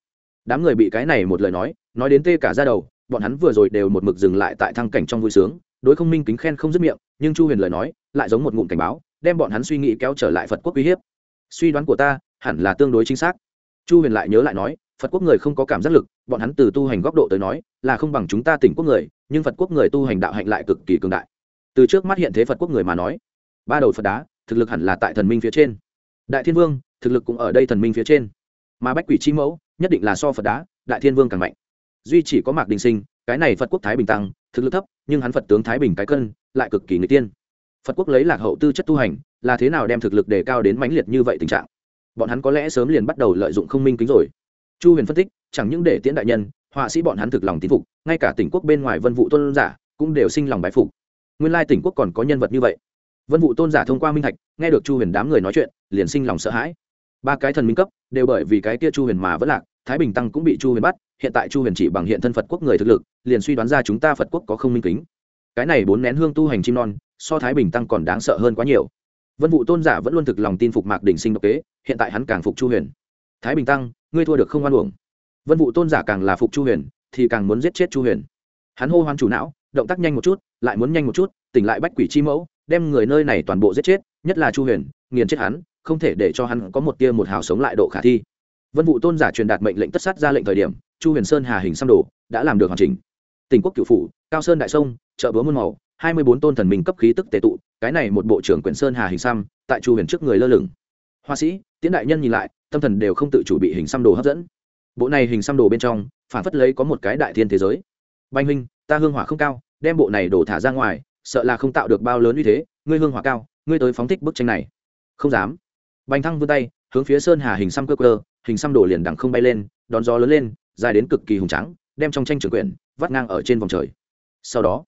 Đám người bị cái này một lời nói nói đến tê cả ra đầu, bọn hắn vừa rồi đều một mực dừng lại tại thăng cảnh trong vui sướng, đối không minh kính khen không dứt miệng, nhưng chu huyền lời nói, lại giống một ngụm cảnh báo, đem bọn hắn suy nghĩ kéo trở lại phật quốc uy hiếp. Suy đoán của ta, hẳn là tương đối chính xác. Chu huyền lại nhớ lại nói, phật quốc người không có cảm giác lực, bọn hắn từ tu hành góc độ tới nói, là không bằng chúng ta tỉnh quốc người, nhưng phật quốc người tu hành đạo hạnh lại cực kỳ cường đại. Từ trước mắt hiện thế phật quốc người mà nói ba đầu phật đá, thực lực hẳn là tại thần minh phía trên. Đại thiên vương, thực lực cũng ở đây thần minh phía trên. Mà bách quỷ chi mẫu, nhất định là so phật đá, đại thiên vương càng mạnh. Duy chỉ có mạc đình sinh, cái này phật quốc thái bình tăng, thực lực thấp, nhưng hắn phật tướng thái bình cái cân, lại cực kỳ người tiên. Phật quốc lấy lạc hậu tư chất tu hành, là thế nào đem thực lực đề cao đến mãnh liệt như vậy tình trạng? Bọn hắn có lẽ sớm liền bắt đầu lợi dụng không minh kính rồi. Chu huyền phân tích, chẳng những để tiễn đại nhân, họa sĩ bọn hắn thực lòng tín phục, ngay cả tỉnh quốc bên ngoài vân vụ tôn giả cũng đều sinh lòng bái phục. Nguyên lai tỉnh quốc còn có nhân vật như vậy vân vụ tôn giả thông qua minh thạch, nghe được chu huyền đám người nói chuyện, liền sinh lòng sợ hãi. Ba cái thần minh cấp, đều bởi vì cái kia chu huyền mà vẫn lạc, thái bình tăng cũng bị chu huyền bắt, hiện tại chu huyền chỉ bằng hiện thân phật quốc người thực lực, liền suy đoán ra chúng ta phật quốc có không minh kính. Cái này bốn nén hương tu hành chim non, so thái bình tăng còn đáng sợ hơn quá nhiều. Vân vụ tôn giả vẫn luôn thực lòng tin phục mạc đỉnh sinh độc kế, hiện tại hắn càng phục chu huyền. Thái bình tăng, ngươi thua được không hoan uổng. Vân vụ tôn giả càng là phục chu huyền, thì càng muốn giết chết chu huyền. Hắn hô hoan chủ não, động tác nhanh một chút, lại muốn nhanh một chút, tỉnh lại bách quỷ chi mẫu đem người nơi này toàn bộ giết chết, nhất là chu huyền, nghiền chết hắn, không thể để cho hắn có một tia một hào sống lại độ khả thi. Vân vụ tôn giả truyền đạt mệnh lệnh tất sát ra lệnh thời điểm, chu huyền sơn hà hình xăm đồ đã làm được hoàn chỉnh. Tỉnh quốc cựu phủ, cao sơn đại sông, chợ búa muôn màu, hai mươi bốn tôn thần minh cấp khí tức tệ tụ, cái này một bộ trưởng quyển sơn hà hình xăm, tại chu huyền trước người lơ lửng. Hoa sĩ tiến đại nhân nhìn lại, tâm thần đều không tự chủ bị hình xăm đồ hấp dẫn. Bộ này hình xăm đồ bên trong, phản phất lấy có một cái đại thiên thế giới. Banh huynh, ta hương hỏa không cao, đem bộ này đổ thả ra ngoài sợ là không tạo được bao lớn uy thế, ngươi hương hỏa cao, ngươi tới phóng thích bức tranh này. Không dám. Bành thăng vươn tay, hướng phía sơn hà hình xăm cơ cơ hình xăm đổ liền đằng không bay lên, đón gió lớn lên, dài đến cực kỳ hùng trắng đem trong tranh trường quyển vắt ngang ở trên vòng trời. Sau đó,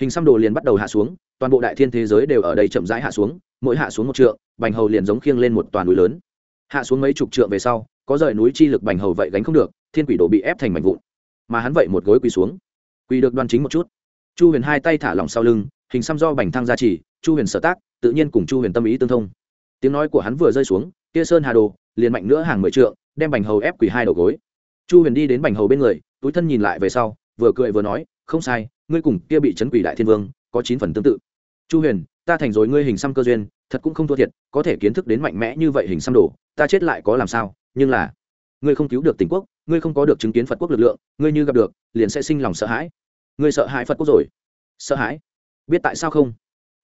hình xăm đồ liền bắt đầu hạ xuống, toàn bộ đại thiên thế giới đều ở đây chậm rãi hạ xuống, mỗi hạ xuống một trượng, bành hầu liền giống khiêng lên một toàn núi lớn. Hạ xuống mấy chục trượng về sau, có rời núi chi lực bành hầu vậy gánh không được, thiên quỷ đồ bị ép thành mảnh vụn. Mà hắn vậy một gối quỳ xuống. Quỳ được đoan chính một chút chu huyền hai tay thả lỏng sau lưng, hình xăm do bành thăng ra chỉ, chu huyền sở tác, tự nhiên cùng chu huyền tâm ý tương thông. Tiếng nói của hắn vừa rơi xuống, kia sơn hà đồ, liền mạnh nữa hàng mười trượng, đem bành hầu ép quỳ hai đầu gối. Chu huyền đi đến bành hầu bên người, túi thân nhìn lại về sau, vừa cười vừa nói, không sai, ngươi cùng kia bị chấn quỷ đại thiên vương, có chín phần tương tự. Chu huyền, ta thành rồi ngươi hình xăm cơ duyên, thật cũng không thua thiệt, có thể kiến thức đến mạnh mẽ như vậy hình xăm đồ, ta chết lại có làm sao? Nhưng là, ngươi không cứu được tỉnh quốc, ngươi không có được chứng kiến phật quốc lực lượng, ngươi như gặp được, liền sẽ sinh lòng sợ hãi ngươi sợ hãi phật quốc rồi sợ hãi biết tại sao không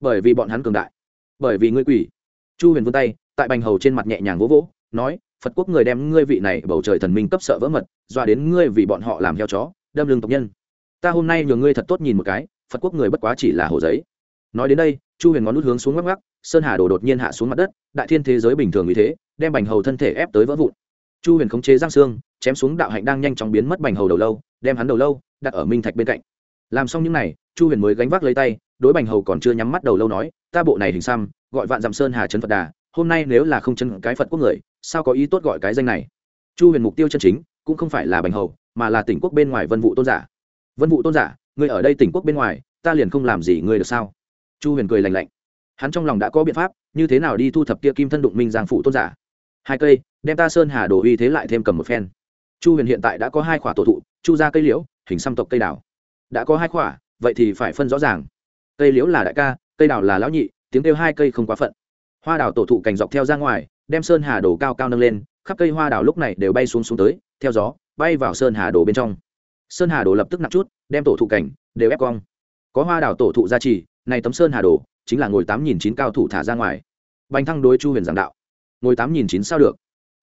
bởi vì bọn hắn cường đại bởi vì ngươi quỷ chu huyền vươn tay tại bành hầu trên mặt nhẹ nhàng vỗ vỗ nói phật quốc người đem ngươi vị này bầu trời thần minh cấp sợ vỡ mật doa đến ngươi vì bọn họ làm heo chó đâm lưng tộc nhân ta hôm nay nhờ ngươi thật tốt nhìn một cái phật quốc người bất quá chỉ là hồ giấy nói đến đây chu huyền ngón nút hướng xuống ngắc ngắc sơn hà đồ đột nhiên hạ xuống mặt đất đại thiên thế giới bình thường như thế đem bành hầu thân thể ép tới vỡ vụn chu huyền khống chế giang xương chém xuống đạo hạnh đang nhanh chóng biến mất bành hầu đầu lâu đem hắn đầu lâu đặt ở minh thạch bên cạnh làm xong những này, chu huyền mới gánh vác lấy tay đối bành hầu còn chưa nhắm mắt đầu lâu nói ta bộ này hình xăm gọi vạn dặm sơn hà trấn phật đà hôm nay nếu là không chân cái phật quốc người sao có ý tốt gọi cái danh này? Chu huyền mục tiêu chân chính cũng không phải là bành hầu mà là tỉnh quốc bên ngoài vân vụ tôn giả. Vân vụ tôn giả ngươi ở đây tỉnh quốc bên ngoài ta liền không làm gì ngươi được sao? Chu huyền cười lành lạnh. Hắn trong lòng đã có biện pháp như thế nào đi thu thập kia kim thân đụng minh giang phụ tôn giả? Hai cây đem ta sơn hà đồ uy thế lại thêm cầm một phen. Chu huyền hiện tại đã có hai khỏa tổ thụ chu ra cây liễu hình xăm tộc cây đào đã có hai quả, vậy thì phải phân rõ ràng. Cây liễu là đại ca cây đào là lão nhị tiếng kêu hai cây không quá phận. Hoa đào tổ thụ cành dọc theo ra ngoài đem sơn hà đồ cao cao nâng lên khắp cây hoa đào lúc này đều bay xuống xuống tới theo gió bay vào sơn hà đồ bên trong. Sơn hà đồ lập tức nặng chút đem tổ thụ cảnh đều ép cong. Có hoa đào tổ thụ gia trì này tấm sơn hà đồ chính là ngồi tám nghìn chín cao thủ thả ra ngoài. Bành thăng đối chu huyền giảng đạo. Ngồi tám nghìn chín sao được.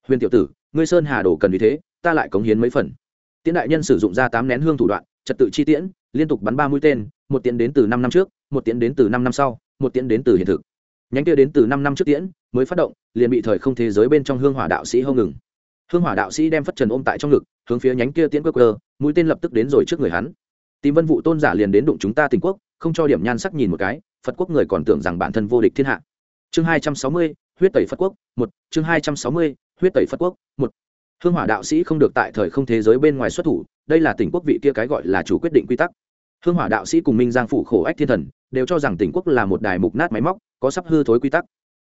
Huyền tiểu tử ngươi sơn hà đồ cần vì thế ta lại cống hiến mấy phần tiễn đại nhân sử dụng ra tám nén hương thủ đoạn, trật tự chi tiễn, liên tục bắn ba mũi tên, một tiễn đến từ năm năm trước, một tiễn đến từ năm năm sau, một tiễn đến từ hiện thực. Nhánh kia đến từ năm năm trước tiễn mới phát động, liền bị thời không thế giới bên trong hương hỏa đạo sĩ hâu ngừng. Hương hỏa đạo sĩ đem phất trần ôm tại trong ngực, hướng phía nhánh kia tiễn quơ cơ mũi tên lập tức đến rồi trước người hắn. Tìm vân vụ tôn giả liền đến đụng chúng ta tình quốc, không cho điểm nhan sắc nhìn một cái, phật quốc người còn tưởng rằng bản thân vô địch thiên hạ. Chương hai trăm sáu mươi, huyết tẩy phật quốc, một, chương hai trăm sáu mươi, huyết tẩy phật quốc, một hương hỏa đạo sĩ không được tại thời không thế giới bên ngoài xuất thủ, đây là tỉnh quốc vị kia cái gọi là chủ quyết định quy tắc. Hương hỏa đạo sĩ cùng minh giang phủ khổ ách thiên thần, đều cho rằng tỉnh quốc là một đài mục nát máy móc, có sắp hư thối quy tắc.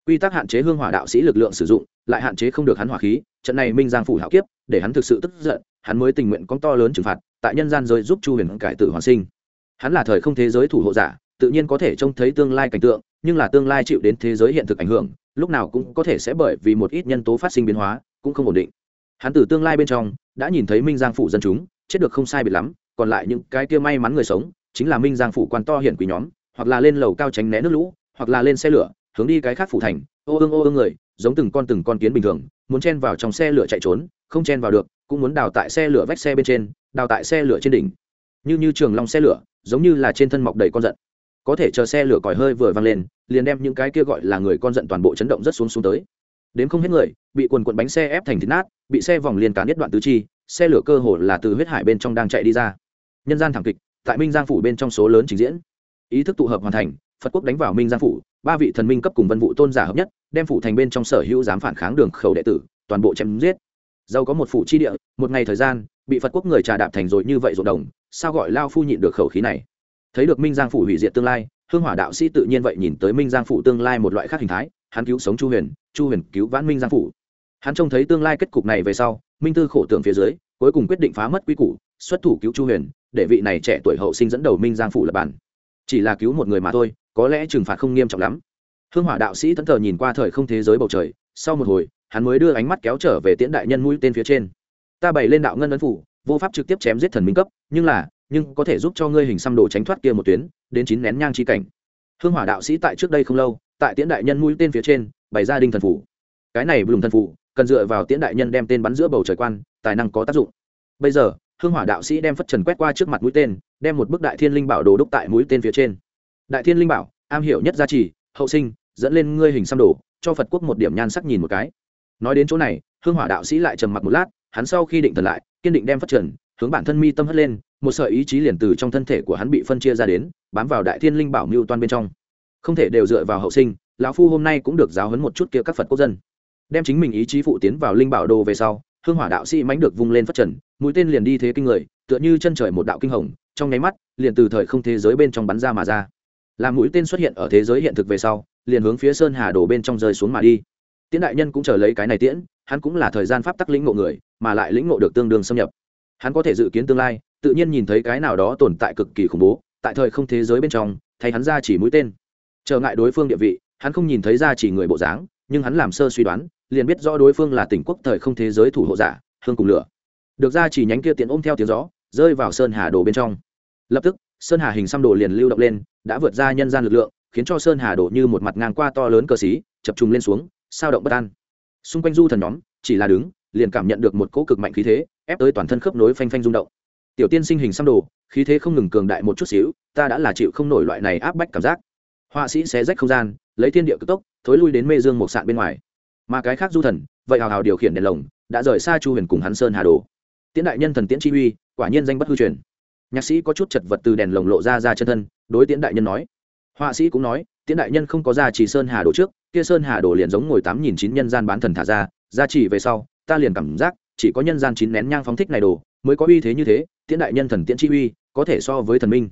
Quy tắc hạn chế hương hỏa đạo sĩ lực lượng sử dụng, lại hạn chế không được hắn hỏa khí, trận này minh giang phủ hạo kiếp, để hắn thực sự tức giận, hắn mới tình nguyện con to lớn trừng phạt, tại nhân gian giới giúp chu huyền cải tử hoàn sinh. Hắn là thời không thế giới thủ hộ giả, tự nhiên có thể trông thấy tương lai cảnh tượng, nhưng là tương lai chịu đến thế giới hiện thực ảnh hưởng, lúc nào cũng có thể sẽ bởi vì một ít nhân tố phát sinh biến hóa, cũng không ổn định hắn từ tương lai bên trong, đã nhìn thấy minh giang phủ dân chúng, chết được không sai biệt lắm, còn lại những cái kia may mắn người sống, chính là minh giang phủ quan to hiển quý nhóm, hoặc là lên lầu cao tránh né nước lũ, hoặc là lên xe lửa, hướng đi cái khác phủ thành, ô ương ô ương người, giống từng con từng con kiến bình thường, muốn chen vào trong xe lửa chạy trốn, không chen vào được, cũng muốn đào tại xe lửa vách xe bên trên, đào tại xe lửa trên đỉnh. Như như trường long xe lửa, giống như là trên thân mọc đầy con giận. Có thể chờ xe lửa còi hơi vừa văng lên, liền đem những cái kia gọi là người con giận toàn bộ chấn động rất xuống xuống tới đến không hết người, bị quần quận bánh xe ép thành thịt nát, bị xe vòng liền cán nhất đoạn tứ chi, xe lửa cơ hồ là từ huyết hải bên trong đang chạy đi ra. Nhân gian thẳng kịch, tại minh giang phủ bên trong số lớn trình diễn. Ý thức tụ hợp hoàn thành, phật quốc đánh vào minh giang phủ, ba vị thần minh cấp cùng vân vụ tôn giả hợp nhất, đem phủ thành bên trong sở hữu dám phản kháng đường khẩu đệ tử, toàn bộ chém giết. Dâu có một phủ chi địa, một ngày thời gian, bị phật quốc người trà đạp thành rồi như vậy ruộng đồng, sao gọi lao phu nhịn được khẩu khí này? Thấy được minh giang phủ hủy diệt tương lai hương hỏa đạo sĩ tự nhiên vậy nhìn tới minh giang phủ tương lai một loại khác hình thái, hắn cứu sống chu huyền chu huyền cứu vãn minh giang phủ. Hắn trông thấy tương lai kết cục này về sau, minh tư khổ tưởng phía dưới, cuối cùng quyết định phá mất quy củ, xuất thủ cứu chu huyền, để vị này trẻ tuổi hậu sinh dẫn đầu minh giang phủ lập bản. Chỉ là cứu một người mà thôi, có lẽ trừng phạt không nghiêm trọng lắm. Hương hỏa đạo sĩ thẫn thờ nhìn qua thời không thế giới bầu trời, sau một hồi, hắn mới đưa ánh mắt kéo trở về tiễn đại nhân mũi tên phía trên. Ta bày lên đạo ngân ấn phủ, vô pháp trực tiếp chém giết thần minh cấp, nhưng là nhưng có thể giúp cho ngươi hình xăm đồ tránh thoát kia một tuyến, đến chín nén nhang chi cảnh. Hương hỏa đạo sĩ tại trước đây không lâu, tại tiễn đại nhân mũi tên phía trên, bày ra đinh thần phủ. Cái này bùm thần phủ, cần dựa vào tiễn đại nhân đem tên bắn giữa bầu trời quan, tài năng có tác dụng. Bây giờ, hương hỏa đạo sĩ đem phất trần quét qua trước mặt mũi tên, đem một bức đại thiên linh bảo đồ đúc tại mũi tên phía trên. Đại thiên linh bảo, am hiểu nhất gia trì, hậu sinh, dẫn lên ngươi hình xăm đồ, cho phật quốc một điểm nhan sắc nhìn một cái. Nói đến chỗ này, hương hỏa đạo sĩ lại trầm mặc một lát, hắn sau khi định thần lại, kiên định đem phất trần, hướng bản thân mi tâm hất lên một sợi ý chí liền từ trong thân thể của hắn bị phân chia ra đến, bám vào đại thiên linh bảo mưu toan bên trong. Không thể đều dựa vào hậu sinh, lão phu hôm nay cũng được giáo hấn một chút kia các phật quốc dân. Đem chính mình ý chí phụ tiến vào linh bảo đồ về sau, hương hỏa đạo sĩ mánh được vung lên phát trần, mũi tên liền đi thế kinh người, tựa như chân trời một đạo kinh hồng, trong nháy mắt, liền từ thời không thế giới bên trong bắn ra mà ra. Làm mũi tên xuất hiện ở thế giới hiện thực về sau, liền hướng phía sơn hà đổ bên trong rơi xuống mà đi. Tiễn đại nhân cũng chờ lấy cái này tiễn, hắn cũng là thời gian pháp tắc lĩnh ngộ người, mà lại lĩnh ngộ được tương đương xâm nhập. Hắn có thể dự kiến tương lai tự nhiên nhìn thấy cái nào đó tồn tại cực kỳ khủng bố, tại thời không thế giới bên trong, thay hắn ra chỉ mũi tên. Trở ngại đối phương địa vị, hắn không nhìn thấy ra chỉ người bộ dáng, nhưng hắn làm sơ suy đoán, liền biết rõ đối phương là tỉnh quốc thời không thế giới thủ hộ giả, hương cùng lửa. Được ra chỉ nhánh kia tiện ôm theo tiếng gió, rơi vào sơn hà đồ bên trong. Lập tức, sơn hà hình xăm đồ liền lưu động lên, đã vượt ra nhân gian lực lượng, khiến cho sơn hà đổ như một mặt ngang qua to lớn cờ xí, chập trùng lên xuống, sao động bất an. Xung quanh du thần nhóm, chỉ là đứng, liền cảm nhận được một cỗ cực mạnh khí thế, ép tới toàn thân khớp nối phanh phanh rung động tiểu tiên sinh hình xăm đồ, khí thế không ngừng cường đại một chút xíu, ta đã là chịu không nổi loại này áp bách cảm giác. Họa sĩ xé rách không gian, lấy thiên địa cực tốc, thối lui đến mê dương một sạn bên ngoài. Mà cái khác du thần, vậy hào hào điều khiển đèn lồng, đã rời xa chu huyền cùng hắn sơn hà đồ. Tiễn đại nhân thần tiễn chi uy, quả nhiên danh bất hư truyền. Nhạc sĩ có chút chật vật từ đèn lồng lộ ra ra chân thân, đối tiễn đại nhân nói. Họa sĩ cũng nói, tiễn đại nhân không có ra chỉ sơn hà đồ trước, kia sơn hà đồ liền giống ngồi tám nghìn chín nhân gian bán thần thả ra ra chỉ về sau, ta liền cảm giác, chỉ có nhân gian chín nén nhang phóng thích này đồ mới có uy thế như thế, tiễn đại nhân thần tiễn chi uy, có thể so với thần minh.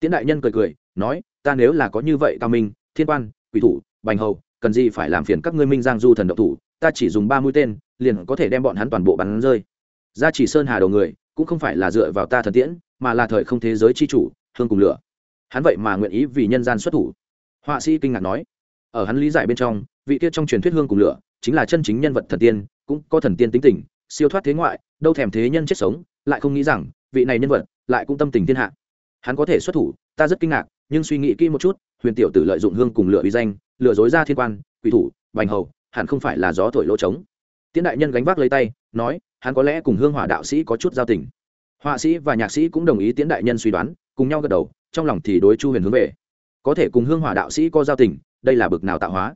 Tiễn đại nhân cười cười, nói, ta nếu là có như vậy cao minh, thiên quan, quỷ thủ, bành hầu, cần gì phải làm phiền các ngươi minh giang du thần độc thủ, ta chỉ dùng ba mũi tên, liền có thể đem bọn hắn toàn bộ bắn rơi. Ra chỉ sơn hà đầu người, cũng không phải là dựa vào ta thần tiễn, mà là thời không thế giới chi chủ hương cùng lửa. Hắn vậy mà nguyện ý vì nhân gian xuất thủ. Họa sĩ kinh ngạc nói, ở hắn lý giải bên trong, vị kia trong truyền thuyết hương cùng lửa, chính là chân chính nhân vật thần tiên, cũng có thần tiên tính tình, siêu thoát thế ngoại, đâu thèm thế nhân chết sống lại không nghĩ rằng vị này nhân vật lại cũng tâm tình thiên hạ. Hắn có thể xuất thủ, ta rất kinh ngạc, nhưng suy nghĩ kỹ một chút, huyền tiểu tử lợi dụng hương cùng lựa uy danh, lừa dối ra thiên quan, quỷ thủ, bành hầu, hẳn không phải là gió thổi lỗ trống. Tiễn đại nhân gánh vác lấy tay, nói, hắn có lẽ cùng hương hỏa đạo sĩ có chút giao tình. Họa sĩ và nhạc sĩ cũng đồng ý tiễn đại nhân suy đoán, cùng nhau gật đầu, trong lòng thì đối chu huyền hướng về. Có thể cùng hương hỏa đạo sĩ có giao tình, đây là bực nào tạo hóa.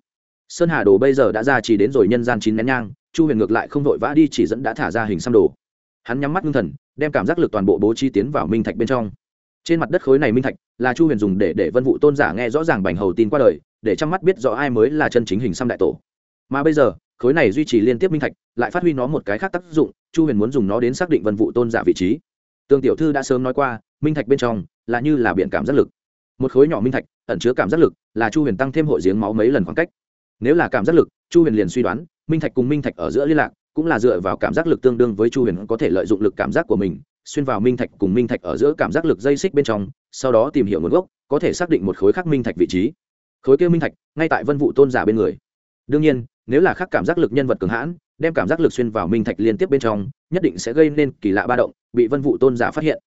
Sơn hà đồ bây giờ đã ra chỉ đến rồi nhân gian chín nén nhang, chu huyền ngược lại không vội vã đi chỉ dẫn đã thả ra hình xăm đồ hắn nhắm mắt ngưng thần, đem cảm giác lực toàn bộ bố trí tiến vào minh thạch bên trong. Trên mặt đất khối này minh thạch là chu huyền dùng để để vân vụ tôn giả nghe rõ ràng bành hầu tin qua đời, để chăm mắt biết rõ ai mới là chân chính hình xăm đại tổ. Mà bây giờ, khối này duy trì liên tiếp minh thạch lại phát huy nó một cái khác tác dụng, chu huyền muốn dùng nó đến xác định vân vụ tôn giả vị trí. Tương tiểu thư đã sớm nói qua, minh thạch bên trong là như là biện cảm giác lực. Một khối nhỏ minh thạch ẩn chứa cảm giác lực là chu huyền tăng thêm hội giếng máu mấy lần khoảng cách. Nếu là cảm giác lực, chu huyền liền suy đoán, minh thạch cùng minh thạch ở giữa liên lạc cũng là dựa vào cảm giác lực tương đương với chu huyền có thể lợi dụng lực cảm giác của mình, xuyên vào minh thạch cùng minh thạch ở giữa cảm giác lực dây xích bên trong, sau đó tìm hiểu nguồn gốc, có thể xác định một khối khắc minh thạch vị trí. Khối kêu minh thạch, ngay tại vân vụ tôn giả bên người. Đương nhiên, nếu là khắc cảm giác lực nhân vật cường hãn, đem cảm giác lực xuyên vào minh thạch liên tiếp bên trong, nhất định sẽ gây nên kỳ lạ ba động, bị vân vụ tôn giả phát hiện.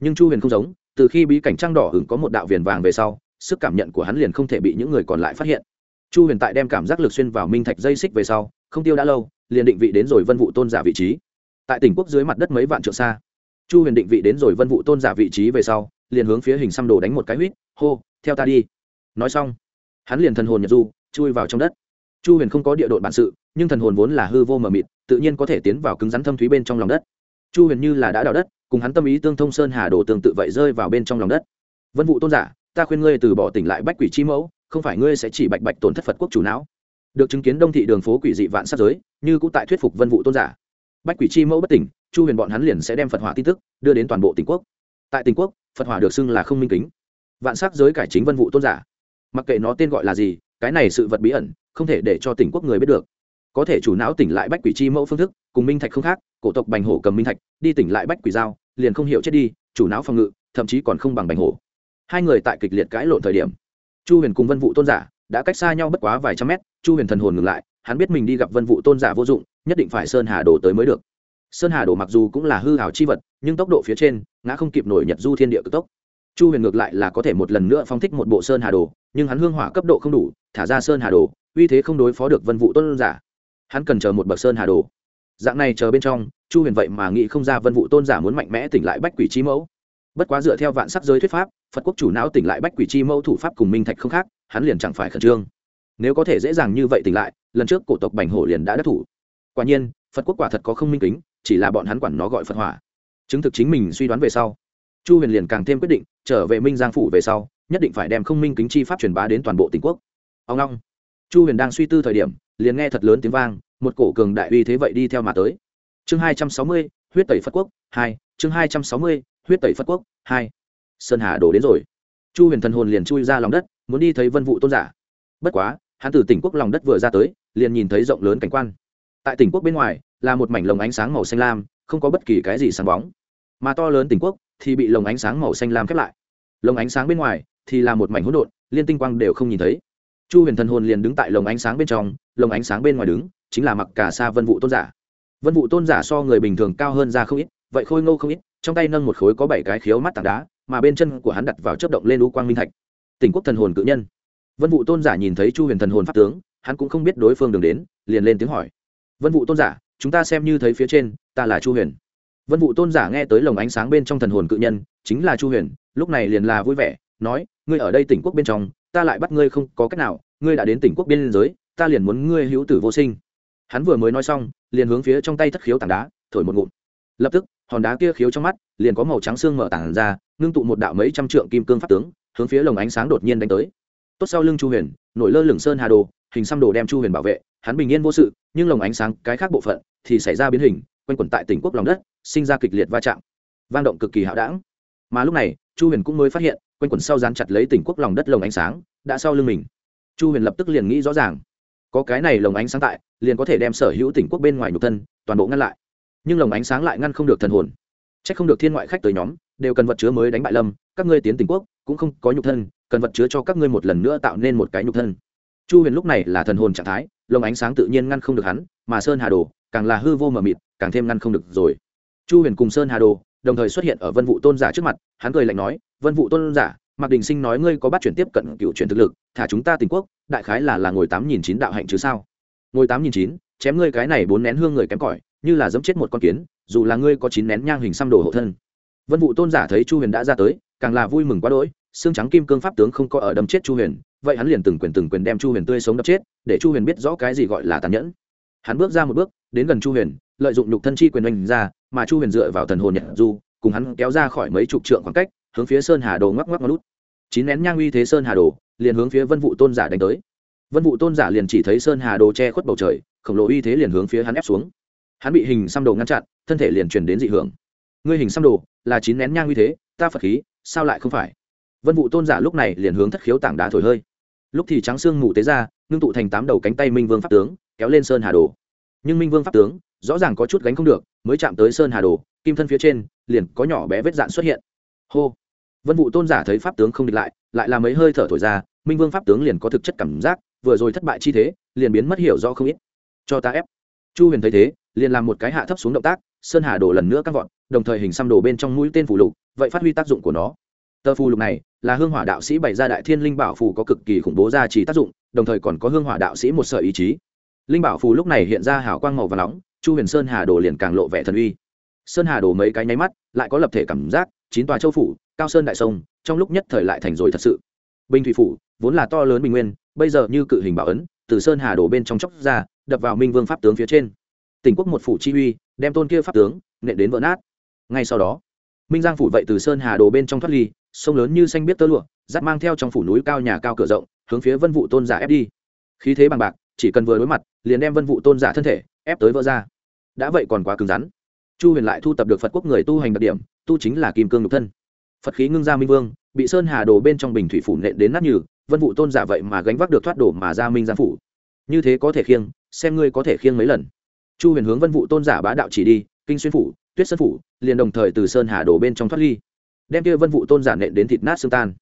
Nhưng chu huyền không giống, từ khi bí cảnh trăng đỏ hứng có một đạo viền vàng về sau, sức cảm nhận của hắn liền không thể bị những người còn lại phát hiện. Chu huyền tại đem cảm giác lực xuyên vào minh thạch dây xích về sau, không tiêu đã lâu liền định vị đến rồi vân vụ tôn giả vị trí. Tại tỉnh quốc dưới mặt đất mấy vạn trượng xa, chu huyền định vị đến rồi vân vụ tôn giả vị trí về sau, liền hướng phía hình xăm đồ đánh một cái huýt, hô, theo ta đi. Nói xong, hắn liền thần hồn nhật du, chui vào trong đất. Chu huyền không có địa đội bản sự, nhưng thần hồn vốn là hư vô mờ mịt, tự nhiên có thể tiến vào cứng rắn thâm thúy bên trong lòng đất. Chu huyền như là đã đào đất, cùng hắn tâm ý tương thông sơn hà đồ tương tự vậy rơi vào bên trong lòng đất. Vân vụ tôn giả, ta khuyên ngươi từ bỏ tỉnh lại bách quỷ chi mẫu, không phải ngươi sẽ chỉ bạch bạch tổn thất phật quốc chủ não được chứng kiến đông thị đường phố quỷ dị vạn sát giới, như cũng tại thuyết phục vân vụ tôn giả. Bách quỷ chi mẫu bất tỉnh, chu huyền bọn hắn liền sẽ đem phật hỏa tin tức đưa đến toàn bộ tỉnh quốc. Tại tỉnh quốc, phật hỏa được xưng là không minh kính. Vạn sắc giới cải chính vân vụ tôn giả. Mặc kệ nó tên gọi là gì, cái này sự vật bí ẩn, không thể để cho tỉnh quốc người biết được. Có thể chủ não tỉnh lại bách quỷ chi mẫu phương thức, cùng minh thạch không khác, cổ tộc bành hổ cầm minh thạch, đi tỉnh lại bách quỷ giao, liền không hiểu chết đi, chủ não phòng ngự, thậm chí còn không bằng bành hổ. Hai người tại kịch liệt cãi lộn thời điểm, chu huyền cùng vân vụ tôn giả đã cách xa nhau bất quá vài trăm mét, chu huyền thần hồn ngừng lại, hắn biết mình đi gặp vân vụ tôn giả vô dụng, nhất định phải sơn hà Đồ tới mới được. Sơn hà Đồ mặc dù cũng là hư hảo chi vật, nhưng tốc độ phía trên, ngã không kịp nổi nhật du thiên địa cực tốc. Chu huyền ngược lại là có thể một lần nữa phong thích một bộ sơn hà đồ, nhưng hắn hương hỏa cấp độ không đủ, thả ra sơn hà đồ, uy thế không đối phó được vân vụ tôn giả. Hắn cần chờ một bậc sơn hà đồ. Dạng này chờ bên trong, chu huyền vậy mà nghĩ không ra vân vụ tôn giả muốn mạnh mẽ tỉnh lại bách quỷ chi mẫu. Bất quá dựa theo vạn sắc giới thuyết pháp, phật quốc chủ não tỉnh lại bách quỷ chi mẫu thủ pháp cùng minh thạch không khác hắn liền chẳng phải khẩn trương. Nếu có thể dễ dàng như vậy tỉnh lại, lần trước cổ tộc bành hổ liền đã đắc thủ. Quả nhiên, phật quốc quả thật có không minh kính, chỉ là bọn hắn quản nó gọi phật hỏa. Chứng thực chính mình suy đoán về sau, chu huyền liền càng thêm quyết định, trở về minh giang phủ về sau, nhất định phải đem không minh kính chi pháp truyền bá đến toàn bộ tỉnh quốc. Ông long chu huyền đang suy tư thời điểm, liền nghe thật lớn tiếng vang, một cổ cường đại uy thế vậy đi theo mà tới. Chương hai trăm sáu mươi, huyết tẩy phật quốc hai, chương hai trăm sáu mươi, huyết tẩy phật quốc hai. Sơn hà đổ đến rồi. Chu huyền thần hồn liền chui ra lòng đất muốn đi thấy vân vụ tôn giả. Bất quá, hắn từ tỉnh quốc lòng đất vừa ra tới, liền nhìn thấy rộng lớn cảnh quan. Tại tỉnh quốc bên ngoài, là một mảnh lồng ánh sáng màu xanh lam, không có bất kỳ cái gì sáng bóng. Mà to lớn tỉnh quốc thì bị lồng ánh sáng màu xanh lam khép lại. Lồng ánh sáng bên ngoài thì là một mảnh hỗn độn, liên tinh quang đều không nhìn thấy. Chu huyền thần hồn liền đứng tại lồng ánh sáng bên trong, lồng ánh sáng bên ngoài đứng, chính là mặc cả xa vân vụ tôn giả. Vân vụ tôn giả so người bình thường cao hơn ra không ít, vậy khôi ngô không ít, trong tay nâng một khối có bảy cái khiếu mắt tảng đá, mà bên chân của hắn đặt vào chớp động lên u quang minh thạch tỉnh quốc thần hồn cự nhân. Vân vụ tôn giả nhìn thấy chu huyền thần hồn pháp tướng, hắn cũng không biết đối phương đường đến, liền lên tiếng hỏi. Vân vụ tôn giả, chúng ta xem như thấy phía trên, ta là chu huyền. Vân vụ tôn giả nghe tới lồng ánh sáng bên trong thần hồn cự nhân, chính là chu huyền, lúc này liền là vui vẻ, nói, ngươi ở đây tỉnh quốc bên trong, ta lại bắt ngươi không có cách nào, ngươi đã đến tỉnh quốc biên giới, ta liền muốn ngươi hữu tử vô sinh. Hắn vừa mới nói xong, liền hướng phía trong tay thất khiếu tảng đá, thổi một ngụm. Lập tức, hòn đá kia khiếu trong mắt, liền có màu trắng xương mở tảng ra, ngưng tụ một đạo mấy trăm trượng kim cương pháp tướng hướng phía lồng ánh sáng đột nhiên đánh tới. Tốt sau lưng chu huyền, nổi lơ lửng sơn hà đồ, hình xăm đồ đem chu huyền bảo vệ, hắn bình yên vô sự, nhưng lồng ánh sáng, cái khác bộ phận thì xảy ra biến hình, quanh quẩn tại tỉnh quốc lòng đất, sinh ra kịch liệt va chạm. Vang động cực kỳ hạo đảng. Mà lúc này, chu huyền cũng mới phát hiện, quanh quẩn sau dán chặt lấy tỉnh quốc lòng đất lồng ánh sáng, đã sau lưng mình. Chu huyền lập tức liền nghĩ rõ ràng, có cái này lồng ánh sáng tại, liền có thể đem sở hữu tỉnh quốc bên ngoài nhục thân toàn bộ ngăn lại. Nhưng lồng ánh sáng lại ngăn không được thần hồn. C h ắ c không được thiên ngoại khách tới nhóm đều cần vật chứa mới đánh bại lâm, các ngươi tiến tình quốc, cũng không có nhục thân, cần vật chứa cho các ngươi một lần nữa tạo nên một cái nhục thân. Chu huyền lúc này là thần hồn trạng thái, lồng ánh sáng tự nhiên ngăn không được hắn, mà sơn hà đồ càng là hư vô mờ mịt, càng thêm ngăn không được rồi. Chu huyền cùng sơn hà đồ đồng thời xuất hiện ở vân vụ tôn giả trước mặt, hắn cười lạnh nói, vân vụ tôn giả, mạc đình sinh nói ngươi có bắt chuyển tiếp cận cựu chuyển thực lực, thả chúng ta tình quốc, đại khái là là ngồi tám nghìn chín đạo hạnh chứ sao? Ngồi tám nghìn chín, chém ngươi cái này bốn nén hương người kém cỏi, như là giấm chết một con kiến, dù là ngươi có chín nén nhang hình xăm đồ hộ thân vân vụ tôn giả thấy chu huyền đã ra tới, càng là vui mừng quá đỗi, xương trắng kim cương pháp tướng không có ở đâm chết chu huyền, vậy hắn liền từng quyền từng quyền đem chu huyền tươi sống đập chết, để chu huyền biết rõ cái gì gọi là tàn nhẫn. Hắn bước ra một bước, đến gần chu huyền, lợi dụng nhục thân chi quyền oanh ra, mà chu huyền dựa vào thần hồn nhật du, cùng hắn kéo ra khỏi mấy chục trượng khoảng cách, hướng phía sơn hà đồ ngoắc ngoắc lút. chín nén nhang uy thế sơn hà đồ, liền hướng phía vân vụ tôn giả đánh tới. Vân vụ tôn giả liền chỉ thấy sơn hà đồ che khuất bầu trời, khổng lồ uy thế liền hướng phía hắn ép xuống. Hắn bị hình xăm đồ ngăn chặn, thân thể liền truyền đến dị hưởng ngươi hình xăm đồ, là chín nén nhang như thế, ta phật khí, sao lại không phải? Vân vụ tôn giả lúc này liền hướng thất khiếu tảng đá thổi hơi. Lúc thì trắng xương mù tế ra, ngưng tụ thành tám đầu cánh tay minh vương pháp tướng, kéo lên sơn hà đồ. Nhưng minh vương pháp tướng, rõ ràng có chút gánh không được, mới chạm tới sơn hà đồ, kim thân phía trên, liền có nhỏ bé vết dạn xuất hiện. Hô! Vân vụ tôn giả thấy pháp tướng không địch lại lại là mấy hơi thở thổi ra, minh vương pháp tướng liền có thực chất cảm giác, vừa rồi thất bại chi thế, liền biến mất hiểu do không ít. Cho ta ép. Chu huyền thấy thế, liền làm một cái hạ thấp xuống động tác sơn hà đổ lần nữa các vọt, đồng thời hình xăm đồ bên trong mũi tên phù lục, vậy phát huy tác dụng của nó. Tờ phù lục này là hương hỏa đạo sĩ bày ra đại thiên linh bảo phù có cực kỳ khủng bố ra chỉ tác dụng, đồng thời còn có hương hỏa đạo sĩ một sợi ý chí. Linh bảo phù lúc này hiện ra hào quang màu và nóng, chu huyền sơn hà đồ liền càng lộ vẻ thần uy. Sơn hà đồ mấy cái nháy mắt lại có lập thể cảm giác, chín tòa châu phủ, cao sơn đại sông, trong lúc nhất thời lại thành rồi thật sự. Bình thủy phủ, vốn là to lớn bình nguyên, bây giờ như cự hình bảo ấn, từ sơn hà đổ bên trong chóc ra, đập vào minh vương pháp tướng phía trên tỉnh quốc một phủ chi uy, đem tôn kia pháp tướng, nện đến vỡ nát. Ngay sau đó, minh giang phủ vậy từ sơn hà đồ bên trong thoát ly, sông lớn như xanh biết tơ lụa, dắt mang theo trong phủ núi cao nhà cao cửa rộng, hướng phía vân vụ tôn giả ép đi. Khí thế bằng bạc, chỉ cần vừa đối mặt, liền đem vân vụ tôn giả thân thể ép tới vỡ ra. Đã vậy còn quá cứng rắn. Chu huyền lại thu tập được phật quốc người tu hành đặc điểm, tu chính là kim cương nhục thân. Phật khí ngưng ra minh vương, bị sơn hà đồ bên trong bình thủy phủ nện đến nát nhừ, vân vụ tôn giả vậy mà gánh vác được thoát đổ mà ra minh giang phủ. Như thế có thể khiêng, xem ngươi có thể khiêng mấy lần chu huyền hướng vân vụ tôn giả bá đạo chỉ đi, kinh xuyên phủ, tuyết sơn phủ, liền đồng thời từ sơn hà đổ bên trong thoát ly. Đem kia vân vụ tôn giả nện đến thịt nát xương tan.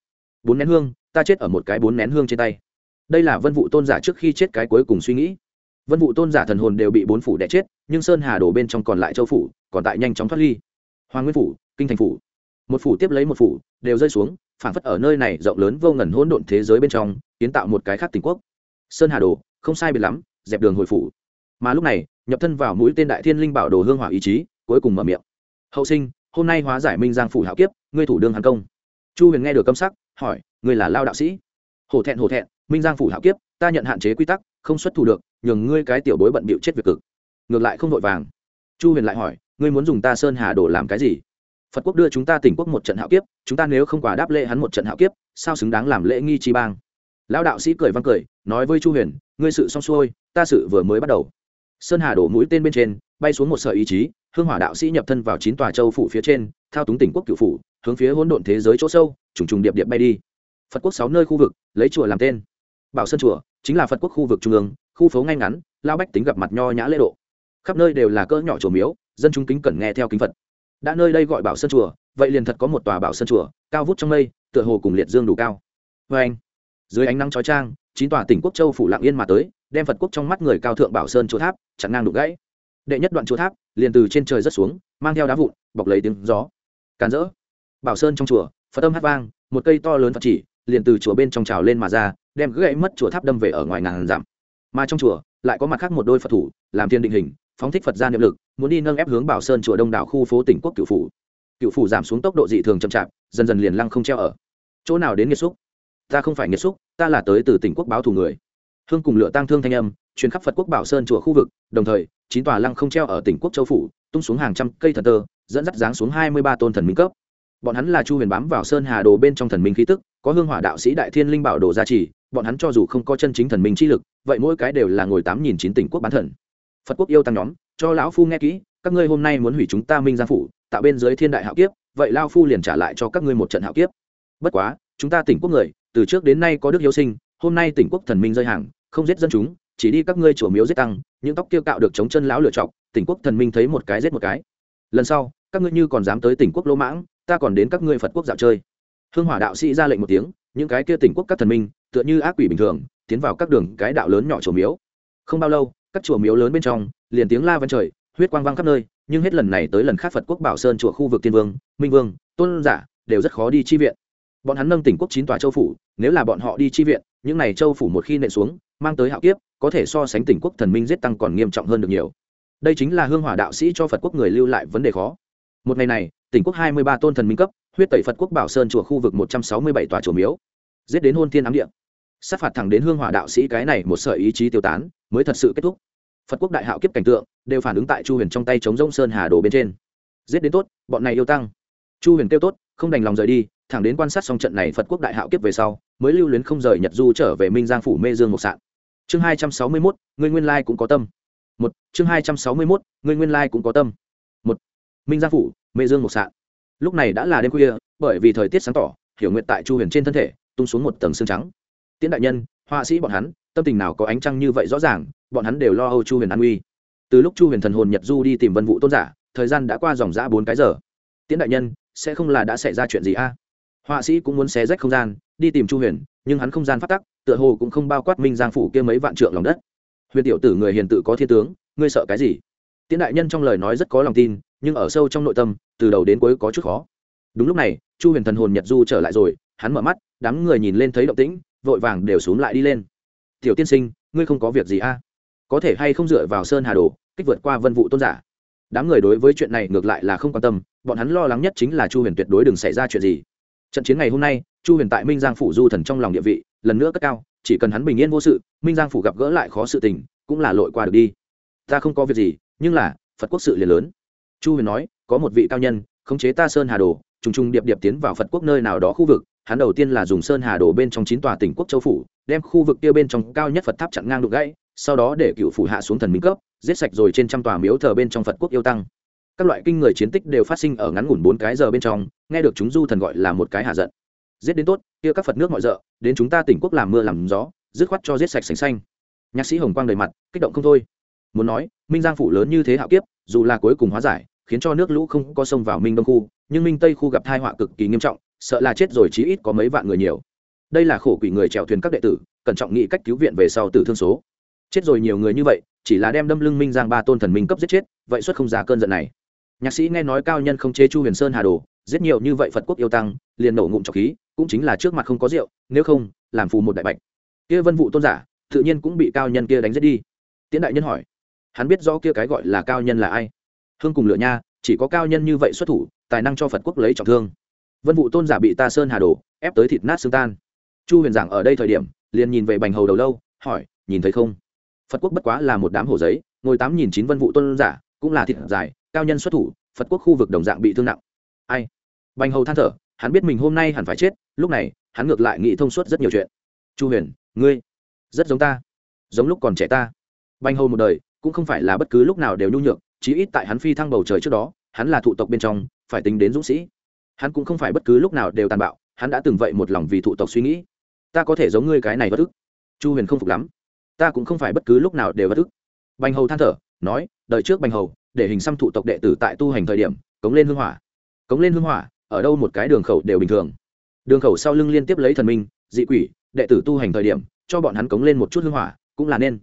Bốn nén hương, ta chết ở một cái bốn nén hương trên tay. Đây là vân vụ tôn giả trước khi chết cái cuối cùng suy nghĩ. Vân vụ tôn giả thần hồn đều bị bốn phủ đẻ chết, nhưng sơn hà đổ bên trong còn lại châu phủ, còn tại nhanh chóng thoát ly. Hoàng nguyên phủ, kinh thành phủ. Một phủ tiếp lấy một phủ, đều rơi xuống phản phất ở nơi này rộng lớn vô ngần hỗn độn thế giới bên trong, kiến tạo một cái khác tình quốc. Sơn hà đồ không sai biệt lắm, dẹp đường hồi phủ mà lúc này, nhập thân vào mũi tên đại thiên linh bảo đồ hương hỏa ý chí, cuối cùng mở miệng. Hậu sinh, hôm nay hóa giải minh giang phủ hạo kiếp, ngươi thủ đương hàn công. Chu huyền nghe được câm sắc, hỏi, ngươi là lao đạo sĩ? Hổ thẹn hổ thẹn, minh giang phủ hạo kiếp, ta nhận hạn chế quy tắc, không xuất thủ được, nhường ngươi cái tiểu bối bận bịu chết việc cực. Ngược lại không vội vàng. Chu huyền lại hỏi, ngươi muốn dùng ta sơn hà đồ làm cái gì? Phật quốc đưa chúng ta tỉnh quốc một trận hạo kiếp, chúng ta nếu không quả đáp lễ hắn một trận hạo kiếp, sao xứng đáng làm lễ nghi chi bang? Lão đạo sĩ cười văng cười, nói với chu huyền, ngươi sự xong xuôi, ta sự vừa mới bắt đầu sơn hà đổ mũi tên bên trên, bay xuống một sợi ý chí, hương hỏa đạo sĩ nhập thân vào chín tòa châu phủ phía trên, thao túng tỉnh quốc cựu phủ, hướng phía hỗn độn thế giới chỗ sâu, trùng trùng điệp điệp bay đi. Phật quốc sáu nơi khu vực, lấy chùa làm tên. Bảo sơn chùa, chính là phật quốc khu vực trung ương, khu phố ngay ngắn, lao bách tính gặp mặt nho nhã lễ độ. Khắp nơi đều là cỡ nhỏ chùa miếu, dân chúng kính cẩn nghe theo kính phật. Đã nơi đây gọi bảo sơn chùa, vậy liền thật có một tòa bảo sơn chùa, cao vút trong mây, tựa hồ cùng liệt dương đủ cao. Vê anh dưới ánh nắng chói trang chín tòa tỉnh quốc châu phủ lạng yên mà tới, đem phật quốc trong mắt người cao thượng bảo sơn chùa tháp chặn ngang đục gãy. Đệ nhất đoạn chùa tháp liền từ trên trời rất xuống, mang theo đá vụn, bọc lấy tiếng gió. Càn rỡ. Bảo sơn trong chùa, phật âm hát vang, một cây to lớn phật chỉ liền từ chùa bên trong trào lên mà ra, đem gãy mất chùa tháp đâm về ở ngoài ngàn dặm. Mà trong chùa, lại có mặt khác một đôi phật thủ, làm thiên định hình, phóng thích phật gia niệm lực, muốn đi nâng ép hướng bảo sơn chùa đông đảo khu phố tỉnh quốc cựu phủ. Cựu phủ giảm xuống tốc độ dị thường chậm chạp, dần dần liền lăng không treo ở. Chỗ nào đến nghiệt xúc? Ta không phải nghiệt xúc, ta là tới từ tỉnh quốc báo thù người. Hương cùng lựa tăng thương thanh âm chuyến khắp phật quốc bảo sơn chùa khu vực, đồng thời, chín tòa lăng không treo ở tỉnh quốc châu phủ, tung xuống hàng trăm cây thần tơ, dẫn dắt dáng xuống hai mươi ba tôn thần minh cấp. Bọn hắn là chu huyền bám vào sơn hà đồ bên trong thần minh khí tức, có hương hỏa đạo sĩ đại thiên linh bảo đồ gia trì, bọn hắn cho dù không có chân chính thần minh chi lực, vậy mỗi cái đều là ngồi tám nghìn chín tỉnh quốc bán thần. Phật quốc yêu tăng nhóm, cho lão phu nghe kỹ, các ngươi hôm nay muốn hủy chúng ta minh giang phủ, tạo bên dưới thiên đại hạo kiếp, vậy lao phu liền trả lại cho các ngươi một trận hạo kiếp. Bất quá chúng ta tỉnh quốc người, từ trước đến nay có đức hiếu sinh, hôm nay tỉnh quốc thần minh rơi hàng, không giết dân chúng, chỉ đi các ngươi chùa miếu giết tăng, những tóc kia cạo được chống chân lão lựa chọc, tỉnh quốc thần minh thấy một cái giết một cái. Lần sau, các ngươi như còn dám tới tỉnh quốc lỗ mãng, ta còn đến các ngươi phật quốc dạo chơi. Hương hỏa đạo sĩ ra lệnh một tiếng, những cái kia tỉnh quốc các thần minh, tựa như ác quỷ bình thường, tiến vào các đường cái đạo lớn nhỏ chùa miếu. Không bao lâu, các chùa miếu lớn bên trong, liền tiếng la văn trời, huyết quang vang khắp nơi, nhưng hết lần này tới lần khác phật quốc bảo sơn chùa khu vực tiên vương, minh vương, tôn giả, đều rất khó đi chi viện bọn hắn nâng tỉnh quốc chín tòa châu phủ, nếu là bọn họ đi chi viện, những n à y châu phủ một khi nện xuống, mang tới hạo kiếp, có thể so sánh tỉnh quốc thần minh giết tăng còn nghiêm trọng hơn được nhiều. Đây chính là hương hỏa đạo sĩ cho phật quốc người lưu lại vấn đề khó. Một ngày này, tỉnh quốc hai mươi ba tôn thần minh cấp, huyết tẩy phật quốc bảo sơn chùa khu vực một trăm sáu mươi bảy tòa chùa miếu. Giết đến hôn thiên ám địa. Sát phạt thẳng đến hương hỏa đạo sĩ cái này một sợi ý chí tiêu tán, mới thật sự kết thúc. Phật quốc đại hạo kiếp cảnh tượng, đều phản ứng tại chu huyền trong tay chống rông sơn hà đồ bên trên. Giết đến tốt, bọn này yêu tăng. Chu huyền kêu tốt, không đành lòng rời đi thẳng đến quan sát xong trận này phật quốc đại hạo kiếp về sau, mới lưu luyến không rời nhật du trở về minh giang phủ mê dương một sạn. Chương hai trăm sáu mươi mốt, người nguyên lai cũng có tâm. Một, chương hai trăm sáu mươi mốt, người nguyên lai cũng có tâm. Một, minh giang phủ mê dương một sạn. Lúc này đã là đêm khuya, bởi vì thời tiết sáng tỏ, hiểu nguyện tại chu huyền trên thân thể, tung xuống một tầng xương trắng. Tiễn đại nhân, họa sĩ bọn hắn, tâm tình nào có ánh trăng như vậy rõ ràng, bọn hắn đều lo âu chu huyền an uy từ lúc chu huyền thần hồn nhật du đi tìm vân vụ tôn giả, thời gian đã qua dòng g bốn cái giờ. Tiễn đại nhân, sẽ không là đã xảy ra chuyện gì a? Họa sĩ cũng muốn xé rách không gian, đi tìm chu huyền, nhưng hắn không gian phát tắc, tựa hồ cũng không bao quát minh giang phủ kia mấy vạn trượng lòng đất. Huyền tiểu tử người hiền tự có thiên tướng, ngươi sợ cái gì? Tiễn đại nhân trong lời nói rất có lòng tin, nhưng ở sâu trong nội tâm, từ đầu đến cuối có chút khó. Đúng lúc này, chu huyền thần hồn nhật du trở lại rồi, hắn mở mắt, đám người nhìn lên thấy động tĩnh, vội vàng đều xuống lại đi lên. Tiểu tiên sinh, ngươi không có việc gì a có thể hay không dựa vào sơn hà đồ, kích vượt qua vân vụ tôn giả? Đám người đối với chuyện này ngược lại là không quan tâm, bọn hắn lo lắng nhất chính là chu huyền tuyệt đối đừng xảy ra chuyện gì trận chiến ngày hôm nay, chu huyền tại minh giang phủ du thần trong lòng địa vị, lần nữa cất cao, chỉ cần hắn bình yên vô sự, minh giang phủ gặp gỡ lại khó sự tình, cũng là lội qua được đi. Ta không có việc gì, nhưng là, phật quốc sự liền lớn. Chu huyền nói, có một vị cao nhân, khống chế ta sơn hà đồ, trùng trùng điệp điệp tiến vào phật quốc nơi nào đó khu vực, hắn đầu tiên là dùng sơn hà đồ bên trong chín tòa tỉnh quốc châu phủ, đem khu vực kia bên trong cao nhất phật tháp chặn ngang đục gãy, sau đó để cựu phủ hạ xuống thần minh cấp, giết sạch rồi trên trăm tòa miếu thờ bên trong phật quốc yêu tăng các loại kinh người chiến tích đều phát sinh ở ngắn ngủn bốn cái giờ bên trong, nghe được chúng du thần gọi là một cái hạ giận. Giết đến tốt, kia các phật nước mọi rợ, đến chúng ta tỉnh quốc làm mưa làm gió, dứt khoát cho giết sạch sành xanh. Nhạc sĩ hồng quang đầy mặt, kích động không thôi. Muốn nói, minh giang phủ lớn như thế hạo kiếp, dù là cuối cùng hóa giải, khiến cho nước lũ không có sông vào minh đông khu, nhưng minh tây khu gặp tai họa cực kỳ nghiêm trọng, sợ là chết rồi chí ít có mấy vạn người nhiều. Đây là khổ quỷ người chèo thuyền các đệ tử, cẩn trọng nghĩ cách cứu viện về sau tử thương số. Chết rồi nhiều người như vậy, chỉ là đem đâm lưng minh giang ba tôn thần minh cấp giết chết, vậy xuất không ra cơn giận này nhạc sĩ nghe nói cao nhân không chế chu huyền sơn hà đồ, giết nhiều như vậy phật quốc yêu tăng, liền nổ ngụm trọc khí, cũng chính là trước mặt không có rượu, nếu không, làm phù một đại bạch. Kia vân vụ tôn giả, tự nhiên cũng bị cao nhân kia đánh giết đi. Tiễn đại nhân hỏi, hắn biết rõ kia cái gọi là cao nhân là ai? Hương cùng lựa nha, chỉ có cao nhân như vậy xuất thủ, tài năng cho phật quốc lấy trọng thương. Vân vụ tôn giả bị ta sơn hà đồ, ép tới thịt nát xương tan. Chu huyền giảng ở đây thời điểm, liền nhìn về bành hầu đầu lâu, hỏi, nhìn thấy không? Phật quốc bất quá là một đám hổ giấy, ngồi tám nhìn chín vân vụ tôn giả, cũng là thịt dài cao nhân xuất thủ, phật quốc khu vực đồng dạng bị thương nặng. Ai? Bành hầu than thở, hắn biết mình hôm nay hẳn phải chết, lúc này, hắn ngược lại nghĩ thông suốt rất nhiều chuyện. Chu huyền, ngươi, rất giống ta, giống lúc còn trẻ ta. Bành hầu một đời, cũng không phải là bất cứ lúc nào đều nhu nhược, chí ít tại hắn phi thăng bầu trời trước đó, hắn là thụ tộc bên trong, phải tính đến dũng sĩ. Hắn cũng không phải bất cứ lúc nào đều tàn bạo, hắn đã từng vậy một lòng vì thụ tộc suy nghĩ. Ta có thể giống ngươi cái này bất ức. Chu huyền không phục lắm. Ta cũng không phải bất cứ lúc nào đều bất ức. Bành hầu than thở, nói đợi trước bành hầu để hình xăm thụ tộc đệ tử tại tu hành thời điểm, cống lên hương hỏa. Cống lên hương hỏa, ở đâu một cái đường khẩu đều bình thường. Đường khẩu sau lưng liên tiếp lấy thần minh, dị quỷ, đệ tử tu hành thời điểm, cho bọn hắn cống lên một chút hương hỏa, cũng là nên.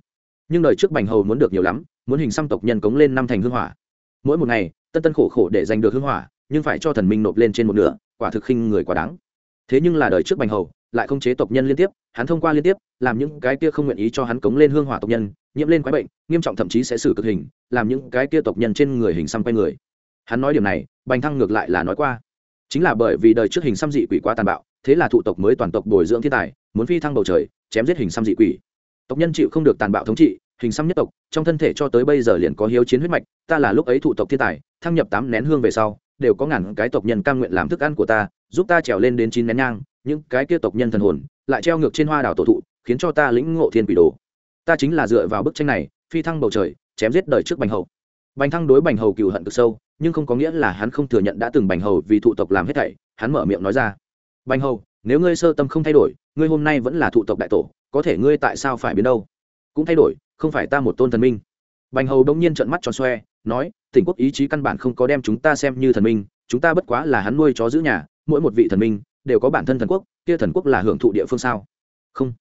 Nhưng đời trước bành hầu muốn được nhiều lắm, muốn hình xăm tộc nhân cống lên năm thành hương hỏa. Mỗi một ngày, tân tân khổ khổ để giành được hương hỏa, nhưng phải cho thần minh nộp lên trên một nửa, quả thực khinh người quá đáng. Thế nhưng là đời trước bành hầu lại không chế tộc nhân liên tiếp, hắn thông qua liên tiếp, làm những cái kia không nguyện ý cho hắn cống lên hương hỏa tộc nhân, nhiễm lên quái bệnh, nghiêm trọng thậm chí sẽ xử cực hình, làm những cái kia tộc nhân trên người hình xăm quay người. Hắn nói điểm này, bành thăng ngược lại là nói qua. Chính là bởi vì đời trước hình xăm dị quỷ quá tàn bạo, thế là thụ tộc mới toàn tộc bồi dưỡng thiên tài, muốn phi thăng bầu trời, chém giết hình xăm dị quỷ. Tộc nhân chịu không được tàn bạo thống trị, hình xăm nhất tộc, trong thân thể cho tới bây giờ liền có hiếu chiến huyết mạch, ta là lúc ấy thụ tộc thiên tài, thăng nhập tám nén hương về sau, đều có ngàn cái tộc nhân cam nguyện làm thức ăn của ta, giúp ta trèo lên đến chín nén nhang những cái kia tộc nhân thần hồn lại treo ngược trên hoa đảo tổ thụ, khiến cho ta lĩnh ngộ thiên quỷ đồ. Ta chính là dựa vào bức tranh này, phi thăng bầu trời, chém giết đời trước bành hầu. Bành thăng đối bành hầu cựu hận cực sâu, nhưng không có nghĩa là hắn không thừa nhận đã từng bành hầu vì thụ tộc làm hết thảy, hắn mở miệng nói ra. Bành hầu, nếu ngươi sơ tâm không thay đổi, ngươi hôm nay vẫn là thụ tộc đại tổ, có thể ngươi tại sao phải biến đâu? Cũng thay đổi, không phải ta một tôn thần minh. Bành hầu đông nhiên trợn mắt tròn xoe, nói, tỉnh quốc ý chí căn bản không có đem chúng ta xem như thần minh, chúng ta bất quá là hắn nuôi chó giữ nhà, mỗi một vị thần minh đều có bản thân thần quốc, kia thần quốc là hưởng thụ địa phương sao? Không.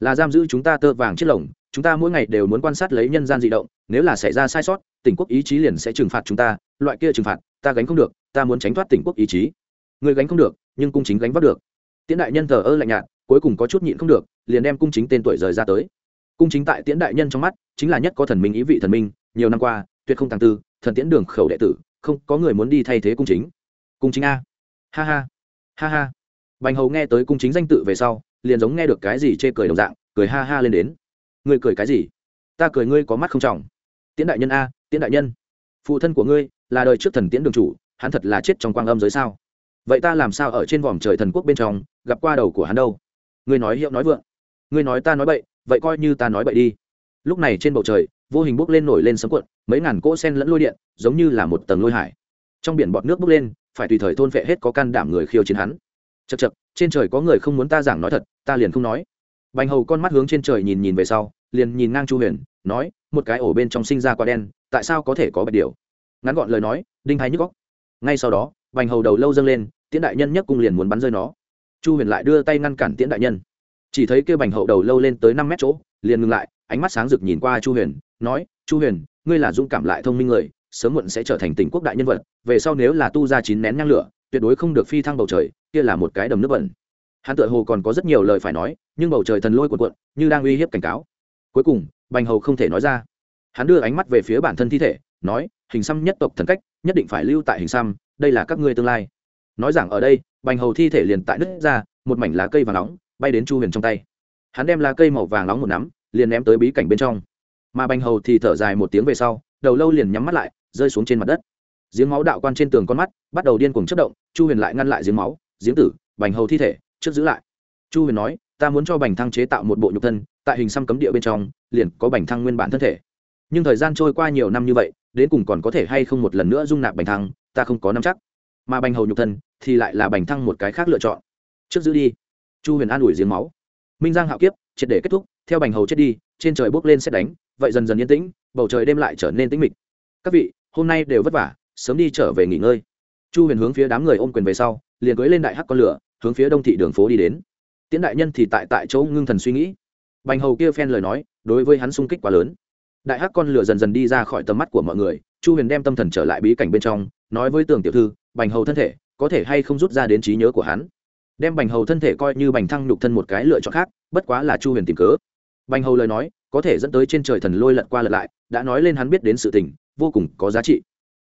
Là giam giữ chúng ta tơ vàng chiếc lồng, chúng ta mỗi ngày đều muốn quan sát lấy nhân gian di động, nếu là xảy ra sai sót, tỉnh quốc ý chí liền sẽ trừng phạt chúng ta, loại kia trừng phạt, ta gánh không được, ta muốn tránh thoát tỉnh quốc ý chí. Người gánh không được, nhưng cung chính gánh vác được. Tiễn đại nhân thờ ơ lạnh nhạt, cuối cùng có chút nhịn không được, liền đem cung chính tên tuổi rời ra tới. Cung chính tại tiễn đại nhân trong mắt, chính là nhất có thần minh ý vị thần minh, nhiều năm qua, tuyệt không tàng tư, thần tiễn đường khẩu đệ tử, không có người muốn đi thay thế cung chính. Cung chính a. Ha ha. Ha ha bành hầu nghe tới cung chính danh tự về sau, liền giống nghe được cái gì chê cười đồng dạng, cười ha ha lên đến. Ngươi cười cái gì? Ta cười ngươi có mắt không trọng. Tiễn đại nhân a, tiễn đại nhân. Phụ thân của ngươi là đời trước thần tiễn đường chủ, hắn thật là chết trong quang âm giới sao? Vậy ta làm sao ở trên vòm trời thần quốc bên trong, gặp qua đầu của hắn đâu? Ngươi nói hiệu nói vượng. Ngươi nói ta nói bậy, vậy coi như ta nói bậy đi. Lúc này trên bầu trời, vô hình bốc lên nổi lên sấm cuộn, mấy ngàn cỗ sen lẫn lôi điện, giống như là một tầng lôi hải. Trong biển bọt nước bốc lên, phải tùy thời thôn vệ hết có can đảm người khiêu chiến hắn chật chật, trên trời có người không muốn ta giảng nói thật, ta liền không nói. Bành hầu con mắt hướng trên trời nhìn nhìn về sau, liền nhìn ngang chu huyền, nói, một cái ổ bên trong sinh ra quả đen, tại sao có thể có bạch điều ngắn gọn lời nói, đinh thái nhức góc ngay sau đó, bành hầu đầu lâu dâng lên, tiễn đại nhân nhất cung liền muốn bắn rơi nó. Chu huyền lại đưa tay ngăn cản tiễn đại nhân. Chỉ thấy kêu bành hậu đầu lâu lên tới năm mét chỗ, liền ngừng lại, ánh mắt sáng rực nhìn qua chu huyền, nói, chu huyền, ngươi là dũng cảm lại thông minh người, sớm muộn sẽ trở thành tỉnh quốc đại nhân vật, về sau nếu là tu ra chín nén nhang lửa tuyệt đối không được phi thăng bầu trời, kia là một cái đầm nước bẩn. Hắn tự hồ còn có rất nhiều lời phải nói, nhưng bầu trời thần lôi cuộn cuộn, như đang uy hiếp cảnh cáo. Cuối cùng, bành hầu không thể nói ra. Hắn đưa ánh mắt về phía bản thân thi thể, nói, hình xăm nhất tộc thần cách, nhất định phải lưu tại hình xăm, đây là các ngươi tương lai. Nói rằng ở đây, bành hầu thi thể liền tại nứt ra, một mảnh lá cây vàng nóng, bay đến chu huyền trong tay. Hắn đem lá cây màu vàng nóng một nắm, liền ném tới bí cảnh bên trong. Mà bành hầu thì thở dài một tiếng về sau, đầu lâu liền nhắm mắt lại, rơi xuống trên mặt đất giếng máu đạo quan trên tường con mắt, bắt đầu điên cuồng chất động, chu huyền lại ngăn lại giếng máu, giếng tử, bành hầu thi thể, trước giữ lại. Chu huyền nói, ta muốn cho bành thăng chế tạo một bộ nhục thân, tại hình xăm cấm địa bên trong, liền có bành thăng nguyên bản thân thể. Nhưng thời gian trôi qua nhiều năm như vậy, đến cùng còn có thể hay không một lần nữa dung nạp bành thăng, ta không có nắm chắc. Mà bành hầu nhục thân, thì lại là bành thăng một cái khác lựa chọn. Trước giữ đi. Chu huyền an ủi giếng máu. Minh giang hạo kiếp, triệt để kết thúc, theo bành hầu chết đi, trên trời bốc lên xét đánh, vậy dần dần yên tĩnh, bầu trời đêm lại trở nên tĩnh mịch. Các vị, hôm nay đều vất vả sớm đi trở về nghỉ ngơi. Chu huyền hướng phía đám người ôm quyền về sau, liền cưới lên đại hắc con lửa, hướng phía đông thị đường phố đi đến. Tiễn đại nhân thì tại tại chỗ ngưng thần suy nghĩ. Bành hầu kia phen lời nói, đối với hắn sung kích quá lớn. Đại hắc con lửa dần dần đi ra khỏi tầm mắt của mọi người, chu huyền đem tâm thần trở lại bí cảnh bên trong, nói với tường tiểu thư, bành hầu thân thể, có thể hay không rút ra đến trí nhớ của hắn? Đem bành hầu thân thể coi như bành thăng nhục thân một cái lựa chọn khác, bất quá là chu huyền tìm cớ. Bành hầu lời nói, có thể dẫn tới trên trời thần lôi lật qua lật lại, đã nói lên hắn biết đến sự tình, vô cùng có giá trị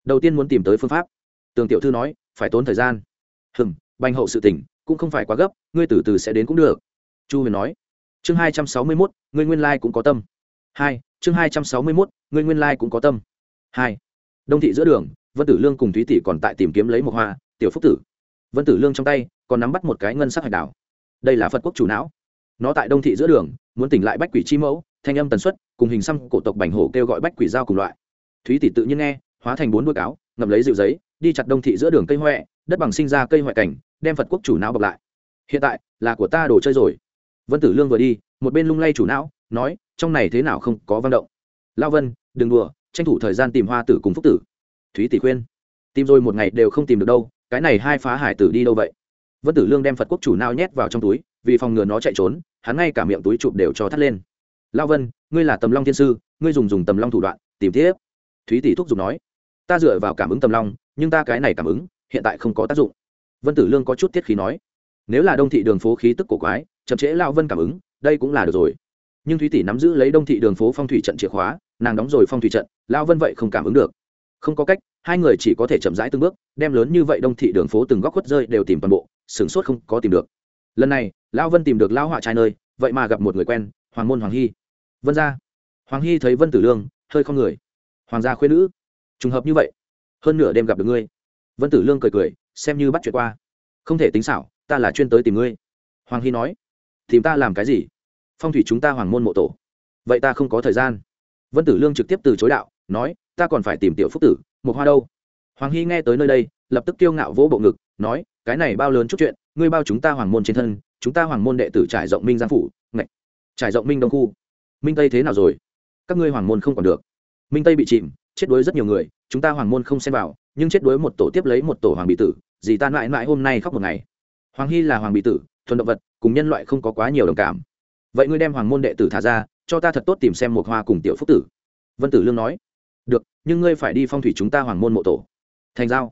đầu tiên muốn tìm tới phương pháp. Tường tiểu thư nói, phải tốn thời gian. Hừm, bành hậu sự tỉnh cũng không phải quá gấp, ngươi từ từ sẽ đến cũng được. Chu huyền nói. Chương hai trăm sáu mươi mốt, ngươi nguyên lai cũng có tâm. Hai, chương hai trăm sáu mươi mốt, ngươi nguyên lai cũng có tâm. Hai, đông thị giữa đường, vân tử lương cùng thúy tỷ còn tại tìm kiếm lấy một hoa, tiểu phúc tử. Vân tử lương trong tay, còn nắm bắt một cái ngân sắc hải đảo. Đây là phật quốc chủ não. Nó tại đông thị giữa đường, muốn tỉnh lại bách quỷ chi mẫu, thanh âm tần suất, cùng hình xăm cổ tộc bành hổ kêu gọi bách quỷ giao cùng loại. Thúy tỷ tự nhiên nghe hóa thành bốn đuôi cáo, ngậm lấy dịu giấy, đi chặt đông thị giữa đường cây huệ đất bằng sinh ra cây huệ cảnh, đem phật quốc chủ não bọc lại. Hiện tại, là của ta đồ chơi rồi. Vân tử lương vừa đi, một bên lung lay chủ não, nói, trong này thế nào không có văn động. Lao vân, đừng đùa, tranh thủ thời gian tìm hoa tử cùng phúc tử. Thúy tỷ khuyên, tìm rồi một ngày đều không tìm được đâu, cái này hai phá hải tử đi đâu vậy? Vân tử lương đem phật quốc chủ não nhét vào trong túi, vì phòng ngừa nó chạy trốn, hắn ngay cả miệng túi chụp đều cho thắt lên. Lao vân, ngươi là tầm long thiên sư, ngươi dùng dùng tầm long thủ đoạn, tìm tiếp. Thúy tỷ thúc giục nói ta dựa vào cảm ứng tầm long, nhưng ta cái này cảm ứng, hiện tại không có tác dụng. Vân tử lương có chút tiết khí nói, nếu là đông thị đường phố khí tức cổ quái, chậm trễ lao vân cảm ứng, đây cũng là được rồi. Nhưng thúy tỷ nắm giữ lấy đông thị đường phố phong thủy trận chìa khóa, nàng đóng rồi phong thủy trận lao vân vậy không cảm ứng được. Không có cách, hai người chỉ có thể chậm rãi từng bước, đem lớn như vậy đông thị đường phố từng góc khuất rơi đều tìm toàn bộ, sửng sốt không có tìm được. Lần này lao vân tìm được lao họa trai nơi, vậy mà gặp một người quen, hoàng môn hoàng hy. Vân gia. Hoàng hy thấy vân tử lương, hơi không người. Hoàng gia khuyên nữ trùng hợp như vậy. Hơn nửa đêm gặp được ngươi. Vân tử lương cười cười, xem như bắt chuyện qua. Không thể tính xảo, ta là chuyên tới tìm ngươi. Hoàng hy nói, tìm ta làm cái gì? Phong thủy chúng ta hoàng môn mộ tổ. Vậy ta không có thời gian. Vân tử lương trực tiếp từ chối đạo, nói, ta còn phải tìm tiểu phúc tử một hoa đâu? Hoàng hy nghe tới nơi đây, lập tức kiêu ngạo vỗ bộ ngực, nói, cái này bao lớn chút chuyện, ngươi bao chúng ta hoàng môn trên thân, chúng ta hoàng môn đệ tử trải rộng minh giang phủ, ngạch, trải rộng minh đông khu. Minh tây thế nào rồi? Các ngươi hoàng môn không còn được. Minh tây bị chìm chết đuối rất nhiều người, chúng ta hoàng môn không xem vào, nhưng chết đuối một tổ tiếp lấy một tổ hoàng bị tử, dì ta mãi mãi hôm nay khóc một ngày. Hoàng hy là hoàng bị tử, thuần động vật, cùng nhân loại không có quá nhiều đồng cảm. Vậy ngươi đem hoàng môn đệ tử thả ra, cho ta thật tốt tìm xem một hoa cùng tiểu phúc tử. Vân tử lương nói. Được, nhưng ngươi phải đi phong thủy chúng ta hoàng môn mộ tổ. Thành giao.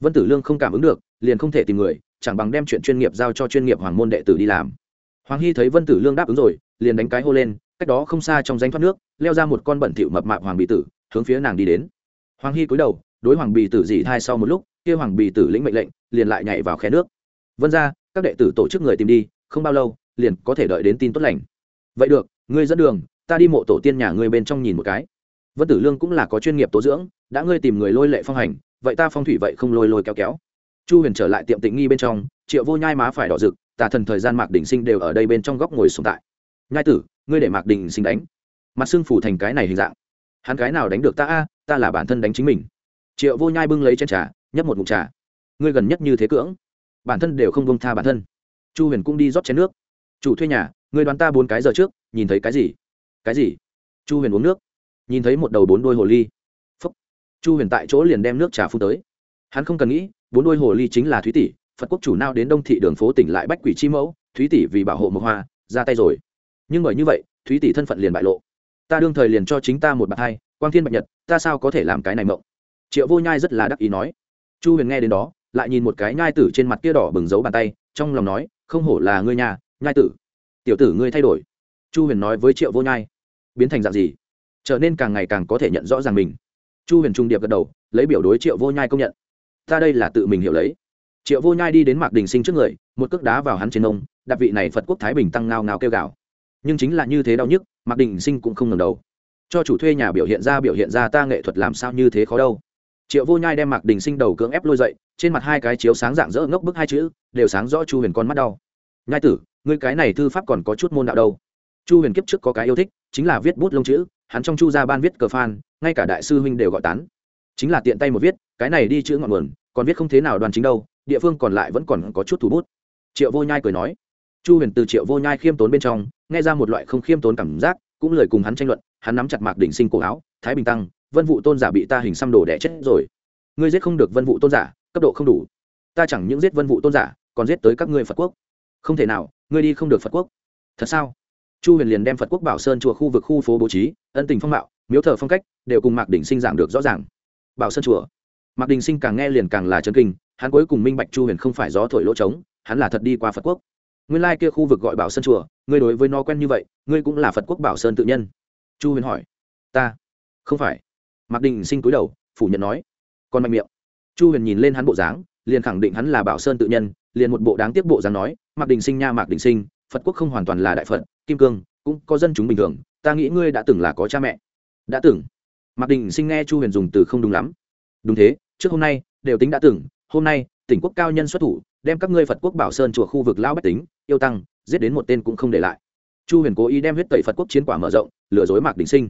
Vân tử lương không cảm ứng được, liền không thể tìm người, chẳng bằng đem chuyện chuyên nghiệp giao cho chuyên nghiệp hoàng môn đệ tử đi làm. Hoàng hy thấy vân tử lương đáp ứng rồi, liền đánh cái hô lên, cách đó không xa trong danh thoát nước, leo ra một con bẩn thịu mập mạp hoàng bị tử hướng phía nàng đi đến. Hoàng hy cúi đầu, đối hoàng bì tử dị thai sau một lúc, kia hoàng bì tử lĩnh mệnh lệnh, liền lại nhảy vào khe nước. Vân ra các đệ tử tổ chức người tìm đi, không bao lâu, liền có thể đợi đến tin tốt lành. Vậy được, ngươi dẫn đường, ta đi mộ tổ tiên nhà ngươi bên trong nhìn một cái. Vân tử lương cũng là có chuyên nghiệp tố dưỡng, đã ngươi tìm người lôi lệ phong hành, vậy ta phong thủy vậy không lôi lôi kéo kéo. Chu huyền trở lại tiệm tịnh nghi bên trong, triệu vô nhai má phải đỏ rực, tà thần thời gian mạc đình sinh đều ở đây bên trong góc ngồi xuống tại. Nhai tử, ngươi để mạc đình sinh đánh. Mặt xương phủ thành cái này hình dạng hắn cái nào đánh được ta a, ta là bản thân đánh chính mình. Triệu vô nhai bưng lấy chén trà, nhấp một mụn trà. Ngươi gần nhất như thế cưỡng, bản thân đều không bông tha bản thân. Chu huyền cũng đi rót chén nước. Chủ thuê nhà, ngươi đoán ta bốn cái giờ trước, nhìn thấy cái gì? Cái gì? Chu huyền uống nước, nhìn thấy một đầu bốn đôi hồ ly. Phúc. Chu huyền tại chỗ liền đem nước trà phun tới. Hắn không cần nghĩ, bốn đôi hồ ly chính là thúy tỷ, phật quốc chủ nào đến đông thị đường phố tỉnh lại bách quỷ chi mẫu, thúy tỷ vì bảo hộ mộc hoa, ra tay rồi. Nhưng bởi như vậy, thúy tỷ thân phận liền bại lộ ta đương thời liền cho chính ta một bạc hai, quang thiên bạch nhật, ta sao có thể làm cái này mộng? Triệu vô nhai rất là đắc ý nói. Chu huyền nghe đến đó, lại nhìn một cái nhai tử trên mặt kia đỏ bừng giấu bàn tay, trong lòng nói, không hổ là ngươi nhà, nhai tử. Tiểu tử ngươi thay đổi. Chu huyền nói với triệu vô nhai. Biến thành dạng gì? Trở nên càng ngày càng có thể nhận rõ ràng mình. Chu huyền trung điệp gật đầu, lấy biểu đối triệu vô nhai công nhận. Ta đây là tự mình hiểu lấy. Triệu vô nhai đi đến mạc đình sinh trước người, một cước đá vào hắn trên ông đạp vị này phật quốc thái bình tăng ngao ngao kêu gào nhưng chính là như thế đau nhức, mạc đình sinh cũng không ngầm đầu. Cho chủ thuê nhà biểu hiện ra biểu hiện ra ta nghệ thuật làm sao như thế khó đâu. Triệu vô nhai đem mạc đình sinh đầu cưỡng ép lôi dậy, trên mặt hai cái chiếu sáng dạng dỡ ngốc bức hai chữ, đều sáng rõ chu huyền con mắt đau. Nhai tử, ngươi cái này thư pháp còn có chút môn đạo đâu. Chu huyền kiếp trước có cái yêu thích, chính là viết bút lông chữ, hắn trong chu gia ban viết cờ phan, ngay cả đại sư huynh đều gọi tán. Chính là tiện tay một viết, cái này đi chữ ngọn nguồn, còn viết không thế nào đoàn chính đâu, địa phương còn lại vẫn còn có chút thủ bút. Triệu vô nhai cười nói chu huyền từ triệu vô nhai khiêm tốn bên trong, nghe ra một loại không khiêm tốn cảm giác, cũng lời cùng hắn tranh luận, hắn nắm chặt mạc đỉnh sinh cổ áo, thái bình tăng, vân vụ tôn giả bị ta hình xăm đồ đẻ chết rồi. Ngươi giết không được vân vụ tôn giả, cấp độ không đủ. Ta chẳng những giết vân vụ tôn giả, còn giết tới các ngươi phật quốc. Không thể nào, ngươi đi không được phật quốc. Thật sao? Chu huyền liền đem phật quốc bảo sơn chùa khu vực khu phố bố trí, ân tình phong mạo, miếu thờ phong cách, đều cùng mạc đỉnh sinh giảng được rõ ràng. Bảo sơn chùa. Mạc đình sinh càng nghe liền càng là chân kinh, hắn cuối cùng minh bạch chu huyền không phải gió thổi lỗ trống, hắn là thật đi qua phật quốc nguyên lai kia khu vực gọi bảo sơn chùa, ngươi đối với nó quen như vậy, ngươi cũng là phật quốc bảo sơn tự nhân. Chu huyền hỏi. Ta? Không phải. Mạc đình sinh cúi đầu, phủ nhận nói. Còn mạnh miệng. Chu huyền nhìn lên hắn bộ dáng, liền khẳng định hắn là bảo sơn tự nhân, liền một bộ đáng tiếc bộ dáng nói, mạc đình sinh nha, mạc đình sinh, phật quốc không hoàn toàn là đại phật, kim cương, cũng có dân chúng bình thường, ta nghĩ ngươi đã từng là có cha mẹ. Đã từng? Mạc đình sinh nghe chu huyền dùng từ không đúng lắm. Đúng thế, trước hôm nay, đều tính đã từng, hôm nay, tỉnh quốc cao nhân xuất thủ, đem các ngươi phật quốc bảo sơn chùa khu vực lão bách tính yêu tăng, giết đến một tên cũng không để lại. Chu huyền cố ý đem huyết tẩy phật quốc chiến quả mở rộng, lừa dối mạc đình sinh.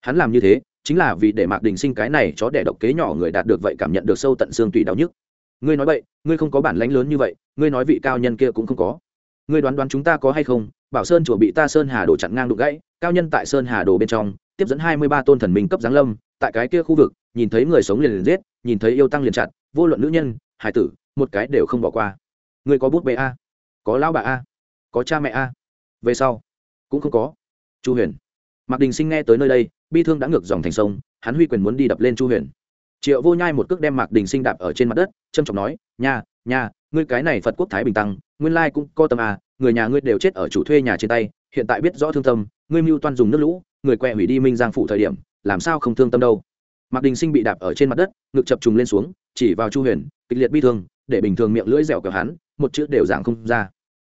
Hắn làm như thế, chính là vì để mạc đình sinh cái này chó đẻ độc kế nhỏ người đạt được vậy cảm nhận được sâu tận xương tùy đau nhức. Ngươi nói vậy ngươi không có bản lãnh lớn như vậy, ngươi nói vị cao nhân kia cũng không có. Ngươi đoán đoán chúng ta có hay không? Bảo sơn chùa bị ta sơn hà đổ chặn ngang đục gãy, cao nhân tại sơn hà đổ bên trong, tiếp dẫn hai mươi ba tôn thần minh cấp giáng lâm, tại cái kia khu vực, nhìn thấy người sống liền liền giết, nhìn thấy yêu tăng liền chặt vô luận nữ nhân hải tử, một cái đều không bỏ qua. Ngươi có bút bê a? Có lão bà a, có cha mẹ a. Về sau, cũng không có. Chu huyền. Mạc đình sinh nghe tới nơi đây, bi thương đã ngược dòng thành sông, hắn huy quyền muốn đi đập lên chu huyền. Triệu vô nhai một cước đem mạc đình sinh đạp ở trên mặt đất trâm trọng nói, nha nha, ngươi cái này phật quốc thái bình tăng, nguyên lai cũng có tâm à người nhà ngươi đều chết ở chủ thuê nhà trên tay, hiện tại biết rõ thương tâm, ngươi mưu toan dùng nước lũ, người quẹ hủy đi minh giang phủ thời điểm, làm sao không thương tâm đâu. Mạc đình sinh bị đạp ở trên mặt đất, ngực chập trùng lên xuống, chỉ vào chu huyền, kịch liệt bi thương, để bình thường miệng lưỡi dẻo cờ hắn một chữ đều giảng không ra.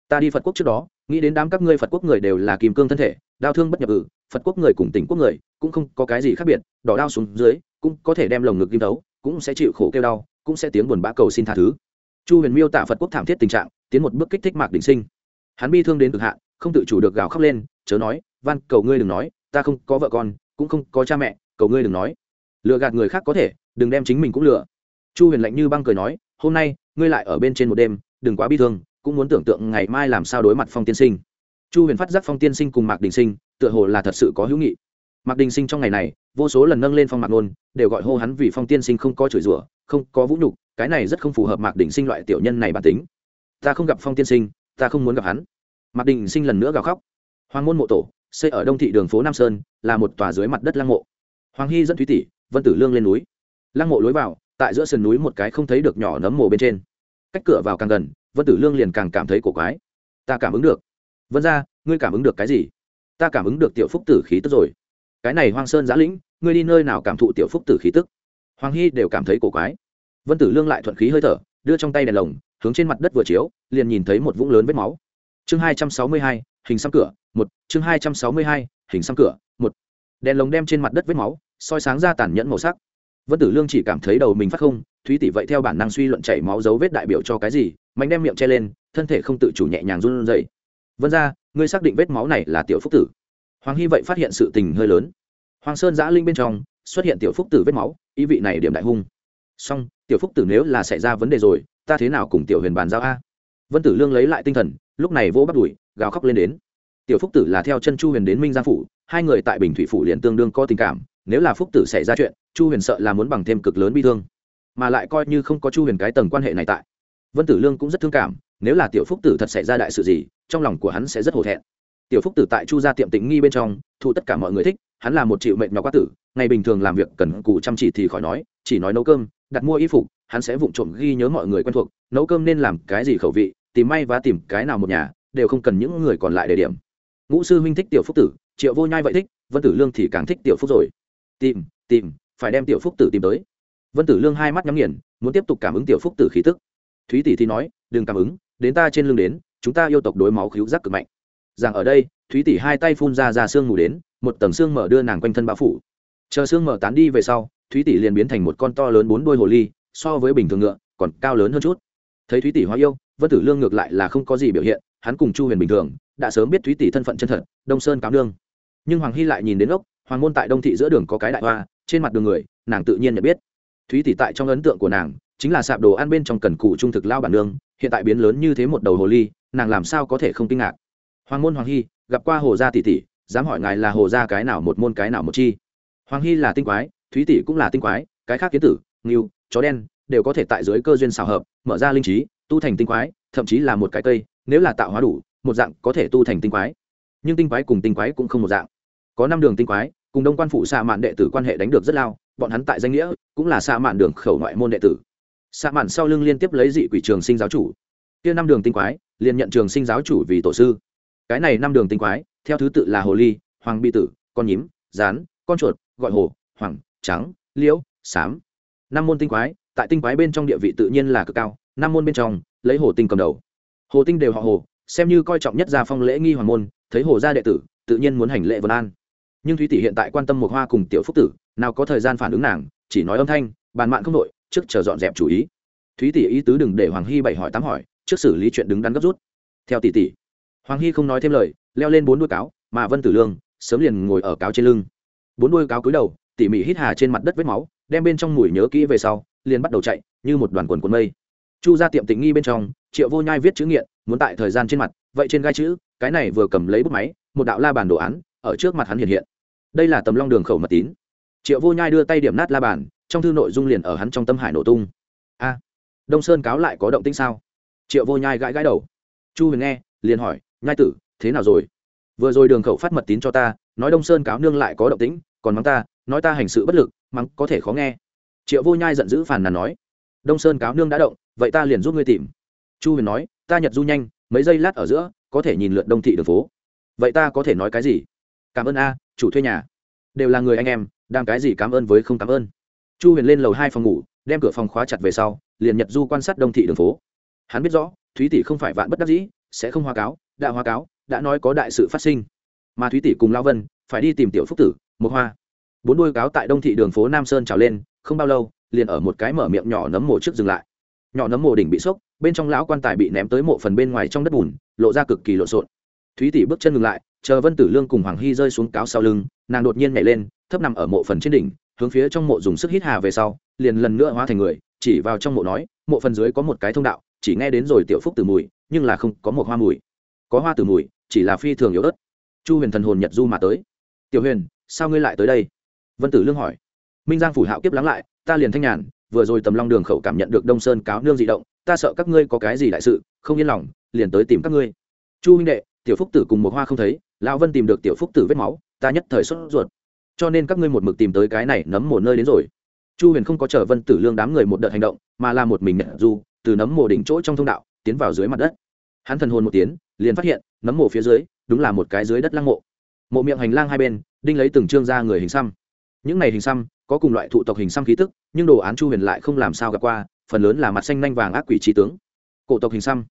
Ta đi phật quốc trước đó, nghĩ đến đám các ngươi phật quốc người đều là kìm cương thân thể, đau thương bất nhập ử, phật quốc người cùng tỉnh quốc người cũng không có cái gì khác biệt, đỏ đao xuống dưới, cũng có thể đem lồng ngực kim đấu cũng sẽ chịu khổ kêu đau, cũng sẽ tiếng buồn bã cầu xin tha thứ. Chu huyền miêu tả phật quốc thảm thiết tình trạng, tiến một bước kích thích mạc đình sinh. Hắn bi thương đến cực hạn, không tự chủ được gào khóc lên, chớ nói van cầu ngươi đừng nói, ta không có vợ con, cũng không có cha mẹ, cầu ngươi đừng nói. Lừa gạt người khác có thể, đừng đem chính mình cũng lừa. Chu huyền lạnh như băng cười nói, hôm nay, ngươi lại ở bên trên một đêm đừng quá bi thương, cũng muốn tưởng tượng ngày mai làm sao đối mặt phong tiên sinh. Chu huyền phát giác phong tiên sinh cùng mạc đình sinh, tựa hồ là thật sự có hữu nghị. Mạc đình sinh trong ngày này, vô số lần nâng lên phong mạc nôn đều gọi hô hắn vì phong tiên sinh không có chửi rủa, không có vũ nhục, cái này rất không phù hợp mạc đình sinh loại tiểu nhân này bản tính. Ta không gặp phong tiên sinh, ta không muốn gặp hắn. Mạc đình sinh lần nữa gào khóc. Hoàng môn mộ tổ, xây ở đông thị đường phố nam sơn, là một tòa dưới mặt đất lăng mộ. Hoàng hy dẫn thúy tỷ, vân tử lương lên núi. Lăng mộ lối vào, tại giữa sườn núi một cái không thấy được nhỏ nấm mồ bên trên cách cửa vào càng gần, vân tử lương liền càng cảm thấy cổ quái. Ta cảm ứng được. Vân ra ngươi cảm ứng được cái gì? Ta cảm ứng được tiểu phúc tử khí tức rồi. Cái này hoang sơn giã lĩnh, ngươi đi nơi nào cảm thụ tiểu phúc tử khí tức? Hoàng hy đều cảm thấy cổ quái. Vân tử lương lại thuận khí hơi thở, đưa trong tay đèn lồng, hướng trên mặt đất vừa chiếu, liền nhìn thấy một vũng lớn vết máu. Chương hai trăm sáu mươi hai, hình xăm cửa, một, chương hai trăm sáu mươi hai, hình xăm cửa, một. Đèn lồng đem trên mặt đất vết máu, soi sáng ra tàn nhẫn màu sắc. Vân tử lương chỉ cảm thấy đầu mình phát không thúy tỷ vậy theo bản năng suy luận chảy máu dấu vết đại biểu cho cái gì, mạnh đem miệng che lên, thân thể không tự chủ nhẹ nhàng run rẩy. Vân ra ngươi xác định vết máu này là tiểu phúc tử. Hoàng hy vậy phát hiện sự tình hơi lớn. Hoàng sơn giã linh bên trong, xuất hiện tiểu phúc tử vết máu, ý vị này điểm đại hung. Song tiểu phúc tử nếu là xảy ra vấn đề rồi, ta thế nào cùng tiểu huyền bàn giao a? Vân tử lương lấy lại tinh thần, lúc này vỗ bắt đùi, gào khóc lên đến. Tiểu phúc tử là theo chân chu huyền đến minh giang phủ, hai người tại bình thủy phủ liền tương đương có tình cảm, nếu là phúc tử xảy ra chuyện, chu huyền sợ là muốn bằng thêm cực lớn bi thương mà lại coi như không có chu huyền cái tầng quan hệ này tại. Vân tử lương cũng rất thương cảm, nếu là tiểu phúc tử thật xảy ra đại sự gì, trong lòng của hắn sẽ rất hổ thẹn. Tiểu phúc tử tại chu gia tiệm tĩnh nghi bên trong, thu tất cả mọi người thích, hắn là một triệu mệnh nhỏ quá tử, ngày bình thường làm việc cần cù chăm chỉ thì khỏi nói, chỉ nói nấu cơm, đặt mua y phục, hắn sẽ vụng trộm ghi nhớ mọi người quen thuộc, nấu cơm nên làm cái gì khẩu vị, tìm may và tìm cái nào một nhà, đều không cần những người còn lại để điểm. Ngũ sư huynh thích tiểu phúc tử, triệu vô nhai vậy thích, vân tử lương thì càng thích tiểu phúc rồi. Tìm tìm, phải đem tiểu phúc tử tìm tới vân tử lương hai mắt nhắm nghiền, muốn tiếp tục cảm ứng tiểu phúc tử khí tức. Thúy tỷ thì nói, đừng cảm ứng, đến ta trên lưng đến, chúng ta yêu tộc đối máu khíu giác cực mạnh. Rằng ở đây, thúy tỷ hai tay phun ra ra xương ngủ đến, một tầng xương mở đưa nàng quanh thân bao phủ. Chờ xương mở tán đi về sau, thúy tỷ liền biến thành một con to lớn bốn đôi hồ ly, so với bình thường ngựa, còn cao lớn hơn chút. Thấy thúy tỷ hóa yêu, vân tử lương ngược lại là không có gì biểu hiện, hắn cùng chu huyền bình thường, đã sớm biết thúy tỷ thân phận chân thật, đông sơn cáo nương. Nhưng hoàng hy lại nhìn đến ốc, hoàng môn tại đông thị giữa đường có cái đại hoa, trên mặt đường người, nàng tự nhiên nhận biết thúy tỷ tại trong ấn tượng của nàng, chính là sạp đồ ăn bên trong cần cụ trung thực lao bản nương, hiện tại biến lớn như thế một đầu hồ ly, nàng làm sao có thể không kinh ngạc? Hoàng môn hoàng hy, gặp qua hồ gia tỷ tỷ dám hỏi ngài là hồ gia cái nào một môn cái nào một chi? Hoàng hy là tinh quái, thúy tỷ cũng là tinh quái, cái khác kiến tử nghiêu chó đen, đều có thể tại dưới cơ duyên xào hợp, mở ra linh trí, tu thành tinh quái, thậm chí là một cái cây, nếu là tạo hóa đủ, một dạng có thể tu thành tinh quái. Nhưng tinh quái cùng tinh quái cũng không một dạng. Có năm đường tinh quái, cùng đông quan phụ xạ mạn đệ tử quan hệ đánh được rất lao bọn hắn tại danh nghĩa cũng là xạ mạn đường khẩu ngoại môn đệ tử. Xạ mạn sau lưng liên tiếp lấy dị quỷ trường sinh giáo chủ. Kia năm đường tinh quái liền nhận trường sinh giáo chủ vì tổ sư. Cái này năm đường tinh quái, theo thứ tự là hồ ly, hoàng bi tử, con nhím, rán, con chuột, gọi hồ, hoàng, trắng, liễu xám năm môn tinh quái, tại tinh quái bên trong địa vị tự nhiên là cực cao, năm môn bên trong, lấy hồ tinh cầm đầu. Hồ tinh đều họ hồ, xem như coi trọng nhất gia phong lễ nghi hoàng môn, thấy hồ gia đệ tử, tự nhiên muốn hành lễ vân an nhưng thúy tỷ hiện tại quan tâm một hoa cùng tiểu phúc tử, nào có thời gian phản ứng nàng, chỉ nói âm thanh, bàn mạn không đội, trước chờ dọn dẹp chủ ý. Thúy tỷ ý tứ đừng để hoàng hy bảy hỏi tám hỏi, trước xử lý chuyện đứng đắn gấp rút. Theo tỷ tỷ, hoàng hy không nói thêm lời, leo lên bốn đuôi cáo, mà vân tử lương sớm liền ngồi ở cáo trên lưng. Bốn đuôi cáo cúi đầu, tỉ mỉ hít hà trên mặt đất vết máu, đem bên trong mùi nhớ kỹ về sau, liền bắt đầu chạy, như một đoàn quần quần mây. Chu ra tiệm tình nghi bên trong, triệu vô nhai viết chữ nghiện, muốn tại thời gian trên mặt, vậy trên gai chữ, cái này vừa cầm lấy bút máy, một đạo la bàn đồ án, ở trước mặt hắn hiện hiện đây là tầm long đường khẩu mật tín. Triệu vô nhai đưa tay điểm nát la bàn, trong thư nội dung liền ở hắn trong tâm hải nổ tung. A, đông sơn cáo lại có động tĩnh sao? Triệu vô nhai gãi gãi đầu. Chu huyền nghe, liền hỏi, nhai tử, thế nào rồi? Vừa rồi đường khẩu phát mật tín cho ta, nói đông sơn cáo nương lại có động tĩnh, còn mắng ta, nói ta hành sự bất lực, mắng có thể khó nghe. Triệu vô nhai giận dữ phàn nàn nói, đông sơn cáo nương đã động, vậy ta liền giúp ngươi tìm. Chu huyền nói, ta nhật du nhanh, mấy giây lát ở giữa, có thể nhìn lượn đông thị đường phố. Vậy ta có thể nói cái gì? Cảm ơn a chủ thuê nhà. Đều là người anh em, đang cái gì cảm ơn với không cảm ơn. Chu huyền lên lầu hai phòng ngủ, đem cửa phòng khóa chặt về sau, liền nhật du quan sát đông thị đường phố. Hắn biết rõ, thúy tỷ không phải vạn bất đắc dĩ, sẽ không hoa cáo, đã hoa cáo, đã nói có đại sự phát sinh. Mà thúy tỷ cùng lao vân, phải đi tìm tiểu phúc tử một hoa. Bốn đuôi cáo tại đông thị đường phố nam sơn trào lên, không bao lâu, liền ở một cái mở miệng nhỏ nấm mộ trước dừng lại. Nhỏ nấm mộ đỉnh bị sốc, bên trong lão quan tài bị ném tới mộ phần bên ngoài trong đất bùn, lộ ra cực kỳ lộn xộn thúy tỷ bước chân ngừng lại, chờ vân tử lương cùng hoàng hy rơi xuống cáo sau lưng, nàng đột nhiên nhảy lên, thấp nằm ở mộ phần trên đỉnh, hướng phía trong mộ dùng sức hít hà về sau, liền lần nữa hóa thành người, chỉ vào trong mộ nói, mộ phần dưới có một cái thông đạo, chỉ nghe đến rồi tiểu phúc từ mùi, nhưng là không có một hoa mùi. Có hoa từ mùi, chỉ là phi thường yếu ớt. Chu huyền thần hồn nhật du mà tới. Tiểu huyền, sao ngươi lại tới đây? Vân tử lương hỏi. Minh giang phủ hạo kiếp lắng lại, ta liền thanh nhàn, vừa rồi tầm long đường khẩu cảm nhận được đông sơn cáo nương dị động, ta sợ các ngươi có cái gì đại sự, không yên lòng, liền tới tìm các ngươi. Chu huynh đệ tiểu phúc tử cùng một hoa không thấy, lão vân tìm được tiểu phúc tử vết máu, ta nhất thời sốt ruột. Cho nên các ngươi một mực tìm tới cái này nấm mồ nơi đến rồi. Chu huyền không có chờ vân tử lương đám người một đợt hành động, mà là một mình nhận du, từ nấm mồ đỉnh chỗ trong thông đạo, tiến vào dưới mặt đất. Hắn thần hồn một tiếng liền phát hiện, nấm mồ phía dưới, đúng là một cái dưới đất lăng mộ. Mộ miệng hành lang hai bên, đinh lấy từng trương ra người hình xăm. Những này hình xăm, có cùng loại thụ tộc hình xăm khí tức, nhưng đồ án chu huyền lại không làm sao gặp qua, phần lớn là mặt xanh nanh vàng ác quỷ trí tướng. Cổ tộc hình xăm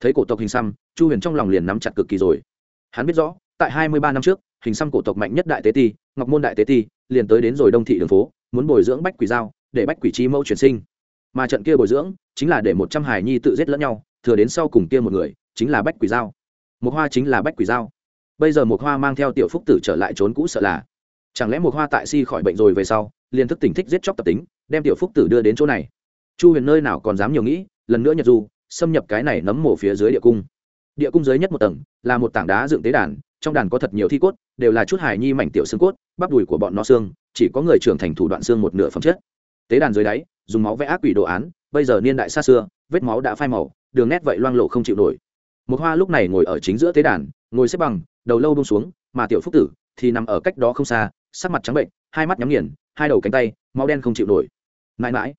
thấy cổ tộc hình xăm, chu huyền trong lòng liền nắm chặt cực kỳ rồi. Hắn biết rõ, tại hai mươi ba năm trước, hình xăm cổ tộc mạnh nhất đại tế ti, ngọc môn đại tế ti, liền tới đến rồi đông thị đường phố, muốn bồi dưỡng bách quỷ giao, để bách quỷ chi mẫu chuyển sinh. Mà trận kia bồi dưỡng, chính là để một trăm hải nhi tự giết lẫn nhau, thừa đến sau cùng kia một người, chính là bách quỷ giao. Một hoa chính là bách quỷ giao. Bây giờ một hoa mang theo tiểu phúc tử trở lại trốn cũ sợ là. Chẳng lẽ một hoa tại si khỏi bệnh rồi về sau, liền thức tỉnh thích giết chóc tập tính, đem tiểu phúc tử đưa đến chỗ này? Chu huyền nơi nào còn dám nhiều nghĩ, lần nữa nhật du xâm nhập cái này nấm mổ phía dưới địa cung. Địa cung dưới nhất một tầng, là một tảng đá dựng tế đàn, trong đàn có thật nhiều thi cốt, đều là chút hài nhi mảnh tiểu xương cốt, bắp đùi của bọn nó xương, chỉ có người trưởng thành thủ đoạn xương một nửa phẩm chất. Tế đàn dưới đáy, dùng máu vẽ ác quỷ đồ án, bây giờ niên đại xa xưa, vết máu đã phai màu, đường nét vậy loang lộ không chịu nổi. Một hoa lúc này ngồi ở chính giữa tế đàn, ngồi xếp bằng, đầu lâu bông xuống, mà tiểu phúc tử thì nằm ở cách đó không xa, sắc mặt trắng bệnh, hai mắt nhắm nghiền, hai đầu cánh tay, máu đen không chịu nổi. Mãi mãi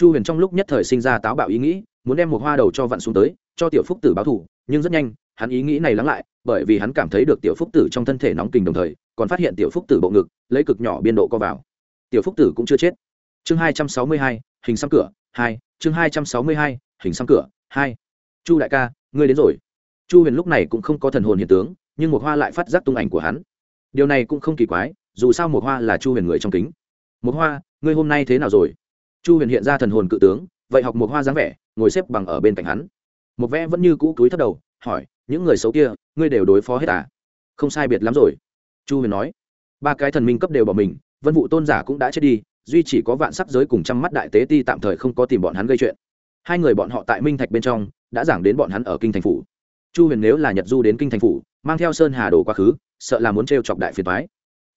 chu huyền trong lúc nhất thời sinh ra táo bạo ý nghĩ, muốn đem một hoa đầu cho vặn xuống tới, cho tiểu phúc tử báo thù, nhưng rất nhanh, hắn ý nghĩ này lắng lại, bởi vì hắn cảm thấy được tiểu phúc tử trong thân thể nóng kình đồng thời, còn phát hiện tiểu phúc tử bộ ngực, lấy cực nhỏ biên độ co vào. Tiểu phúc tử cũng chưa chết. Chương hai trăm sáu mươi hai, hình xăm cửa, hai, chương hai trăm sáu mươi hai, hình xăm cửa, hai. Chu đại ca, ngươi đến rồi. Chu huyền lúc này cũng không có thần hồn hiện tướng, nhưng một hoa lại phát giác tung ảnh của hắn. Điều này cũng không kỳ quái, dù sao một hoa là chu huyền người trong kính. Một hoa, ngươi hôm nay thế nào rồi? Chu huyền hiện ra thần hồn cự tướng, vậy học một hoa dáng vẻ, ngồi xếp bằng ở bên cạnh hắn. Một vẽ vẫn như cũ túi thất đầu, hỏi, những người xấu kia, ngươi đều đối phó hết à? Không sai biệt lắm rồi, chu huyền nói. Ba cái thần minh cấp đều bỏ mình, vân vụ tôn giả cũng đã chết đi, duy chỉ có vạn sắc giới cùng trăm mắt đại tế ti tạm thời không có tìm bọn hắn gây chuyện. Hai người bọn họ tại minh thạch bên trong, đã giảng đến bọn hắn ở kinh thành phủ. Chu huyền nếu là nhật du đến kinh thành phủ, mang theo sơn hà đồ quá khứ, sợ là muốn t chọc đại phiền thoái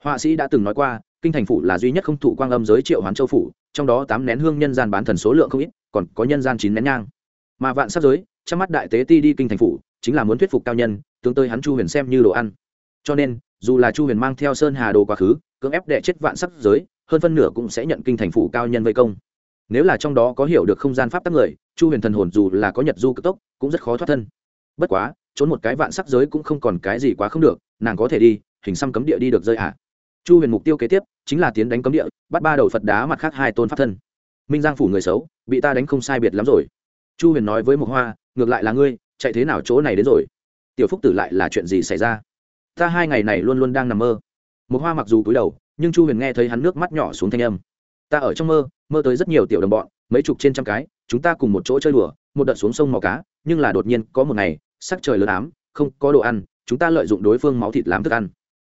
họa sĩ đã từng nói qua kinh thành phủ là duy nhất không thụ quang âm giới triệu hoán châu phủ, trong đó tám nén hương nhân gian bán thần số lượng không ít, còn có nhân gian chín nén nhang. Mà vạn sắc giới, trong mắt đại tế ti đi kinh thành phủ, chính là muốn thuyết phục cao nhân, tướng tới hắn chu huyền xem như đồ ăn. Cho nên, dù là chu huyền mang theo sơn hà đồ quá khứ, cưỡng ép đệ chết vạn sắc giới, hơn phân nửa cũng sẽ nhận kinh thành phủ cao nhân vây công. Nếu là trong đó có hiểu được không gian pháp tắc người, chu huyền thần hồn dù là có nhật du cực tốc, cũng rất khó thoát thân. Bất quá, trốn một cái vạn sắc giới cũng không còn cái gì quá không được, nàng có thể đi, hình xăm cấm địa đi được rơi ạ. à chu huyền mục tiêu kế tiếp chính là tiến đánh cấm địa, bắt ba đầu phật đá mặt khác hai tôn pháp thân. Minh giang phủ người xấu, bị ta đánh không sai biệt lắm rồi. Chu huyền nói với Mộc hoa, ngược lại là ngươi, chạy thế nào chỗ này đến rồi? Tiểu phúc tử lại là chuyện gì xảy ra? Ta hai ngày này luôn luôn đang nằm mơ. Mộc hoa mặc dù cúi đầu, nhưng chu huyền nghe thấy hắn nước mắt nhỏ xuống thanh âm. Ta ở trong mơ mơ tới rất nhiều tiểu đồng bọn, mấy chục trên trăm cái, chúng ta cùng một chỗ chơi đùa, một đợt xuống sông mò cá, nhưng là đột nhiên có một ngày, sắc trời lớn ám, không có đồ ăn, chúng ta lợi dụng đối phương máu thịt làm thức ăn.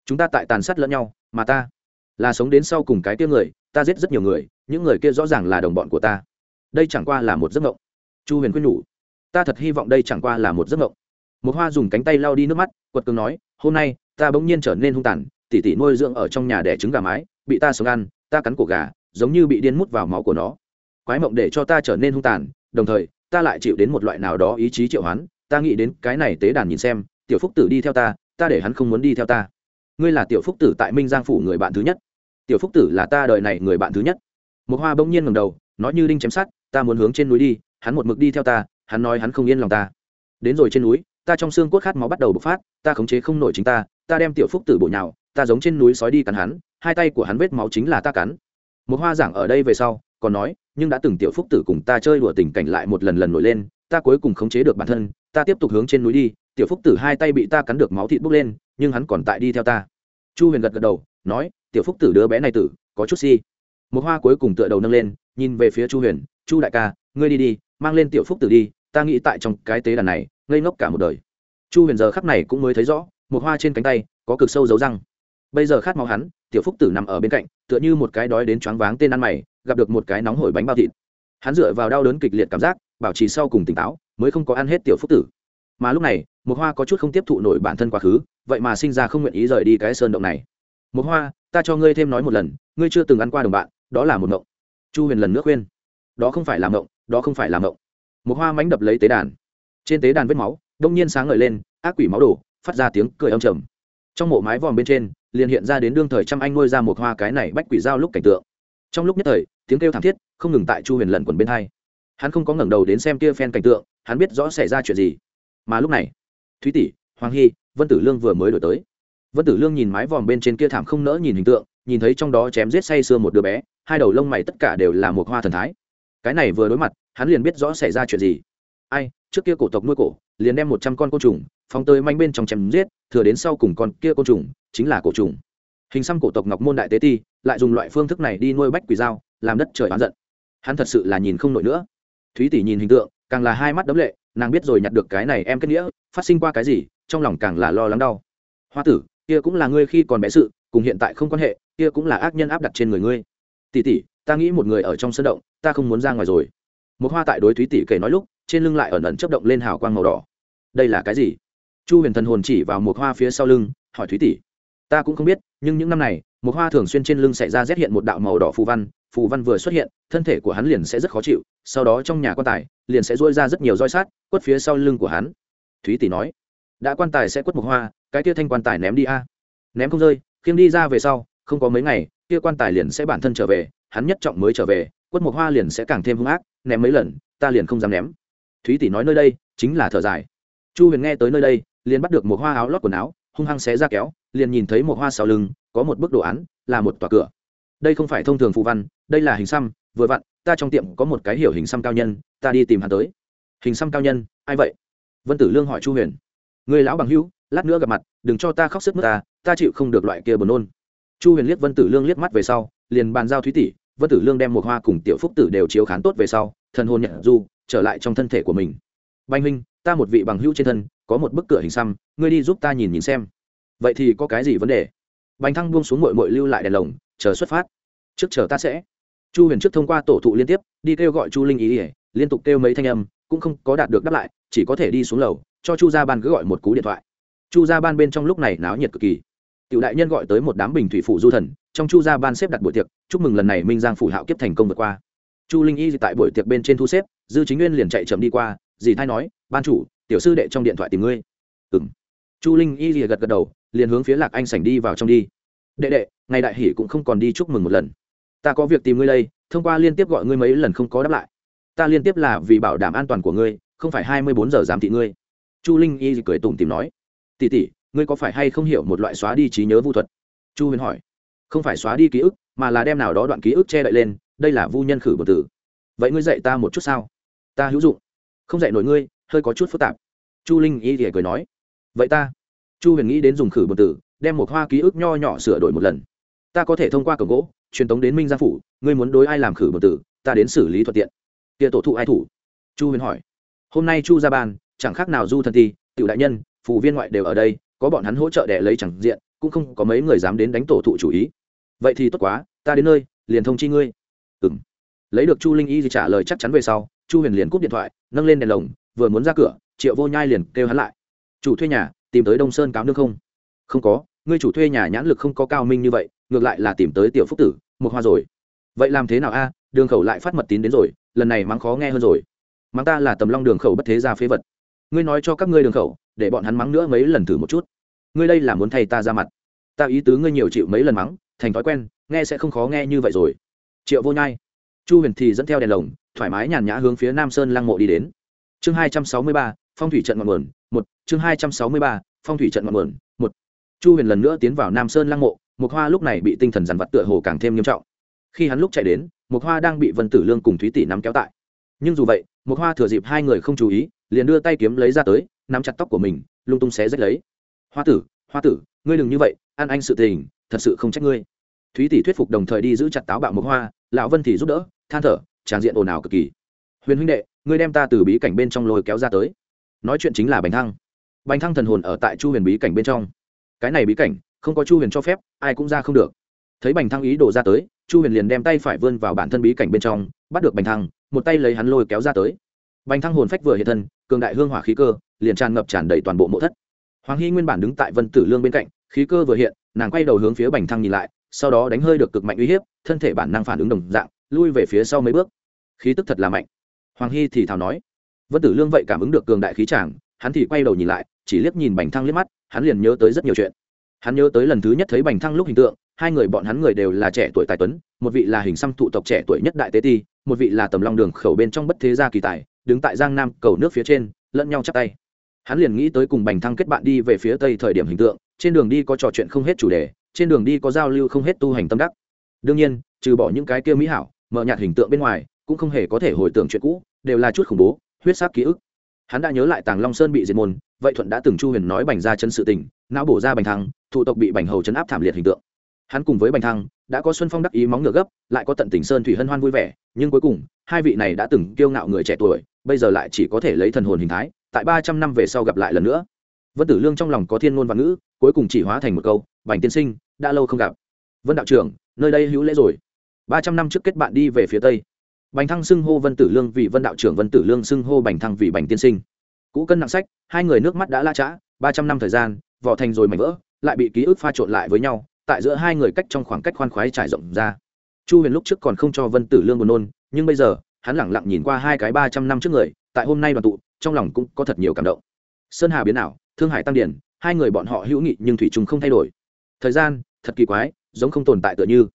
Chúng ta tại tàn sát lẫn nhau mà ta là sống đến sau cùng cái kia người, ta giết rất nhiều người, những người kia rõ ràng là đồng bọn của ta. Đây chẳng qua là một giấc mộng. Chu huyền quyết nhủ, ta thật hy vọng đây chẳng qua là một giấc mộng. Một hoa dùng cánh tay lau đi nước mắt, quật cường nói, hôm nay, ta bỗng nhiên trở nên hung tàn, tỉ tỉ nuôi dưỡng ở trong nhà đẻ trứng gà mái, bị ta sống ăn, ta cắn cổ gà, giống như bị điên mút vào máu của nó. Quái mộng để cho ta trở nên hung tàn, đồng thời, ta lại chịu đến một loại nào đó ý chí triệu hoán, ta nghĩ đến cái này tế đàn nhìn xem, tiểu phúc tử đi theo ta ta để hắn không muốn đi theo ta ngươi là tiểu phúc tử tại minh giang phủ người bạn thứ nhất. Tiểu phúc tử là ta đời này người bạn thứ nhất. Một hoa bỗng nhiên ngầm đầu, nói như đinh chém sát ta muốn hướng trên núi đi, hắn một mực đi theo ta, hắn nói hắn không yên lòng ta. Đến rồi trên núi, ta trong xương cốt khát máu bắt đầu bộc phát, ta khống chế không nổi chính ta ta đem tiểu phúc tử bổ nhào, ta giống trên núi sói đi cắn hắn, hai tay của hắn vết máu chính là ta cắn. Một hoa giảng ở đây về sau, còn nói, nhưng đã từng tiểu phúc tử cùng ta chơi đùa tình cảnh lại một lần lần nổi lên, ta cuối cùng khống chế được bản thân, ta tiếp tục hướng trên núi đi, tiểu phúc tử hai tay bị ta cắn được máu thịt bốc lên nhưng hắn còn tại đi theo ta. Chu huyền gật gật đầu, nói, tiểu phúc tử đứa bé này tử, có chút si. Một hoa cuối cùng tựa đầu nâng lên, nhìn về phía chu huyền, chu đại ca, ngươi đi đi, mang lên tiểu phúc tử đi, ta nghĩ tại trong cái tế đàn này, ngây ngốc cả một đời. Chu huyền giờ khắc này cũng mới thấy rõ một hoa trên cánh tay có cực sâu dấu răng. Bây giờ khát máu hắn, tiểu phúc tử nằm ở bên cạnh, tựa như một cái đói đến choáng váng tên ăn mày, gặp được một cái nóng hổi bánh bao thịt. Hắn dựa vào đau đớn kịch liệt cảm giác, bảo trì sau cùng tỉnh táo, mới không có ăn hết tiểu phúc tử. Mà lúc này một hoa có chút không tiếp thụ nổi bản thân quá khứ, vậy mà sinh ra không nguyện ý rời đi cái sơn động này. Một hoa, ta cho ngươi thêm nói một lần, ngươi chưa từng ăn qua đồng bạn, đó là một mộng chu huyền lần nữa khuyên. Đó không phải là mộng đó không phải là mộng một hoa mánh đập lấy tế đàn. Trên tế đàn vết máu, đông nhiên sáng ngời lên, ác quỷ máu đổ, phát ra tiếng cười âm trầm. Trong mộ mái vòm bên trên, liền hiện ra đến đương thời trăm anh nuôi ra một hoa cái này bách quỷ giao lúc cảnh tượng. Trong lúc nhất thời, tiếng kêu thảm thiết, không ngừng tại chu huyền lần quần bên hai. Hắn không có ngẩng đầu đến xem kia phen cảnh tượng, hắn biết rõ xảy ra chuyện gì. Mà lúc này thúy tỷ, hoàng hy, vân tử lương vừa mới đổi tới. Vân tử lương nhìn mái vòm bên trên kia thảm không nỡ nhìn hình tượng, nhìn thấy trong đó chém giết say sưa một đứa bé, hai đầu lông mày tất cả đều là một hoa thần thái. Cái này vừa đối mặt, hắn liền biết rõ xảy ra chuyện gì. Ai, trước kia cổ tộc nuôi cổ, liền đem một trăm con côn trùng phóng tới manh bên trong chém giết, thừa đến sau cùng con kia côn trùng chính là cổ trùng. Hình xăm cổ tộc ngọc môn đại tế ti lại dùng loại phương thức này đi nuôi bách quỷ dao, làm đất trời oán giận. Hắn thật sự là nhìn không nổi nữa. Thúy tỷ nhìn hình tượng, càng là hai mắt đấm lệ nàng biết rồi nhặt được cái này em kết nghĩa, phát sinh qua cái gì, trong lòng càng là lo lắng đau. Hoa tử, kia cũng là ngươi khi còn bé sự, cùng hiện tại không quan hệ, kia cũng là ác nhân áp đặt trên người ngươi. Tỷ tỷ, ta nghĩ một người ở trong sân động, ta không muốn ra ngoài rồi. Một hoa tại đối thúy tỷ kể nói lúc, trên lưng lại ẩn ẩn chấp động lên hào quang màu đỏ. Đây là cái gì? Chu huyền thần hồn chỉ vào một hoa phía sau lưng, hỏi thúy tỷ. Ta cũng không biết, nhưng những năm này, một hoa thường xuyên trên lưng xảy ra rét hiện một đạo màu đỏ phù văn phù văn vừa xuất hiện, thân thể của hắn liền sẽ rất khó chịu, sau đó trong nhà quan tài liền sẽ dôi ra rất nhiều roi sát quất phía sau lưng của hắn. Thúy tỷ nói, đã quan tài sẽ quất một hoa, cái kia thanh quan tài ném đi a. Ném không rơi, khiêng đi ra về sau, không có mấy ngày, kia quan tài liền sẽ bản thân trở về, hắn nhất trọng mới trở về, quất một hoa liền sẽ càng thêm hung ác, ném mấy lần, ta liền không dám ném. Thúy tỷ nói nơi đây chính là thở dài. Chu huyền nghe tới nơi đây, liền bắt được một hoa áo lót quần áo, hung hăng xé ra kéo, liền nhìn thấy một hoa sau lưng, có một bức đồ án, là một tòa cửa. Đây không phải thông thường phù văn đây là hình xăm, vừa vặn, ta trong tiệm có một cái hiểu hình xăm cao nhân, ta đi tìm hắn tới. Hình xăm cao nhân, ai vậy? Vân tử lương hỏi chu huyền. Người lão bằng hữu, lát nữa gặp mặt, đừng cho ta khóc sức mất ta ta chịu không được loại kia buồn nôn. Chu huyền liếc vân tử lương liếc mắt về sau, liền bàn giao thúy tỷ, vân tử lương đem một hoa cùng tiểu phúc tử đều chiếu khán tốt về sau, thần hồn nhận du, trở lại trong thân thể của mình. Banh huynh, ta một vị bằng hữu trên thân, có một bức cửa hình xăm, ngươi đi giúp ta nhìn nhìn xem. Vậy thì có cái gì vấn đề? Bánh thăng buông xuống mội mội lưu lại đèn lồng, chờ xuất phát. Trước chờ ta sẽ chu huyền trước thông qua tổ thụ liên tiếp, đi kêu gọi chu linh ý ỉa liên tục kêu mấy thanh âm, cũng không có đạt được đáp lại, chỉ có thể đi xuống lầu, cho chu gia ban cứ gọi một cú điện thoại. Chu gia ban bên trong lúc này náo nhiệt cực kỳ. Tiểu đại nhân gọi tới một đám bình thủy phủ du thần, trong chu gia ban xếp đặt buổi tiệc, chúc mừng lần này minh giang phủ hạo kiếp thành công vượt qua. Chu linh y tại buổi tiệc bên trên thu xếp, dư chính nguyên liền chạy chậm đi qua, dì thay nói, ban chủ, tiểu sư đệ trong điện thoại tìm ngươi. Ừ m chu linh y gật gật đầu, liền hướng phía lạc anh sảnh đi vào trong đi. Đệ đệ, ngày đại hỷ cũng không còn đi chúc mừng một lần ta có việc tìm ngươi đây, thông qua liên tiếp gọi ngươi mấy lần không có đáp lại. Ta liên tiếp là vì bảo đảm an toàn của ngươi, không phải hai mươi bốn giờ giám thị ngươi. Chu linh y cười tủm tìm nói. Tỉ tỉ ngươi có phải hay không hiểu một loại xóa đi trí nhớ vu thuật? Chu huyền hỏi. Không phải xóa đi ký ức, mà là đem nào đó đoạn ký ức che đậy lên, đây là vu nhân khử bột tử. Vậy ngươi dạy ta một chút sao? Ta hữu dụng. Không dạy nổi ngươi, hơi có chút phức tạp. Chu linh y thì cười nói. Vậy ta. Chu huyền nghĩ đến dùng khử bột tử, đem một hoa ký ức nho nhỏ sửa đổi một lần ta có thể thông qua cổng gỗ, truyền tống đến minh gia phủ, ngươi muốn đối ai làm khử bờ tử, ta đến xử lý thuận tiện. Kia tổ thụ ai thủ? Chu huyền hỏi. Hôm nay chu ra ban, chẳng khác nào du thần ti, tiểu đại nhân, phù viên ngoại đều ở đây, có bọn hắn hỗ trợ để lấy chẳng diện, cũng không có mấy người dám đến đánh tổ thụ chủ ý. Vậy thì tốt quá, ta đến nơi, liền thông chi ngươi. Ừ m lấy được chu linh y thì trả lời chắc chắn về sau, chu huyền liền cúp điện thoại, nâng lên đèn lồng, vừa muốn ra cửa, triệu vô nhai liền kêu hắn lại. Chủ thuê nhà, tìm tới đông sơn cáo nước không? Không có ngươi chủ thuê nhà nhãn lực không có cao minh như vậy, ngược lại là tìm tới tiểu phúc tử, một hoa rồi. Vậy làm thế nào a? Đường khẩu lại phát mật tín đến rồi, lần này mắng khó nghe hơn rồi. Mắng ta là tầm long đường khẩu bất thế ra phế vật. Ngươi nói cho các ngươi đường khẩu, để bọn hắn mắng nữa mấy lần thử một chút. Ngươi đây là muốn thay ta ra mặt. Ta ý tứ ngươi nhiều chịu mấy lần mắng, thành thói quen, nghe sẽ không khó nghe như vậy rồi. Triệu vô nhai. Chu huyền thì dẫn theo đèn lồng, thoải mái nhàn nhã hướng phía nam sơn lăng mộ đi đến. Chương hai trăm sáu mươi ba, phong thủy trận ngọn nguồn, một, chương hai trăm sáu mươi ba, phong thủy trận ngọn nguồn chu huyền lần nữa tiến vào nam sơn lăng mộ, Mộc hoa lúc này bị tinh thần dằn vặt tựa hồ càng thêm nghiêm trọng. Khi hắn lúc chạy đến, Mộc hoa đang bị vân tử lương cùng thúy tỷ nắm kéo tại. Nhưng dù vậy, Mộc hoa thừa dịp hai người không chú ý, liền đưa tay kiếm lấy ra tới, nắm chặt tóc của mình, lung tung xé rách lấy. Hoa tử hoa tử, ngươi đừng như vậy, ăn anh sự tình, thật sự không trách ngươi. Thúy tỷ thuyết phục đồng thời đi giữ chặt táo bạo Mộc hoa, lão vân thì giúp đỡ, than thở tràn diện ồn ào cực kỳ. Huyền huynh đệ, ngươi đem ta từ bí cảnh bên trong lôi kéo ra tới. Nói chuyện chính là bánh thăng. Bánh thăng thần hồn ở tại chu huyền bí cảnh bên trong cái này bí cảnh, không có chu huyền cho phép, ai cũng ra không được. Thấy bành thăng ý đổ ra tới, chu huyền liền đem tay phải vươn vào bản thân bí cảnh bên trong, bắt được bành thăng, một tay lấy hắn lôi kéo ra tới. Bành thăng hồn phách vừa hiện thân, cường đại hương hỏa khí cơ, liền tràn ngập tràn đầy toàn bộ mộ thất. Hoàng hy nguyên bản đứng tại vân tử lương bên cạnh, khí cơ vừa hiện, nàng quay đầu hướng phía bành thăng nhìn lại, sau đó đánh hơi được cực mạnh uy hiếp, thân thể bản năng phản ứng đồng dạng, lui về phía sau mấy bước. Khí tức thật là mạnh. Hoàng hy thì thào nói. Vân tử lương vậy cảm ứng được cường đại khí tràng hắn thì quay đầu nhìn lại, chỉ liếc nhìn bành thăng liếc mắt hắn liền nhớ tới rất nhiều chuyện. Hắn nhớ tới lần thứ nhất thấy bành thăng lúc hình tượng, hai người bọn hắn người đều là trẻ tuổi tài tuấn, một vị là hình xăm thụ tộc trẻ tuổi nhất đại tế ti, một vị là tầm long đường khẩu bên trong bất thế gia kỳ tài, đứng tại giang nam cầu nước phía trên, lẫn nhau chắp tay. Hắn liền nghĩ tới cùng bành thăng kết bạn đi về phía tây thời điểm hình tượng, trên đường đi có trò chuyện không hết chủ đề, trên đường đi có giao lưu không hết tu hành tâm đắc. Đương nhiên, trừ bỏ những cái kia mỹ hảo mở nhạt hình tượng bên ngoài, cũng không hề có thể hồi tưởng chuyện cũ, đều là chút khủng bố, huyết sắc ký ức. Hắn đã nhớ lại tàng long sơn bị diệt môn vậy thuận đã từng chu huyền nói bành ra chân sự tình, não bổ ra bành thăng thủ tộc bị bành hầu chấn áp thảm liệt hình tượng. Hắn cùng với bành thăng, đã có xuân phong đắc ý móng ngựa gấp, lại có tận tình sơn thủy hân hoan vui vẻ, nhưng cuối cùng, hai vị này đã từng kiêu ngạo người trẻ tuổi, bây giờ lại chỉ có thể lấy thần hồn hình thái, tại ba trăm năm về sau gặp lại lần nữa. Vân tử lương trong lòng có thiên ngôn văn ngữ, cuối cùng chỉ hóa thành một câu, bành tiên sinh, đã lâu không gặp. Vân đạo trưởng, nơi đây hữu lễ rồi. Ba trăm năm trước kết bạn đi về phía tây. Bành thăng xưng hô vân tử lương vì vân đạo trưởng vân tử lương xưng hô bành thăng vì bành tiên sinh cũ cân nặng sách, hai người nước mắt đã la trã ba trăm năm thời gian, vỏ thành rồi mảnh vỡ, lại bị ký ức pha trộn lại với nhau, tại giữa hai người cách trong khoảng cách khoan khoái trải rộng ra. Chu huyền lúc trước còn không cho vân tử lương buồn nôn, nhưng bây giờ, hắn lẳng lặng nhìn qua hai cái ba trăm năm trước người, tại hôm nay đoàn tụ, trong lòng cũng có thật nhiều cảm động. Sơn hà biến ảo, thương hải tăng điển, hai người bọn họ hữu nghị nhưng thủy chung không thay đổi. Thời gian, thật kỳ quái, giống không tồn tại tựa như.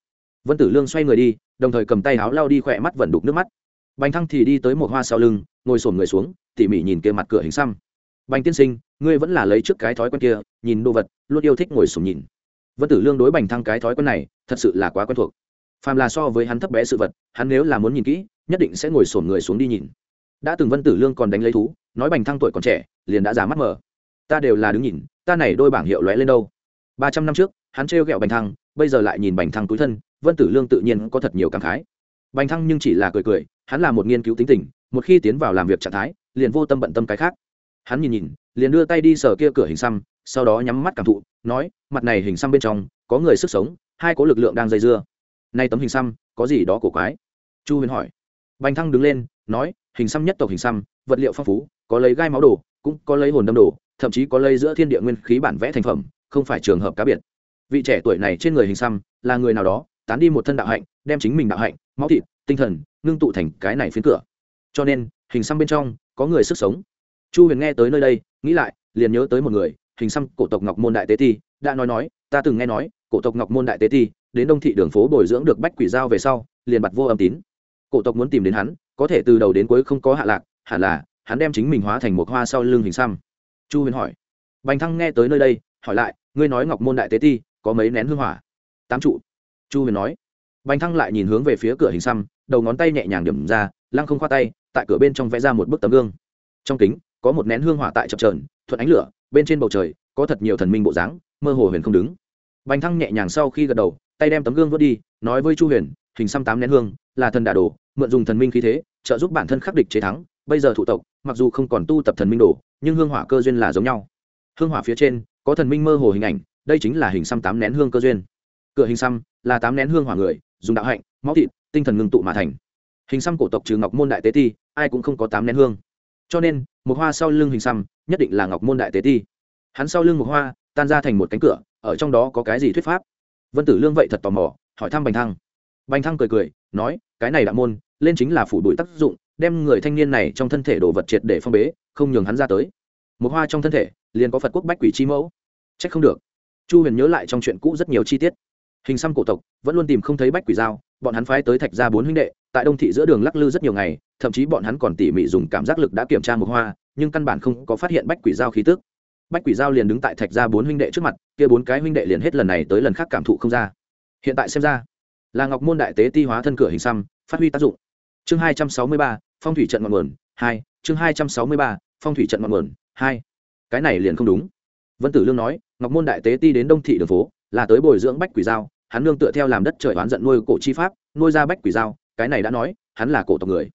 Vân tử lương xoay người đi, đồng thời cầm tay áo lao đi khỏe mắt vẫn đục nước mắt. Bành thăng thì đi tới một hoa sau lưng ngồi sổm người xuống, tỉ mỉ nhìn kia mặt cửa hình xăm. Bành tiên sinh, ngươi vẫn là lấy trước cái thói quen kia, nhìn đồ vật, luôn yêu thích ngồi sổm nhìn. Vân tử lương đối bành thăng cái thói quen này, thật sự là quá quen thuộc. Phàm là so với hắn thấp bé sự vật, hắn nếu là muốn nhìn kỹ, nhất định sẽ ngồi sổm người xuống đi nhìn. Đã từng vân tử lương còn đánh lấy thú, nói bành thăng tuổi còn trẻ, liền đã giả mắt mờ. Ta đều là đứng nhìn, ta này đôi bảng hiệu lóe lên đâu. Ba trăm năm trước, hắn trêu ghẹo bành thăng, bây giờ lại nhìn bành thăng túi thân, vân tử lương tự nhiên có thật nhiều cảm khái. Bành thăng nhưng chỉ là cười cười, hắn là một nghiên cứu tính tình một khi tiến vào làm việc trạng thái, liền vô tâm bận tâm cái khác. Hắn nhìn nhìn, liền đưa tay đi sờ kia cửa hình xăm, sau đó nhắm mắt cảm thụ, nói, mặt này hình xăm bên trong, có người sức sống, hai có lực lượng đang dây dưa. Nay tấm hình xăm, có gì đó cổ quái? Chu huyền hỏi. Bành thăng đứng lên, nói, hình xăm nhất tộc hình xăm, vật liệu phong phú, có lấy gai máu đồ, cũng có lấy hồn đâm đồ, thậm chí có lấy giữa thiên địa nguyên khí bản vẽ thành phẩm, không phải trường hợp cá biệt. Vị trẻ tuổi này trên người hình xăm, là người nào đó, tán đi một thân đạo hạnh, đem chính mình đạo hạnh, máu thịt, tinh thần, ngưng tụ thành cái này phiến cửa cho nên, hình xăm bên trong có người sức sống. Chu huyền nghe tới nơi đây, nghĩ lại, liền nhớ tới một người, hình xăm cổ tộc ngọc môn đại tế ti, đã nói nói, ta từng nghe nói, cổ tộc ngọc môn đại tế ti đến đông thị đường phố bồi dưỡng được bách quỷ giao về sau, liền bặt vô âm tín. Cổ tộc muốn tìm đến hắn, có thể từ đầu đến cuối không có hạ lạc, hẳn là hắn đem chính mình hóa thành một hoa sau lưng hình xăm. Chu huyền hỏi. Bành thăng nghe tới nơi đây, hỏi lại, ngươi nói ngọc môn đại tế ti có mấy nén hương hỏa? Tám trụ. Chu huyền nói. Bành thăng lại nhìn hướng về phía cửa hình xăm, đầu ngón tay nhẹ nhàng điểm ra, lăng không khoa tay tại cửa bên trong vẽ ra một bức tấm gương. Trong kính, có một nén hương hỏa tại chập trờn thuận ánh lửa, bên trên bầu trời, có thật nhiều thần minh bộ dáng, mơ hồ huyền không đứng. Bành thăng nhẹ nhàng sau khi gật đầu, tay đem tấm gương vớt đi, nói với chu huyền, hình xăm tám nén hương, là thần đà đồ, mượn dùng thần minh khí thế, trợ giúp bản thân khắc địch chế thắng. Bây giờ thủ tộc, mặc dù không còn tu tập thần minh đồ, nhưng hương hỏa cơ duyên là giống nhau. Hương hỏa phía trên, có thần minh mơ hồ hình ảnh, đây chính là hình xăm tám nén hương cơ duyên. Cửa hình xăm là tám nén hương hỏa người, dùng đạo hạnh, máu thịt, tinh thần ngưng tụ mà thành. Hình xăm cổ tộc trừ ngọc môn đại tế ti ai cũng không có tám nén hương. Cho nên, một hoa sau lưng hình xăm, nhất định là ngọc môn đại tế ti. Hắn sau lưng một hoa, tan ra thành một cánh cửa, ở trong đó có cái gì thuyết pháp? Vân tử lương vậy thật tò mò, hỏi thăm bành thăng. Bành thăng cười cười, nói, cái này đạo môn, lên chính là phủ bụi tác dụng, đem người thanh niên này trong thân thể đồ vật triệt để phong bế, không nhường hắn ra tới. Một hoa trong thân thể, liền có phật quốc bách quỷ chi mẫu. C h ắ c không được. Chu huyền nhớ lại trong chuyện cũ rất nhiều chi tiết. Hình xăm cổ tộc, vẫn luôn tìm không thấy bách quỷ dao bọn hắn phái tới thạch ra bốn huynh đệ, tại đông thị giữa đường lắc lư rất nhiều ngày thậm chí bọn hắn còn tỉ mỉ dùng cảm giác lực đã kiểm tra một hoa, nhưng căn bản không có phát hiện bách quỷ dao khí tức. Bách quỷ dao liền đứng tại thạch ra bốn huynh đệ trước mặt, kia bốn cái huynh đệ liền hết lần này tới lần khác cảm thụ không ra. Hiện tại xem ra, là ngọc môn đại tế ti hóa thân cửa hình xăm, phát huy tác dụng. Chương hai trăm sáu mươi ba, phong thủy trận ngọn nguồn, hai, chương hai trăm sáu mươi ba, phong thủy trận ngọn nguồn, hai. Cái này liền không đúng. Vân tử lương nói, ngọc môn đại tế ti đến đông thị đường phố, là tới bồi dưỡng bách quỷ giao, hắn nương tựa theo làm đất trời oán giận nuôi cổ chi pháp, nuôi ra bách quỷ giao, cái này đã nói, hắn là cổ tộc người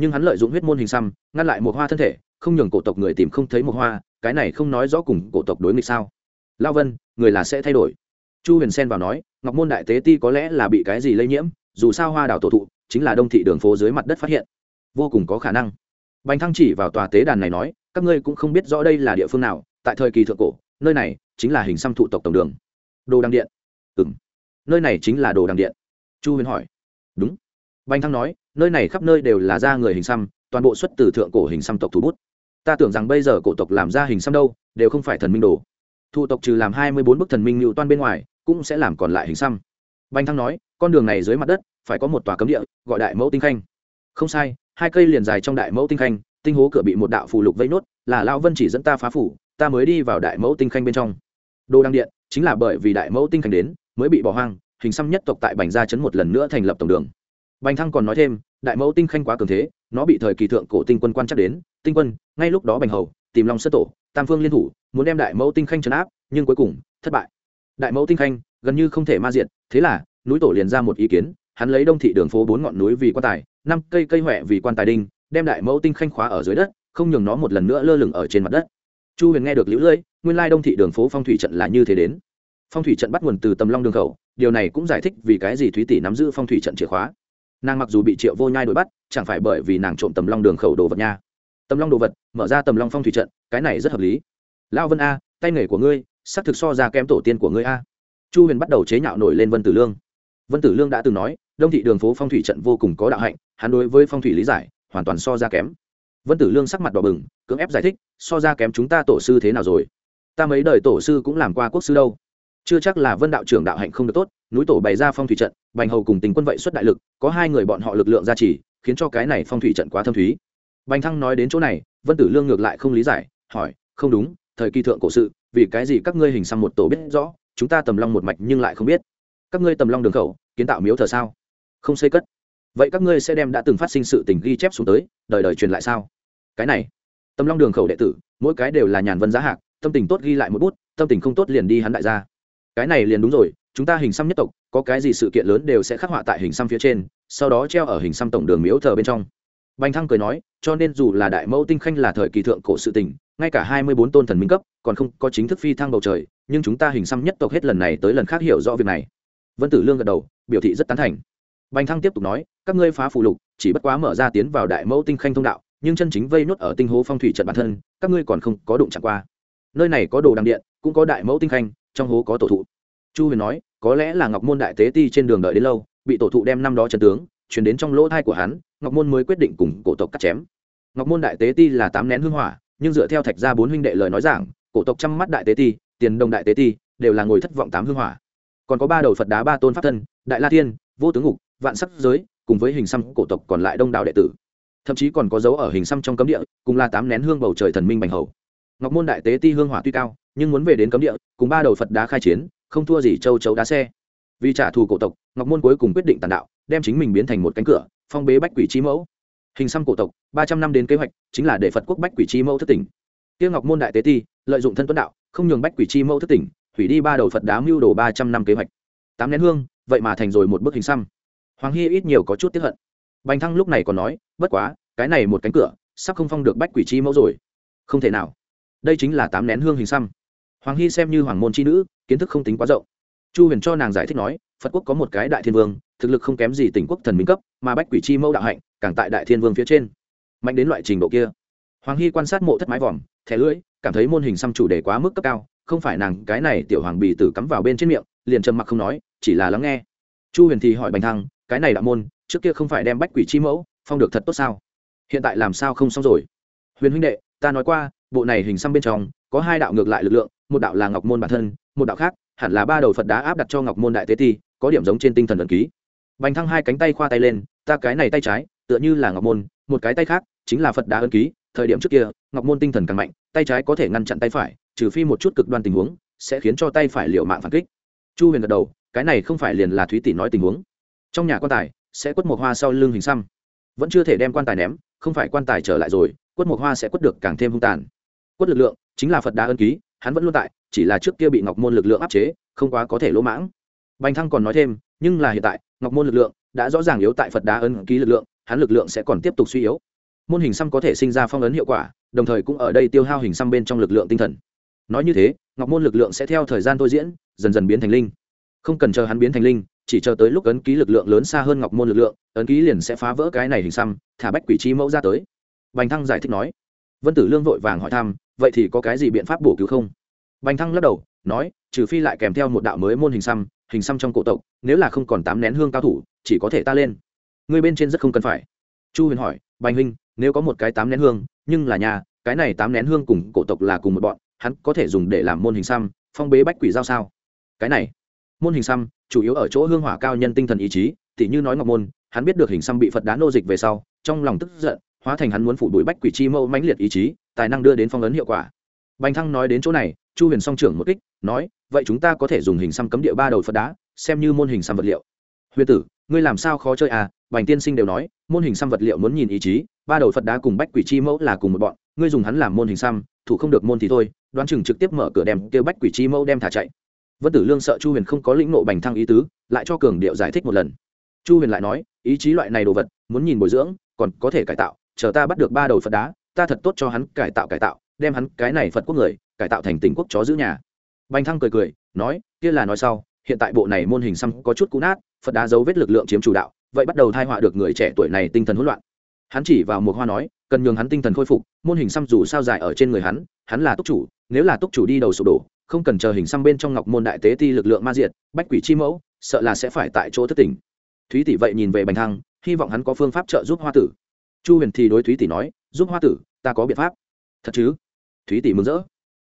nhưng hắn lợi dụng huyết môn hình xăm, ngăn lại một hoa thân thể, không nhường cổ tộc người tìm không thấy một hoa, cái này không nói rõ cùng cổ tộc đối nghịch sao. Lao vân, người là sẽ thay đổi. Chu huyền sen vào nói, ngọc môn đại tế ti có lẽ là bị cái gì lây nhiễm, dù sao hoa đảo tổ thụ, chính là đông thị đường phố dưới mặt đất phát hiện. Vô cùng có khả năng. Bành thăng chỉ vào tòa tế đàn này nói, các ngươi cũng không biết rõ đây là địa phương nào, tại thời kỳ thượng cổ, nơi này chính là hình xăm thụ tộc tổng đường. Đồ đăng điện. Ừ m nơi này chính là đồ đăng điện. Chu huyền hỏi. Đúng bành thăng nói, nơi này khắp nơi đều là da người hình xăm, toàn bộ xuất từ thượng cổ hình xăm tộc thủ bút. Ta tưởng rằng bây giờ cổ tộc làm ra hình xăm đâu, đều không phải thần minh đồ. Thụ tộc trừ làm hai mươi bốn bức thần minh lưu toan bên ngoài, cũng sẽ làm còn lại hình xăm. Bành thăng nói, con đường này dưới mặt đất, phải có một tòa cấm địa, gọi đại mẫu tinh khanh. Không sai, hai cây liền dài trong đại mẫu tinh khanh, tinh hố cửa bị một đạo phù lục vây nốt, là Lão vân chỉ dẫn ta phá phủ, ta mới đi vào đại mẫu tinh khanh bên trong. Đồ đăng điện, chính là bởi vì đại mẫu tinh khanh đến, mới bị bỏ hoang, hình xăm nhất tộc tại bành gia chấn một lần nữa thành lập tổng đường bành thăng còn nói thêm, đại mẫu tinh khanh quá cường thế, nó bị thời kỳ thượng cổ tinh quân quan chắc đến, tinh quân, ngay lúc đó bành hầu, tìm long sơ tổ, tam phương liên thủ, muốn đem đại mẫu tinh khanh trấn áp, nhưng cuối cùng, thất bại. Đại mẫu tinh khanh, gần như không thể ma diện thế là, núi tổ liền ra một ý kiến, hắn lấy đông thị đường phố bốn ngọn núi vì quan tài, năm cây cây huệ vì quan tài đinh, đem đại mẫu tinh khanh khóa ở dưới đất, không nhường nó một lần nữa lơ lửng ở trên mặt đất. Chu huyền nghe được lũ lưỡi nguyên lai đông thị đường phố phong thủy trận là như thế đến. Phong thủy trận bắt nguồn từ tầm long đường khẩu, điều này cũng giải thích vì cái gì thúy tỷ nắm giữ phong thủy trận chìa khóa nàng mặc dù bị triệu vô nhai đuổi bắt, chẳng phải bởi vì nàng trộm tầm long đường khẩu đồ vật nha. Tầm long đồ vật, mở ra tầm long phong thủy trận, cái này rất hợp lý. Lão vân a, tay nghề của ngươi, xác thực so ra kém tổ tiên của ngươi a. Chu huyền bắt đầu chế nhạo nổi lên vân tử lương. Vân tử lương đã từng nói, đông thị đường phố phong thủy trận vô cùng có đạo hạnh, hắn đối với phong thủy lý giải, hoàn toàn so ra kém. Vân tử lương sắc mặt đỏ bừng, cưỡng ép giải thích, so ra kém chúng ta tổ sư thế nào rồi? Ta mấy đời tổ sư cũng làm qua quốc sư đâu? Chưa chắc là vân đạo trưởng đạo hạnh không được tốt, núi tổ bày ra phong thủy trận, bành hầu cùng tình quân vậy xuất đại lực, có hai người bọn họ lực lượng gia trì, khiến cho cái này phong thủy trận quá thâm thúy. Bành thăng nói đến chỗ này, vân tử lương ngược lại không lý giải, hỏi, không đúng, thời kỳ thượng cổ sự, vì cái gì các ngươi hình xăm một tổ biết rõ, chúng ta tầm long một mạch nhưng lại không biết? Các ngươi tầm long đường khẩu, kiến tạo miếu thờ sao? Không xây cất. Vậy các ngươi sẽ đem đã từng phát sinh sự tình ghi chép xuống tới, đời đời truyền lại sao? Cái này, tầm long đường khẩu đệ tử, mỗi cái đều là nhàn vân giá hạc, tâm tình tốt ghi lại một bút, tâm tình không tốt liền đi hắn đại gia cái này liền đúng rồi, chúng ta hình xăm nhất tộc, có cái gì sự kiện lớn đều sẽ khắc họa tại hình xăm phía trên, sau đó treo ở hình xăm tổng đường miếu thờ bên trong. Bành thăng cười nói, cho nên dù là đại mẫu tinh khanh là thời kỳ thượng cổ sự tình, ngay cả hai mươi bốn tôn thần minh cấp, còn không có chính thức phi thăng bầu trời, nhưng chúng ta hình xăm nhất tộc hết lần này tới lần khác hiểu rõ việc này. Vân tử lương gật đầu, biểu thị rất tán thành. Bành thăng tiếp tục nói, các ngươi phá phù lục, chỉ bất quá mở ra tiến vào đại mẫu tinh khanh thông đạo, nhưng chân chính vây nốt ở tinh hố phong thủy trận bản thân, các ngươi còn không có đụng chạm qua. Nơi này có đồ đằng điện, cũng có đại mẫu tinh khanh trong hố có tổ thụ. Chu huyền nói, có lẽ là ngọc môn đại tế ti trên đường đợi đến lâu, bị tổ thụ đem năm đó trần tướng chuyển đến trong lỗ thai của hắn, ngọc môn mới quyết định cùng cổ tộc cắt chém. Ngọc môn đại tế ti là tám nén hương hỏa, nhưng dựa theo thạch gia bốn huynh đệ lời nói giảng, cổ tộc trăm mắt đại tế ti, tiền đồng đại tế ti đều là ngồi thất vọng tám hương hỏa. Còn có ba đầu phật đá, ba tôn pháp thân, đại la thiên, vô tướng ngục, vạn sắc giới, cùng với hình xăm cổ tộc còn lại đông đảo đệ tử. Thậm chí còn có dấu ở hình xăm trong cấm địa, cùng là tám nén hương bầu trời thần minh bành hầu. Ngọc môn đại tế ti hương hỏa tuy cao nhưng muốn về đến cấm địa, cùng ba đầu phật đá khai chiến, không thua gì châu chấu đá xe. Vì trả thù cổ tộc, ngọc môn cuối cùng quyết định tàn đạo, đem chính mình biến thành một cánh cửa, phong bế bách quỷ chi mẫu. Hình xăm cổ tộc, ba trăm năm đến kế hoạch, chính là để phật quốc bách quỷ chi mẫu thất tỉnh. Tiêu ngọc môn đại tế ti, lợi dụng thân tuấn đạo, không nhường bách quỷ chi mẫu thất tỉnh, hủy đi ba đầu phật đá mưu đồ ba trăm năm kế hoạch. Tám nén hương, vậy mà thành rồi một bức hình xăm. Hoàng hy ít nhiều có chút tiếp hận. Bành thăng lúc này còn nói, bất quá, cái này một cánh cửa, sắp không phong được bách quỷ chi mẫu rồi. Không thể nào. Đây chính là tám nén hương hình xăm hoàng hy xem như hoàng môn c h i nữ, kiến thức không tính quá rộng. Chu huyền cho nàng giải thích nói, phật quốc có một cái đại thiên vương, thực lực không kém gì tỉnh quốc thần minh cấp, mà bách quỷ chi mẫu đạo hạnh, càng tại đại thiên vương phía trên. Mạnh đến loại trình độ kia. Hoàng hy quan sát mộ thất mái vòm, thẻ lưỡi, cảm thấy môn hình xăm chủ đề quá mức cấp cao, không phải nàng, cái này tiểu hoàng bì tử cắm vào bên trên miệng, liền trầm mặc không nói, chỉ là lắng nghe. Chu huyền thì hỏi bành thăng, cái này đạo môn, trước kia không phải đem bách quỷ chi mẫu, phong được thật tốt sao? Hiện tại làm sao không xong rồi? Huyền huynh đệ, ta nói qua, bộ này hình xăm bên trong, có hai đạo ngược lại lực lượng một đạo là ngọc môn bản thân, một đạo khác, hẳn là ba đầu phật đá áp đặt cho ngọc môn đại tế ti, có điểm giống trên tinh thần ẩn ký. Bành thăng hai cánh tay khoa tay lên, ta cái này tay trái, tựa như là ngọc môn, một cái tay khác chính là phật đá ân ký, thời điểm trước kia, ngọc môn tinh thần càng mạnh, tay trái có thể ngăn chặn tay phải, trừ phi một chút cực đoan tình huống, sẽ khiến cho tay phải liệu mạng phản kích. Chu huyền gật đầu, cái này không phải liền là thúy tỷ nói tình huống. Trong nhà quan tài sẽ quất một hoa sau lưng hình xăm, vẫn chưa thể đem quan tài ném, không phải quan tài trở lại rồi, quất một hoa sẽ quất được càng thêm hung tàn. Quất lực lượng chính là phật đá ân ký hắn vẫn luôn tại, chỉ là trước kia bị ngọc môn lực lượng áp chế, không quá có thể lỗ mãng. Bành thăng còn nói thêm, nhưng là hiện tại, ngọc môn lực lượng đã rõ ràng yếu tại phật đá ấn ký lực lượng, hắn lực lượng sẽ còn tiếp tục suy yếu. Môn hình xăm có thể sinh ra phong ấn hiệu quả, đồng thời cũng ở đây tiêu hao hình xăm bên trong lực lượng tinh thần. Nói như thế, ngọc môn lực lượng sẽ theo thời gian thôi diễn, dần dần biến thành linh. Không cần chờ hắn biến thành linh, chỉ chờ tới lúc ấn ký lực lượng lớn xa hơn ngọc môn lực lượng, ấn ký liền sẽ phá vỡ cái này hình xăm, thả bách quỷ chi mẫu ra tới. Bành thăng giải thích nói vân tử lương vội vàng hỏi thăm, vậy thì có cái gì biện pháp bổ cứu không? Bành thăng lắc đầu, nói, trừ phi lại kèm theo một đạo mới môn hình xăm hình xăm trong cổ tộc, nếu là không còn tám nén hương cao thủ, chỉ có thể ta lên. Người bên trên rất không cần phải. Chu huyền hỏi, bành huynh, nếu có một cái tám nén hương, nhưng là nhà, cái này tám nén hương cùng cổ tộc là cùng một bọn, hắn có thể dùng để làm môn hình xăm, phong bế bách quỷ giao sao? Cái này, môn hình xăm, chủ yếu ở chỗ hương hỏa cao nhân tinh thần ý chí, tỉ như nói ngọc môn, hắn biết được hình xăm bị phật đá nô dịch về sau, trong lòng tức giận hóa thành hắn muốn phủ đuổi bách quỷ chi mẫu mãnh liệt ý chí, tài năng đưa đến phong ấn hiệu quả. Bành thăng nói đến chỗ này, chu huyền song trưởng một kích, nói, vậy chúng ta có thể dùng hình xăm cấm địa ba đầu phật đá, xem như môn hình xăm vật liệu. Huyền tử, ngươi làm sao khó chơi à? Bành tiên sinh đều nói, môn hình xăm vật liệu muốn nhìn ý chí, ba đầu phật đá cùng bách quỷ chi mẫu là cùng một bọn, ngươi dùng hắn làm môn hình xăm, thủ không được môn thì thôi. Đoán chừng trực tiếp mở cửa đem kêu bách quỷ chi mẫu đem thả chạy. Vân tử lương sợ chu huyền không có lĩnh nộ bành thăng ý tứ, lại cho cường điệu giải thích một lần. Chu huyền lại nói, ý chí loại này đồ vật, muốn nhìn bồi dưỡng, còn có thể cải tạo chờ ta bắt được ba đầu phật đá, ta thật tốt cho hắn cải tạo cải tạo, đem hắn cái này phật quốc người cải tạo thành tỉnh quốc chó giữ nhà. Bành thăng cười cười, nói, kia là nói sau, hiện tại bộ này môn hình xăm có chút cũ nát, phật đá dấu vết lực lượng chiếm chủ đạo, vậy bắt đầu thai họa được người trẻ tuổi này tinh thần hỗn loạn. Hắn chỉ vào một hoa nói, cần nhường hắn tinh thần khôi phục, môn hình xăm dù sao dài ở trên người hắn hắn là túc chủ, nếu là túc chủ đi đầu sụp đổ, không cần chờ hình xăm bên trong ngọc môn đại tế ti lực lượng ma diệt, bách quỷ chi mẫu, sợ là sẽ phải tại chỗ thất tỉnh. Thúy tỷ vậy nhìn về bành thăng, hy vọng hắn có phương pháp trợ giúp hoa tử chu huyền thì đối thúy tỷ nói, giúp hoa tử, ta có biện pháp. Thật chứ? Thúy tỷ mừng rỡ.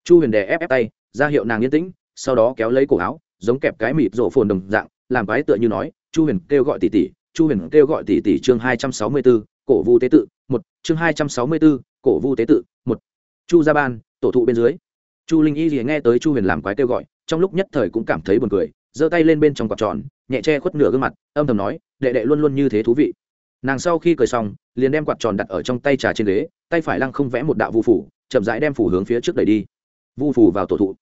Chu huyền đè ép ép tay, ra hiệu nàng yên tĩnh, sau đó kéo lấy cổ áo, giống kẹp cái mịt rổ phồn đồng dạng, làm quái tựa như nói, chu huyền kêu gọi tỷ tỷ, chu huyền kêu gọi tỷ tỷ chương hai trăm sáu mươi b ố cổ vu tế tự, một, chương hai trăm sáu mươi b ố cổ vu tế tự, một. Chu gia ban, tổ thụ bên dưới. Chu linh y thì nghe tới chu huyền làm quái kêu gọi, trong lúc nhất thời cũng cảm thấy buồn cười, giơ tay lên bên trong quạt tròn, nhẹ che khuất nửa gương mặt, âm thầm nói, đệ đệ luôn luôn như thế thú vị nàng sau khi cười xong, liền đem quạt tròn đặt ở trong tay trà trên ghế, tay phải lăng không vẽ một đạo vu phủ, chậm rãi đem phủ hướng phía trước đẩy đi. Vu phủ vào tổ thụ.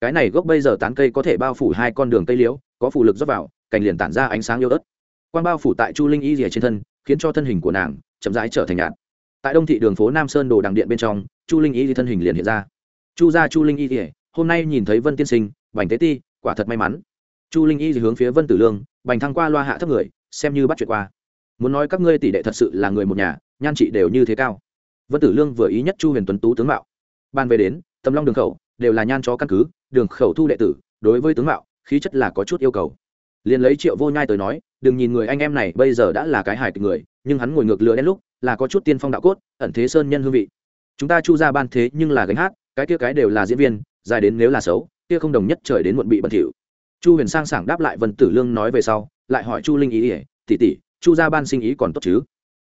Cái này gốc bây giờ tán cây có thể bao phủ hai con đường cây liễu, có phủ lực dốc vào, cành liền tản ra ánh sáng yêu ớt. Quan bao phủ tại chu linh y rìa trên thân, khiến cho thân hình của nàng chậm rãi trở thành nhạt. Tại đông thị đường phố nam sơn đồ đằng điện bên trong, chu linh y thân hình liền hiện ra. Chu gia chu linh y rìa hôm nay nhìn thấy vân tiên sinh bành tế ti, quả thật may mắn. Chu linh y thì hướng phía vân tử lương, bành thăng qua loa hạ thấp người, xem như bắt chuyện qua muốn nói các ngươi tỷ đệ thật sự là người một nhà, nhan trị đều như thế cao. Vân tử lương vừa ý nhất chu huyền tuấn tú tướng mạo. Ban về đến, tầm long đường khẩu đều là nhan chó căn cứ, đường khẩu thu đệ tử, đối với tướng mạo, khí chất là có chút yêu cầu. Liền lấy triệu vô nhai tới nói, đừng nhìn người anh em này bây giờ đã là cái hài kịch người, nhưng hắn ngồi ngược lửa đen lúc là có chút tiên phong đạo cốt, ẩn thế sơn nhân hương vị. Chúng ta chu ra ban thế nhưng là gánh hát, cái kia cái đều là diễn viên, dài đến nếu là xấu, kia không đồng nhất trời đến muộn bị bẩn thỉu. Chu huyền sang sảng đáp lại vân tử lương nói về sau, lại hỏi chu linh ý ỉa tỉ tỉ chu ra ban sinh ý còn tốt chứ?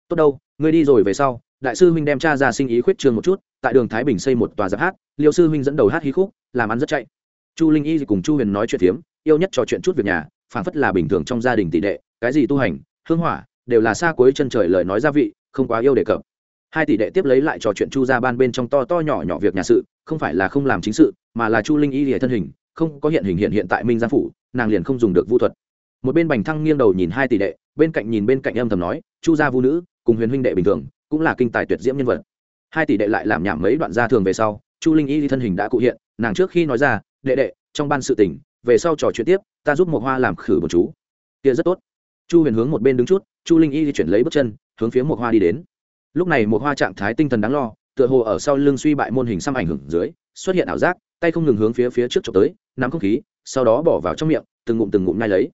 Tốt đâu, ngươi đi rồi về sau, đại sư huynh đem cha ra sinh ý khuyết trường một chút, tại đường thái bình xây một tòa giáp hát liệu sư huynh dẫn đầu hát hí khúc, làm ăn rất chạy. Chu linh y cùng chu huyền nói chuyện phiếm, yêu nhất trò chuyện chút việc nhà phản phất là bình thường trong gia đình tỷ đệ, cái gì tu hành, hương hỏa, đều là xa cuối chân trời lời nói gia vị, không quá yêu đề cập. Hai tỷ đệ tiếp lấy lại trò chuyện chu ra ban bên trong to to nhỏ nhỏ việc nhà sự, không phải là không làm chính sự, mà là chu linh y lìa thân hình, không có hiện hình hiện hiện tại minh gia phủ, nàng liền không dùng được vũ thuật. Một bên bành thăng nghiêng đầu nhìn hai tỷ đệ bên cạnh nhìn bên cạnh âm thầm nói, chu gia vũ nữ, cùng huyền huynh đệ bình thường, cũng là kinh tài tuyệt diễm nhân vật. Hai tỷ đệ lại làm nhảm mấy đoạn gia thường về sau, chu linh y thân hình đã cụ hiện, nàng trước khi nói ra, đệ đệ, trong ban sự tỉnh về sau trò chuyện tiếp, ta giúp một hoa làm khử một chú. Kia rất tốt. Chu huyền hướng một bên đứng chút, chu linh y di chuyển lấy bước chân, hướng phía một hoa đi đến. Lúc này một hoa trạng thái tinh thần đáng lo, tựa hồ ở sau lưng suy bại môn hình xăm ảnh hưởng dưới, xuất hiện ảo giác, tay không ngừng hướng phía phía trước trộm tới, nắm không khí, sau đó bỏ vào trong miệng, từng ngụm từng ngụm nhai lấy.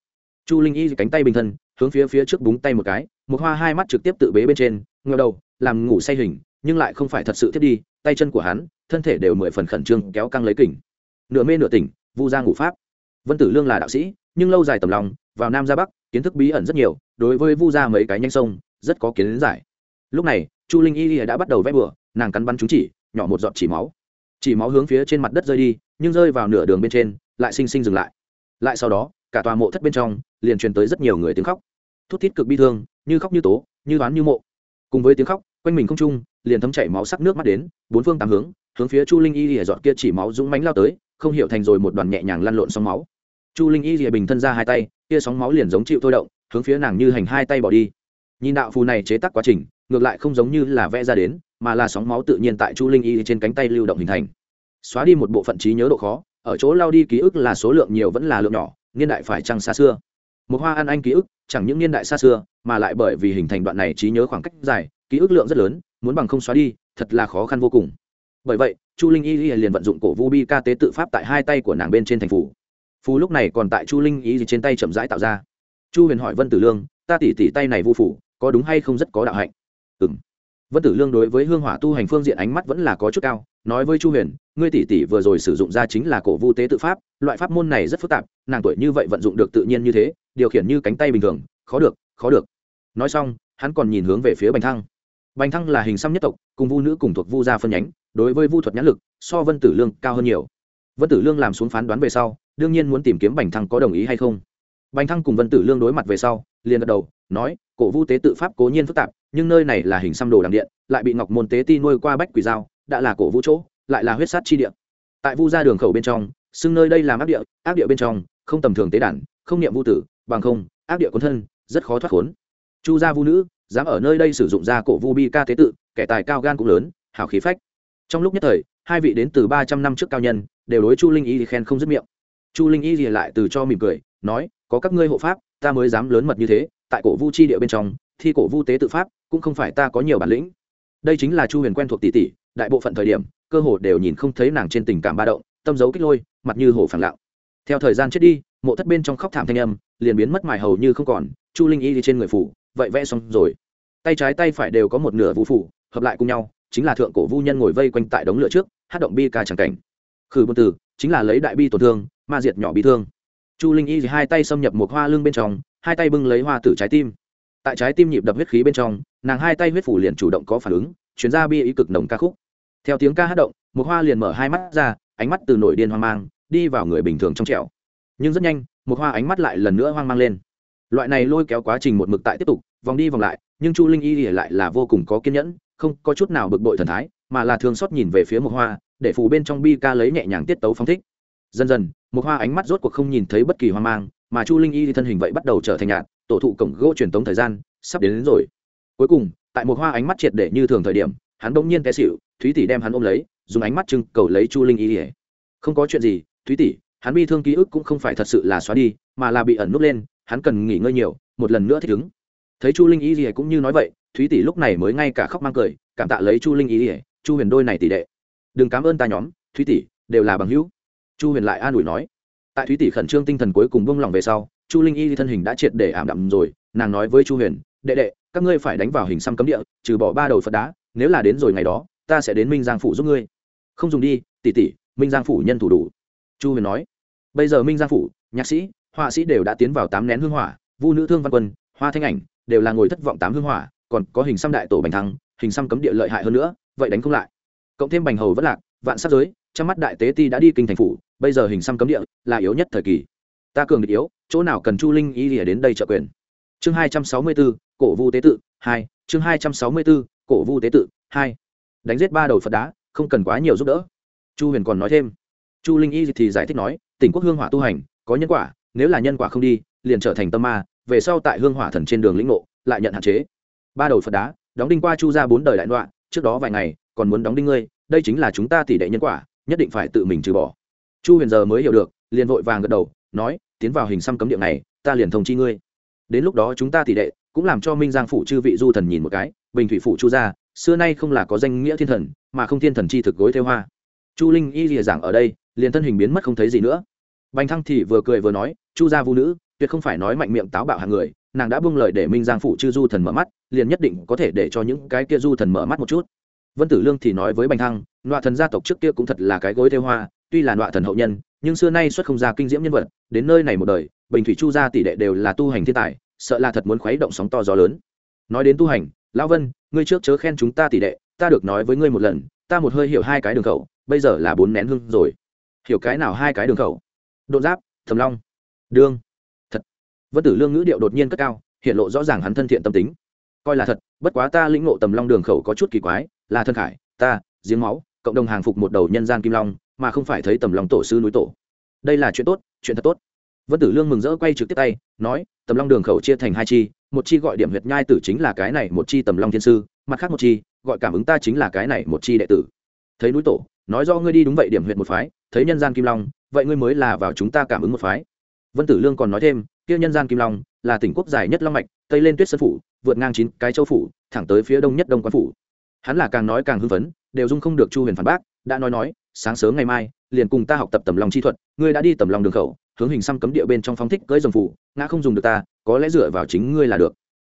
Chu linh y cánh tay bình thân hướng phía phía trước búng tay một cái một hoa hai mắt trực tiếp tự bế bên trên ngờ đầu, làm ngủ say hình, nhưng lại không phải thật sự thiết đi, tay chân của hắn, thân thể đều mười phần khẩn trương, kéo căng lấy kỉnh nửa mê nửa tỉnh, vu ra ngủ pháp. Vân tử lương là đạo sĩ, nhưng lâu dài tầm lòng, vào nam ra bắc, kiến thức bí ẩn rất nhiều, đối với vu ra mấy cái nhanh sông, rất có kiến giải. Lúc này, chu linh y đã bắt đầu vẽ bừa, nàng cắn bắn chúng chỉ, nhỏ một giọt chỉ máu. Chỉ máu hướng phía trên mặt đất rơi đi, nhưng rơi vào nửa đường bên trên, lại xinh xinh dừng lại. Lại sau đó cả tòa mộ thất bên trong, liền truyền tới rất nhiều người tiếng khóc. Thút thít cực bi thương, như khóc như tố, như đoán như mộ. Cùng với tiếng khóc, quanh mình không trung, liền thấm chảy máu sắc nước mắt đến, bốn phương tám hướng hướng phía chu linh y lìa dọn kia chỉ máu dũng mánh lao tới, không hiểu thành rồi một đoàn nhẹ nhàng lăn lộn sóng máu. Chu linh y lìa bình thân ra hai tay, kia sóng máu liền giống chịu thôi động, hướng phía nàng như hành hai tay bỏ đi. Nhìn đạo phù này chế tác quá trình, ngược lại không giống như là vẽ ra đến, mà là sóng máu tự nhiên tại chu linh y trên cánh tay lưu động hình thành. Xóa đi một bộ phận trí nhớ độ khó, ở chỗ lao đi ký ức là số lượng nhiều vẫn là lượng nhỏ niên đại phải chăng xa xưa? Một hoa ăn anh ký ức, chẳng những niên đại xa xưa, mà lại bởi vì hình thành đoạn này trí nhớ khoảng cách dài, ký ức lượng rất lớn, muốn bằng không xóa đi, thật là khó khăn vô cùng. Bởi vậy, chu linh y liền vận dụng cổ vu bi ca tế tự pháp tại hai tay của nàng bên trên thành phủ. Phù lúc này còn tại chu linh y trên tay chậm rãi tạo ra. Chu huyền hỏi vân tử lương, ta tỉ tỉ tay này vu phủ, có đúng hay không rất có đạo hạnh? Ừ m vân tử lương đối với hương hỏa tu hành phương diện ánh mắt vẫn là có chút cao nói với chu huyền, ngươi tỷ tỷ vừa rồi sử dụng ra chính là cổ vu tế tự pháp, loại pháp môn này rất phức tạp, nàng tuổi như vậy vận dụng được tự nhiên như thế, điều khiển như cánh tay bình thường, khó được khó được. Nói xong, hắn còn nhìn hướng về phía bành thăng. Bành thăng là hình xăm nhất tộc, cùng vu nữ cùng thuộc vu gia phân nhánh, đối với vu thuật nhãn lực, so vân tử lương cao hơn nhiều. Vân tử lương làm xuống phán đoán về sau, đương nhiên muốn tìm kiếm bành thăng có đồng ý hay không. Bành thăng cùng vân tử lương đối mặt về sau, liền gật đầu, nói, cổ vu tế tự pháp cố nhiên phức tạp, nhưng nơi này là hình xăm đồ đằng điện, lại bị ngọc môn tế ti nuôi qua bách quỷ dao đã là cổ vũ chỗ, lại là huyết sát chi địa. Tại vu gia đường khẩu bên trong, xưng nơi đây làm ác địa ác địa bên trong, không tầm thường tế đản không niệm vu tử, bằng không, ác địa cuốn thân, rất khó thoát khốn. Chu gia vu nữ, dám ở nơi đây sử dụng ra cổ vu bi ca tế tự, kẻ tài cao gan cũng lớn hào khí phách. Trong lúc nhất thời, hai vị đến từ ba trăm năm trước cao nhân, đều đối chu linh y thì khen không dứt miệng. Chu linh y thì lại từ cho mỉm cười, nói, có các ngươi hộ pháp, ta mới dám lớn mật như thế, tại cổ vu chi địa bên trong, thi cổ vu tế tự pháp, cũng không phải ta có nhiều bản lĩnh đây chính là chu huyền quen thuộc tỷ tỷ đại bộ phận thời điểm, cơ hồ đều nhìn không thấy nàng trên tình cảm ba động, tâm dấu kích lôi, mặt như hồ phẳng lặng. Theo thời gian chết đi, mộ thất bên trong khóc thảm thanh âm, liền biến mất mài hầu như không còn, chu linh y đi trên người phủ, vậy vẽ xong rồi. Tay trái tay phải đều có một nửa vũ phủ, hợp lại cùng nhau, chính là thượng cổ vu nhân ngồi vây quanh tại đống lửa trước, hát động bi ca chẳng cảnh. Khử bôn tử, chính là lấy đại bi tổn thương, ma diệt nhỏ bi thương. Chu linh y thì hai tay xâm nhập một hoa lưng bên trong, hai tay bưng lấy hoa tử trái tim tại trái tim nhịp đập huyết khí bên trong, nàng hai tay huyết phủ liền chủ động có phản ứng chuyển ra bi ý cực nồng ca khúc. Theo tiếng ca hát động một hoa liền mở hai mắt ra, ánh mắt từ nổi điên hoang mang, đi vào người bình thường trong trẻo. Nhưng rất nhanh một hoa ánh mắt lại lần nữa hoang mang lên. Loại này lôi kéo quá trình một mực tại tiếp tục, vòng đi vòng lại, nhưng chu linh y lại là vô cùng có kiên nhẫn, không có chút nào bực bội thần thái, mà là thường xót nhìn về phía một hoa, để phù bên trong bi ca lấy nhẹ nhàng tiết tấu phóng thích. Dần dần một hoa ánh mắt rốt cuộc không nhìn thấy bất kỳ hoang mang, mà chu linh y thì thân hình vậy bắt đầu trở thành nhạt tổ thụ cổng gỗ truyền tống thời gian sắp đến, đến rồi. Cuối cùng tại một hoa ánh mắt triệt để như thường thời điểm hắn bỗng nhiên té xịu thúy tỷ đem hắn ôm lấy dùng ánh mắt trưng cầu lấy chu linh y ỉa không có chuyện gì thúy tỷ hắn bi thương ký ức cũng không phải thật sự là xóa đi mà là bị ẩn núp lên hắn cần nghỉ ngơi nhiều một lần nữa thích ứng. Thấy chu linh y ỉa cũng như nói vậy thúy tỷ lúc này mới ngay cả khóc mang cười cảm tạ lấy chu linh y ỉa chu huyền đôi này tỷ đệ. Đừng cảm ơn ta nhóm thúy tỷ đều là bằng hữu. Chu huyền lại an ủi nói. Tại thúy tỷ khẩn trương tinh thần cuối cùng bông lòng về sau chu linh y thân hình đã triệt để ảm đạm rồi nàng nói với chu huyền đệ đệ các ngươi phải đánh vào hình xăm cấm địa trừ bỏ ba đầu phật đá nếu là đến rồi ngày đó ta sẽ đến minh giang phủ giúp ngươi. Không dùng đi tỷ tỷ minh giang phủ nhân thủ đủ. Chu huyền nói. Bây giờ minh giang phủ nhạc sĩ họa sĩ đều đã tiến vào tám nén hương hỏa vu nữ thương văn quân hoa thanh ảnh đều là ngồi thất vọng tám hương hỏa còn có hình xăm đại tổ bành thắng, hình xăm cấm địa lợi hại hơn nữa vậy đánh không lại. Cộng thêm bành hầu vất lạc vạn sát giới trong mắt đại tế ti đã đi kinh thành phủ bây giờ hình xăm cấm địa là yếu nhất thời kỳ ta cường địch yếu, chỗ nào cần chu linh y lìa đến đây trợ quyền. Chương hai trăm sáu mươi bốn cổ vu tế tự, hai. Chương hai trăm sáu mươi bốn cổ vu tế tự, hai. Đánh giết ba đầu phật đá, không cần quá nhiều giúp đỡ. Chu huyền còn nói thêm. Chu linh y thì giải thích nói, tỉnh quốc hương hỏa tu hành, có nhân quả, nếu là nhân quả không đi, liền trở thành tâm ma, về sau tại hương hỏa thần trên đường lĩnh ngộ, lại nhận hạn chế. Ba đầu phật đá, đóng đinh qua chu ra bốn đời đại đoạn trước đó vài ngày, còn muốn đóng đinh ngươi, đây chính là chúng ta tỷ đệ nhân quả, nhất định phải tự mình trừ bỏ. Chu huyền giờ mới hiểu được, liền vội vàng gật đầu, nói tiến vào hình xăm cấm địa này, ta liền thông chi ngươi. Đến lúc đó chúng ta tỷ đệ cũng làm cho minh giang phủ chư vị du thần nhìn một cái, bình thủy phủ chu gia, xưa nay không là có danh nghĩa thiên thần, mà không thiên thần chi thực gối theo hoa. Chu linh y rìa giảng ở đây, liền thân hình biến mất không thấy gì nữa. Bành thăng thì vừa cười vừa nói, chu gia vũ nữ, tuyệt không phải nói mạnh miệng táo bạo hàng người, nàng đã buông lời để minh giang phụ chư du thần mở mắt, liền nhất định có thể để cho những cái kia du thần mở mắt một chút. Vân tử lương thì nói với bành thăng, nọa thần gia tộc trước kia cũng thật là cái gối theo hoa, tuy là nọa thần hậu nhân nhưng xưa nay xuất không ra kinh diễm nhân vật, đến nơi này một đời, bình thủy chu gia tỷ đệ đều là tu hành thiên tài, sợ là thật muốn khuấy động sóng to gió lớn. Nói đến tu hành, lão vân, ngươi trước chớ khen chúng ta tỷ đệ, ta được nói với ngươi một lần, ta một hơi hiểu hai cái đường khẩu, bây giờ là bốn nén hương rồi. Hiểu cái nào hai cái đường khẩu? Độ giáp, thầm long. Đương thật. Vân tử lương ngữ điệu đột nhiên cất cao, hiện lộ rõ ràng hắn thân thiện tâm tính. Coi là thật, bất quá ta lĩnh ngộ tầm long đường khẩu có chút kỳ quái, là thân khải, ta, giếng máu, cộng đồng hàng phục một đầu nhân gian kim long mà không phải thấy tầm long tổ sư núi tổ. Đây là chuyện tốt, chuyện thật tốt. Vân tử lương mừng rỡ quay trực tiếp tay, nói, tầm long đường khẩu chia thành hai chi, một chi gọi điểm huyệt nhai tử chính là cái này, một chi tầm long thiên sư, mặt khác một chi gọi cảm ứng ta chính là cái này, một chi đệ tử. Thấy núi tổ, nói do ngươi đi đúng vậy, điểm huyệt một phái, thấy nhân gian kim long, vậy ngươi mới là vào chúng ta cảm ứng một phái. Vân tử lương còn nói thêm, kia nhân gian kim long là tỉnh quốc dài nhất long mạch, tây lên tuyết sơn phủ, vượt ngang chín cái châu phủ, thẳng tới phía đông nhất đông quan phủ. Hắn là càng nói càng hưng phấn, đều dung không được chu huyền phản bác, đã nói nói sáng sớm ngày mai, liền cùng ta học tập tầm lòng chi thuật, ngươi đã đi tầm lòng đường khẩu, hướng hình xăm cấm địa bên trong phong thích cưỡi dòng phủ, ngã không dùng được ta, có lẽ dựa vào chính ngươi là được.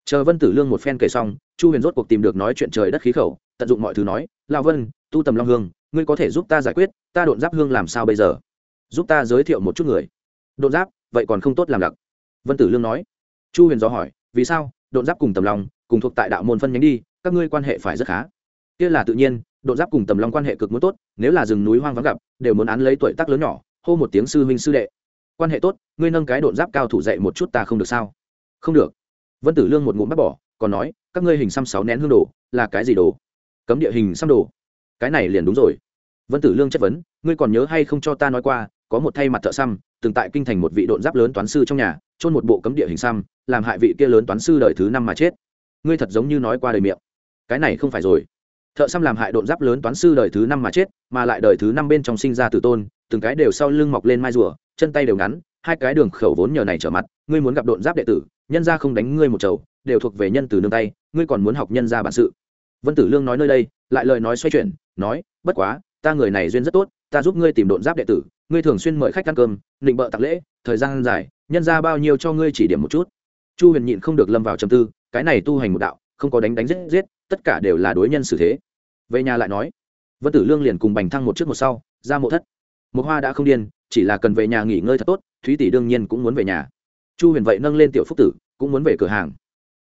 Chờ vân tử lương một phen kể xong, chu huyền rốt cuộc tìm được nói chuyện trời đất khí khẩu, tận dụng mọi thứ nói lao vân, tu tầm long hương, ngươi có thể giúp ta giải quyết, ta đột giáp hương làm sao bây giờ? Giúp ta giới thiệu một chút người. Đột giáp? Vậy còn không tốt làm đặc vân tử lương nói. Chu huyền do hỏi, vì sao? Đột giáp cùng tầm long cùng thuộc tại đạo môn phân nhánh đi, các ngươi quan hệ phải rất khá kia là tự nhiên độn giáp cùng tầm long quan hệ cực muốn tốt, nếu là rừng núi hoang vắng gặp, đều muốn án lấy tuổi tác lớn nhỏ, hô một tiếng sư huynh sư đệ. Quan hệ tốt, ngươi nâng cái độn giáp cao thủ dậy một chút ta không được sao? Không được. Vân tử lương một ngụm bắt bỏ, còn nói, các ngươi hình xăm sáu nén hương đồ, là cái gì đồ? Cấm địa hình xăm đồ. Cái này liền đúng rồi. Vân tử lương chất vấn, ngươi còn nhớ hay không cho ta nói qua, có một thay mặt thợ xăm, từng tại kinh thành một vị độn giáp lớn toán sư trong nhà trôn một bộ cấm địa hình xăm, làm hại vị kia lớn toán sư đời thứ năm mà chết. Ngươi thật giống như nói qua đời miệng. Cái này không phải rồi thợ xăm làm hại độn giáp lớn toán sư đời thứ năm mà chết, mà lại đời thứ năm bên trong sinh ra tử tôn, từng cái đều sau lưng mọc lên mai rùa, chân tay đều ngắn, hai cái đường khẩu vốn nhờ này trở mặt, ngươi muốn gặp độn giáp đệ tử, nhân ra không đánh ngươi một chầu, đều thuộc về nhân từ nương tay, ngươi còn muốn học nhân ra bản sự. Vân tử lương nói nơi đây, lại lời nói xoay chuyển, nói, bất quá, ta người này duyên rất tốt, ta giúp ngươi tìm độn giáp đệ tử, ngươi thường xuyên mời khách ăn cơm, định bợ tặng lễ, thời gian dài, nhân ra bao nhiêu cho ngươi chỉ điểm một chút. Chu huyền nhịn không được lâm vào trầm tư, cái này tu hành một đạo, không có đánh đánh giết giết, tất cả đều là đối nhân xử thế về nhà lại nói, vân tử lương liền cùng bành thăng một trước một sau, ra mộ thất. Một hoa đã không điên, chỉ là cần về nhà nghỉ ngơi thật tốt, thúy tỷ đương nhiên cũng muốn về nhà. Chu huyền vậy nâng lên tiểu phúc tử, cũng muốn về cửa hàng.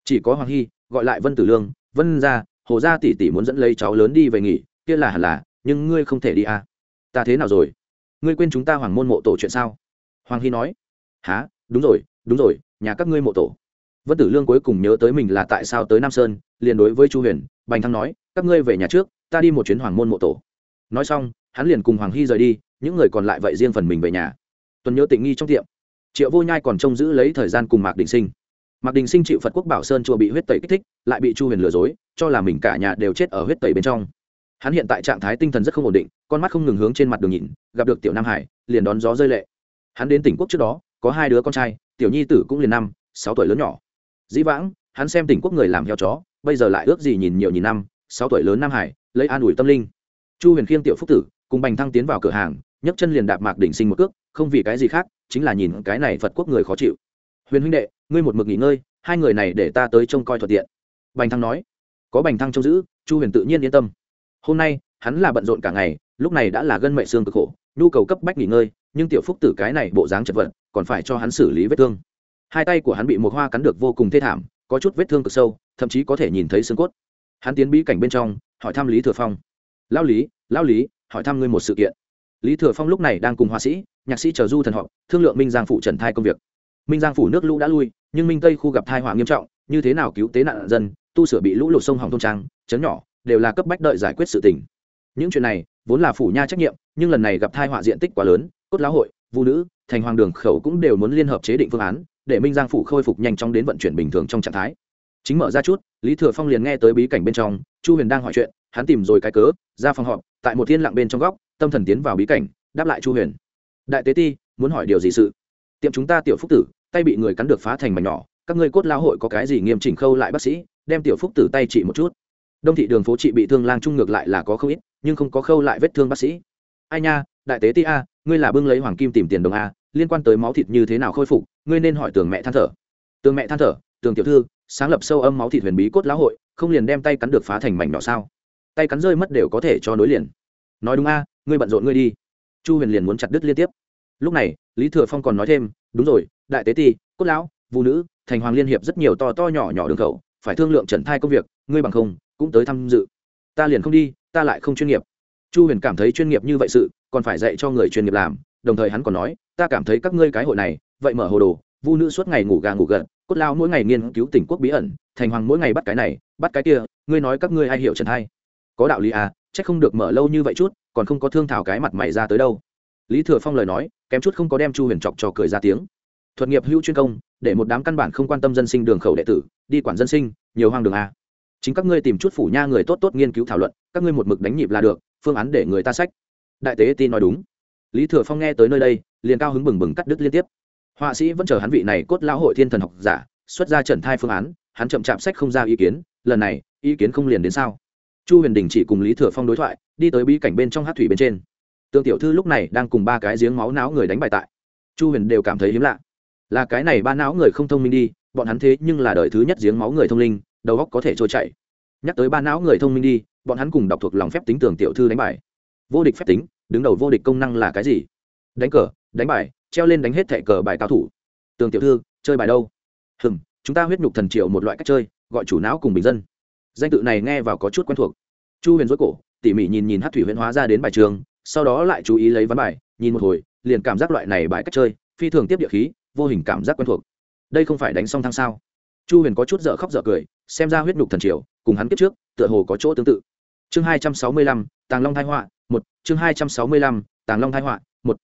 Chỉ có hoàng hy, gọi lại vân tử lương, vân ra hồ gia tỷ tỷ muốn dẫn lấy cháu lớn đi về nghỉ, kia là hẳn là, nhưng ngươi không thể đi à? Ta thế nào rồi? Ngươi quên chúng ta hoàng môn mộ tổ chuyện sao? Hoàng hy nói há đúng rồi đúng rồi, nhà các ngươi mộ tổ. Vân tử lương cuối cùng nhớ tới mình là tại sao tới nam sơn, liền đối với chu huyền, bành thăng nói, các ngươi về nhà trước ta đi một chuyến hoàng môn mộ tổ. Nói xong, hắn liền cùng hoàng hy rời đi, những người còn lại vậy riêng phần mình về nhà. Tuần nhớ tịnh nghi trong tiệm. Triệu vô nhai còn trông giữ lấy thời gian cùng mạc đình sinh. Mạc đình sinh chịu phật quốc bảo sơn chùa bị huyết tẩy kích thích, lại bị chu huyền lừa dối, cho là mình cả nhà đều chết ở huyết tẩy bên trong. Hắn hiện tại trạng thái tinh thần rất không ổn định, con mắt không ngừng hướng trên mặt đường nhìn, gặp được tiểu nam hải, liền đón gió rơi lệ. Hắn đến tỉnh quốc trước đó, có hai đứa con trai, tiểu nhi tử cũng liền năm, sáu tuổi lớn nhỏ. Dĩ vãng, hắn xem tỉnh quốc người làm heo chó, bây giờ lại ước gì nhìn nhiều nhìn năm, sáu tuổi lớn nam hải lấy an ủi tâm linh. Chu huyền khiêng tiểu phúc tử, cùng bành thăng tiến vào cửa hàng, nhấc chân liền đạp mạc đỉnh sinh một cước, không vì cái gì khác, chính là nhìn cái này phật quốc người khó chịu. Huyền huynh đệ, ngươi một mực nghỉ ngơi, hai người này để ta tới trông coi thuận tiện. Bành thăng nói. Có bành thăng trông giữ, chu huyền tự nhiên yên tâm. Hôm nay, hắn là bận rộn cả ngày, lúc này đã là gân mệ xương cực khổ, nhu cầu cấp bách nghỉ ngơi, nhưng tiểu phúc tử cái này bộ dáng chật vật, còn phải cho hắn xử lý vết thương. Hai tay của hắn bị một hoa cắn được vô cùng thê thảm, có chút vết thương cực sâu, thậm chí có thể nhìn thấy xương cốt. Hắn tiến bí cảnh bên trong hỏi thăm lý thừa phong. Lao lý lao lý, hỏi thăm ngươi một sự kiện. Lý thừa phong lúc này đang cùng họa sĩ, nhạc sĩ chờ du thần họp, thương lượng minh giang phủ trần thai công việc. Minh giang phủ nước lũ đã lui, nhưng minh tây khu gặp thai họa nghiêm trọng, như thế nào cứu tế nạn dân, tu sửa bị lũ lụt sông hỏng thôn trang chấn nhỏ, đều là cấp bách đợi giải quyết sự tình. Những chuyện này, vốn là phủ nha trách nhiệm, nhưng lần này gặp thai họa diện tích quá lớn, cốt lão hội vũ nữ, thành hoàng đường khẩu cũng đều muốn liên hợp chế định phương án, để minh giang phủ khôi phục nhanh chóng đến vận chuyển bình thường trong trạng thái chính mở ra chút, lý thừa phong liền nghe tới bí cảnh bên trong, chu huyền đang hỏi chuyện, hắn tìm rồi cái cớ, ra phòng họp, tại một thiên lặng bên trong góc, tâm thần tiến vào bí cảnh, đáp lại chu huyền. Đại tế ti, muốn hỏi điều gì sự? Tiệm chúng ta tiểu phúc tử, tay bị người cắn được phá thành mảnh nhỏ, các ngươi cốt lao hội có cái gì nghiêm chỉnh khâu lại bác sĩ, đem tiểu phúc tử tay trị một chút. Đông thị đường phố trị bị thương lang trung ngược lại là có không ít, nhưng không có khâu lại vết thương bác sĩ. Ai nha, đại tế ti a, ngươi là bưng lấy hoàng kim tìm tiền đồng a, liên quan tới máu thịt như thế nào khôi phục, ngươi nên hỏi tường mẹ than thở. Tường mẹ than thở tường tiểu thư, sáng lập sâu âm máu thịt huyền bí cốt lão hội, không liền đem tay cắn được phá thành mảnh nhỏ sao? Tay cắn rơi mất đều có thể cho nối liền. Nói đúng a, ngươi bận rộn ngươi đi. Chu huyền liền muốn chặt đứt liên tiếp. Lúc này, lý thừa phong còn nói thêm, đúng rồi, đại tế ti, cốt lão vũ nữ, thành hoàng liên hiệp rất nhiều to to nhỏ nhỏ đường khẩu, phải thương lượng trần thai công việc, ngươi bằng không, cũng tới tham dự. Ta liền không đi, ta lại không chuyên nghiệp. Chu huyền cảm thấy chuyên nghiệp như vậy sự, còn phải dạy cho người chuyên nghiệp làm, đồng thời hắn còn nói, ta cảm thấy các ngươi cái hội này, vậy mở hồ đồ, vu nữ suốt ngày ngủ gà ngủ gật cốt lao mỗi ngày nghiên cứu tỉnh quốc bí ẩn, thành hoàng mỗi ngày bắt cái này, bắt cái kia, ngươi nói các ngươi ai hiểu trần hay có đạo lý à chắc không được mở lâu như vậy chút, còn không có thương thảo cái mặt mày ra tới đâu. Lý thừa phong lời nói, kém chút không có đem chu huyền chọc cho cười ra tiếng. Thuật nghiệp hữu chuyên công, để một đám căn bản không quan tâm dân sinh đường khẩu đệ tử, đi quản dân sinh, nhiều hoang đường à? chính các ngươi tìm chút phủ nha người tốt tốt nghiên cứu thảo luận, các ngươi một mực đánh nhịp là được, phương án để người ta sách. Đại tế tin nói đúng. Lý thừa phong nghe tới nơi đây, liền cao hứng bừng bừng cắt đứt liên tiếp họa sĩ vẫn chờ hắn vị này cốt lão hội thiên thần học giả, xuất ra trần thai phương án, hắn chậm chạp sách không ra ý kiến, lần này, ý kiến không liền đến sao? Chu huyền đình chỉ cùng lý thừa phong đối thoại, đi tới bí cảnh bên trong hát thủy bên trên. Tương tiểu thư lúc này đang cùng ba cái giếng máu não người đánh bài tại. Chu huyền đều cảm thấy hiếm lạ. Là cái này ba não người không thông minh đi, bọn hắn thế nhưng là đời thứ nhất giếng máu người thông linh, đầu óc có thể trôi chảy. Nhắc tới ba não người thông minh đi, bọn hắn cùng đọc thuộc lòng phép tính tưởng tiểu thư đánh bài. Vô địch phép tính, đứng đầu vô địch công năng là cái gì? Đánh cờ, đánh bài treo lên đánh hết thẻ cờ bài cao thủ. Tường tiểu thư, chơi bài đâu? Hừm, chúng ta huyết nhục thần triệu một loại cách chơi, gọi chủ não cùng bình dân. Danh tự này nghe vào có chút quen thuộc. Chu huyền dối cổ, tỉ mỉ nhìn nhìn hát thủy huyễn hóa ra đến bài trường, sau đó lại chú ý lấy ván bài, nhìn một hồi, liền cảm giác loại này bài cách chơi, phi thường tiếp địa khí, vô hình cảm giác quen thuộc. Đây không phải đánh xong thăng sao? Chu huyền có chút dở khóc dở cười, xem ra huyết nhục thần triều, cùng hắn kiếp trước, tựa hồ có chỗ tương tự. Chương hai trăm sáu mươi lăm, tàng long thái họa, một, chương hai trăm sáu mươi lăm, tàng long thái họa, một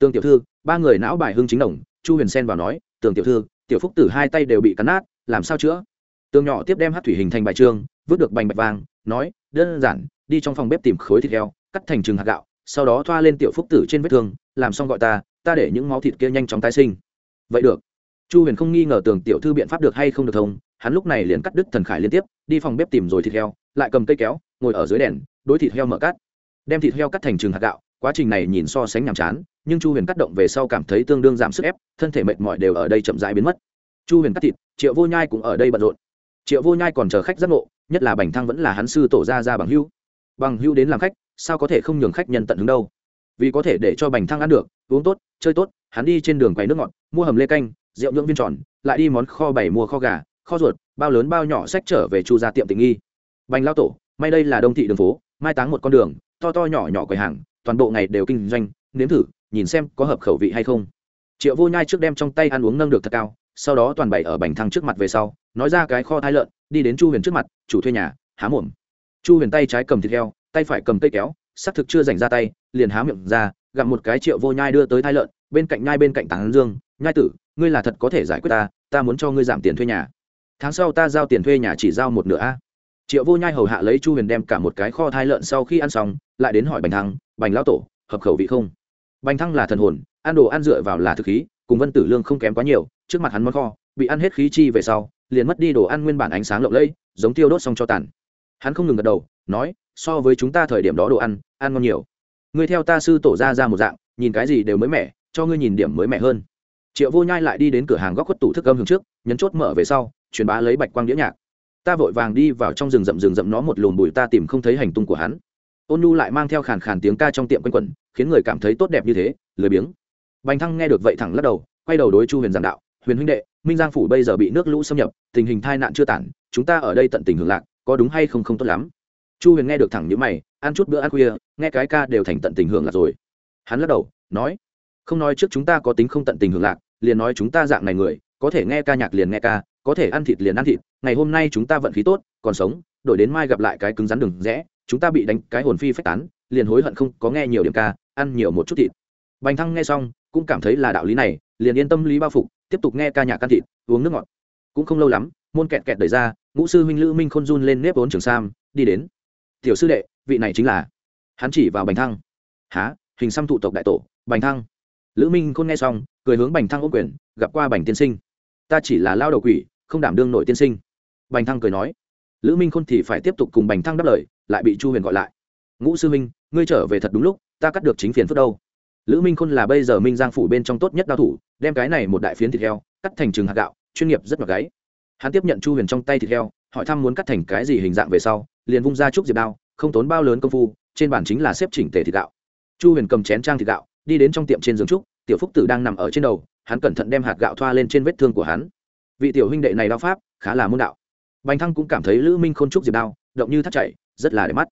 tương tiểu thư, ba người não bài hưng chính đồng, chu huyền xen vào nói, tường tiểu thư, tiểu phúc tử hai tay đều bị cắn nát, làm sao chữa? Tường nhỏ tiếp đem hát thủy hình thành bài trương vứt được bành bạch vàng, nói, đơn giản, đi trong phòng bếp tìm khối thịt heo, cắt thành trừng hạt gạo, sau đó thoa lên tiểu phúc tử trên vết thương, làm xong gọi ta ta để những máu thịt kia nhanh chóng tái sinh. Vậy được. Chu huyền không nghi ngờ tường tiểu thư biện pháp được hay không được thông, hắn lúc này liền cắt đứt thần khải liên tiếp, đi phòng bếp tìm rồi thịt heo, lại cầm cây kéo, ngồi ở dưới đèn, đối thịt heo mở cắt. Đem thịt heo cắt thành trường hạt gạo, quá trình này nhìn so sánh nhàm chán nhưng chu huyền cắt động về sau cảm thấy tương đương giảm sức ép, thân thể mệt mỏi đều ở đây chậm rãi biến mất. Chu huyền cắt thịt, triệu vô nhai cũng ở đây bận rộn. Triệu vô nhai còn chờ khách giác ngộ, nhất là bành thăng vẫn là hắn sư tổ ra ra bằng hưu. Bằng hưu đến làm khách, sao có thể không nhường khách nhân tận hứng đâu? Vì có thể để cho bành thăng ăn được, uống tốt, chơi tốt, hắn đi trên đường quầy nước ngọt, mua hầm lê canh, rượu nhưỡng viên tròn, lại đi món kho bảy mua kho gà, kho ruột, bao lớn bao nhỏ sách trở về chu ra tiệm tình nghi. Bành lao tổ, may đây là đông thị đường phố, mai táng một con đường, to to nhỏ nhỏ quầy hàng, toàn bộ ngày đều kinh doanh, nếm thử nhìn xem có hợp khẩu vị hay không. Triệu vô nhai trước đem trong tay ăn uống nâng được thật cao, sau đó toàn bày ở bành thăng trước mặt về sau, nói ra cái kho thai lợn, đi đến chu huyền trước mặt, chủ thuê nhà, há mồm chu huyền tay trái cầm thịt heo, tay phải cầm cây kéo xác thực chưa dành ra tay, liền há miệng ra gặm một cái triệu vô nhai đưa tới thai lợn, bên cạnh nhai bên cạnh tảng dương, nhai tử, ngươi là thật có thể giải quyết ta ta muốn cho ngươi giảm tiền thuê nhà. Tháng sau ta giao tiền thuê nhà chỉ giao một nửa a. Triệu vô nhai hầu hạ lấy chu huyền đem cả một cái kho thai lợn sau khi ăn xong, lại đến hỏi bành thăng, bành lão tổ, hợp khẩu vị không? Bành thăng là thần hồn, ăn đồ ăn dựa vào là thực khí, cùng vân tử lương không kém quá nhiều, trước mặt hắn món kho, bị ăn hết khí chi về sau, liền mất đi đồ ăn nguyên bản ánh sáng lộng lẫy, giống tiêu đốt xong cho tàn. Hắn không ngừng gật đầu, nói, so với chúng ta thời điểm đó đồ ăn ăn ngon nhiều. Ngươi theo ta sư tổ ra ra một dạng, nhìn cái gì đều mới mẻ, cho ngươi nhìn điểm mới mẻ hơn. Triệu vô nhai lại đi đến cửa hàng góc khuất tủ thức âm hướng trước, nhấn chốt mở về sau, truyền bá lấy bạch quang đĩa nhạc. Ta vội vàng đi vào trong rừng rậm rừng rậm nó một lùm bụi ta tìm không thấy hành tung của hắn ôn nu lại mang theo khàn khàn tiếng ca trong tiệm quanh quẩn, khiến người cảm thấy tốt đẹp như thế, lười biếng. Bành thăng nghe được vậy thẳng lắc đầu, quay đầu đối chu huyền giảng đạo, huyền huynh đệ, minh giang phủ bây giờ bị nước lũ xâm nhập, tình hình tai nạn chưa tản, chúng ta ở đây tận tình hưởng lạc, có đúng hay không không tốt lắm. Chu huyền nghe được thẳng những mày, ăn chút bữa ăn khuya, nghe cái ca đều thành tận tình hưởng lạc rồi. Hắn lắc đầu, nói, không nói trước chúng ta có tính không tận tình hưởng lạc, liền nói chúng ta dạng này người, có thể nghe ca nhạc liền nghe ca, có thể ăn thịt liền ăn thịt, ngày hôm nay chúng ta vận khí tốt, còn sống, đổi đến mai gặp lại cái cứng rắn đừng rẽ chúng ta bị đánh cái hồn phi phách tán, liền hối hận không có nghe nhiều điểm ca, ăn nhiều một chút thịt. Bành thăng nghe xong, cũng cảm thấy là đạo lý này, liền yên tâm lý bao phục, tiếp tục nghe ca nhạc ăn thịt, uống nước ngọt. Cũng không lâu lắm, môn kẹt kẹt đẩy ra, ngũ sư huynh lữ minh khôn run lên nếp vốn trường sam, đi đến. Tiểu sư đệ, vị này chính là hắn chỉ vào bành thăng. Há hình xăm thụ tộc đại tổ, bành thăng. Lữ minh khôn nghe xong, cười hướng bành thăng ô quyền, gặp qua bành tiên sinh. Ta chỉ là lao đầu quỷ, không đảm đương nổi tiên sinh. Bành thăng cười nói. Lữ minh khôn thì phải tiếp tục cùng bành thăng đáp lời lại bị chu huyền gọi lại. Ngũ sư minh ngươi trở về thật đúng lúc, ta cắt được chính phiền phức đâu. Lữ minh khôn là bây giờ minh giang phủ bên trong tốt nhất đao thủ, đem cái này một đại phiến thịt heo cắt thành trừng hạt gạo, chuyên nghiệp rất mặc gáy. Hắn tiếp nhận chu huyền trong tay thịt heo, hỏi thăm muốn cắt thành cái gì hình dạng về sau, liền vung ra trúc diệp đao, không tốn bao lớn công phu, trên bản chính là xếp chỉnh tề thịt gạo. Chu huyền cầm chén trang thịt gạo, đi đến trong tiệm trên giường trúc, tiểu phúc tử đang nằm ở trên đầu, hắn cẩn thận đem hạt gạo thoa lên trên vết thương của hắn. Vị tiểu huynh đệ này đao pháp khá là môn đạo. Bành thăng cũng cảm thấy lữ minh khôn trúc diệp đao động như thắt chảy, rất là đẹp mắt.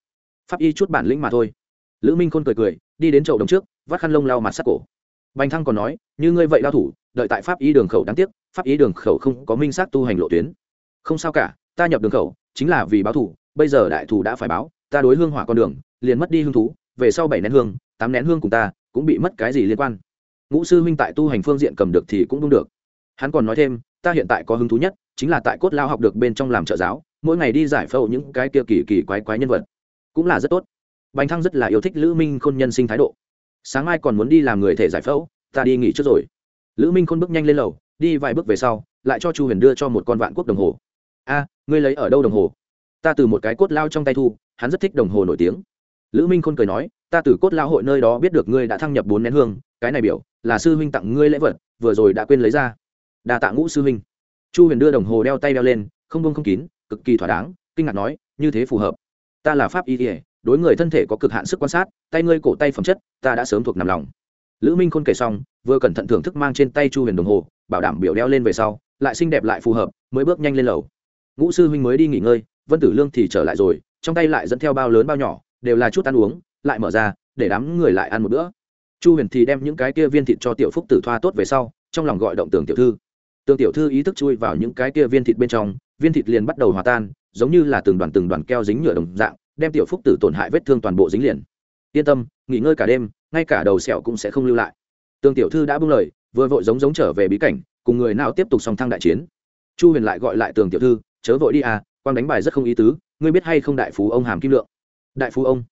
Pháp y chút bản lĩnh mà thôi. Lữ minh khôn cười cười, đi đến chậu đồng trước, vắt khăn lông lau mặt sát cổ. Bành thăng còn nói, như ngươi vậy lao thủ, đợi tại pháp y đường khẩu đáng tiếc, pháp y đường khẩu không có minh xác tu hành lộ tuyến. Không sao cả, ta nhập đường khẩu, chính là vì báo thủ bây giờ đại thủ đã phải báo, ta đối hương hỏa con đường, liền mất đi hương thú, về sau bảy nén hương, tám nén hương cùng ta, cũng bị mất cái gì liên quan. Ngũ sư huynh tại tu hành phương diện cầm được thì cũng đúng được. Hắn còn nói thêm, ta hiện tại có hứng thú nhất, chính là tại cốt lao học được bên trong làm trợ giáo mỗi ngày đi giải phẫu những cái kia kỳ kỳ quái quái nhân vật cũng là rất tốt. Bành thăng rất là yêu thích lữ minh khôn nhân sinh thái độ. Sáng mai còn muốn đi làm người thể giải phẫu, ta đi nghỉ trước rồi. Lữ minh khôn bước nhanh lên lầu, đi vài bước về sau, lại cho chu huyền đưa cho một con vạn quốc đồng hồ. A, ngươi lấy ở đâu đồng hồ? Ta từ một cái cốt lao trong tay thu, hắn rất thích đồng hồ nổi tiếng. Lữ minh khôn cười nói, ta từ cốt lao hội nơi đó biết được ngươi đã thăng nhập bốn nén hương, cái này biểu là sư huynh tặng ngươi lễ vật, vừa rồi đã quên lấy ra. Đa tạ ngũ sư huynh. Chu huyền đưa đồng hồ đeo tay đeo lên, không bông không kín cực kỳ thỏa đáng, kinh ngạc nói, như thế phù hợp. Ta là pháp y ỉa đối người thân thể có cực hạn sức quan sát, tay ngươi cổ tay phẩm chất, ta đã sớm thuộc nằm lòng. Lữ minh khôn kể xong, vừa cẩn thận thưởng thức mang trên tay chu huyền đồng hồ, bảo đảm biểu đeo lên về sau, lại xinh đẹp lại phù hợp, mới bước nhanh lên lầu. Ngũ sư huynh mới đi nghỉ ngơi, vân tử lương thì trở lại rồi, trong tay lại dẫn theo bao lớn bao nhỏ, đều là chút ăn uống, lại mở ra, để đám người lại ăn một bữa. Chu huyền thì đem những cái kia viên thịt cho tiểu phúc tử thoa tốt về sau, trong lòng gọi động tường tiểu thư. Tường tiểu thư ý thức chui vào những cái kia viên thịt bên trong viên thịt liền bắt đầu hòa tan, giống như là từng đoàn từng đoàn keo dính nhựa đồng dạng, đem tiểu phúc tử tổn hại vết thương toàn bộ dính liền. Yên tâm, nghỉ ngơi cả đêm, ngay cả đầu sẹo cũng sẽ không lưu lại. Tương tiểu thư đã bưng lời, vừa vội giống giống trở về bí cảnh, cùng người nào tiếp tục song thăng đại chiến. Chu huyền lại gọi lại tường tiểu thư, chớ vội đi à quang đánh bài rất không ý tứ, ngươi biết hay không đại phú ông hàm kim lượng? Đại phú ông?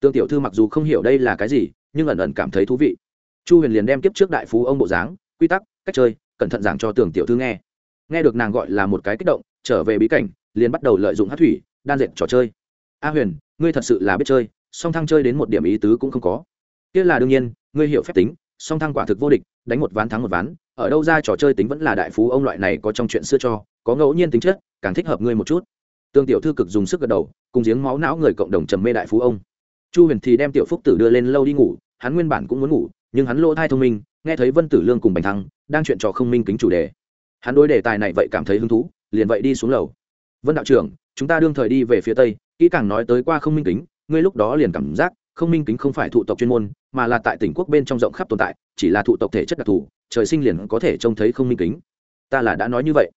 Tương tiểu thư mặc dù không hiểu đây là cái gì, nhưng ẩn ẩn cảm thấy thú vị. Chu huyền liền đem kiếp trước đại phú ông bộ dáng, quy tắc, cách chơi, cẩn thận giảng cho tường tiểu thư nghe. Nghe được nàng gọi là một cái kích động trở về bí cảnh, liền bắt đầu lợi dụng hát thủy, đan dệt trò chơi. A huyền, ngươi thật sự là biết chơi, song thăng chơi đến một điểm ý tứ cũng không có. Kia là đương nhiên, ngươi hiểu phép tính, song thăng quả thực vô địch, đánh một ván thắng một ván, ở đâu ra trò chơi tính vẫn là đại phú ông loại này có trong chuyện xưa cho, có ngẫu nhiên tính chất, càng thích hợp ngươi một chút. Tương tiểu thư cực dùng sức gật đầu, cùng giếng máu não người cộng đồng trầm mê đại phú ông. Chu huyền thì đem tiểu phúc tử đưa lên lâu đi ngủ, hắn nguyên bản cũng muốn ngủ, nhưng hắn lỗ thai thông minh, nghe thấy vân tử lương cùng bành thăng đang chuyện trò không minh kính chủ đề. Hắn đối đề tài này vậy cảm thấy hứng thú liền vậy đi xuống lầu. Vân đạo trưởng, chúng ta đương thời đi về phía tây, kỹ càng nói tới qua không minh kính, ngươi lúc đó liền cảm giác, không minh kính không phải thụ tộc chuyên môn, mà là tại tỉnh quốc bên trong rộng khắp tồn tại, chỉ là thụ tộc thể chất đặc thù, trời sinh liền có thể trông thấy không minh kính. Ta là đã nói như vậy.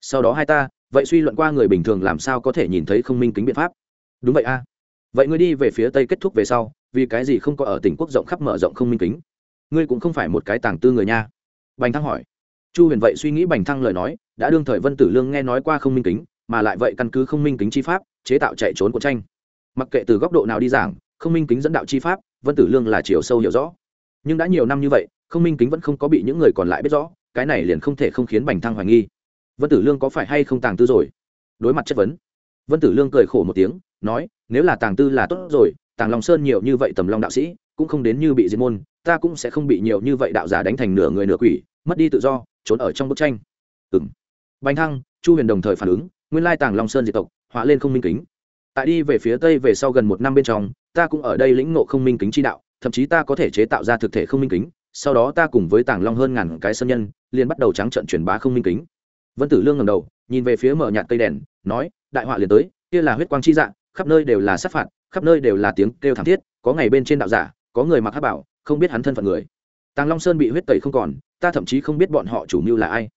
Sau đó hai ta, vậy suy luận qua người bình thường làm sao có thể nhìn thấy không minh kính biện pháp? Đúng vậy a. Vậy ngươi đi về phía tây kết thúc về sau, vì cái gì không có ở tỉnh quốc rộng khắp mở rộng không minh kính? Ngươi cũng không phải một cái tàng tư người nha. Bành thăng hỏi. Chu huyền vậy suy nghĩ bành thăng lời nói đã đương thời vân tử lương nghe nói qua không minh kính, mà lại vậy căn cứ không minh kính chi pháp, chế tạo chạy trốn của tranh. Mặc kệ từ góc độ nào đi giảng, không minh kính dẫn đạo chi pháp, vân tử lương là chiều sâu hiểu rõ. Nhưng đã nhiều năm như vậy, không minh kính vẫn không có bị những người còn lại biết rõ, cái này liền không thể không khiến bành thăng hoài nghi. Vân tử lương có phải hay không tàng tư rồi? Đối mặt chất vấn, vân tử lương cười khổ một tiếng, nói, nếu là tàng tư là tốt rồi, tàng lòng sơn nhiều như vậy tầm long đạo sĩ, cũng không đến như bị diệt môn, ta cũng sẽ không bị nhiều như vậy đạo giả đánh thành nửa người nửa quỷ, mất đi tự do, trốn ở trong bức tranh. Ừng bành thăng, chu huyền đồng thời phản ứng, nguyên lai tàng long sơn diệt tộc, họa lên không minh kính. Tại đi về phía tây về sau gần một năm bên trong, ta cũng ở đây lĩnh ngộ không minh kính chi đạo, thậm chí ta có thể chế tạo ra thực thể không minh kính, sau đó ta cùng với tàng long hơn ngàn cái sơn nhân, liền bắt đầu trắng trận truyền bá không minh kính. Vân tử lương ngầm đầu, nhìn về phía mở nhạt cây đèn, nói, đại họa liền tới, kia là huyết quang chi dạng khắp nơi đều là sát phạt, khắp nơi đều là tiếng kêu thảm thiết, có ngày bên trên đạo giả, có người mặc hát bảo, không biết hắn thân phận người. Tàng long sơn bị huyết tẩy không còn, ta thậm chí không biết bọn họ chủ mưu là ai.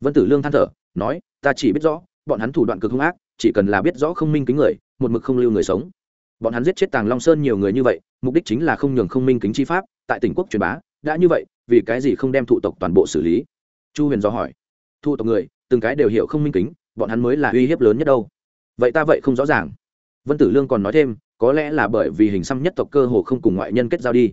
Vân tử lương than thở nói, ta chỉ biết rõ, bọn hắn thủ đoạn cực hung ác, chỉ cần là biết rõ không minh kính người, một mực không lưu người sống. Bọn hắn giết chết tàng long sơn nhiều người như vậy, mục đích chính là không nhường không minh kính chi pháp, tại tỉnh quốc truyền bá, đã như vậy, vì cái gì không đem thụ tộc toàn bộ xử lý? Chu huyền do hỏi. Thụ tộc người, từng cái đều hiểu không minh kính, bọn hắn mới là uy hiếp lớn nhất đâu. Vậy ta vậy không rõ ràng. Vân tử lương còn nói thêm, có lẽ là bởi vì hình xăm nhất tộc cơ hồ không cùng ngoại nhân kết giao đi.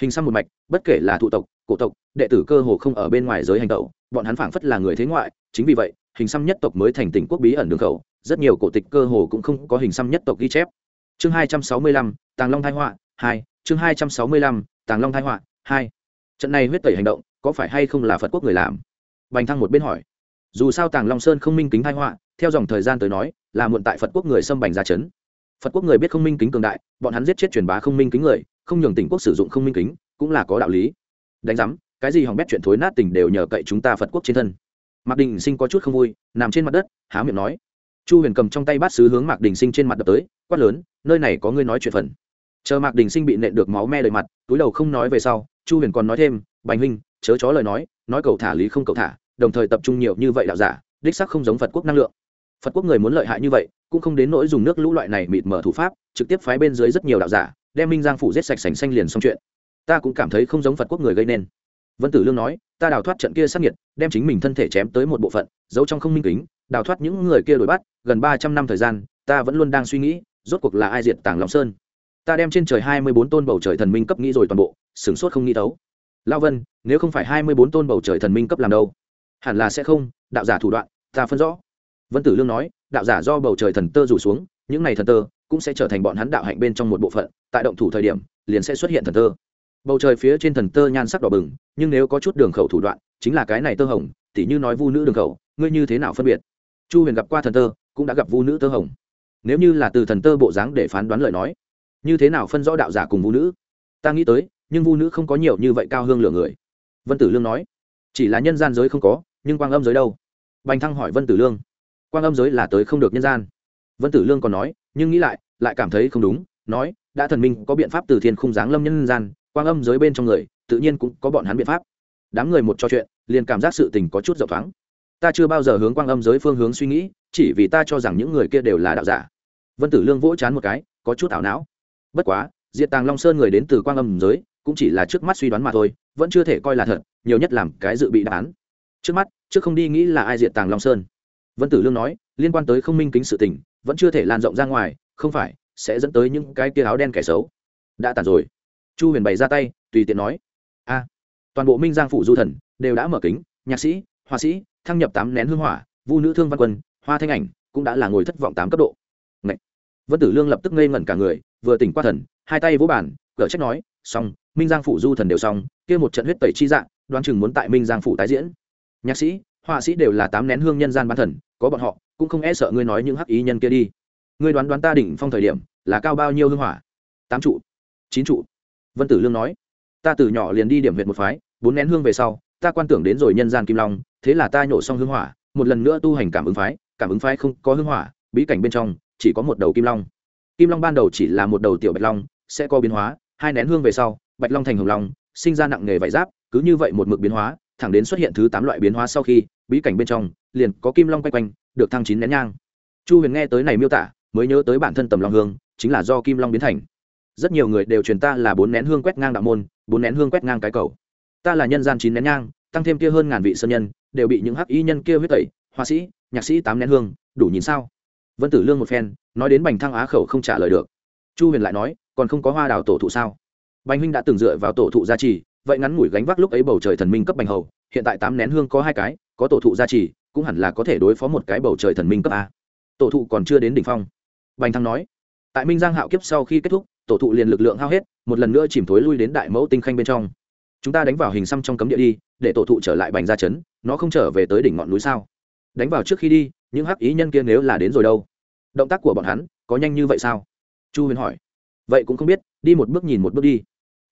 Hình xăm một mạch, bất kể là thụ tộc, cổ tộc, đệ tử cơ hồ không ở bên ngoài giới hành tẩu, bọn hắn phảng phất là người thế ngoại, chính vì vậy hình xăm nhất tộc mới thành tỉnh quốc bí ẩn đường khẩu, rất nhiều cổ tịch cơ hồ cũng không có hình xăm nhất tộc ghi chép. Chương hai trăm sáu mươi lăm, tàng long thái họa, hai, chương hai trăm sáu mươi lăm, tàng long thái họa, hai. Trận này huyết tẩy hành động, có phải hay không là phật quốc người làm? Bành thăng một bên hỏi. Dù sao tàng long sơn không minh kính thái họa, theo dòng thời gian tới nói, là muộn tại phật quốc người xâm bành ra chấn. Phật quốc người biết không minh kính cường đại, bọn hắn giết chết truyền bá không minh kính người, không nhường tỉnh quốc sử dụng không minh kính, cũng là có đạo lý. Đánh giám, cái gì hỏng bét chuyện thối nát tình đều nhờ cậy chúng ta phật quốc trên thân mạc đình sinh có chút không vui, nằm trên mặt đất, há miệng nói. Chu huyền cầm trong tay bát sứ hướng mạc đình sinh trên mặt đập tới, quát lớn, nơi này có ngươi nói chuyện phần. Chờ mạc đình sinh bị nện được máu me đầy mặt, túi đầu không nói về sau, chu huyền còn nói thêm, bành huynh, chớ chó lời nói nói cầu thả lý không cầu thả, đồng thời tập trung nhiều như vậy đạo giả, đích sắc không giống phật quốc năng lượng. Phật quốc người muốn lợi hại như vậy, cũng không đến nỗi dùng nước lũ loại này mịt mở thủ pháp, trực tiếp phái bên dưới rất nhiều đạo giả, đem minh giang phủ giết sạch sành xanh liền xong chuyện. Ta cũng cảm thấy không giống phật quốc người gây nên. Vân tử lương nói ta đào thoát trận kia sát nhiệt đem chính mình thân thể chém tới một bộ phận, giấu trong không minh kính, đào thoát những người kia đuổi bắt, gần ba trăm năm thời gian, ta vẫn luôn đang suy nghĩ, rốt cuộc là ai diệt tàng long sơn. Ta đem trên trời hai mươi bốn tôn bầu trời thần minh cấp nghĩ rồi toàn bộ, sửng sốt không nghĩ thấu. Lao vân, nếu không phải hai mươi bốn tôn bầu trời thần minh cấp làm đâu? Hẳn là sẽ không, đạo giả thủ đoạn, ta phân rõ. Vân tử lương nói, đạo giả do bầu trời thần tơ rủ xuống, những này thần tơ cũng sẽ trở thành bọn hắn đạo hạnh bên trong một bộ phận, tại động thủ thời điểm, liền sẽ xuất hiện thần tơ bầu trời phía trên thần tơ nhan sắc đỏ bừng, nhưng nếu có chút đường khẩu thủ đoạn, chính là cái này tơ hồng, tỉ như nói vu nữ đường khẩu, ngươi như thế nào phân biệt? Chu huyền gặp qua thần tơ, cũng đã gặp vu nữ tơ hồng. Nếu như là từ thần tơ bộ dáng để phán đoán lời nói, như thế nào phân rõ đạo giả cùng vu nữ? Ta nghĩ tới, nhưng vu nữ không có nhiều như vậy cao hương lửa người. Vân tử lương nói, chỉ là nhân gian giới không có, nhưng quang âm giới đâu? Bành thăng hỏi vân tử lương, quang âm giới là tới không được nhân gian. Vân tử lương còn nói, nhưng nghĩ lại lại cảm thấy không đúng, nói, đã thần minh có biện pháp từ thiên khung giáng lâm nhân gian quang âm giới bên trong người, tự nhiên cũng có bọn hắn biện pháp. Đám người một trò chuyện, liền cảm giác sự tình có chút rộng thoáng. Ta chưa bao giờ hướng quang âm giới phương hướng suy nghĩ, chỉ vì ta cho rằng những người kia đều là đạo giả. Vân tử lương vỗ chán một cái, có chút ảo não. Bất quá diện tàng long sơn người đến từ quang âm giới, cũng chỉ là trước mắt suy đoán mà thôi, vẫn chưa thể coi là thật, nhiều nhất làm cái dự bị đáp án. Trước mắt, trước không đi nghĩ là ai diện tàng long sơn. Vân tử lương nói, liên quan tới không minh kính sự tình, vẫn chưa thể lan rộng ra ngoài, không phải, sẽ dẫn tới những cái kia áo đen kẻ xấu. Đã tàn rồi chu huyền bày ra tay tùy tiện nói a toàn bộ minh giang phủ du thần đều đã mở kính nhạc sĩ họa sĩ thăng nhập tám nén hương hỏa vu nữ thương văn quân hoa thanh ảnh cũng đã là ngồi thất vọng tám cấp độ. Ngậy. vân tử lương lập tức ngây ngẩn cả người vừa tỉnh qua thần hai tay vỗ bàn, cỡ trách nói xong minh giang phủ du thần đều xong kia một trận huyết tẩy chi dạng đoán chừng muốn tại minh giang phủ tái diễn. Nhạc sĩ họa sĩ đều là tám nén hương nhân gian bán thần có bọn họ cũng không e sợ ngươi nói những hắc ý nhân kia đi. Ngươi đoán đoán ta đỉnh phong thời điểm là cao bao nhiêu hương hỏa? Tám trụ chín trụ vân tử lương nói, ta từ nhỏ liền đi điểm huyện một phái, bốn nén hương về sau, ta quan tưởng đến rồi nhân gian kim long, thế là ta nhổ xong hương hỏa, một lần nữa tu hành cảm ứng phái, cảm ứng phái không có hương hỏa, bí cảnh bên trong chỉ có một đầu kim long. Kim long ban đầu chỉ là một đầu tiểu bạch long, sẽ có biến hóa, hai nén hương về sau, bạch long thành hồng long, sinh ra nặng nghề vải giáp, cứ như vậy một mực biến hóa, thẳng đến xuất hiện thứ tám loại biến hóa sau khi, bí cảnh bên trong liền có kim long quay quanh, được thăng chín nén nhang. Chu huyền nghe tới này miêu tả, mới nhớ tới bản thân tầm long hương, chính là do kim long biến thành rất nhiều người đều truyền ta là bốn nén hương quét ngang đạo môn, bốn nén hương quét ngang cái cầu. Ta là nhân gian chín nén nhang, tăng thêm kia hơn ngàn vị sơn nhân, đều bị những hắc y nhân kia huyết tẩy, họa sĩ, nhạc sĩ tám nén hương, đủ nhìn sao? Vân tử lương một phen, nói đến bành thăng á khẩu không trả lời được. Chu huyền lại nói, còn không có hoa đào tổ thụ sao? Bành huynh đã từng dựa vào tổ thụ gia trì, vậy ngắn ngủi gánh vác lúc ấy bầu trời thần minh cấp bành hầu, hiện tại tám nén hương có hai cái, có tổ thụ gia trì, cũng hẳn là có thể đối phó một cái bầu trời thần minh cấp a. Tổ thụ còn chưa đến đỉnh phong. Bành thăng nói, tại minh giang hạo kiếp sau khi kết thúc tổ thụ liền lực lượng hao hết, một lần nữa chìm thối lui đến đại mẫu tinh khanh bên trong. Chúng ta đánh vào hình xăm trong cấm địa đi, để tổ thụ trở lại bành ra chấn nó không trở về tới đỉnh ngọn núi sao? Đánh vào trước khi đi, những hắc ý nhân kia nếu là đến rồi đâu? Động tác của bọn hắn có nhanh như vậy sao? Chu huyền hỏi. Vậy cũng không biết, đi một bước nhìn một bước đi.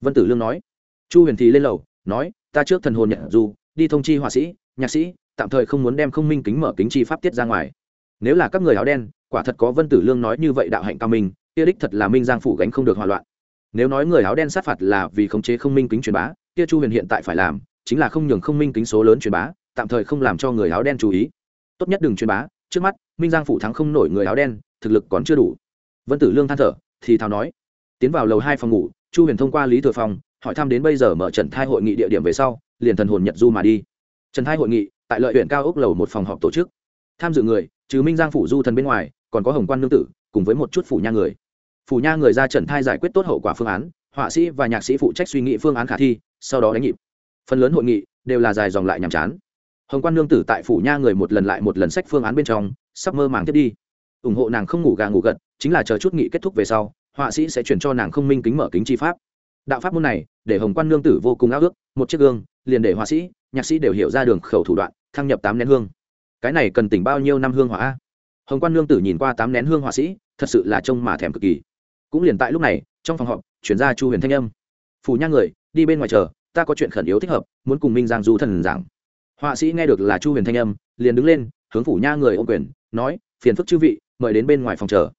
Vân tử lương nói. Chu huyền thì lên lầu, nói, ta trước thần hồn nhận dù, đi thông chi họa sĩ, nhạc sĩ, tạm thời không muốn đem không minh kính mở kính chi pháp tiết ra ngoài. Nếu là các người áo đen, quả thật có vân tử lương nói như vậy đạo hạnh cao minh kia đích thật là minh giang phủ gánh không được hòa loạn. Nếu nói người áo đen sát phạt là vì khống chế không minh kính truyền bá kia chu huyền hiện tại phải làm chính là không nhường không minh kính số lớn truyền bá tạm thời không làm cho người áo đen chú ý. Tốt nhất đừng truyền bá trước mắt minh giang phủ thắng không nổi người áo đen thực lực còn chưa đủ. Vân tử lương than thở thì thào nói tiến vào lầu hai phòng ngủ chu huyền thông qua lý thừa phòng, hỏi thăm đến bây giờ mở trần thai hội nghị địa điểm về sau liền thần hồn nhật du mà đi. Trần thai hội nghị tại lợi huyện cao ốc lầu một phòng họp tổ chức. Tham dự người trừ minh giang phủ du thần bên ngoài còn có hồng quan nương tử cùng với một chút phủ nha người phủ nha người ra trần thai giải quyết tốt hậu quả phương án, họa sĩ và nhạc sĩ phụ trách suy nghĩ phương án khả thi, sau đó đánh nhịp. Phần lớn hội nghị đều là dài dòng lại nhàm chán. Hồng quan nương tử tại phủ nha người một lần lại một lần sách phương án bên trong, sắp mơ màng tiếp đi. Ủng hộ nàng không ngủ gà ngủ gật, chính là chờ chút nghị kết thúc về sau, họa sĩ sẽ chuyển cho nàng không minh kính mở kính chi pháp. Đạo pháp môn này, để hồng quan nương tử vô cùng ao ước, một chiếc gương, liền để họa sĩ, nhạc sĩ đều hiểu ra đường khẩu thủ đoạn, thăng nhập tám nén hương. Cái này cần tỉnh bao nhiêu năm hương hỏa hồng quan nương tử nhìn qua tám nén hương họa sĩ, thật sự là trông mà thèm cực kỳ cũng liền tại lúc này, trong phòng họp, chuyển ra chu huyền thanh âm. Phủ nha người, đi bên ngoài chờ, ta có chuyện khẩn yếu thích hợp, muốn cùng minh giang du thần giảng. Họa sĩ nghe được là chu huyền thanh âm, liền đứng lên, hướng phủ nha người ô quyền, nói, phiền phức chư vị, mời đến bên ngoài phòng chờ.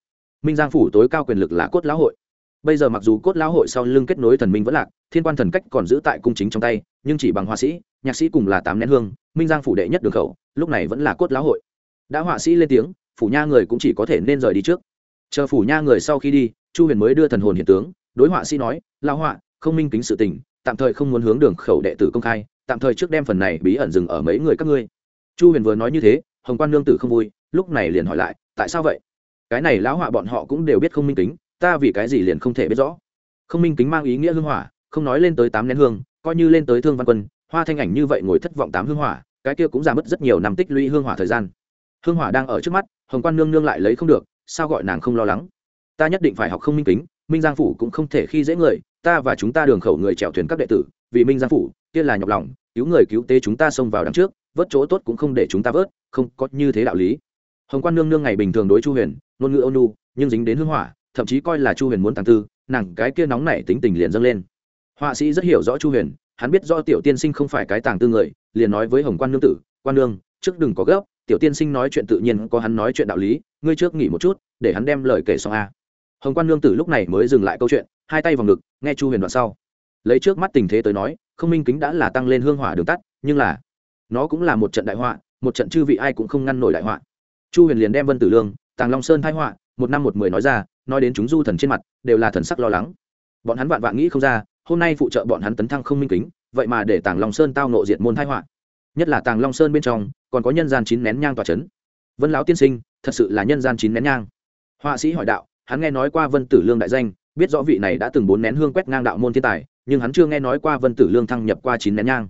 Minh giang phủ tối cao quyền lực là cốt lão hội. Bây giờ mặc dù cốt lão hội sau lưng kết nối thần minh vẫn lạc, thiên quan thần cách còn giữ tại cung chính trong tay, nhưng chỉ bằng họa sĩ, nhạc sĩ cùng là tám nén hương, minh giang phủ đệ nhất đường khẩu, lúc này vẫn là cốt lão hội. Đã họa sĩ lên tiếng, phủ nha người cũng chỉ có thể nên rời đi trước chờ phủ nha người sau khi đi, chu huyền mới đưa thần hồn hiện tướng, đối họa sĩ nói lao họa, không minh kính sự tình, tạm thời không muốn hướng đường khẩu đệ tử công khai, tạm thời trước đem phần này bí ẩn dừng ở mấy người các ngươi. Chu huyền vừa nói như thế, hồng quan nương tử không vui, lúc này liền hỏi lại, tại sao vậy? Cái này lão họa bọn họ cũng đều biết không minh kính, ta vì cái gì liền không thể biết rõ? Không minh kính mang ý nghĩa hương hỏa, không nói lên tới tám nén hương, coi như lên tới thương văn quân, hoa thanh ảnh như vậy ngồi thất vọng tám hương hỏa, cái kia cũng giảm mất rất nhiều năm tích lũy hương hỏa thời gian. Hương hỏa đang ở trước mắt, hồng quan nương nương lại lấy không được sao gọi nàng không lo lắng? Ta nhất định phải học không minh kính minh giang phủ cũng không thể khi dễ người ta và chúng ta đường khẩu người chèo thuyền các đệ tử vì minh giang phủ kia là nhọc lòng cứu người cứu tế chúng ta xông vào đằng trước vớt chỗ tốt cũng không để chúng ta vớt không có như thế đạo lý. Hồng quan nương nương ngày bình thường đối chu huyền ngôn ngữ nu, nhưng dính đến hưng hỏa thậm chí coi là chu huyền muốn tàng tư nàng cái kia nóng nảy tính tình liền dâng lên. Họa sĩ rất hiểu rõ chu huyền hắn biết do tiểu tiên sinh không phải cái tàng tư người liền nói với hồng quan nương tử quan nương trước đừng có gấp tiểu tiên sinh nói chuyện tự nhiên có hắn nói chuyện đạo lý ngươi trước nghỉ một chút, để hắn đem lời kể xong a. Hồng quan nương tử lúc này mới dừng lại câu chuyện, hai tay vào ngực, nghe chu huyền đoạn sau. Lấy trước mắt tình thế tới nói, không minh kính đã là tăng lên hương hỏa đường tắt, nhưng là, nó cũng là một trận đại họa, một trận chư vị ai cũng không ngăn nổi đại họa. Chu huyền liền đem vân tử lương, tàng long sơn thái họa, một năm một mười nói ra, nói đến chúng du thần trên mặt, đều là thần sắc lo lắng. Bọn hắn vạn vạn nghĩ không ra, hôm nay phụ trợ bọn hắn tấn thăng không minh kính, vậy mà để tàng long sơn tao nộ diệt môn thái họa. Nhất là tàng long sơn bên trong, còn có nhân gian chín nén nhang tòa c h ấ n vân lão tiên sinh thật sự là nhân gian chín nén nhang. Họa sĩ hỏi đạo, hắn nghe nói qua vân tử lương đại danh, biết rõ vị này đã từng bốn nén hương quét ngang đạo môn thiên tài, nhưng hắn chưa nghe nói qua vân tử lương thăng nhập qua chín nén nhang.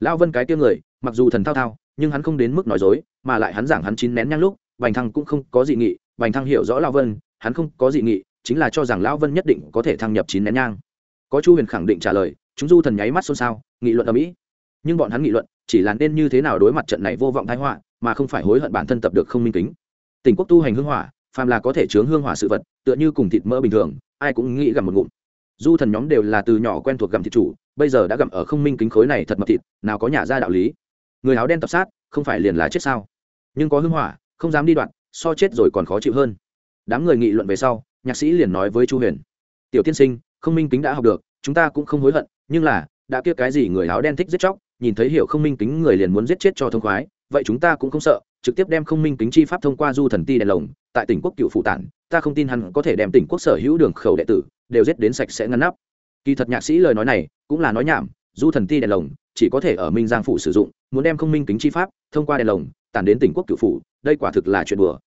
Lão vân cái tiếng người, mặc dù thần thao thao, nhưng hắn không đến mức nói dối, mà lại hắn giảng hắn chín nén nhang lúc, bành thăng cũng không có dị nghị, bành thăng hiểu rõ lão vân, hắn không có dị nghị, chính là cho rằng lão vân nhất định có thể thăng nhập chín nén nhang. Có chu huyền khẳng định trả lời, chúng du thần nháy mắt xôn xao, nghị luận ở mỹ nhưng bọn hắn nghị luận, chỉ là nên như thế nào đối mặt trận này vô vọng thái họa, mà không phải hối hận bản thân tập được không minh tính tỉnh quốc tu hành hương hỏa, phàm là có thể chướng hương hỏa sự vật, tựa như cùng thịt mỡ bình thường, ai cũng nghĩ gặm một ngụm. Du thần nhóm đều là từ nhỏ quen thuộc gặm thịt chủ, bây giờ đã gặm ở không minh kính khối này thật mập thịt, nào có nhà ra đạo lý. Người áo đen tập sát, không phải liền là chết sao? Nhưng có hương hỏa, không dám đi đoạn, so chết rồi còn khó chịu hơn. Đám người nghị luận về sau, nhạc sĩ liền nói với chu huyền. Tiểu tiên sinh, không minh kính đã học được, chúng ta cũng không hối hận, nhưng là, đã kia cái gì người áo đen thích giết chóc, nhìn thấy hiểu không minh kính người liền muốn giết chết cho thông khoái, vậy chúng ta cũng không sợ trực tiếp đem không minh kính chi pháp thông qua du thần ti đèn lồng, tại tỉnh quốc cựu phụ tản, ta không tin hắn có thể đem tỉnh quốc sở hữu đường khẩu đệ tử đều giết đến sạch sẽ ngăn nắp. Kỳ thật nhạc sĩ lời nói này cũng là nói nhảm, du thần ti đèn lồng chỉ có thể ở minh giang phủ sử dụng, muốn đem không minh kính chi pháp thông qua đèn lồng tản đến tỉnh quốc cựu phủ, đây quả thực là chuyện đùa.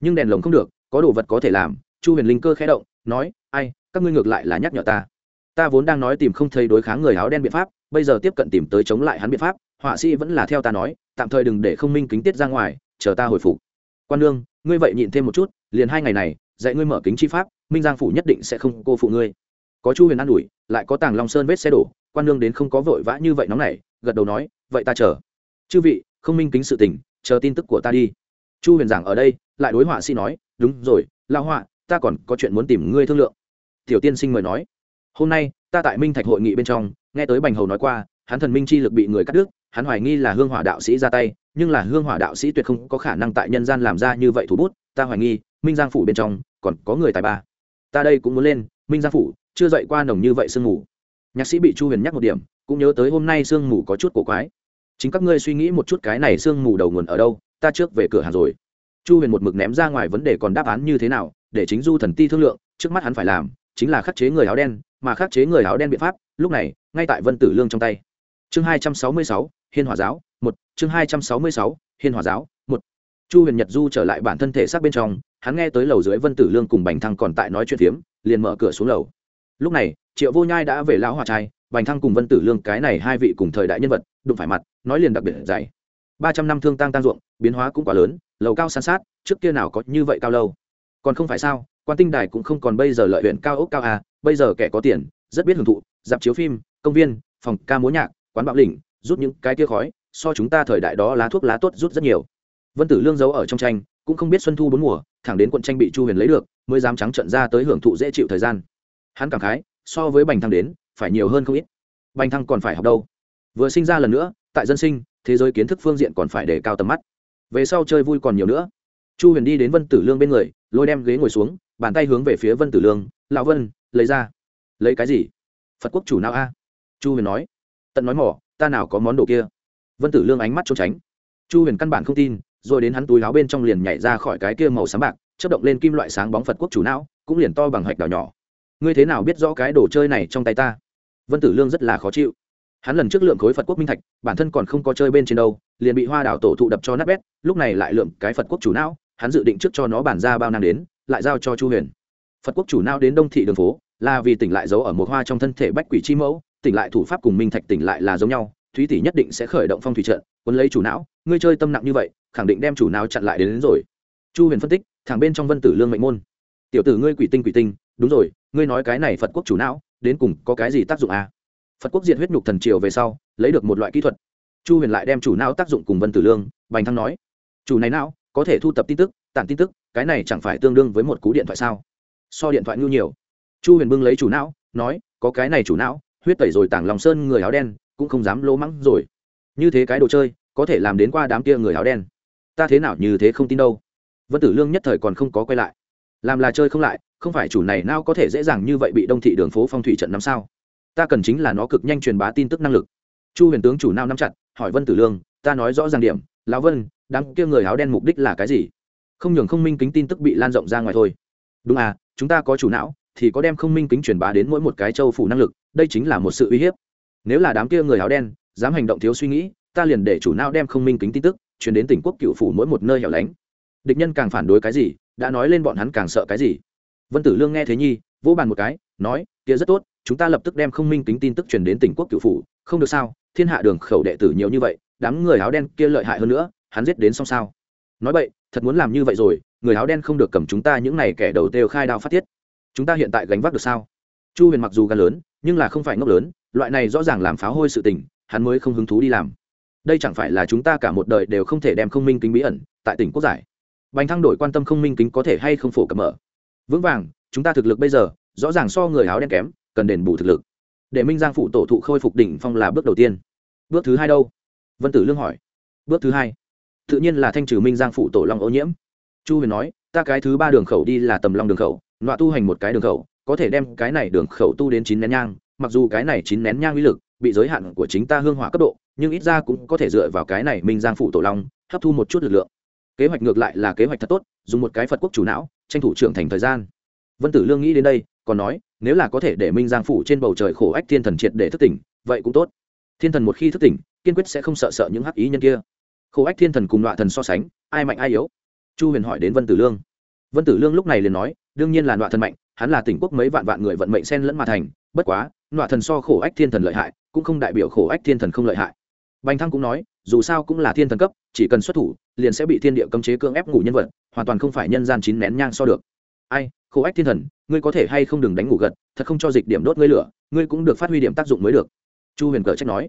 Nhưng đèn lồng không được, có đồ vật có thể làm, chu huyền linh cơ khẽ động, nói, ai, các ngươi ngược lại là nhắc nhở ta. Ta vốn đang nói tìm không thấy đối kháng người áo đen biện pháp, bây giờ tiếp cận tìm tới chống lại hắn biện pháp, họa sĩ vẫn là theo ta nói tạm thời đừng để không minh kính tiết ra ngoài, chờ ta hồi phục. Quan lương ngươi vậy nhịn thêm một chút, liền hai ngày này, dạy ngươi mở kính chi pháp, minh giang phủ nhất định sẽ không cô phụ ngươi. Có chu huyền an ủi, lại có tàng long sơn vết xe đổ, quan lương đến không có vội vã như vậy nóng này gật đầu nói, vậy ta chờ. Chư vị, không minh kính sự tình, chờ tin tức của ta đi. Chu huyền giảng ở đây, lại đối họa sĩ nói, đúng rồi lao họa, ta còn có chuyện muốn tìm ngươi thương lượng. Tiểu tiên sinh mời nói, hôm nay, ta tại minh thạch hội nghị bên trong, nghe tới bành hầu nói qua, hắn thần minh chi lực bị người cắt đứt hắn hoài nghi là hương hỏa đạo sĩ ra tay, nhưng là hương hỏa đạo sĩ tuyệt không có khả năng tại nhân gian làm ra như vậy thủ bút. Ta hoài nghi, minh giang phủ bên trong còn có người tài ba. Ta đây cũng muốn lên, minh giang phủ, chưa dậy qua nồng như vậy sương mù. Nhạc sĩ bị chu huyền nhắc một điểm, cũng nhớ tới hôm nay sương mù có chút cổ quái. Chính các ngươi suy nghĩ một chút cái này sương mù đầu nguồn ở đâu, ta trước về cửa hàng rồi. Chu huyền một mực ném ra ngoài vấn đề còn đáp án như thế nào, để chính du thần ti thương lượng, trước mắt hắn phải làm, chính là khắc chế người áo đen, mà khắc chế người áo đen biện pháp, lúc này, ngay tại vân tử lương trong tay. Chương hai trăm sáu mươi sáu hiên hòa giáo, một, chương hai trăm sáu mươi sáu, hiên hòa giáo, một. Chu huyền nhật du trở lại bản thân thể xác bên trong, hắn nghe tới lầu dưới vân tử lương cùng bành thăng còn tại nói chuyện phiếm, liền mở cửa xuống lầu. Lúc này, triệu vô nhai đã về lão hòa trai, bành thăng cùng vân tử lương cái này hai vị cùng thời đại nhân vật, đụng phải mặt, nói liền đặc biệt dày. Ba trăm năm thương tăng tăng ruộng, biến hóa cũng quá lớn, lầu cao san sát, trước kia nào có như vậy cao lâu. Còn không phải sao, quan tinh đài cũng không còn bây giờ lợi huyện cao ốc cao à bây giờ kẻ có tiền, rất biết hưởng thụ, dạp chiếu phim, công viên, phòng ca múa nhạc, quán bạo đỉnh rút những cái kia khói, so chúng ta thời đại đó lá thuốc lá tốt rút rất nhiều. Vân tử lương giấu ở trong tranh, cũng không biết xuân thu bốn mùa, thẳng đến quận tranh bị chu huyền lấy được, mới dám trắng trận ra tới hưởng thụ dễ chịu thời gian. Hắn cảm khái, so với bành thăng đến, phải nhiều hơn không ít. Bành thăng còn phải học đâu? Vừa sinh ra lần nữa, tại dân sinh, thế giới kiến thức phương diện còn phải để cao tầm mắt. Về sau chơi vui còn nhiều nữa. Chu huyền đi đến vân tử lương bên người, lôi đem ghế ngồi xuống, bàn tay hướng về phía vân tử lương, lão vân, lấy ra. Lấy cái gì? Phật quốc chủ nào a? Chu huyền nói. Tận nói mỏ ta nào có món đồ kia? Vân tử lương ánh mắt trốn tránh. Chu huyền căn bản không tin, rồi đến hắn túi láo bên trong liền nhảy ra khỏi cái kia màu sáng bạc chất động lên kim loại sáng bóng phật quốc chủ não, cũng liền to bằng hạch đào nhỏ. Ngươi thế nào biết rõ cái đồ chơi này trong tay ta? Vân tử lương rất là khó chịu. Hắn lần trước lượng khối phật quốc minh thạch, bản thân còn không có chơi bên trên đâu, liền bị hoa đảo tổ thụ đập cho nát bét, lúc này lại lượng cái phật quốc chủ não, hắn dự định trước cho nó bản ra bao năm đến, lại giao cho chu huyền. Phật quốc chủ não đến đông thị đường phố, là vì tỉnh lại giấu ở một hoa trong thân thể bách quỷ chi mẫu tỉnh lại thủ pháp cùng minh thạch tỉnh lại là giống nhau thúy tỷ nhất định sẽ khởi động phong thủy trận quân lấy chủ não ngươi chơi tâm nặng như vậy khẳng định đem chủ não chặn lại đến, đến rồi. Chu huyền phân tích thẳng bên trong vân tử lương mệnh môn. Tiểu tử ngươi quỷ tinh quỷ tinh đúng rồi ngươi nói cái này phật quốc chủ não đến cùng có cái gì tác dụng à? phật quốc diệt huyết nhục thần triều về sau lấy được một loại kỹ thuật. Chu huyền lại đem chủ não tác dụng cùng vân tử lương bành thăng nói. Chủ này não có thể thu tập tin tức tản tin tức cái này chẳng phải tương đương với một cú điện thoại sao? So điện thoại ngưu nhiều. Chu huyền bưng lấy chủ não nói có cái này chủ não huyết tẩy rồi tảng lòng sơn người áo đen, cũng không dám lỗ mắng rồi. Như thế cái đồ chơi, có thể làm đến qua đám kia người áo đen. Ta thế nào như thế không tin đâu. Vân tử lương nhất thời còn không có quay lại. Làm là chơi không lại, không phải chủ này nào có thể dễ dàng như vậy bị đông thị đường phố phong thủy trận năm sao? Ta cần chính là nó cực nhanh truyền bá tin tức năng lực. Chu huyền tướng chủ nào nắm chặt, hỏi vân tử lương, ta nói rõ ràng điểm, lão vân, đám kia người áo đen mục đích là cái gì? Không nhường không minh kính tin tức bị lan rộng ra ngoài thôi. Đúng à chúng ta có chủ não thì có đem không minh kính truyền bá đến mỗi một cái châu phủ năng lực, đây chính là một sự uy hiếp. Nếu là đám kia người áo đen, dám hành động thiếu suy nghĩ, ta liền để chủ não đem không minh kính tin tức truyền đến tỉnh quốc cựu phủ mỗi một nơi hẻo lánh. Địch nhân càng phản đối cái gì, đã nói lên bọn hắn càng sợ cái gì. Vân tử lương nghe thế nhi, vỗ bàn một cái, nói, kia rất tốt, chúng ta lập tức đem không minh kính tin tức truyền đến tỉnh quốc cựu phủ, không được sao? Thiên hạ đường khẩu đệ tử nhiều như vậy, đám người áo đen kia lợi hại hơn nữa, hắn giết đến xong sao? Nói vậy thật muốn làm như vậy rồi, người áo đen không được cầm chúng ta những này kẻ đầu têu khai đao phát tiết chúng ta hiện tại gánh vác được sao? Chu huyền mặc dù gan lớn, nhưng là không phải ngốc lớn, loại này rõ ràng làm pháo hôi sự tình, hắn mới không hứng thú đi làm. Đây chẳng phải là chúng ta cả một đời đều không thể đem không minh kính bí ẩn, tại tỉnh quốc giải. Bành thăng đổi quan tâm không minh kính có thể hay không phổ cập mở. Vững vàng, chúng ta thực lực bây giờ, rõ ràng so người áo đen kém, cần đền bù thực lực. Để minh giang phụ tổ thụ khôi phục đỉnh phong là bước đầu tiên. Bước thứ hai đâu? Vân tử lương hỏi. Bước thứ hai. Tự nhiên là thanh trừ minh giang phụ tổ long ô nhiễm. Chu huyền nói, ta cái thứ ba đường khẩu đi là tầm long đường khẩu nọa tu hành một cái đường khẩu, có thể đem cái này đường khẩu tu đến chín nén nhang, mặc dù cái này chín nén nhang uy lực bị giới hạn của chính ta hương hỏa cấp độ, nhưng ít ra cũng có thể dựa vào cái này minh giang phụ tổ long hấp thu một chút lực lượng. Kế hoạch ngược lại là kế hoạch thật tốt, dùng một cái phật quốc chủ não, tranh thủ trưởng thành thời gian. Vân tử lương nghĩ đến đây, còn nói, nếu là có thể để minh giang phủ trên bầu trời khổ ách thiên thần triệt để thức tỉnh, vậy cũng tốt. Thiên thần một khi thức tỉnh, kiên quyết sẽ không sợ sợ những hắc ý nhân kia. Khổ ách thiên thần cùng loại thần so sánh, ai mạnh ai yếu? Chu huyền hỏi đến vân tử lương. Vân tử lương lúc này liền nói đương nhiên là nọa thần mạnh, hắn là tỉnh quốc mấy vạn vạn người vận mệnh sen lẫn mà thành, bất quá, nọa thần so khổ ách thiên thần lợi hại, cũng không đại biểu khổ ách thiên thần không lợi hại. Bành thăng cũng nói, dù sao cũng là thiên thần cấp, chỉ cần xuất thủ, liền sẽ bị thiên địa cấm chế cưỡng ép ngủ nhân vật, hoàn toàn không phải nhân gian chín nén nhang so được. Ai, khổ ách thiên thần, ngươi có thể hay không đừng đánh ngủ gật, thật không cho dịch điểm đốt ngươi lửa, ngươi cũng được phát huy điểm tác dụng mới được. Chu huyền cờ trách nói.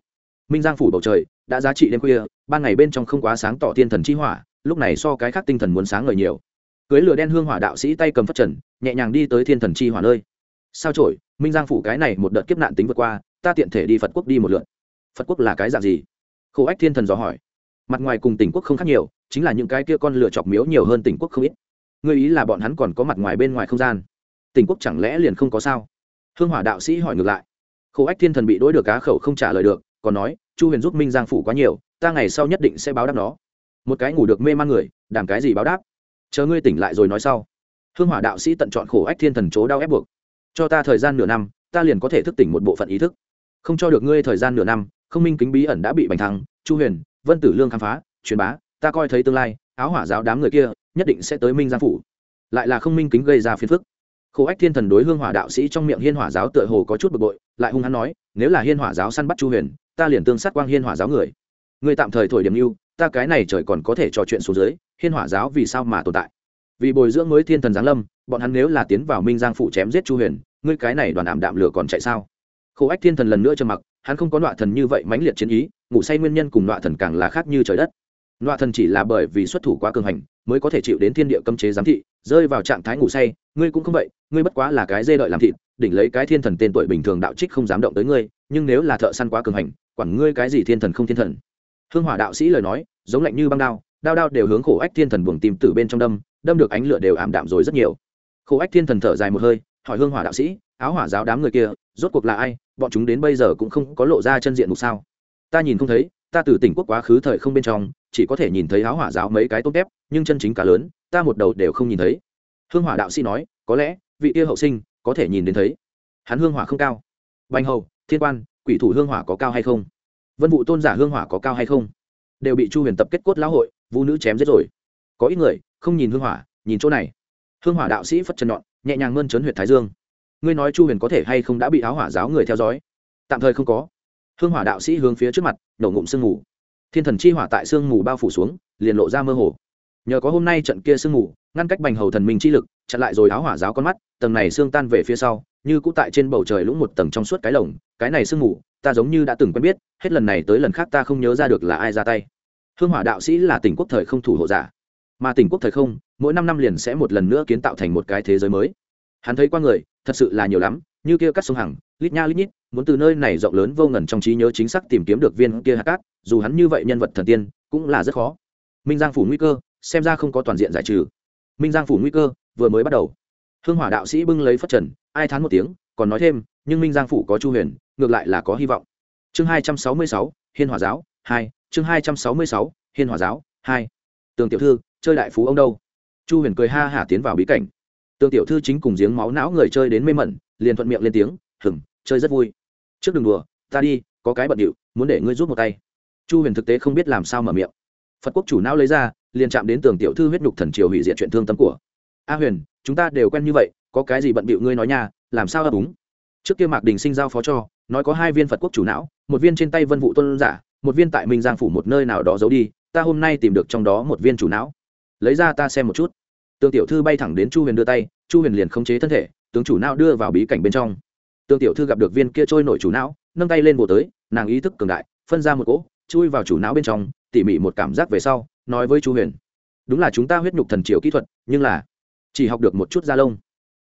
Minh giang phủ bầu trời, đã giá trị đêm khuya, ban ngày bên trong không quá sáng tỏ thiên thần chi hỏa, lúc này so cái khác tinh thần muốn sáng ngời nhiều cưới lửa đen hương hỏa đạo sĩ tay cầm phất trần, nhẹ nhàng đi tới thiên thần chi hỏa nơi. Sao trổi minh giang phủ cái này một đợt kiếp nạn tính vượt qua, ta tiện thể đi phật quốc đi một lượt. Phật quốc là cái dạng gì? Khổ ách thiên thần dò hỏi. Mặt ngoài cùng tỉnh quốc không khác nhiều, chính là những cái kia con lửa chọc miếu nhiều hơn tỉnh quốc không ít. Người ý là bọn hắn còn có mặt ngoài bên ngoài không gian? Tỉnh quốc chẳng lẽ liền không có sao? Hương hỏa đạo sĩ hỏi ngược lại. Khổ ách thiên thần bị đối được cá khẩu không trả lời được, còn nói, chu huyền giúp minh giang phủ quá nhiều, ta ngày sau nhất định sẽ báo đáp nó. Một cái ngủ được mê man người, đảm cái gì báo đáp? Chờ ngươi tỉnh lại rồi nói sau. Hương hỏa đạo sĩ tận chọn khổ ách thiên thần chố đau ép buộc. Cho ta thời gian nửa năm, ta liền có thể thức tỉnh một bộ phận ý thức. Không cho được ngươi thời gian nửa năm, không minh kính bí ẩn đã bị bành thăng, chu huyền, vân tử lương khám phá, truyền bá, ta coi thấy tương lai, áo hỏa giáo đám người kia, nhất định sẽ tới minh giang phủ. Lại là không minh kính gây ra phiền phức. Khổ ách thiên thần đối hương hỏa đạo sĩ trong miệng hiên hỏa giáo tựa hồ có chút bực bội, lại hung hắn nói, nếu là hiên hỏa giáo săn bắt chu huyền, ta liền tương sát quang hiên hỏa giáo người. Người tạm thời thổi điểm mưu ta cái này trời còn có thể trò chuyện xuống dưới, hiên hỏa giáo vì sao mà tồn tại? Vì bồi dưỡng mới thiên thần giáng lâm, bọn hắn nếu là tiến vào minh giang phụ chém giết chu huyền, ngươi cái này đoàn ảm đạm lửa còn chạy sao? Khổ ách thiên thần lần nữa trầm mặc, hắn không có nọa thần như vậy mãnh liệt chiến ý, ngủ say nguyên nhân cùng nọa thần càng là khác như trời đất. Nọa thần chỉ là bởi vì xuất thủ quá cường hành, mới có thể chịu đến thiên địa cấm chế giám thị, rơi vào trạng thái ngủ say, ngươi cũng không vậy, ngươi bất quá là cái dê đợi làm thịt, đỉnh lấy cái thiên thần tên tuổi bình thường đạo trích không dám động tới ngươi, nhưng nếu là thợ săn quá cường hành, quản ngươi cái gì thiên thần không thiên thần hương hỏa đạo sĩ lời nói, giống lạnh như băng đao đao đao đều hướng khổ ách thiên thần buồng tìm từ bên trong đâm đâm được ánh lửa đều ảm đạm rồi rất nhiều. Khổ ách thiên thần thở dài một hơi, hỏi hương hỏa đạo sĩ, áo hỏa giáo đám người kia, rốt cuộc là ai? Bọn chúng đến bây giờ cũng không có lộ ra chân diện mục sao? Ta nhìn không thấy, ta từ tỉnh quốc quá khứ thời không bên trong, chỉ có thể nhìn thấy áo hỏa giáo mấy cái tôm tép, nhưng chân chính cả lớn, ta một đầu đều không nhìn thấy. Hương hỏa đạo sĩ nói, có lẽ, vị kia hậu sinh có thể nhìn đến thấy. Hắn hương hỏa không cao. Bành hầu, thiên quan, quỷ thủ hương hỏa có cao hay không? Vân vụ tôn giả hương hỏa có cao hay không đều bị chu huyền tập kết cốt lão hội vũ nữ chém giết rồi có ít người không nhìn hương hỏa nhìn chỗ này hương hỏa đạo sĩ phất chân nhọn nhẹ nhàng mơn trấn huyện thái dương ngươi nói chu huyền có thể hay không đã bị áo hỏa giáo người theo dõi tạm thời không có hương hỏa đạo sĩ hướng phía trước mặt nổ ngụm sương mù thiên thần chi hỏa tại sương mù bao phủ xuống liền lộ ra mơ hồ nhờ có hôm nay trận kia sương mù ngăn cách bành hầu thần minh chi lực chặn lại rồi áo hỏa giáo con mắt tầng này sương tan về phía sau như cũ tại trên bầu trời lũng một tầng trong suốt cái lồng cái này sương mù, ta giống như đã từng quen biết, hết lần này tới lần khác ta không nhớ ra được là ai ra tay. Hương hỏa đạo sĩ là tỉnh quốc thời không thủ hộ giả, mà tỉnh quốc thời không, mỗi năm năm liền sẽ một lần nữa kiến tạo thành một cái thế giới mới. Hắn thấy qua người, thật sự là nhiều lắm, như kia cắt sông hằng, lít nha lít nhít, muốn từ nơi này rộng lớn vô ngần trong trí nhớ chính xác tìm kiếm được viên kia hạt cát, dù hắn như vậy nhân vật thần tiên, cũng là rất khó. Minh giang phủ nguy cơ, xem ra không có toàn diện giải trừ. Minh giang phủ nguy cơ, vừa mới bắt đầu. Hương hỏa đạo sĩ bưng lấy phất trần, ai thán một tiếng, còn nói thêm, nhưng minh giang phủ có chu huyền ngược lại là có hy vọng. Chương hai trăm sáu mươi sáu, hiên hòa giáo hai, chương hai trăm sáu mươi sáu, hiên hòa giáo hai. Tường tiểu thư, chơi đại phú ông đâu? Chu huyền cười ha hả tiến vào bí cảnh. Tường tiểu thư chính cùng giếng máu não người chơi đến mê mẩn, liền thuận miệng lên tiếng hừng chơi rất vui. Trước đừng đùa, ta đi, có cái bận điệu, muốn để ngươi rút một tay. Chu huyền thực tế không biết làm sao mở miệng. Phật quốc chủ não lấy ra, liền chạm đến tường tiểu thư huyết nhục thần triều hủy diệt chuyện thương tâm của. A huyền, chúng ta đều quen như vậy, có cái gì bận bịu ngươi nói nha, làm sao ấp úng trước kia mạc đình sinh giao phó cho, nói có hai viên phật quốc chủ não, một viên trên tay vân vụ tôn giả, một viên tại minh giang phủ một nơi nào đó giấu đi, ta hôm nay tìm được trong đó một viên chủ não. Lấy ra ta xem một chút. Tương tiểu thư bay thẳng đến chu huyền đưa tay, chu huyền liền khống chế thân thể, tướng chủ não đưa vào bí cảnh bên trong. Tương tiểu thư gặp được viên kia trôi nổi chủ não, nâng tay lên bộ tới, nàng ý thức cường đại, phân ra một cỗ, chui vào chủ não bên trong, tỉ mỉ một cảm giác về sau, nói với chu huyền. Đúng là chúng ta huyết nhục thần triều kỹ thuật, nhưng là chỉ học được một chút da lông.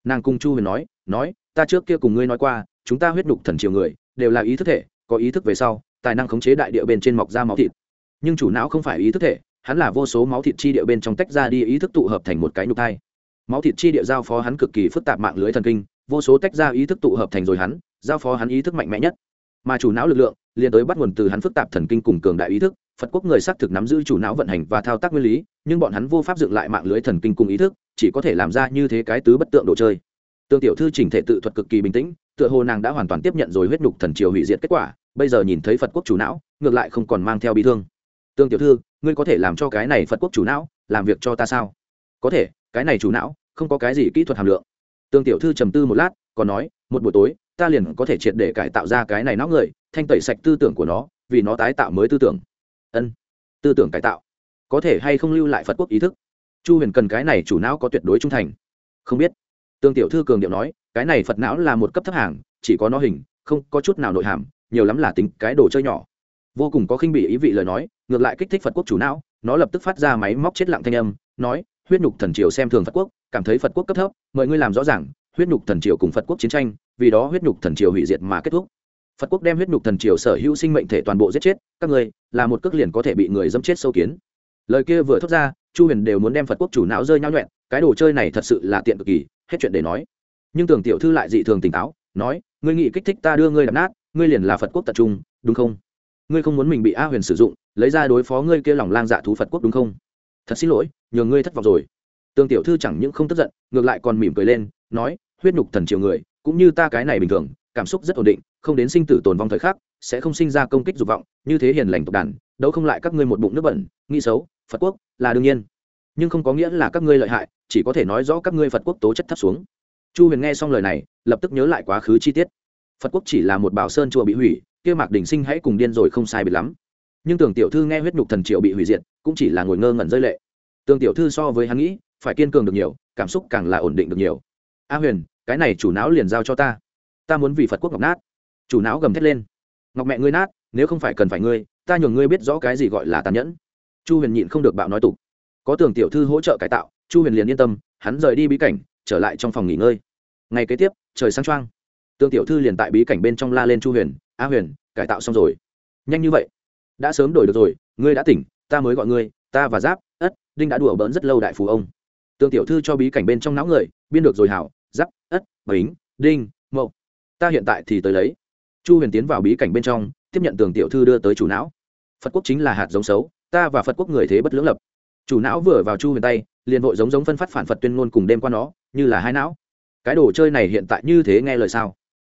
Nàng cùng chu huyền nói nói ta trước kia cùng ngươi nói qua, chúng ta huyết đục thần triều người, đều là ý thức thể, có ý thức về sau, tài năng khống chế đại địa bên trên mọc ra máu thịt. Nhưng chủ não không phải ý thức thể, hắn là vô số máu thịt chi địa bên trong tách ra đi ý thức tụ hợp thành một cái nhục thai. Máu thịt chi địa giao phó hắn cực kỳ phức tạp mạng lưới thần kinh, vô số tách ra ý thức tụ hợp thành rồi hắn, giao phó hắn ý thức mạnh mẽ nhất. Mà chủ não lực lượng, liền tới bắt nguồn từ hắn phức tạp thần kinh cùng cường đại ý thức, phật quốc người xác thực nắm giữ chủ não vận hành và thao tác nguyên lý, nhưng bọn hắn vô pháp dựng lại mạng lưới thần kinh cùng ý thức, chỉ có thể làm ra như thế cái tứ bất tượng đồ chơi tương tiểu thư chỉnh thể tự thuật cực kỳ bình tĩnh, tựa hồ nàng đã hoàn toàn tiếp nhận rồi huyết nhục thần triều hủy diệt kết quả, bây giờ nhìn thấy phật quốc chủ não, ngược lại không còn mang theo bị thương. Tương tiểu thư, ngươi có thể làm cho cái này phật quốc chủ não, làm việc cho ta sao? Có thể, cái này chủ não, không có cái gì kỹ thuật hàm lượng. Tương tiểu thư trầm tư một lát, còn nói, một buổi tối, ta liền có thể triệt để cải tạo ra cái này não người, thanh tẩy sạch tư tưởng của nó, vì nó tái tạo mới tư tưởng. Ân, tư tưởng cải tạo. Có thể hay không lưu lại phật quốc ý thức? Chu huyền cần cái này chủ não có tuyệt đối trung thành. Không biết tương tiểu thư cường điệu nói, cái này phật não là một cấp thấp hàng, chỉ có nó hình, không có chút nào nội hàm, nhiều lắm là tính cái đồ chơi nhỏ. Vô cùng có khinh bị ý vị lời nói, ngược lại kích thích phật quốc chủ não, nó lập tức phát ra máy móc chết lặng thanh âm, nói, huyết nhục thần triều xem thường phật quốc, cảm thấy phật quốc cấp thấp, mời ngươi làm rõ ràng, huyết nhục thần triều cùng phật quốc chiến tranh, vì đó huyết nhục thần triều hủy diệt mà kết thúc. Phật quốc đem huyết nhục thần triều sở hữu sinh mệnh thể toàn bộ giết chết, các ngươi, là một cước liền có thể bị người dâm chết sâu kiến. Lời kia vừa thốt ra, chu huyền đều muốn đem phật quốc chủ não rơi nhau nhuẹn, cái đồ chơi này thật sự là tiện cực kỳ hết chuyện để nói. Nhưng tưởng tiểu thư lại dị thường tỉnh táo, nói, ngươi nghĩ kích thích ta đưa ngươi đập nát, ngươi liền là phật quốc tập trung, đúng không? Ngươi không muốn mình bị a huyền sử dụng, lấy ra đối phó ngươi kia lòng lang dạ thú phật quốc đúng không? Thật xin lỗi nhường ngươi thất vọng rồi. Tương tiểu thư chẳng những không tức giận, ngược lại còn mỉm cười lên, nói, huyết nhục thần triều người, cũng như ta cái này bình thường, cảm xúc rất ổn định, không đến sinh tử tồn vong thời khắc, sẽ không sinh ra công kích dục vọng, như thế hiền lành tộc đàn đâu không lại các ngươi một bụng nước bẩn, nghĩ xấu, phật quốc là đương nhiên. Nhưng không có nghĩa là các ngươi lợi hại chỉ có thể nói rõ các ngươi phật quốc tố chất thấp xuống. Chu huyền nghe xong lời này, lập tức nhớ lại quá khứ chi tiết. Phật quốc chỉ là một bảo sơn chùa bị hủy, kia mạc đình sinh hãy cùng điên rồi không sai biệt lắm. Nhưng tưởng tiểu thư nghe huyết nhục thần triệu bị hủy diệt, cũng chỉ là ngồi ngơ ngẩn rơi lệ. Tưởng tiểu thư so với hắn nghĩ, phải kiên cường được nhiều, cảm xúc càng là ổn định được nhiều. A huyền, cái này chủ não liền giao cho ta. Ta muốn vì phật quốc ngọc nát. Chủ não gầm thét lên. Ngọc mẹ ngươi nát, nếu không phải cần phải ngươi, ta nhường ngươi biết rõ cái gì gọi là tàn nhẫn. Chu huyền nhịn không được bạo nói tục. Có tưởng tiểu thư hỗ trợ cải tạo chu huyền liền yên tâm, hắn rời đi bí cảnh, trở lại trong phòng nghỉ ngơi. Ngày kế tiếp, trời sáng trăng tương tiểu thư liền tại bí cảnh bên trong la lên chu huyền, a huyền, cải tạo xong rồi. Nhanh như vậy? Đã sớm đổi được rồi, ngươi đã tỉnh, ta mới gọi ngươi, ta và giáp, ất, đinh đã đùa bỡn rất lâu đại phú ông. Tương tiểu thư cho bí cảnh bên trong não người, biên được rồi hảo, giáp, ất, bính, đinh, mậu. Ta hiện tại thì tới lấy. Chu huyền tiến vào bí cảnh bên trong, tiếp nhận tường tiểu thư đưa tới chủ não. Phật quốc chính là hạt giống xấu, ta và phật quốc người thế bất lưỡng lập chủ não vừa vào chu huyền tay, liền vội giống giống phân phát phản phật tuyên ngôn cùng đêm qua nó, như là hai não. Cái đồ chơi này hiện tại như thế nghe lời sao?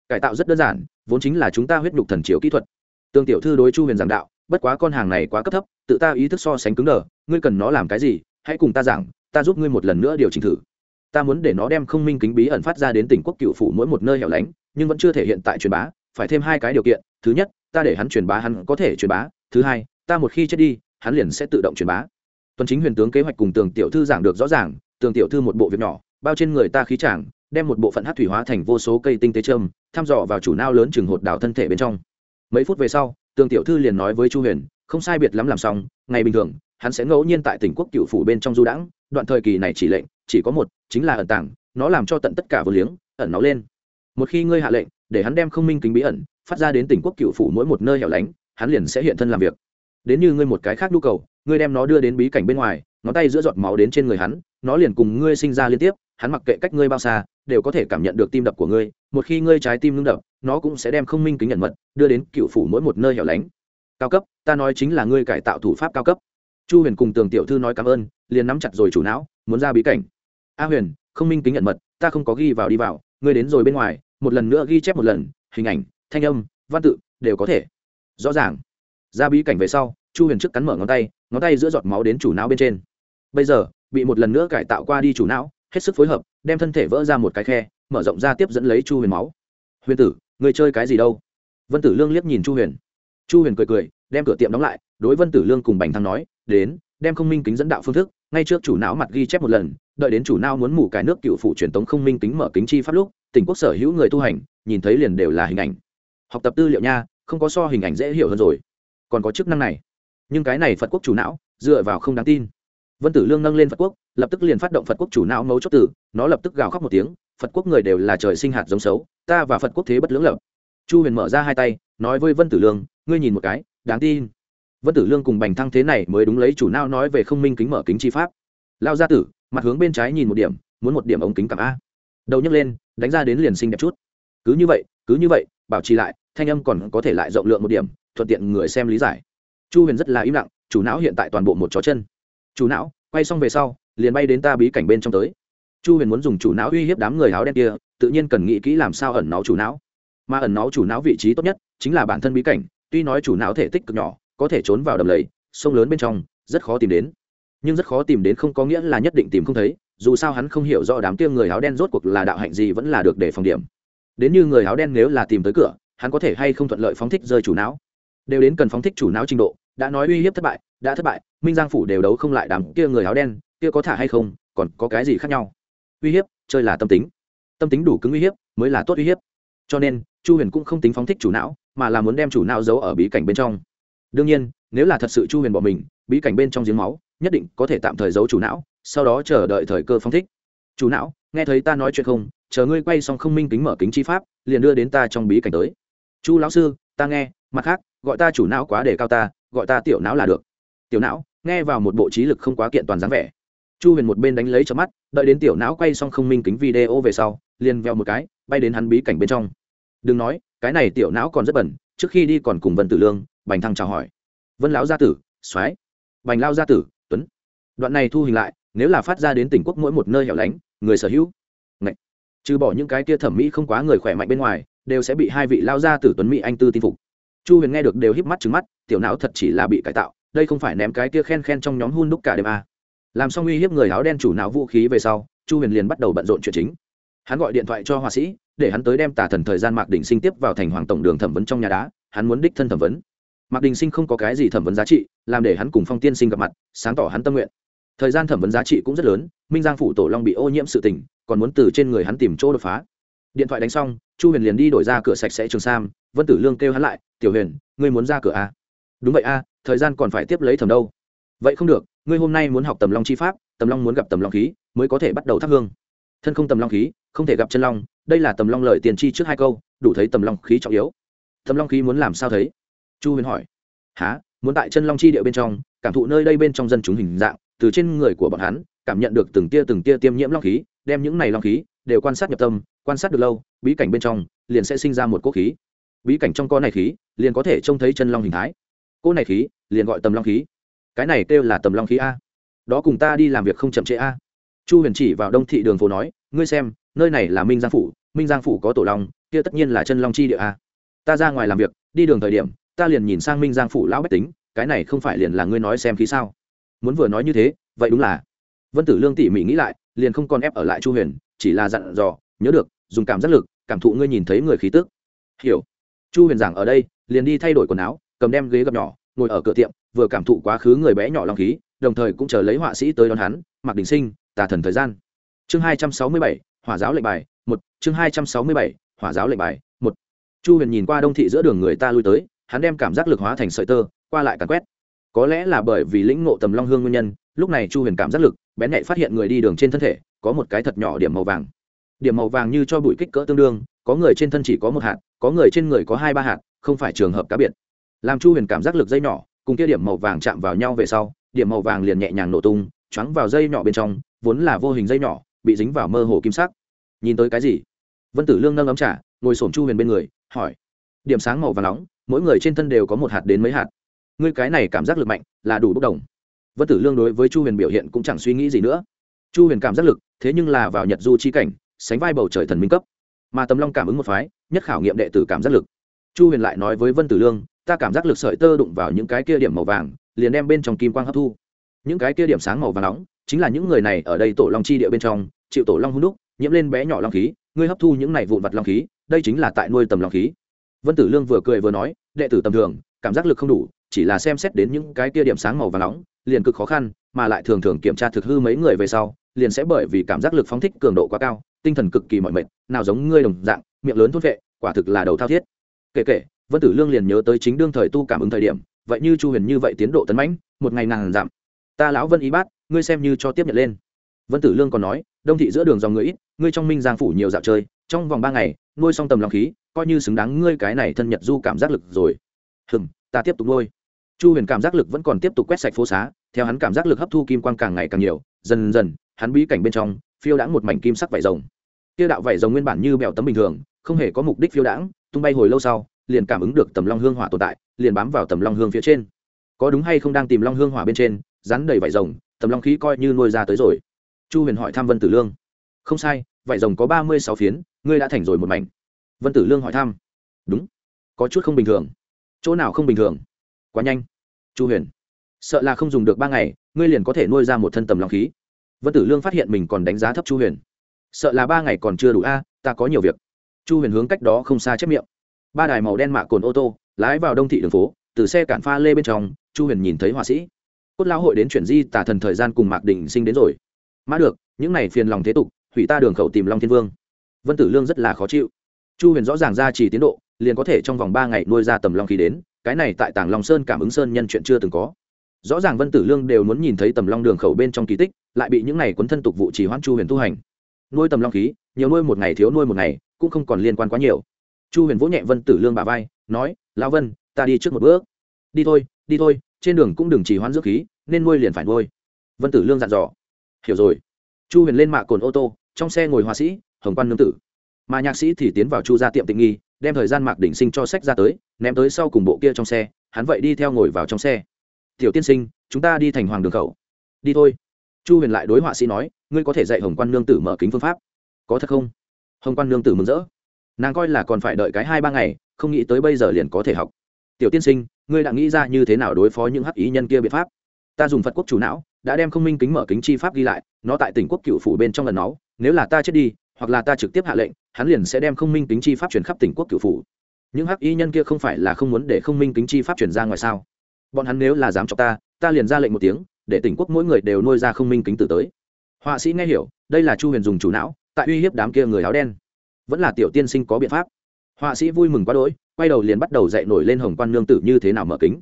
Cải tạo rất đơn giản, vốn chính là chúng ta huyết nhục thần chiếu kỹ thuật. Tương tiểu thư đối chu huyền giảng đạo, bất quá con hàng này quá cấp thấp, tự ta ý thức so sánh cứng đờ, ngươi cần nó làm cái gì, hãy cùng ta giảng, ta giúp ngươi một lần nữa điều chỉnh thử. Ta muốn để nó đem không minh kính bí ẩn phát ra đến tỉnh quốc cựu phủ mỗi một nơi hẻo lánh, nhưng vẫn chưa thể hiện tại truyền bá, phải thêm hai cái điều kiện, thứ nhất, ta để hắn truyền bá hắn có thể truyền bá, thứ hai, ta một khi chết đi, hắn liền sẽ tự động truyền bá tuần chính huyền tướng kế hoạch cùng tường tiểu thư giảng được rõ ràng, tường tiểu thư một bộ việc nhỏ, bao trên người ta khí chàng đem một bộ phận hát thủy hóa thành vô số cây tinh tế trâm, thăm dò vào chủ nao lớn chừng hột đảo thân thể bên trong. Mấy phút về sau, tường tiểu thư liền nói với chu huyền, không sai biệt lắm làm xong, ngày bình thường, hắn sẽ ngẫu nhiên tại tỉnh quốc cựu phủ bên trong du đãng, đoạn thời kỳ này chỉ lệnh, chỉ có một, chính là ẩn tàng, nó làm cho tận tất cả vô liếng, ẩn nó lên. Một khi ngươi hạ lệnh, để hắn đem không minh kính bí ẩn, phát ra đến tỉnh quốc cựu phủ mỗi một nơi hẻo lánh, hắn liền sẽ hiện thân làm việc đến như ngươi một cái khác nhu cầu, ngươi đem nó đưa đến bí cảnh bên ngoài, ngón tay giữa giọt máu đến trên người hắn, nó liền cùng ngươi sinh ra liên tiếp, hắn mặc kệ cách ngươi bao xa, đều có thể cảm nhận được tim đập của ngươi, một khi ngươi trái tim ngưng đập, nó cũng sẽ đem không minh kính nhận mật, đưa đến cựu phủ mỗi một nơi hẻo lánh. Cao cấp, ta nói chính là ngươi cải tạo thủ pháp cao cấp. Chu huyền cùng tường tiểu thư nói cảm ơn, liền nắm chặt rồi chủ não, muốn ra bí cảnh. A huyền, không minh kính nhận mật, ta không có ghi vào đi vào, ngươi đến rồi bên ngoài, một lần nữa ghi chép một lần, hình ảnh, thanh âm, văn tự, đều có thể. Rõ ràng ra bí cảnh về sau, chu huyền trước cắn mở ngón tay ngón tay giữa giọt máu đến chủ não bên trên. Bây giờ, bị một lần nữa cải tạo qua đi chủ não, hết sức phối hợp, đem thân thể vỡ ra một cái khe, mở rộng ra tiếp dẫn lấy chu huyền máu. Huyền tử người chơi cái gì đâu? Vân tử lương liếc nhìn chu huyền. Chu huyền cười cười, đem cửa tiệm đóng lại, đối vân tử lương cùng bành thăng nói, đến, đem không minh kính dẫn đạo phương thức, ngay trước chủ não mặt ghi chép một lần, đợi đến chủ não muốn mủ cái nước cựu phủ truyền tống không minh kính mở kính chi pháp lúc tỉnh quốc sở hữu người tu hành, nhìn thấy liền đều là hình ảnh. Học tập tư liệu nha, không có so hình ảnh dễ hiểu hơn rồi còn có chức năng này. Nhưng cái này phật quốc chủ não, dựa vào không đáng tin. Vân tử lương nâng lên phật quốc, lập tức liền phát động phật quốc chủ não mấu chốt tử nó lập tức gào khóc một tiếng, phật quốc người đều là trời sinh hạt giống xấu, ta và phật quốc thế bất lưỡng lập. Chu huyền mở ra hai tay, nói với vân tử lương, ngươi nhìn một cái, đáng tin. Vân tử lương cùng bành thăng thế này mới đúng lấy chủ não nói về không minh kính mở kính chi pháp. Lao gia tử, mặt hướng bên trái nhìn một điểm, muốn một điểm ống kính cảm a. Đầu nhấc lên, đánh ra đến liền sinh đẹp chút. Cứ như vậy, cứ như vậy, bảo trì lại, thanh âm còn có thể lại rộng lượng một điểm thuận tiện người xem lý giải. Chu huyền rất là im lặng, chủ não hiện tại toàn bộ một chó chân. Chủ não, quay xong về sau, liền bay đến ta bí cảnh bên trong tới. Chu huyền muốn dùng chủ não uy hiếp đám người áo đen kia, tự nhiên cần nghĩ kỹ làm sao ẩn náu chủ não. Mà ẩn náu chủ não vị trí tốt nhất chính là bản thân bí cảnh, tuy nói chủ não thể tích cực nhỏ, có thể trốn vào đầm lầy, sông lớn bên trong, rất khó tìm đến. Nhưng rất khó tìm đến không có nghĩa là nhất định tìm không thấy, dù sao hắn không hiểu rõ đám kia người áo đen rốt cuộc là đạo hạnh gì vẫn là được để phòng điểm. Đến như người áo đen nếu là tìm tới cửa, hắn có thể hay không thuận lợi phóng thích rơi chủ não đều đến cần phóng thích chủ não trình độ, đã nói uy hiếp thất bại, đã thất bại, minh giang phủ đều đấu không lại đám kia người áo đen, kia có thả hay không, còn có cái gì khác nhau? Uy hiếp, chơi là tâm tính. Tâm tính đủ cứng uy hiếp, mới là tốt uy hiếp. Cho nên, chu huyền cũng không tính phóng thích chủ não, mà là muốn đem chủ não giấu ở bí cảnh bên trong. Đương nhiên, nếu là thật sự chu huyền bỏ mình, bí cảnh bên trong giếng máu, nhất định có thể tạm thời giấu chủ não, sau đó chờ đợi thời cơ phóng thích. Chủ não, nghe thấy ta nói chuyện không? Chờ ngươi quay xong không minh kính mở kính chi pháp, liền đưa đến ta trong bí cảnh tới. Chu lão sư, ta nghe, mặt khác gọi ta chủ não quá để cao ta, gọi ta tiểu não là được. Tiểu não, nghe vào một bộ trí lực không quá kiện toàn dáng vẻ. Chu huyền một bên đánh lấy cho mắt, đợi đến tiểu não quay xong không minh kính video về sau, liền veo một cái, bay đến hắn bí cảnh bên trong. Đừng nói, cái này tiểu não còn rất bẩn, trước khi đi còn cùng vân tử lương, bành thăng chào hỏi. Vân lão gia tử, soái. Bành lao gia tử, tuấn. Đoạn này thu hình lại, nếu là phát ra đến tỉnh quốc mỗi một nơi hẻo lánh, người sở hữu. Ngậy. trừ bỏ những cái kia thẩm mỹ không quá người khỏe mạnh bên ngoài, đều sẽ bị hai vị lao gia tử tuấn mỹ anh tư tin phục chu huyền nghe được đều híp mắt trứng mắt, tiểu não thật chỉ là bị cải tạo, đây không phải ném cái kia khen khen trong nhóm hun đúc cả đêm à. làm xong uy hiếp người áo đen chủ não vũ khí về sau, chu huyền liền bắt đầu bận rộn chuyện chính. Hắn gọi điện thoại cho họa sĩ, để hắn tới đem tà thần thời gian mạc đình sinh tiếp vào thành hoàng tổng đường thẩm vấn trong nhà đá, hắn muốn đích thân thẩm vấn. Mạc đình sinh không có cái gì thẩm vấn giá trị, làm để hắn cùng phong tiên sinh gặp mặt, sáng tỏ hắn tâm nguyện. Thời gian thẩm vấn giá trị cũng rất lớn, minh giang phủ tổ long bị ô nhiễm sự tình, còn muốn từ trên người hắn tìm chỗ đột phá. Điện thoại đánh xong chu huyền liền đi đổi ra cửa sạch sẽ trường sam vân tử lương kêu hắn lại tiểu huyền ngươi muốn ra cửa a à? đúng vậy a à, thời gian còn phải tiếp lấy thầm đâu. Vậy không được ngươi hôm nay muốn học tầm long chi pháp tầm long muốn gặp tầm long khí mới có thể bắt đầu thắp hương. Thân không tầm long khí không thể gặp chân long đây là tầm long lợi tiền chi trước hai câu đủ thấy tầm long khí trọng yếu. Tầm long khí muốn làm sao thấy? Chu huyền hỏi. Há muốn tại chân long chi địa bên trong cảm thụ nơi đây bên trong dân chúng hình dạng từ trên người của bọn hắn cảm nhận được từng tia từng tia tiêm nhiễm long khí đem những này long khí đều quan sát nhập tâm quan sát được lâu, bí cảnh bên trong liền sẽ sinh ra một cỗ khí. Bí cảnh trong con này khí, liền có thể trông thấy chân long hình thái. Cỗ này khí liền gọi tầm long khí. Cái này kêu là tầm long khí a. Đó cùng ta đi làm việc không chậm trễ a. Chu huyền chỉ vào đông thị đường phố nói, ngươi xem, nơi này là minh giang phủ, minh giang phủ có tổ long, kia tất nhiên là chân long chi địa a. Ta ra ngoài làm việc, đi đường thời điểm, ta liền nhìn sang minh giang phủ lão bách tính, cái này không phải liền là ngươi nói xem khí sao? Muốn vừa nói như thế, vậy đúng là. Vân tử lương tỉ mỉ nghĩ lại, liền không còn ép ở lại chu huyền, chỉ là dặn dò nhớ được, dùng cảm giác lực, cảm thụ ngươi nhìn thấy người khí tức. Hiểu. Chu huyền giảng ở đây, liền đi thay đổi quần áo, cầm đem ghế gập nhỏ, ngồi ở cửa tiệm, vừa cảm thụ quá khứ người bé nhỏ long khí, đồng thời cũng chờ lấy họa sĩ tới đón hắn mặc đình sinh, tà thần thời gian. Chương hai trăm sáu mươi bảy, hỏa giáo lệnh bài, một. Chương hai trăm sáu mươi bảy, hỏa giáo lệnh bài, một. Chu huyền nhìn qua đông thị giữa đường người ta lui tới, hắn đem cảm giác lực hóa thành sợi tơ, qua lại càn quét. Có lẽ là bởi vì lĩnh ngộ tầm long hương nguyên nhân, lúc này chu huyền cảm giác lực, bén nhạy phát hiện người đi đường trên thân thể, có một cái thật nhỏ điểm màu vàng điểm màu vàng như cho bụi kích cỡ tương đương có người trên thân chỉ có một hạt có người trên người có hai ba hạt không phải trường hợp cá biệt. Làm chu huyền cảm giác lực dây nhỏ cùng kia điểm màu vàng chạm vào nhau về sau điểm màu vàng liền nhẹ nhàng nổ tung choáng vào dây nhỏ bên trong vốn là vô hình dây nhỏ bị dính vào mơ hồ kim sắc. Nhìn tới cái gì? Vân tử lương nâng ấm trả, ngồi sổm chu huyền bên người hỏi. Điểm sáng màu vàng nóng mỗi người trên thân đều có một hạt đến mấy hạt. Ngươi cái này cảm giác lực mạnh là đủ bốc đồng. Vân tử lương đối với chu huyền biểu hiện cũng chẳng suy nghĩ gì nữa. Chu huyền cảm giác lực thế nhưng là vào nhật du chi cảnh sánh vai bầu trời thần minh cấp. Mà tấm long cảm ứng một phái, nhất khảo nghiệm đệ tử cảm giác lực. Chu huyền lại nói với vân tử lương, ta cảm giác lực sợi tơ đụng vào những cái kia điểm màu vàng, liền đem bên trong kim quang hấp thu. Những cái kia điểm sáng màu vàng nóng, chính là những người này ở đây tổ long chi địa bên trong, chịu tổ long hung đúc, nhiễm lên bé nhỏ long khí, ngươi hấp thu những này vụn vặt long khí, đây chính là tại nuôi tầm long khí. Vân tử lương vừa cười vừa nói, đệ tử tầm thường, cảm giác lực không đủ, chỉ là xem xét đến những cái kia điểm sáng màu vàng nóng, liền cực khó khăn, mà lại thường thường kiểm tra thực hư mấy người về sau, liền sẽ bởi vì cảm giác lực phóng thích cường độ quá cao tinh thần cực kỳ mọi mệt, nào giống ngươi đồng dạng, miệng lớn thốt vệ, quả thực là đầu thao thiết. Kể kể, vân tử lương liền nhớ tới chính đương thời tu cảm ứng thời điểm, vậy như chu huyền như vậy tiến độ tấn mãnh, một ngày nàng giảm ta lão vân ý bát, ngươi xem như cho tiếp nhận lên. Vân tử lương còn nói, đông thị giữa đường dòng người ít, ngươi trong minh giang phủ nhiều dạo chơi, trong vòng ba ngày, nuôi xong tầm lòng khí, coi như xứng đáng ngươi cái này thân nhật du cảm giác lực rồi. Hừng ta tiếp tục nuôi. Chu huyền cảm giác lực vẫn còn tiếp tục quét sạch phố xá, theo hắn cảm giác lực hấp thu kim quang càng ngày càng nhiều, dần dần, hắn bí cảnh bên trong phiêu đãng một mảnh kim sắc vải rồng. Tiêu đạo vải rồng nguyên bản như bèo tấm bình thường, không hề có mục đích phiêu đãng, tung bay hồi lâu sau, liền cảm ứng được tầm long hương hỏa tồn tại, liền bám vào tầm long hương phía trên. Có đúng hay không đang tìm long hương hỏa bên trên, rắn đầy vải rồng, tầm long khí coi như nuôi ra tới rồi. Chu huyền hỏi thăm vân tử lương. Không sai, vải rồng có ba mươi sáu phiến, ngươi đã thành rồi một mảnh. Vân tử lương hỏi thăm. Đúng. Có chút không bình thường. Chỗ nào không bình thường? Quá nhanh. Chu huyền. Sợ là không dùng được ba ngày, ngươi liền có thể nuôi ra một thân tầm long khí vân tử lương phát hiện mình còn đánh giá thấp chu huyền. Sợ là ba ngày còn chưa đủ a, ta có nhiều việc. Chu huyền hướng cách đó không xa chép miệng. Ba đài màu đen mạ cồn ô tô, lái vào đông thị đường phố, từ xe cản pha lê bên trong, chu huyền nhìn thấy họa sĩ. Cốt lão hội đến chuyển di tả thần thời gian cùng mạc đình sinh đến rồi. Mã được, những này phiền lòng thế tục, hủy ta đường khẩu tìm long thiên vương. Vân tử lương rất là khó chịu. Chu huyền rõ ràng ra chỉ tiến độ, liền có thể trong vòng ba ngày nuôi ra tầm long khí đến, cái này tại Tảng long sơn cảm ứng sơn nhân chuyện chưa từng có rõ ràng vân tử lương đều muốn nhìn thấy tầm long đường khẩu bên trong kỳ tích, lại bị những này quấn thân tục vụ chỉ hoãn chu huyền tu hành. Nuôi tầm long khí, nhiều nuôi một ngày thiếu nuôi một ngày, cũng không còn liên quan quá nhiều. Chu huyền vỗ nhẹ vân tử lương bà vai, nói, lão vân, ta đi trước một bước. Đi thôi đi thôi, trên đường cũng đừng chỉ hoãn dưỡng khí, nên nuôi liền phải nuôi. Vân tử lương dặn dò. Hiểu rồi. Chu huyền lên mạ cồn ô tô, trong xe ngồi họa sĩ, hồng quan nương tử. Mà nhạc sĩ thì tiến vào chu ra tiệm tịnh nghi, đem thời gian mạc đỉnh sinh cho sách ra tới, ném tới sau cùng bộ kia trong xe, hắn vậy đi theo ngồi vào trong xe tiểu tiên sinh, chúng ta đi thành hoàng đường khẩu. Đi thôi. Chu huyền lại đối họa sĩ nói, ngươi có thể dạy hồng quan nương tử mở kính phương pháp. Có thật không? Hồng quan nương tử mừng rỡ. Nàng coi là còn phải đợi cái hai ba ngày, không nghĩ tới bây giờ liền có thể học. Tiểu tiên sinh, ngươi đã nghĩ ra như thế nào đối phó những hắc ý nhân kia biện pháp? Ta dùng phật quốc chủ não, đã đem không minh kính mở kính chi pháp ghi lại, nó tại tỉnh quốc cựu phủ bên trong lần nó, nếu là ta chết đi, hoặc là ta trực tiếp hạ lệnh, hắn liền sẽ đem không minh kính chi pháp truyền khắp tỉnh quốc cựu phủ. Những hắc y nhân kia không phải là không muốn để không minh kính chi pháp truyền ra ngoài sao? Bọn hắn nếu là dám cho ta ta liền ra lệnh một tiếng, để tỉnh quốc mỗi người đều nuôi ra không minh kính tử tới. Họa sĩ nghe hiểu, đây là chu huyền dùng chủ não, tại uy hiếp đám kia người áo đen. Vẫn là tiểu tiên sinh có biện pháp. Họa sĩ vui mừng quá đỗi, quay đầu liền bắt đầu dạy nổi lên hồng quan nương tử như thế nào mở kính.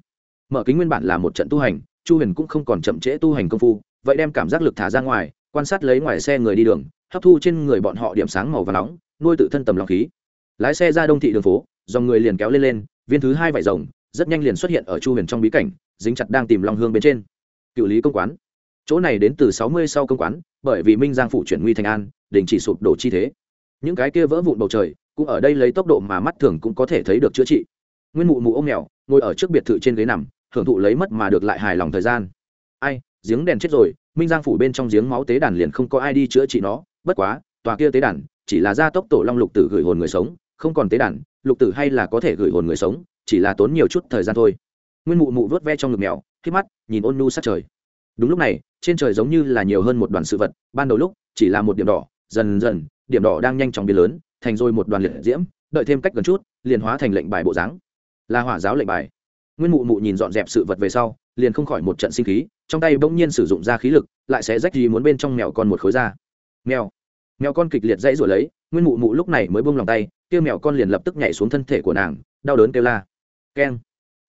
Mở kính nguyên bản là một trận tu hành, chu huyền cũng không còn chậm trễ tu hành công phu, vậy đem cảm giác lực thả ra ngoài, quan sát lấy ngoài xe người đi đường, hấp thu trên người bọn họ điểm sáng màu và nóng, nuôi tự thân tầm lòng khí. Lái xe ra đông thị đường phố, dòng người liền kéo lên lên, viên thứ hai vải rồng rất nhanh liền xuất hiện ở chu huyền trong bí cảnh, dính chặt đang tìm long hương bên trên. Cựu lý công quán. Chỗ này đến từ sáu mươi sau công quán, bởi vì minh giang phụ chuyển nguy thành an, đình chỉ sụp đổ chi thế. Những cái kia vỡ vụn bầu trời, cũng ở đây lấy tốc độ mà mắt thường cũng có thể thấy được chữa trị. Nguyên mụ mụ ô m mèo, ngồi ở trước biệt thự trên ghế nằm, hưởng thụ lấy mất mà được lại hài lòng thời gian. Ai, giếng đèn chết rồi, minh giang phủ bên trong giếng máu tế đàn liền không có ai đi chữa trị nó, bất quá, tòa kia tế đàn, chỉ là gia tốc tổ long lục tử gửi hồn người sống, không còn tế đàn, lục tử hay là có thể gửi hồn người sống chỉ là tốn nhiều chút thời gian thôi. Nguyên mụ mụ vớt ve trong ngực mèo khi mắt, nhìn ôn nu sát trời. Đúng lúc này, trên trời giống như là nhiều hơn một đoàn sự vật, ban đầu lúc, chỉ là một điểm đỏ, dần dần, điểm đỏ đang nhanh chóng biến lớn, thành rồi một đoàn liệt diễm, đợi thêm cách gần chút, liền hóa thành lệnh bài bộ dáng. Là hỏa giáo lệnh bài. Nguyên mụ mụ nhìn dọn dẹp sự vật về sau, liền không khỏi một trận sinh khí, trong tay bỗng nhiên sử dụng ra khí lực, lại sẽ rách gì muốn bên trong mèo con một khối da mèo. Mèo con kịch liệt dãy rồi lấy, nguyên mụ mụ lúc này mới buông lòng tay, kia mèo con liền lập tức nhảy xuống thân thể của nàng, đau đớn kêu la keng.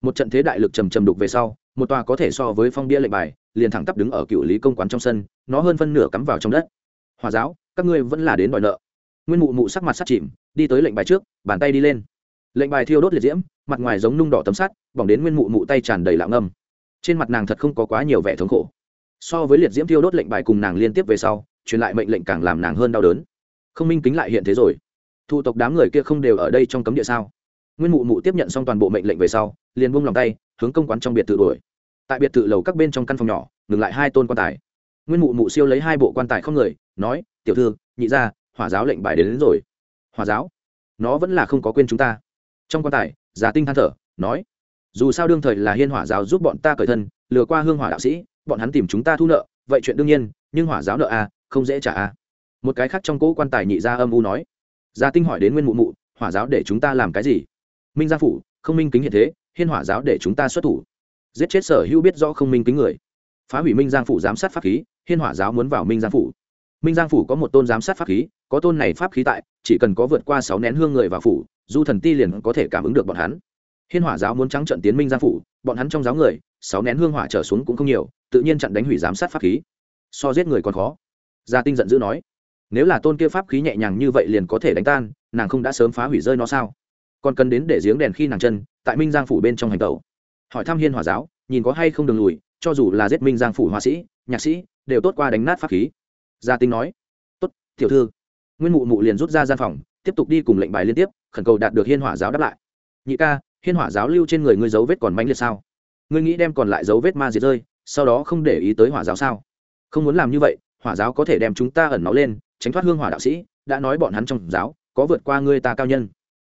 Một trận thế đại lực trầm trầm đục về sau, một tòa có thể so với phong bia lệnh bài, liền thẳng tắp đứng ở cựu lý công quán trong sân, nó hơn phân nửa cắm vào trong đất. Hòa giáo, các ngươi vẫn là đến đòi nợ. Nguyên mụ mụ sắc mặt sắt chìm, đi tới lệnh bài trước, bàn tay đi lên. Lệnh bài thiêu đốt liệt diễm, mặt ngoài giống nung đỏ tấm sắt, bỏng đến nguyên mụ mụ tay tràn đầy lạng ngâm. Trên mặt nàng thật không có quá nhiều vẻ thống khổ. So với liệt diễm thiêu đốt lệnh bài cùng nàng liên tiếp về sau, truyền lại mệnh lệnh càng làm nàng hơn đau đớn. Không minh kính lại hiện thế rồi. Thu tộc đám người kia không đều ở đây trong cấm địa sao? Nguyên mụ mụ tiếp nhận xong toàn bộ mệnh lệnh về sau liền buông lòng tay hướng công quán trong biệt thự đuổi. Tại biệt thự lầu các bên trong căn phòng nhỏ ngừng lại hai tôn quan tài. Nguyên mụ mụ siêu lấy hai bộ quan tài không người nói tiểu thư nhị ra hỏa giáo lệnh bài đến, đến rồi. Hỏa giáo? Nó vẫn là không có quên chúng ta. Trong quan tài già tinh than thở nói dù sao đương thời là hiên hỏa giáo giúp bọn ta cởi thân lừa qua hương hỏa đạo sĩ bọn hắn tìm chúng ta thu nợ vậy chuyện đương nhiên nhưng hỏa giáo nợ a à, không dễ trả a à. một cái khác trong cỗ quan tài nhị gia âm u nói. Gia tinh hỏi đến nguyên mụ mụ hỏa giáo để chúng ta làm cái gì? Minh gia phủ, không minh kính hiện thế, hiên hỏa giáo để chúng ta xuất thủ. Giết chết sở hữu biết rõ không minh kính người. Phá hủy minh giang phủ giám sát pháp khí, hiên hỏa giáo muốn vào minh giang phủ. Minh giang phủ có một tôn giám sát pháp khí, có tôn này pháp khí tại, chỉ cần có vượt qua sáu nén hương người vào phủ, du thần ti liền có thể cảm ứng được bọn hắn. Hiên hỏa giáo muốn trắng trận tiến minh giang phủ, bọn hắn trong giáo người, sáu nén hương hỏa trở xuống cũng không nhiều, tự nhiên chặn đánh hủy giám sát pháp khí. So giết người còn khó. Gia tinh giận dữ nói, nếu là tôn kia pháp khí nhẹ nhàng như vậy liền có thể đánh tan, nàng không đã sớm phá hủy rơi nó sao? Còn cần đến để giếng đèn khi nàng chân, tại minh giang phủ bên trong hành tẩu. Hỏi thăm hiên hòa giáo, nhìn có hay không đường lùi, cho dù là giết minh giang phủ họa sĩ, nhạc sĩ, đều tốt qua đánh nát pháp khí. Gia tinh nói, tốt, tiểu thư. Nguyên mụ mụ liền rút ra gian phòng, tiếp tục đi cùng lệnh bài liên tiếp, khẩn cầu đạt được hiên hỏa giáo đáp lại. Nhị ca, hiên hỏa giáo lưu trên người ngươi dấu vết còn manh liệt sao? Ngươi nghĩ đem còn lại dấu vết ma diệt rơi, sau đó không để ý tới hỏa giáo sao? Không muốn làm như vậy, hỏa giáo có thể đem chúng ta ẩn nó lên, tránh thoát hương hỏa đạo sĩ, đã nói bọn hắn trong giáo, có vượt qua ngươi ta cao nhân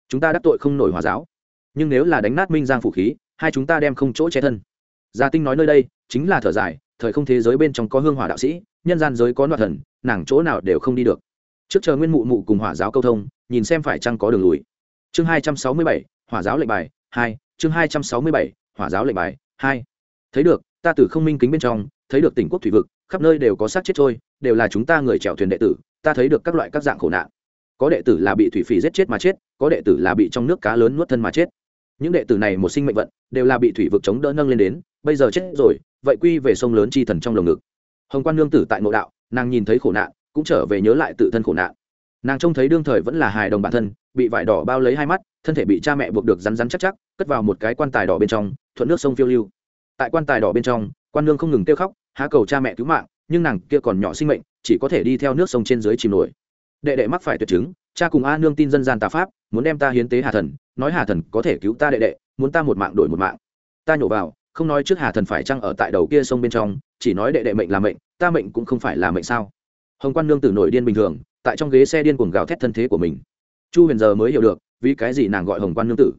chúng ta đắc tội không nổi hòa giáo. Nhưng nếu là đánh nát minh giang phủ khí, hai chúng ta đem không chỗ che thân. Gia tinh nói nơi đây, chính là thở dài, thời không thế giới bên trong có hương hỏa đạo sĩ, nhân gian giới có loạn thần, nàng chỗ nào đều không đi được. Trước chờ nguyên mụ mụ cùng hỏa giáo câu thông, nhìn xem phải chăng có đường lùi. Chương hai trăm sáu mươi bảy, hỏa giáo lệnh bài, hai, chương hai trăm sáu mươi bảy, hỏa giáo lệnh bài, hai. Thấy được, ta từ không minh kính bên trong, thấy được tỉnh quốc thủy vực, khắp nơi đều có sát chết trôi, đều là chúng ta người chèo thuyền đệ tử, ta thấy được các loại các dạng khổ nạn có đệ tử là bị thủy phỉ giết chết mà chết, có đệ tử là bị trong nước cá lớn nuốt thân mà chết. Những đệ tử này một sinh mệnh vận, đều là bị thủy vực chống đỡ nâng lên đến, bây giờ chết rồi, vậy quy về sông lớn chi thần trong lồng ngực. Hồng quan nương tử tại nội đạo, nàng nhìn thấy khổ nạn, cũng trở về nhớ lại tự thân khổ nạn. Nàng trông thấy đương thời vẫn là hài đồng bản thân, bị vải đỏ bao lấy hai mắt, thân thể bị cha mẹ buộc được rắn rắn chắc chắc, cất vào một cái quan tài đỏ bên trong, thuận nước sông phiêu lưu. Tại quan tài đỏ bên trong, quan nương không ngừng kêu khóc, há cầu cha mẹ cứu mạng, nhưng nàng kia còn nhỏ sinh mệnh, chỉ có thể đi theo nước sông trên dưới chìm nổi đệ đệ mắc phải tuyệt chứng, cha cùng a nương tin dân gian tà pháp, muốn đem ta hiến tế hà thần, nói hà thần có thể cứu ta đệ đệ, muốn ta một mạng đổi một mạng. Ta nhổ vào, không nói trước hà thần phải chăng ở tại đầu kia sông bên trong, chỉ nói đệ đệ mệnh là mệnh, ta mệnh cũng không phải là mệnh sao? Hồng quan nương tử nổi điên bình thường, tại trong ghế xe điên cuồng gào thét thân thế của mình. Chu huyền giờ mới hiểu được, vì cái gì nàng gọi hồng quan nương tử.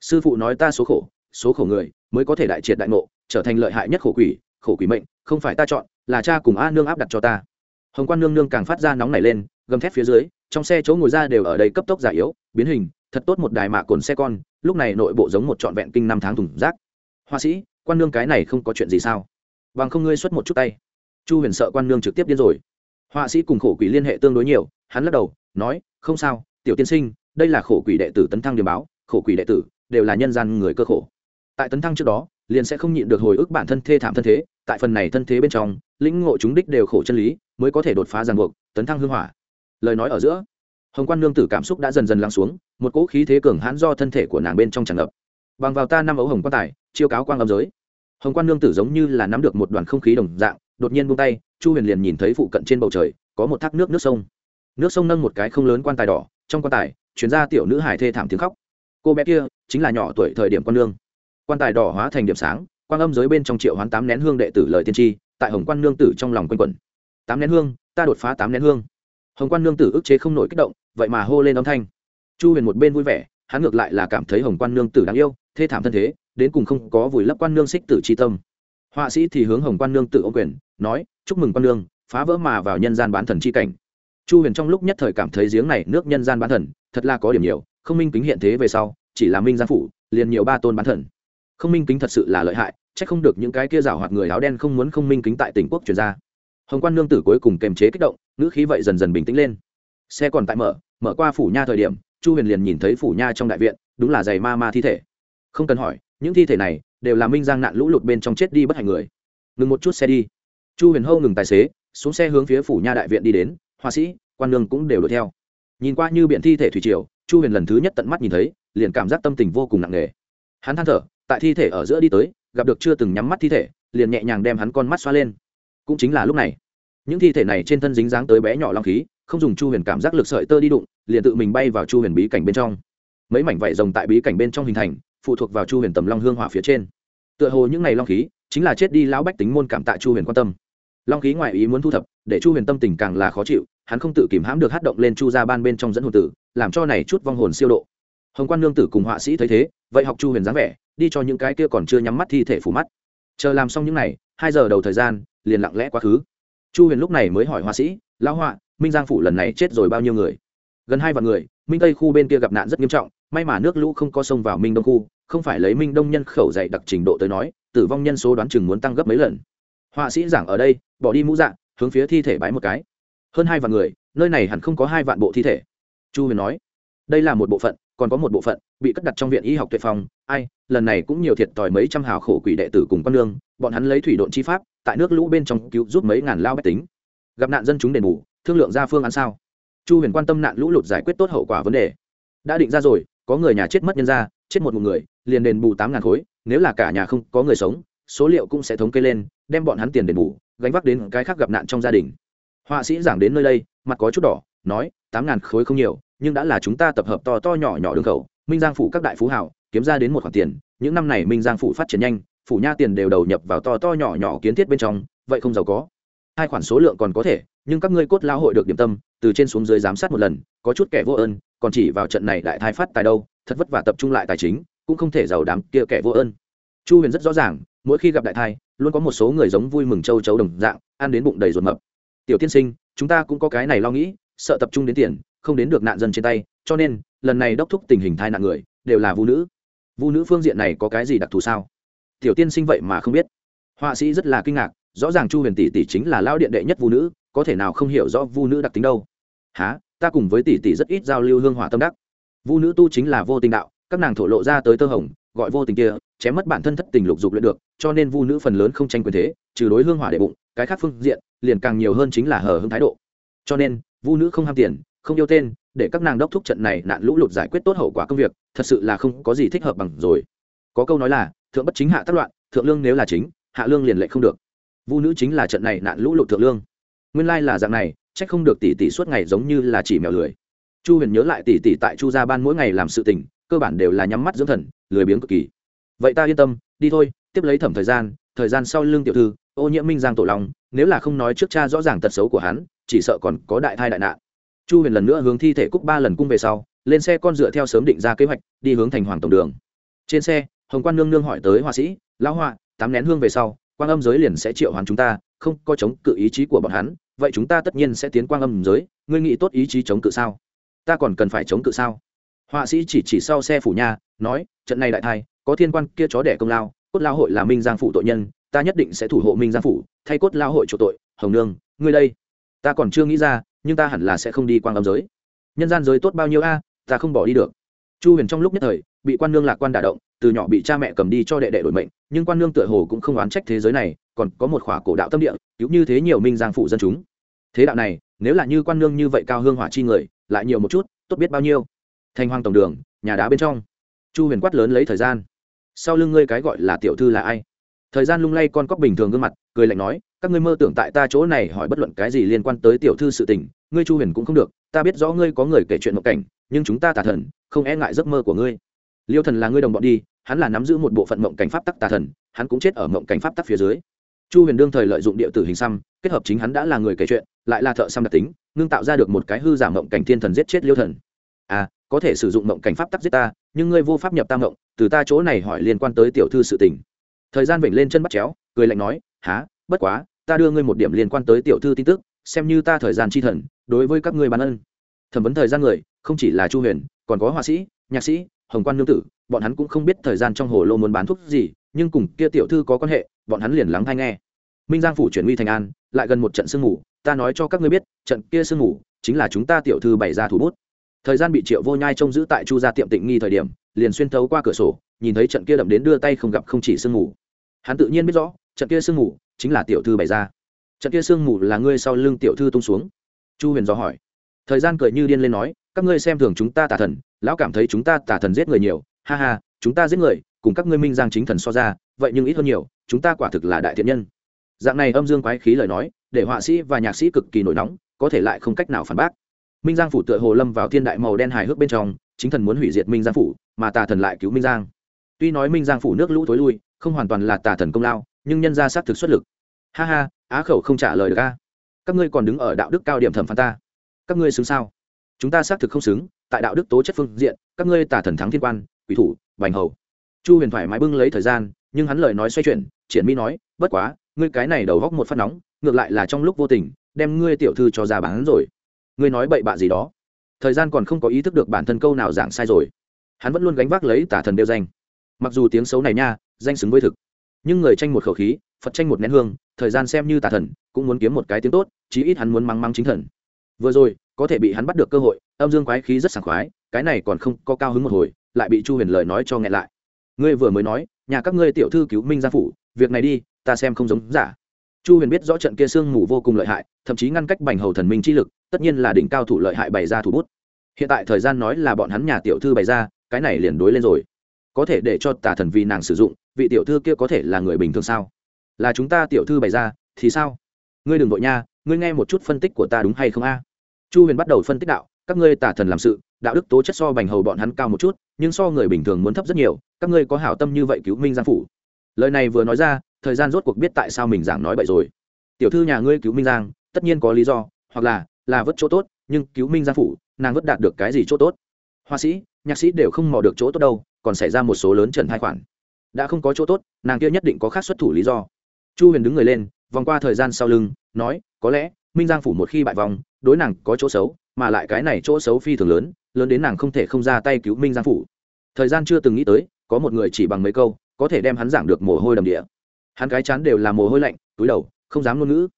Sư phụ nói ta số khổ số khổ người, mới có thể đại triệt đại ngộ, trở thành lợi hại nhất khổ quỷ khổ quỷ mệnh, không phải ta chọn, là cha cùng a nương áp đặt cho ta hồng quan nương nương càng phát ra nóng nảy lên, gầm thét phía dưới, trong xe chỗ ngồi ra đều ở đây cấp tốc giả yếu, biến hình, thật tốt một đài mạ cồn xe con, lúc này nội bộ giống một trọn vẹn kinh năm tháng thùng rác. Hoa sĩ, quan nương cái này không có chuyện gì sao? Bằng không ngươi xuất một chút tay. Chu huyền sợ quan nương trực tiếp điên rồi. Họa sĩ cùng khổ quỷ liên hệ tương đối nhiều, hắn lắc đầu, nói, không sao, tiểu tiên sinh, đây là khổ quỷ đệ tử tấn thăng điểm báo, khổ quỷ đệ tử, đều là nhân gian người cơ khổ. Tại tấn thăng trước đó, liền sẽ không nhịn được hồi ức bản thân thê thảm thân thế, tại phần này thân thế bên trong lĩnh ngộ chúng đích đều khổ chân lý, mới có thể đột phá ràng buộc, tấn thăng hương hỏa. Lời nói ở giữa, hồng quan nương tử cảm xúc đã dần dần lắng xuống, một cỗ khí thế cường hãn do thân thể của nàng bên trong tràn ngập. Bằng vào ta năm ấu hồng quan tài, chiêu cáo quang âm giới. Hồng quan nương tử giống như là nắm được một đoàn không khí đồng dạng, đột nhiên buông tay, chu huyền liền nhìn thấy phụ cận trên bầu trời, có một thác nước nước sông. Nước sông nâng một cái không lớn quan tài đỏ, trong quan tài chuyến ra tiểu nữ hải thê thảm tiếng khóc. Cô bé kia chính là nhỏ tuổi thời điểm quan nương. Quan tài đỏ hóa thành điểm sáng quang âm giới bên trong triệu hoán tám nén hương đệ tử lời tiên tri, tại hồng quan nương tử trong lòng quanh quẩn. Tám nén hương, ta đột phá tám nén hương. Hồng quan nương tử ức chế không nổi kích động, vậy mà hô lên âm thanh. Chu huyền một bên vui vẻ, hắn ngược lại là cảm thấy hồng quan nương tử đáng yêu, thê thảm thân thế, đến cùng không có vùi lấp quan nương xích tử tri tâm. Họa sĩ thì hướng hồng quan nương tự ô quyền, nói, chúc mừng quan nương, phá vỡ mà vào nhân gian bán thần c h i cảnh. Chu huyền trong lúc nhất thời cảm thấy giếng này nước nhân gian bán thần, thật là có điểm nhiều, không minh kính hiện thế về sau, chỉ là minh gia phủ, liền nhiều ba tôn bán thần. Không minh kính thật sự là lợi hại chắc không được những cái kia rào hoạt người áo đen không muốn không minh kính tại tỉnh quốc chuyển ra. Hồng quan nương tử cuối cùng kềm chế kích động, ngữ khí vậy dần dần bình tĩnh lên. Xe còn tại mở mở qua phủ nha thời điểm, chu huyền liền nhìn thấy phủ nha trong đại viện, đúng là giày ma ma thi thể. Không cần hỏi, những thi thể này đều là minh giang nạn lũ lụt bên trong chết đi bất hạnh người. Ngừng một chút xe đi. Chu huyền hâu ngừng tài xế, xuống xe hướng phía phủ nha đại viện đi đến, họa sĩ, quan lương cũng đều đuổi theo. Nhìn qua như biện thi thể thủy triều, chu huyền lần thứ nhất tận mắt nhìn thấy, liền cảm giác tâm tình vô cùng nặng nề. Hắn than thở, tại thi thể ở giữa đi tới gặp được chưa từng nhắm mắt thi thể, liền nhẹ nhàng đem hắn con mắt xoa lên. Cũng chính là lúc này, những thi thể này trên thân dính dáng tới bé nhỏ long khí, không dùng chu huyền cảm giác lực sợi tơ đi đụng, liền tự mình bay vào chu huyền bí cảnh bên trong. Mấy mảnh vải rồng tại bí cảnh bên trong hình thành, phụ thuộc vào chu huyền tầm long hương hỏa phía trên. Tựa hồ những này long khí, chính là chết đi lão bách tính môn cảm tạ chu huyền quan tâm. Long khí ngoại ý muốn thu thập, để chu huyền tâm tình càng là khó chịu, hắn không tự kìm hãm được hát động lên chu ra ban bên trong dẫn hồn tử, làm cho này chút vong hồn siêu độ. Hồng quan nương tử cùng họa sĩ thấy thế, vậy học chu huyền dáng vẻ đi cho những cái kia còn chưa nhắm mắt thi thể phủ mắt. Chờ làm xong những n à y hai giờ đầu thời gian, liền lặng lẽ quá khứ. Chu huyền lúc này mới hỏi họa sĩ, lão họa, minh giang phủ lần này chết rồi bao nhiêu người? Gần hai vạn người, minh tây khu bên kia gặp nạn rất nghiêm trọng, may mà nước lũ không có sông vào minh đông khu, không phải lấy minh đông nhân khẩu dạy đặc trình độ tới nói, tử vong nhân số đoán chừng muốn tăng gấp mấy lần. Họa sĩ giảng ở đây, bỏ đi mũ dạng hướng phía thi thể bái một cái. Hơn hai vạn người, nơi này hẳn không có hai vạn bộ thi thể. Chu huyền nói. Đây là một bộ phận còn có một bộ phận bị cất đặt trong viện y học tuệ phòng ai lần này cũng nhiều thiệt thòi mấy trăm hào khổ quỷ đệ tử cùng con lương, bọn hắn lấy thủy độn chi pháp tại nước lũ bên trong cứu giúp mấy ngàn lao bách tính. Gặp nạn dân chúng đền bù thương lượng ra phương án sao? Chu huyền quan tâm nạn lũ lụt giải quyết tốt hậu quả vấn đề. Đã định ra rồi có người nhà chết mất nhân ra chết một một người liền đền bù tám ngàn khối nếu là cả nhà không có người sống số liệu cũng sẽ thống kê lên đem bọn hắn tiền đền bù gánh vác đến cái khác gặp nạn trong gia đình. Họa sĩ giảng đến nơi đây mặt có chút đỏ nói tám ngàn khối không nhiều nhưng đã là chúng ta tập hợp to to nhỏ nhỏ đường khẩu, minh giang phủ các đại phú hảo kiếm ra đến một khoản tiền, những năm này minh giang phủ phát triển nhanh, phủ nha tiền đều đầu nhập vào to to nhỏ nhỏ kiến thiết bên trong, vậy không giàu có. Hai khoản số lượng còn có thể, nhưng các ngươi cốt lao hội được điểm tâm, từ trên xuống dưới giám sát một lần, có chút kẻ vô ơn, còn chỉ vào trận này đại thai phát tài đâu, thật vất vả tập trung lại tài chính, cũng không thể giàu đám kia kẻ vô ơn. Chu huyền rất rõ ràng, mỗi khi gặp đại thai, luôn có một số người giống vui mừng châu chấu đồng dạng, ăn đến bụng đầy ruột mập. Tiểu tiên sinh, chúng ta cũng có cái này lo nghĩ, sợ tập trung đến tiền không đến được nạn dân trên tay, cho nên, lần này đốc thúc tình hình thai nạn người, đều là vũ nữ. Vũ nữ phương diện này có cái gì đặc thù sao? Tiểu tiên sinh vậy mà không biết. Họa sĩ rất là kinh ngạc, rõ ràng chu huyền tỷ tỷ chính là lao điện đệ nhất vũ nữ, có thể nào không hiểu rõ vũ nữ đặc tính đâu? Há ta cùng với tỷ tỷ rất ít giao lưu hương hỏa tâm đắc. Vũ nữ tu chính là vô tình đạo, các nàng thổ lộ ra tới tơ hồng, gọi vô tình kia, chém mất bản thân thất tình lục dục luyện được, cho nên vu nữ phần lớn không tranh quyền thế, trừ đối hương hỏa đệ bụng, cái khác phương diện, liền càng nhiều hơn chính là hờ hưng thái độ. Cho nên vu nữ không ham tiền không yêu tên, để các nàng đốc thúc trận này nạn lũ lụt giải quyết tốt hậu quả công việc, thật sự là không có gì thích hợp bằng rồi. Có câu nói là, thượng bất chính hạ tác loạn, thượng lương nếu là chính, hạ lương liền lệ không được. Vu nữ chính là trận này nạn lũ lụt thượng lương. Nguyên lai là dạng này trách không được tỷ tỷ suốt ngày giống như là chỉ mèo lười. Chu huyền nhớ lại tỷ tỷ tại chu gia ban mỗi ngày làm sự tình, cơ bản đều là nhắm mắt dưỡng thần, lười biếng cực kỳ. Vậy ta yên tâm, đi thôi, tiếp lấy thẩm thời gian thời gian sau lương tiểu thư, ô nhiễm minh giang tổ long, nếu là không nói trước cha rõ ràng tật xấu của hắn, chỉ sợ còn có đại thai đại nạn chu huyền lần nữa hướng thi thể cúc ba lần cung về sau, lên xe con dựa theo sớm định ra kế hoạch, đi hướng thành hoàng tổng đường. Trên xe, hồng quan nương nương hỏi tới họa sĩ, lão họa, tám nén hương về sau, quang âm giới liền sẽ triệu hoàn chúng ta, không có chống cự ý chí của bọn hắn, vậy chúng ta tất nhiên sẽ tiến quang âm giới, ngươi nghĩ tốt ý chí chống cự sao? Ta còn cần phải chống cự sao? Họa sĩ chỉ chỉ sau xe phủ nha, nói, trận này đại thai, có thiên quan kia chó đẻ công lao, cốt lao hội là minh giang phủ tội nhân, ta nhất định sẽ thủ hộ minh giang phủ, thay cốt lao hội chủ tội. Hồng nương, ngươi đây. Ta còn chưa nghĩ ra nhưng ta hẳn là sẽ không đi quang âm giới. Nhân gian giới tốt bao nhiêu a, ta không bỏ đi được. Chu huyền trong lúc nhất thời, bị quan nương lạc quan đả động, từ nhỏ bị cha mẹ cầm đi cho đệ đệ đổi mệnh, nhưng quan nương tựa hồ cũng không oán trách thế giới này, còn có một khỏa cổ đạo tâm địa, cứu như thế nhiều minh giang phụ dân chúng. Thế đạo này, nếu là như quan nương như vậy cao hương hỏa chi người, lại nhiều một chút, tốt biết bao nhiêu. Thành hoàng tổng đường, nhà đá bên trong. Chu huyền quát lớn lấy thời gian. Sau lưng ngươi cái gọi là tiểu thư là ai? Thời gian lung lay con cóc bình thường gương mặt, cười lạnh nói, các ngươi mơ tưởng tại ta chỗ này hỏi bất luận cái gì liên quan tới tiểu thư sự tình, ngươi chu huyền cũng không được, ta biết rõ ngươi có người kể chuyện mộng cảnh, nhưng chúng ta tà thần, không e ngại giấc mơ của ngươi. Liêu thần là ngươi đồng bọn đi, hắn là nắm giữ một bộ phận mộng cảnh pháp tắc tà thần, hắn cũng chết ở mộng cảnh pháp tắc phía dưới. Chu huyền đương thời lợi dụng địa tử hình xăm, kết hợp chính hắn đã là người kể chuyện, lại là thợ xăm đặc tính, ngưng tạo ra được một cái hư giả mộng cảnh thiên thần giết chết liêu thần. À có thể sử dụng mộng cảnh pháp tắc giết ta, nhưng ngươi vô pháp nhập ta mộng, từ ta chỗ này hỏi liên quan tới tiểu thư sự tình thời gian vểnh lên chân bắt chéo, cười lạnh nói há bất quá, ta đưa ngươi một điểm liên quan tới tiểu thư tin tức, xem như ta thời gian chi thần, đối với các ngươi bán ân. Thẩm vấn thời gian người, không chỉ là chu huyền, còn có họa sĩ, nhạc sĩ, hồng quan nương tử, bọn hắn cũng không biết thời gian trong hồ lô muốn bán thuốc gì, nhưng cùng kia tiểu thư có quan hệ, bọn hắn liền lắng hay nghe. Minh giang phủ chuyển uy thành an, lại gần một trận sương ngủ ta nói cho các ngươi biết, trận kia sương ngủ chính là chúng ta tiểu thư bày ra thủ bút. Thời gian bị triệu vô nhai trông giữ tại chu gia tiệm tịnh nghi thời điểm, liền xuyên thấu qua cửa sổ, nhìn thấy trận kia đậm đến đưa tay không gặp không chỉ sương ngủ hắn tự nhiên biết rõ, trận kia sương mù chính là tiểu thư bày ra. Trận kia sương mù là ngươi sau lưng tiểu thư tung xuống. Chu huyền do hỏi. Thời gian cười như điên lên nói, các ngươi xem thường chúng ta tà thần, lão cảm thấy chúng ta tà thần giết người nhiều. Ha ha, chúng ta giết người, cùng các ngươi minh giang chính thần so ra, vậy nhưng ít hơn nhiều, chúng ta quả thực là đại thiện nhân. Dạng này âm dương quái khí lời nói, để họa sĩ và nhạc sĩ cực kỳ nổi nóng, có thể lại không cách nào phản bác. Minh giang phủ tựa hồ lâm vào thiên đại màu đen hài hước bên trong, chính thần muốn hủy diệt minh giang phủ, mà tà thần lại cứu minh giang. Tuy nói minh giang phủ nước lũ thối lui không hoàn toàn là tà thần công lao, nhưng nhân ra xác thực xuất lực. Ha ha, á khẩu không trả lời được a. Các ngươi còn đứng ở đạo đức cao điểm thẩm phán ta. Các ngươi xứng sao? Chúng ta xác thực không xứng, tại đạo đức tố chất phương diện, các ngươi tà thần thắng thiên quan, quỷ thủ, bành hầu. Chu huyền thoải mái bưng lấy thời gian, nhưng hắn lời nói xoay chuyển, triển mỹ nói, bất quá, ngươi cái này đầu góc một phát nóng, ngược lại là trong lúc vô tình, đem ngươi tiểu thư cho ra bán rồi. Ngươi nói bậy bạ gì đó? Thời gian còn không có ý thức được bản thân câu nào giảng sai rồi. Hắn vẫn luôn gánh vác lấy tả thần đeo danh. Mặc dù tiếng xấu này nha danh xứng với thực. Nhưng người tranh một khẩu khí, phật tranh một nén hương, thời gian xem như tà thần, cũng muốn kiếm một cái tiếng tốt, chí ít hắn muốn măng măng chính thần. Vừa rồi, có thể bị hắn bắt được cơ hội, âm dương quái khí rất sảng khoái, cái này còn không có cao hứng một hồi, lại bị chu huyền lời nói cho nghẹn lại. Ngươi vừa mới nói, nhà các ngươi tiểu thư cứu minh gia phủ, việc này đi, ta xem không giống giả. Chu huyền biết rõ trận kia sương mù vô cùng lợi hại, thậm chí ngăn cách bành hầu thần minh chi lực, tất nhiên là đỉnh cao thủ lợi hại bày ra thủ bút. Hiện tại thời gian nói là bọn hắn nhà tiểu thư bày ra, cái này liền đối lên rồi có thể để cho tà thần vì nàng sử dụng, vị tiểu thư kia có thể là người bình thường sao? Là chúng ta tiểu thư bày ra, thì sao? Ngươi đừng vội nha, ngươi nghe một chút phân tích của ta đúng hay không a? Chu huyền bắt đầu phân tích đạo, các ngươi tà thần làm sự, đạo đức tố chất so bành hầu bọn hắn cao một chút, nhưng so người bình thường muốn thấp rất nhiều, các ngươi có hảo tâm như vậy cứu minh giang phủ? Lời này vừa nói ra, thời gian rốt cuộc biết tại sao mình giảng nói vậy rồi. Tiểu thư nhà ngươi cứu minh giang, tất nhiên có lý do, hoặc là là vất chỗ tốt, nhưng cứu minh giang phủ, nàng vất đạt được cái gì chỗ tốt? Họa sĩ, nhạc sĩ đều không mò được chỗ tốt đâu còn xảy ra một số lớn trần hai khoản. Đã không có chỗ tốt, nàng kia nhất định có khác xuất thủ lý do. Chu huyền đứng người lên, vòng qua thời gian sau lưng, nói, có lẽ, minh giang phủ một khi bại vòng đối nàng có chỗ xấu, mà lại cái này chỗ xấu phi thường lớn lớn đến nàng không thể không ra tay cứu minh giang phủ. Thời gian chưa từng nghĩ tới, có một người chỉ bằng mấy câu, có thể đem hắn giảng được mồ hôi đầm địa. Hắn cái chán đều là mồ hôi lạnh, túi đầu, không dám ngôn ngữ.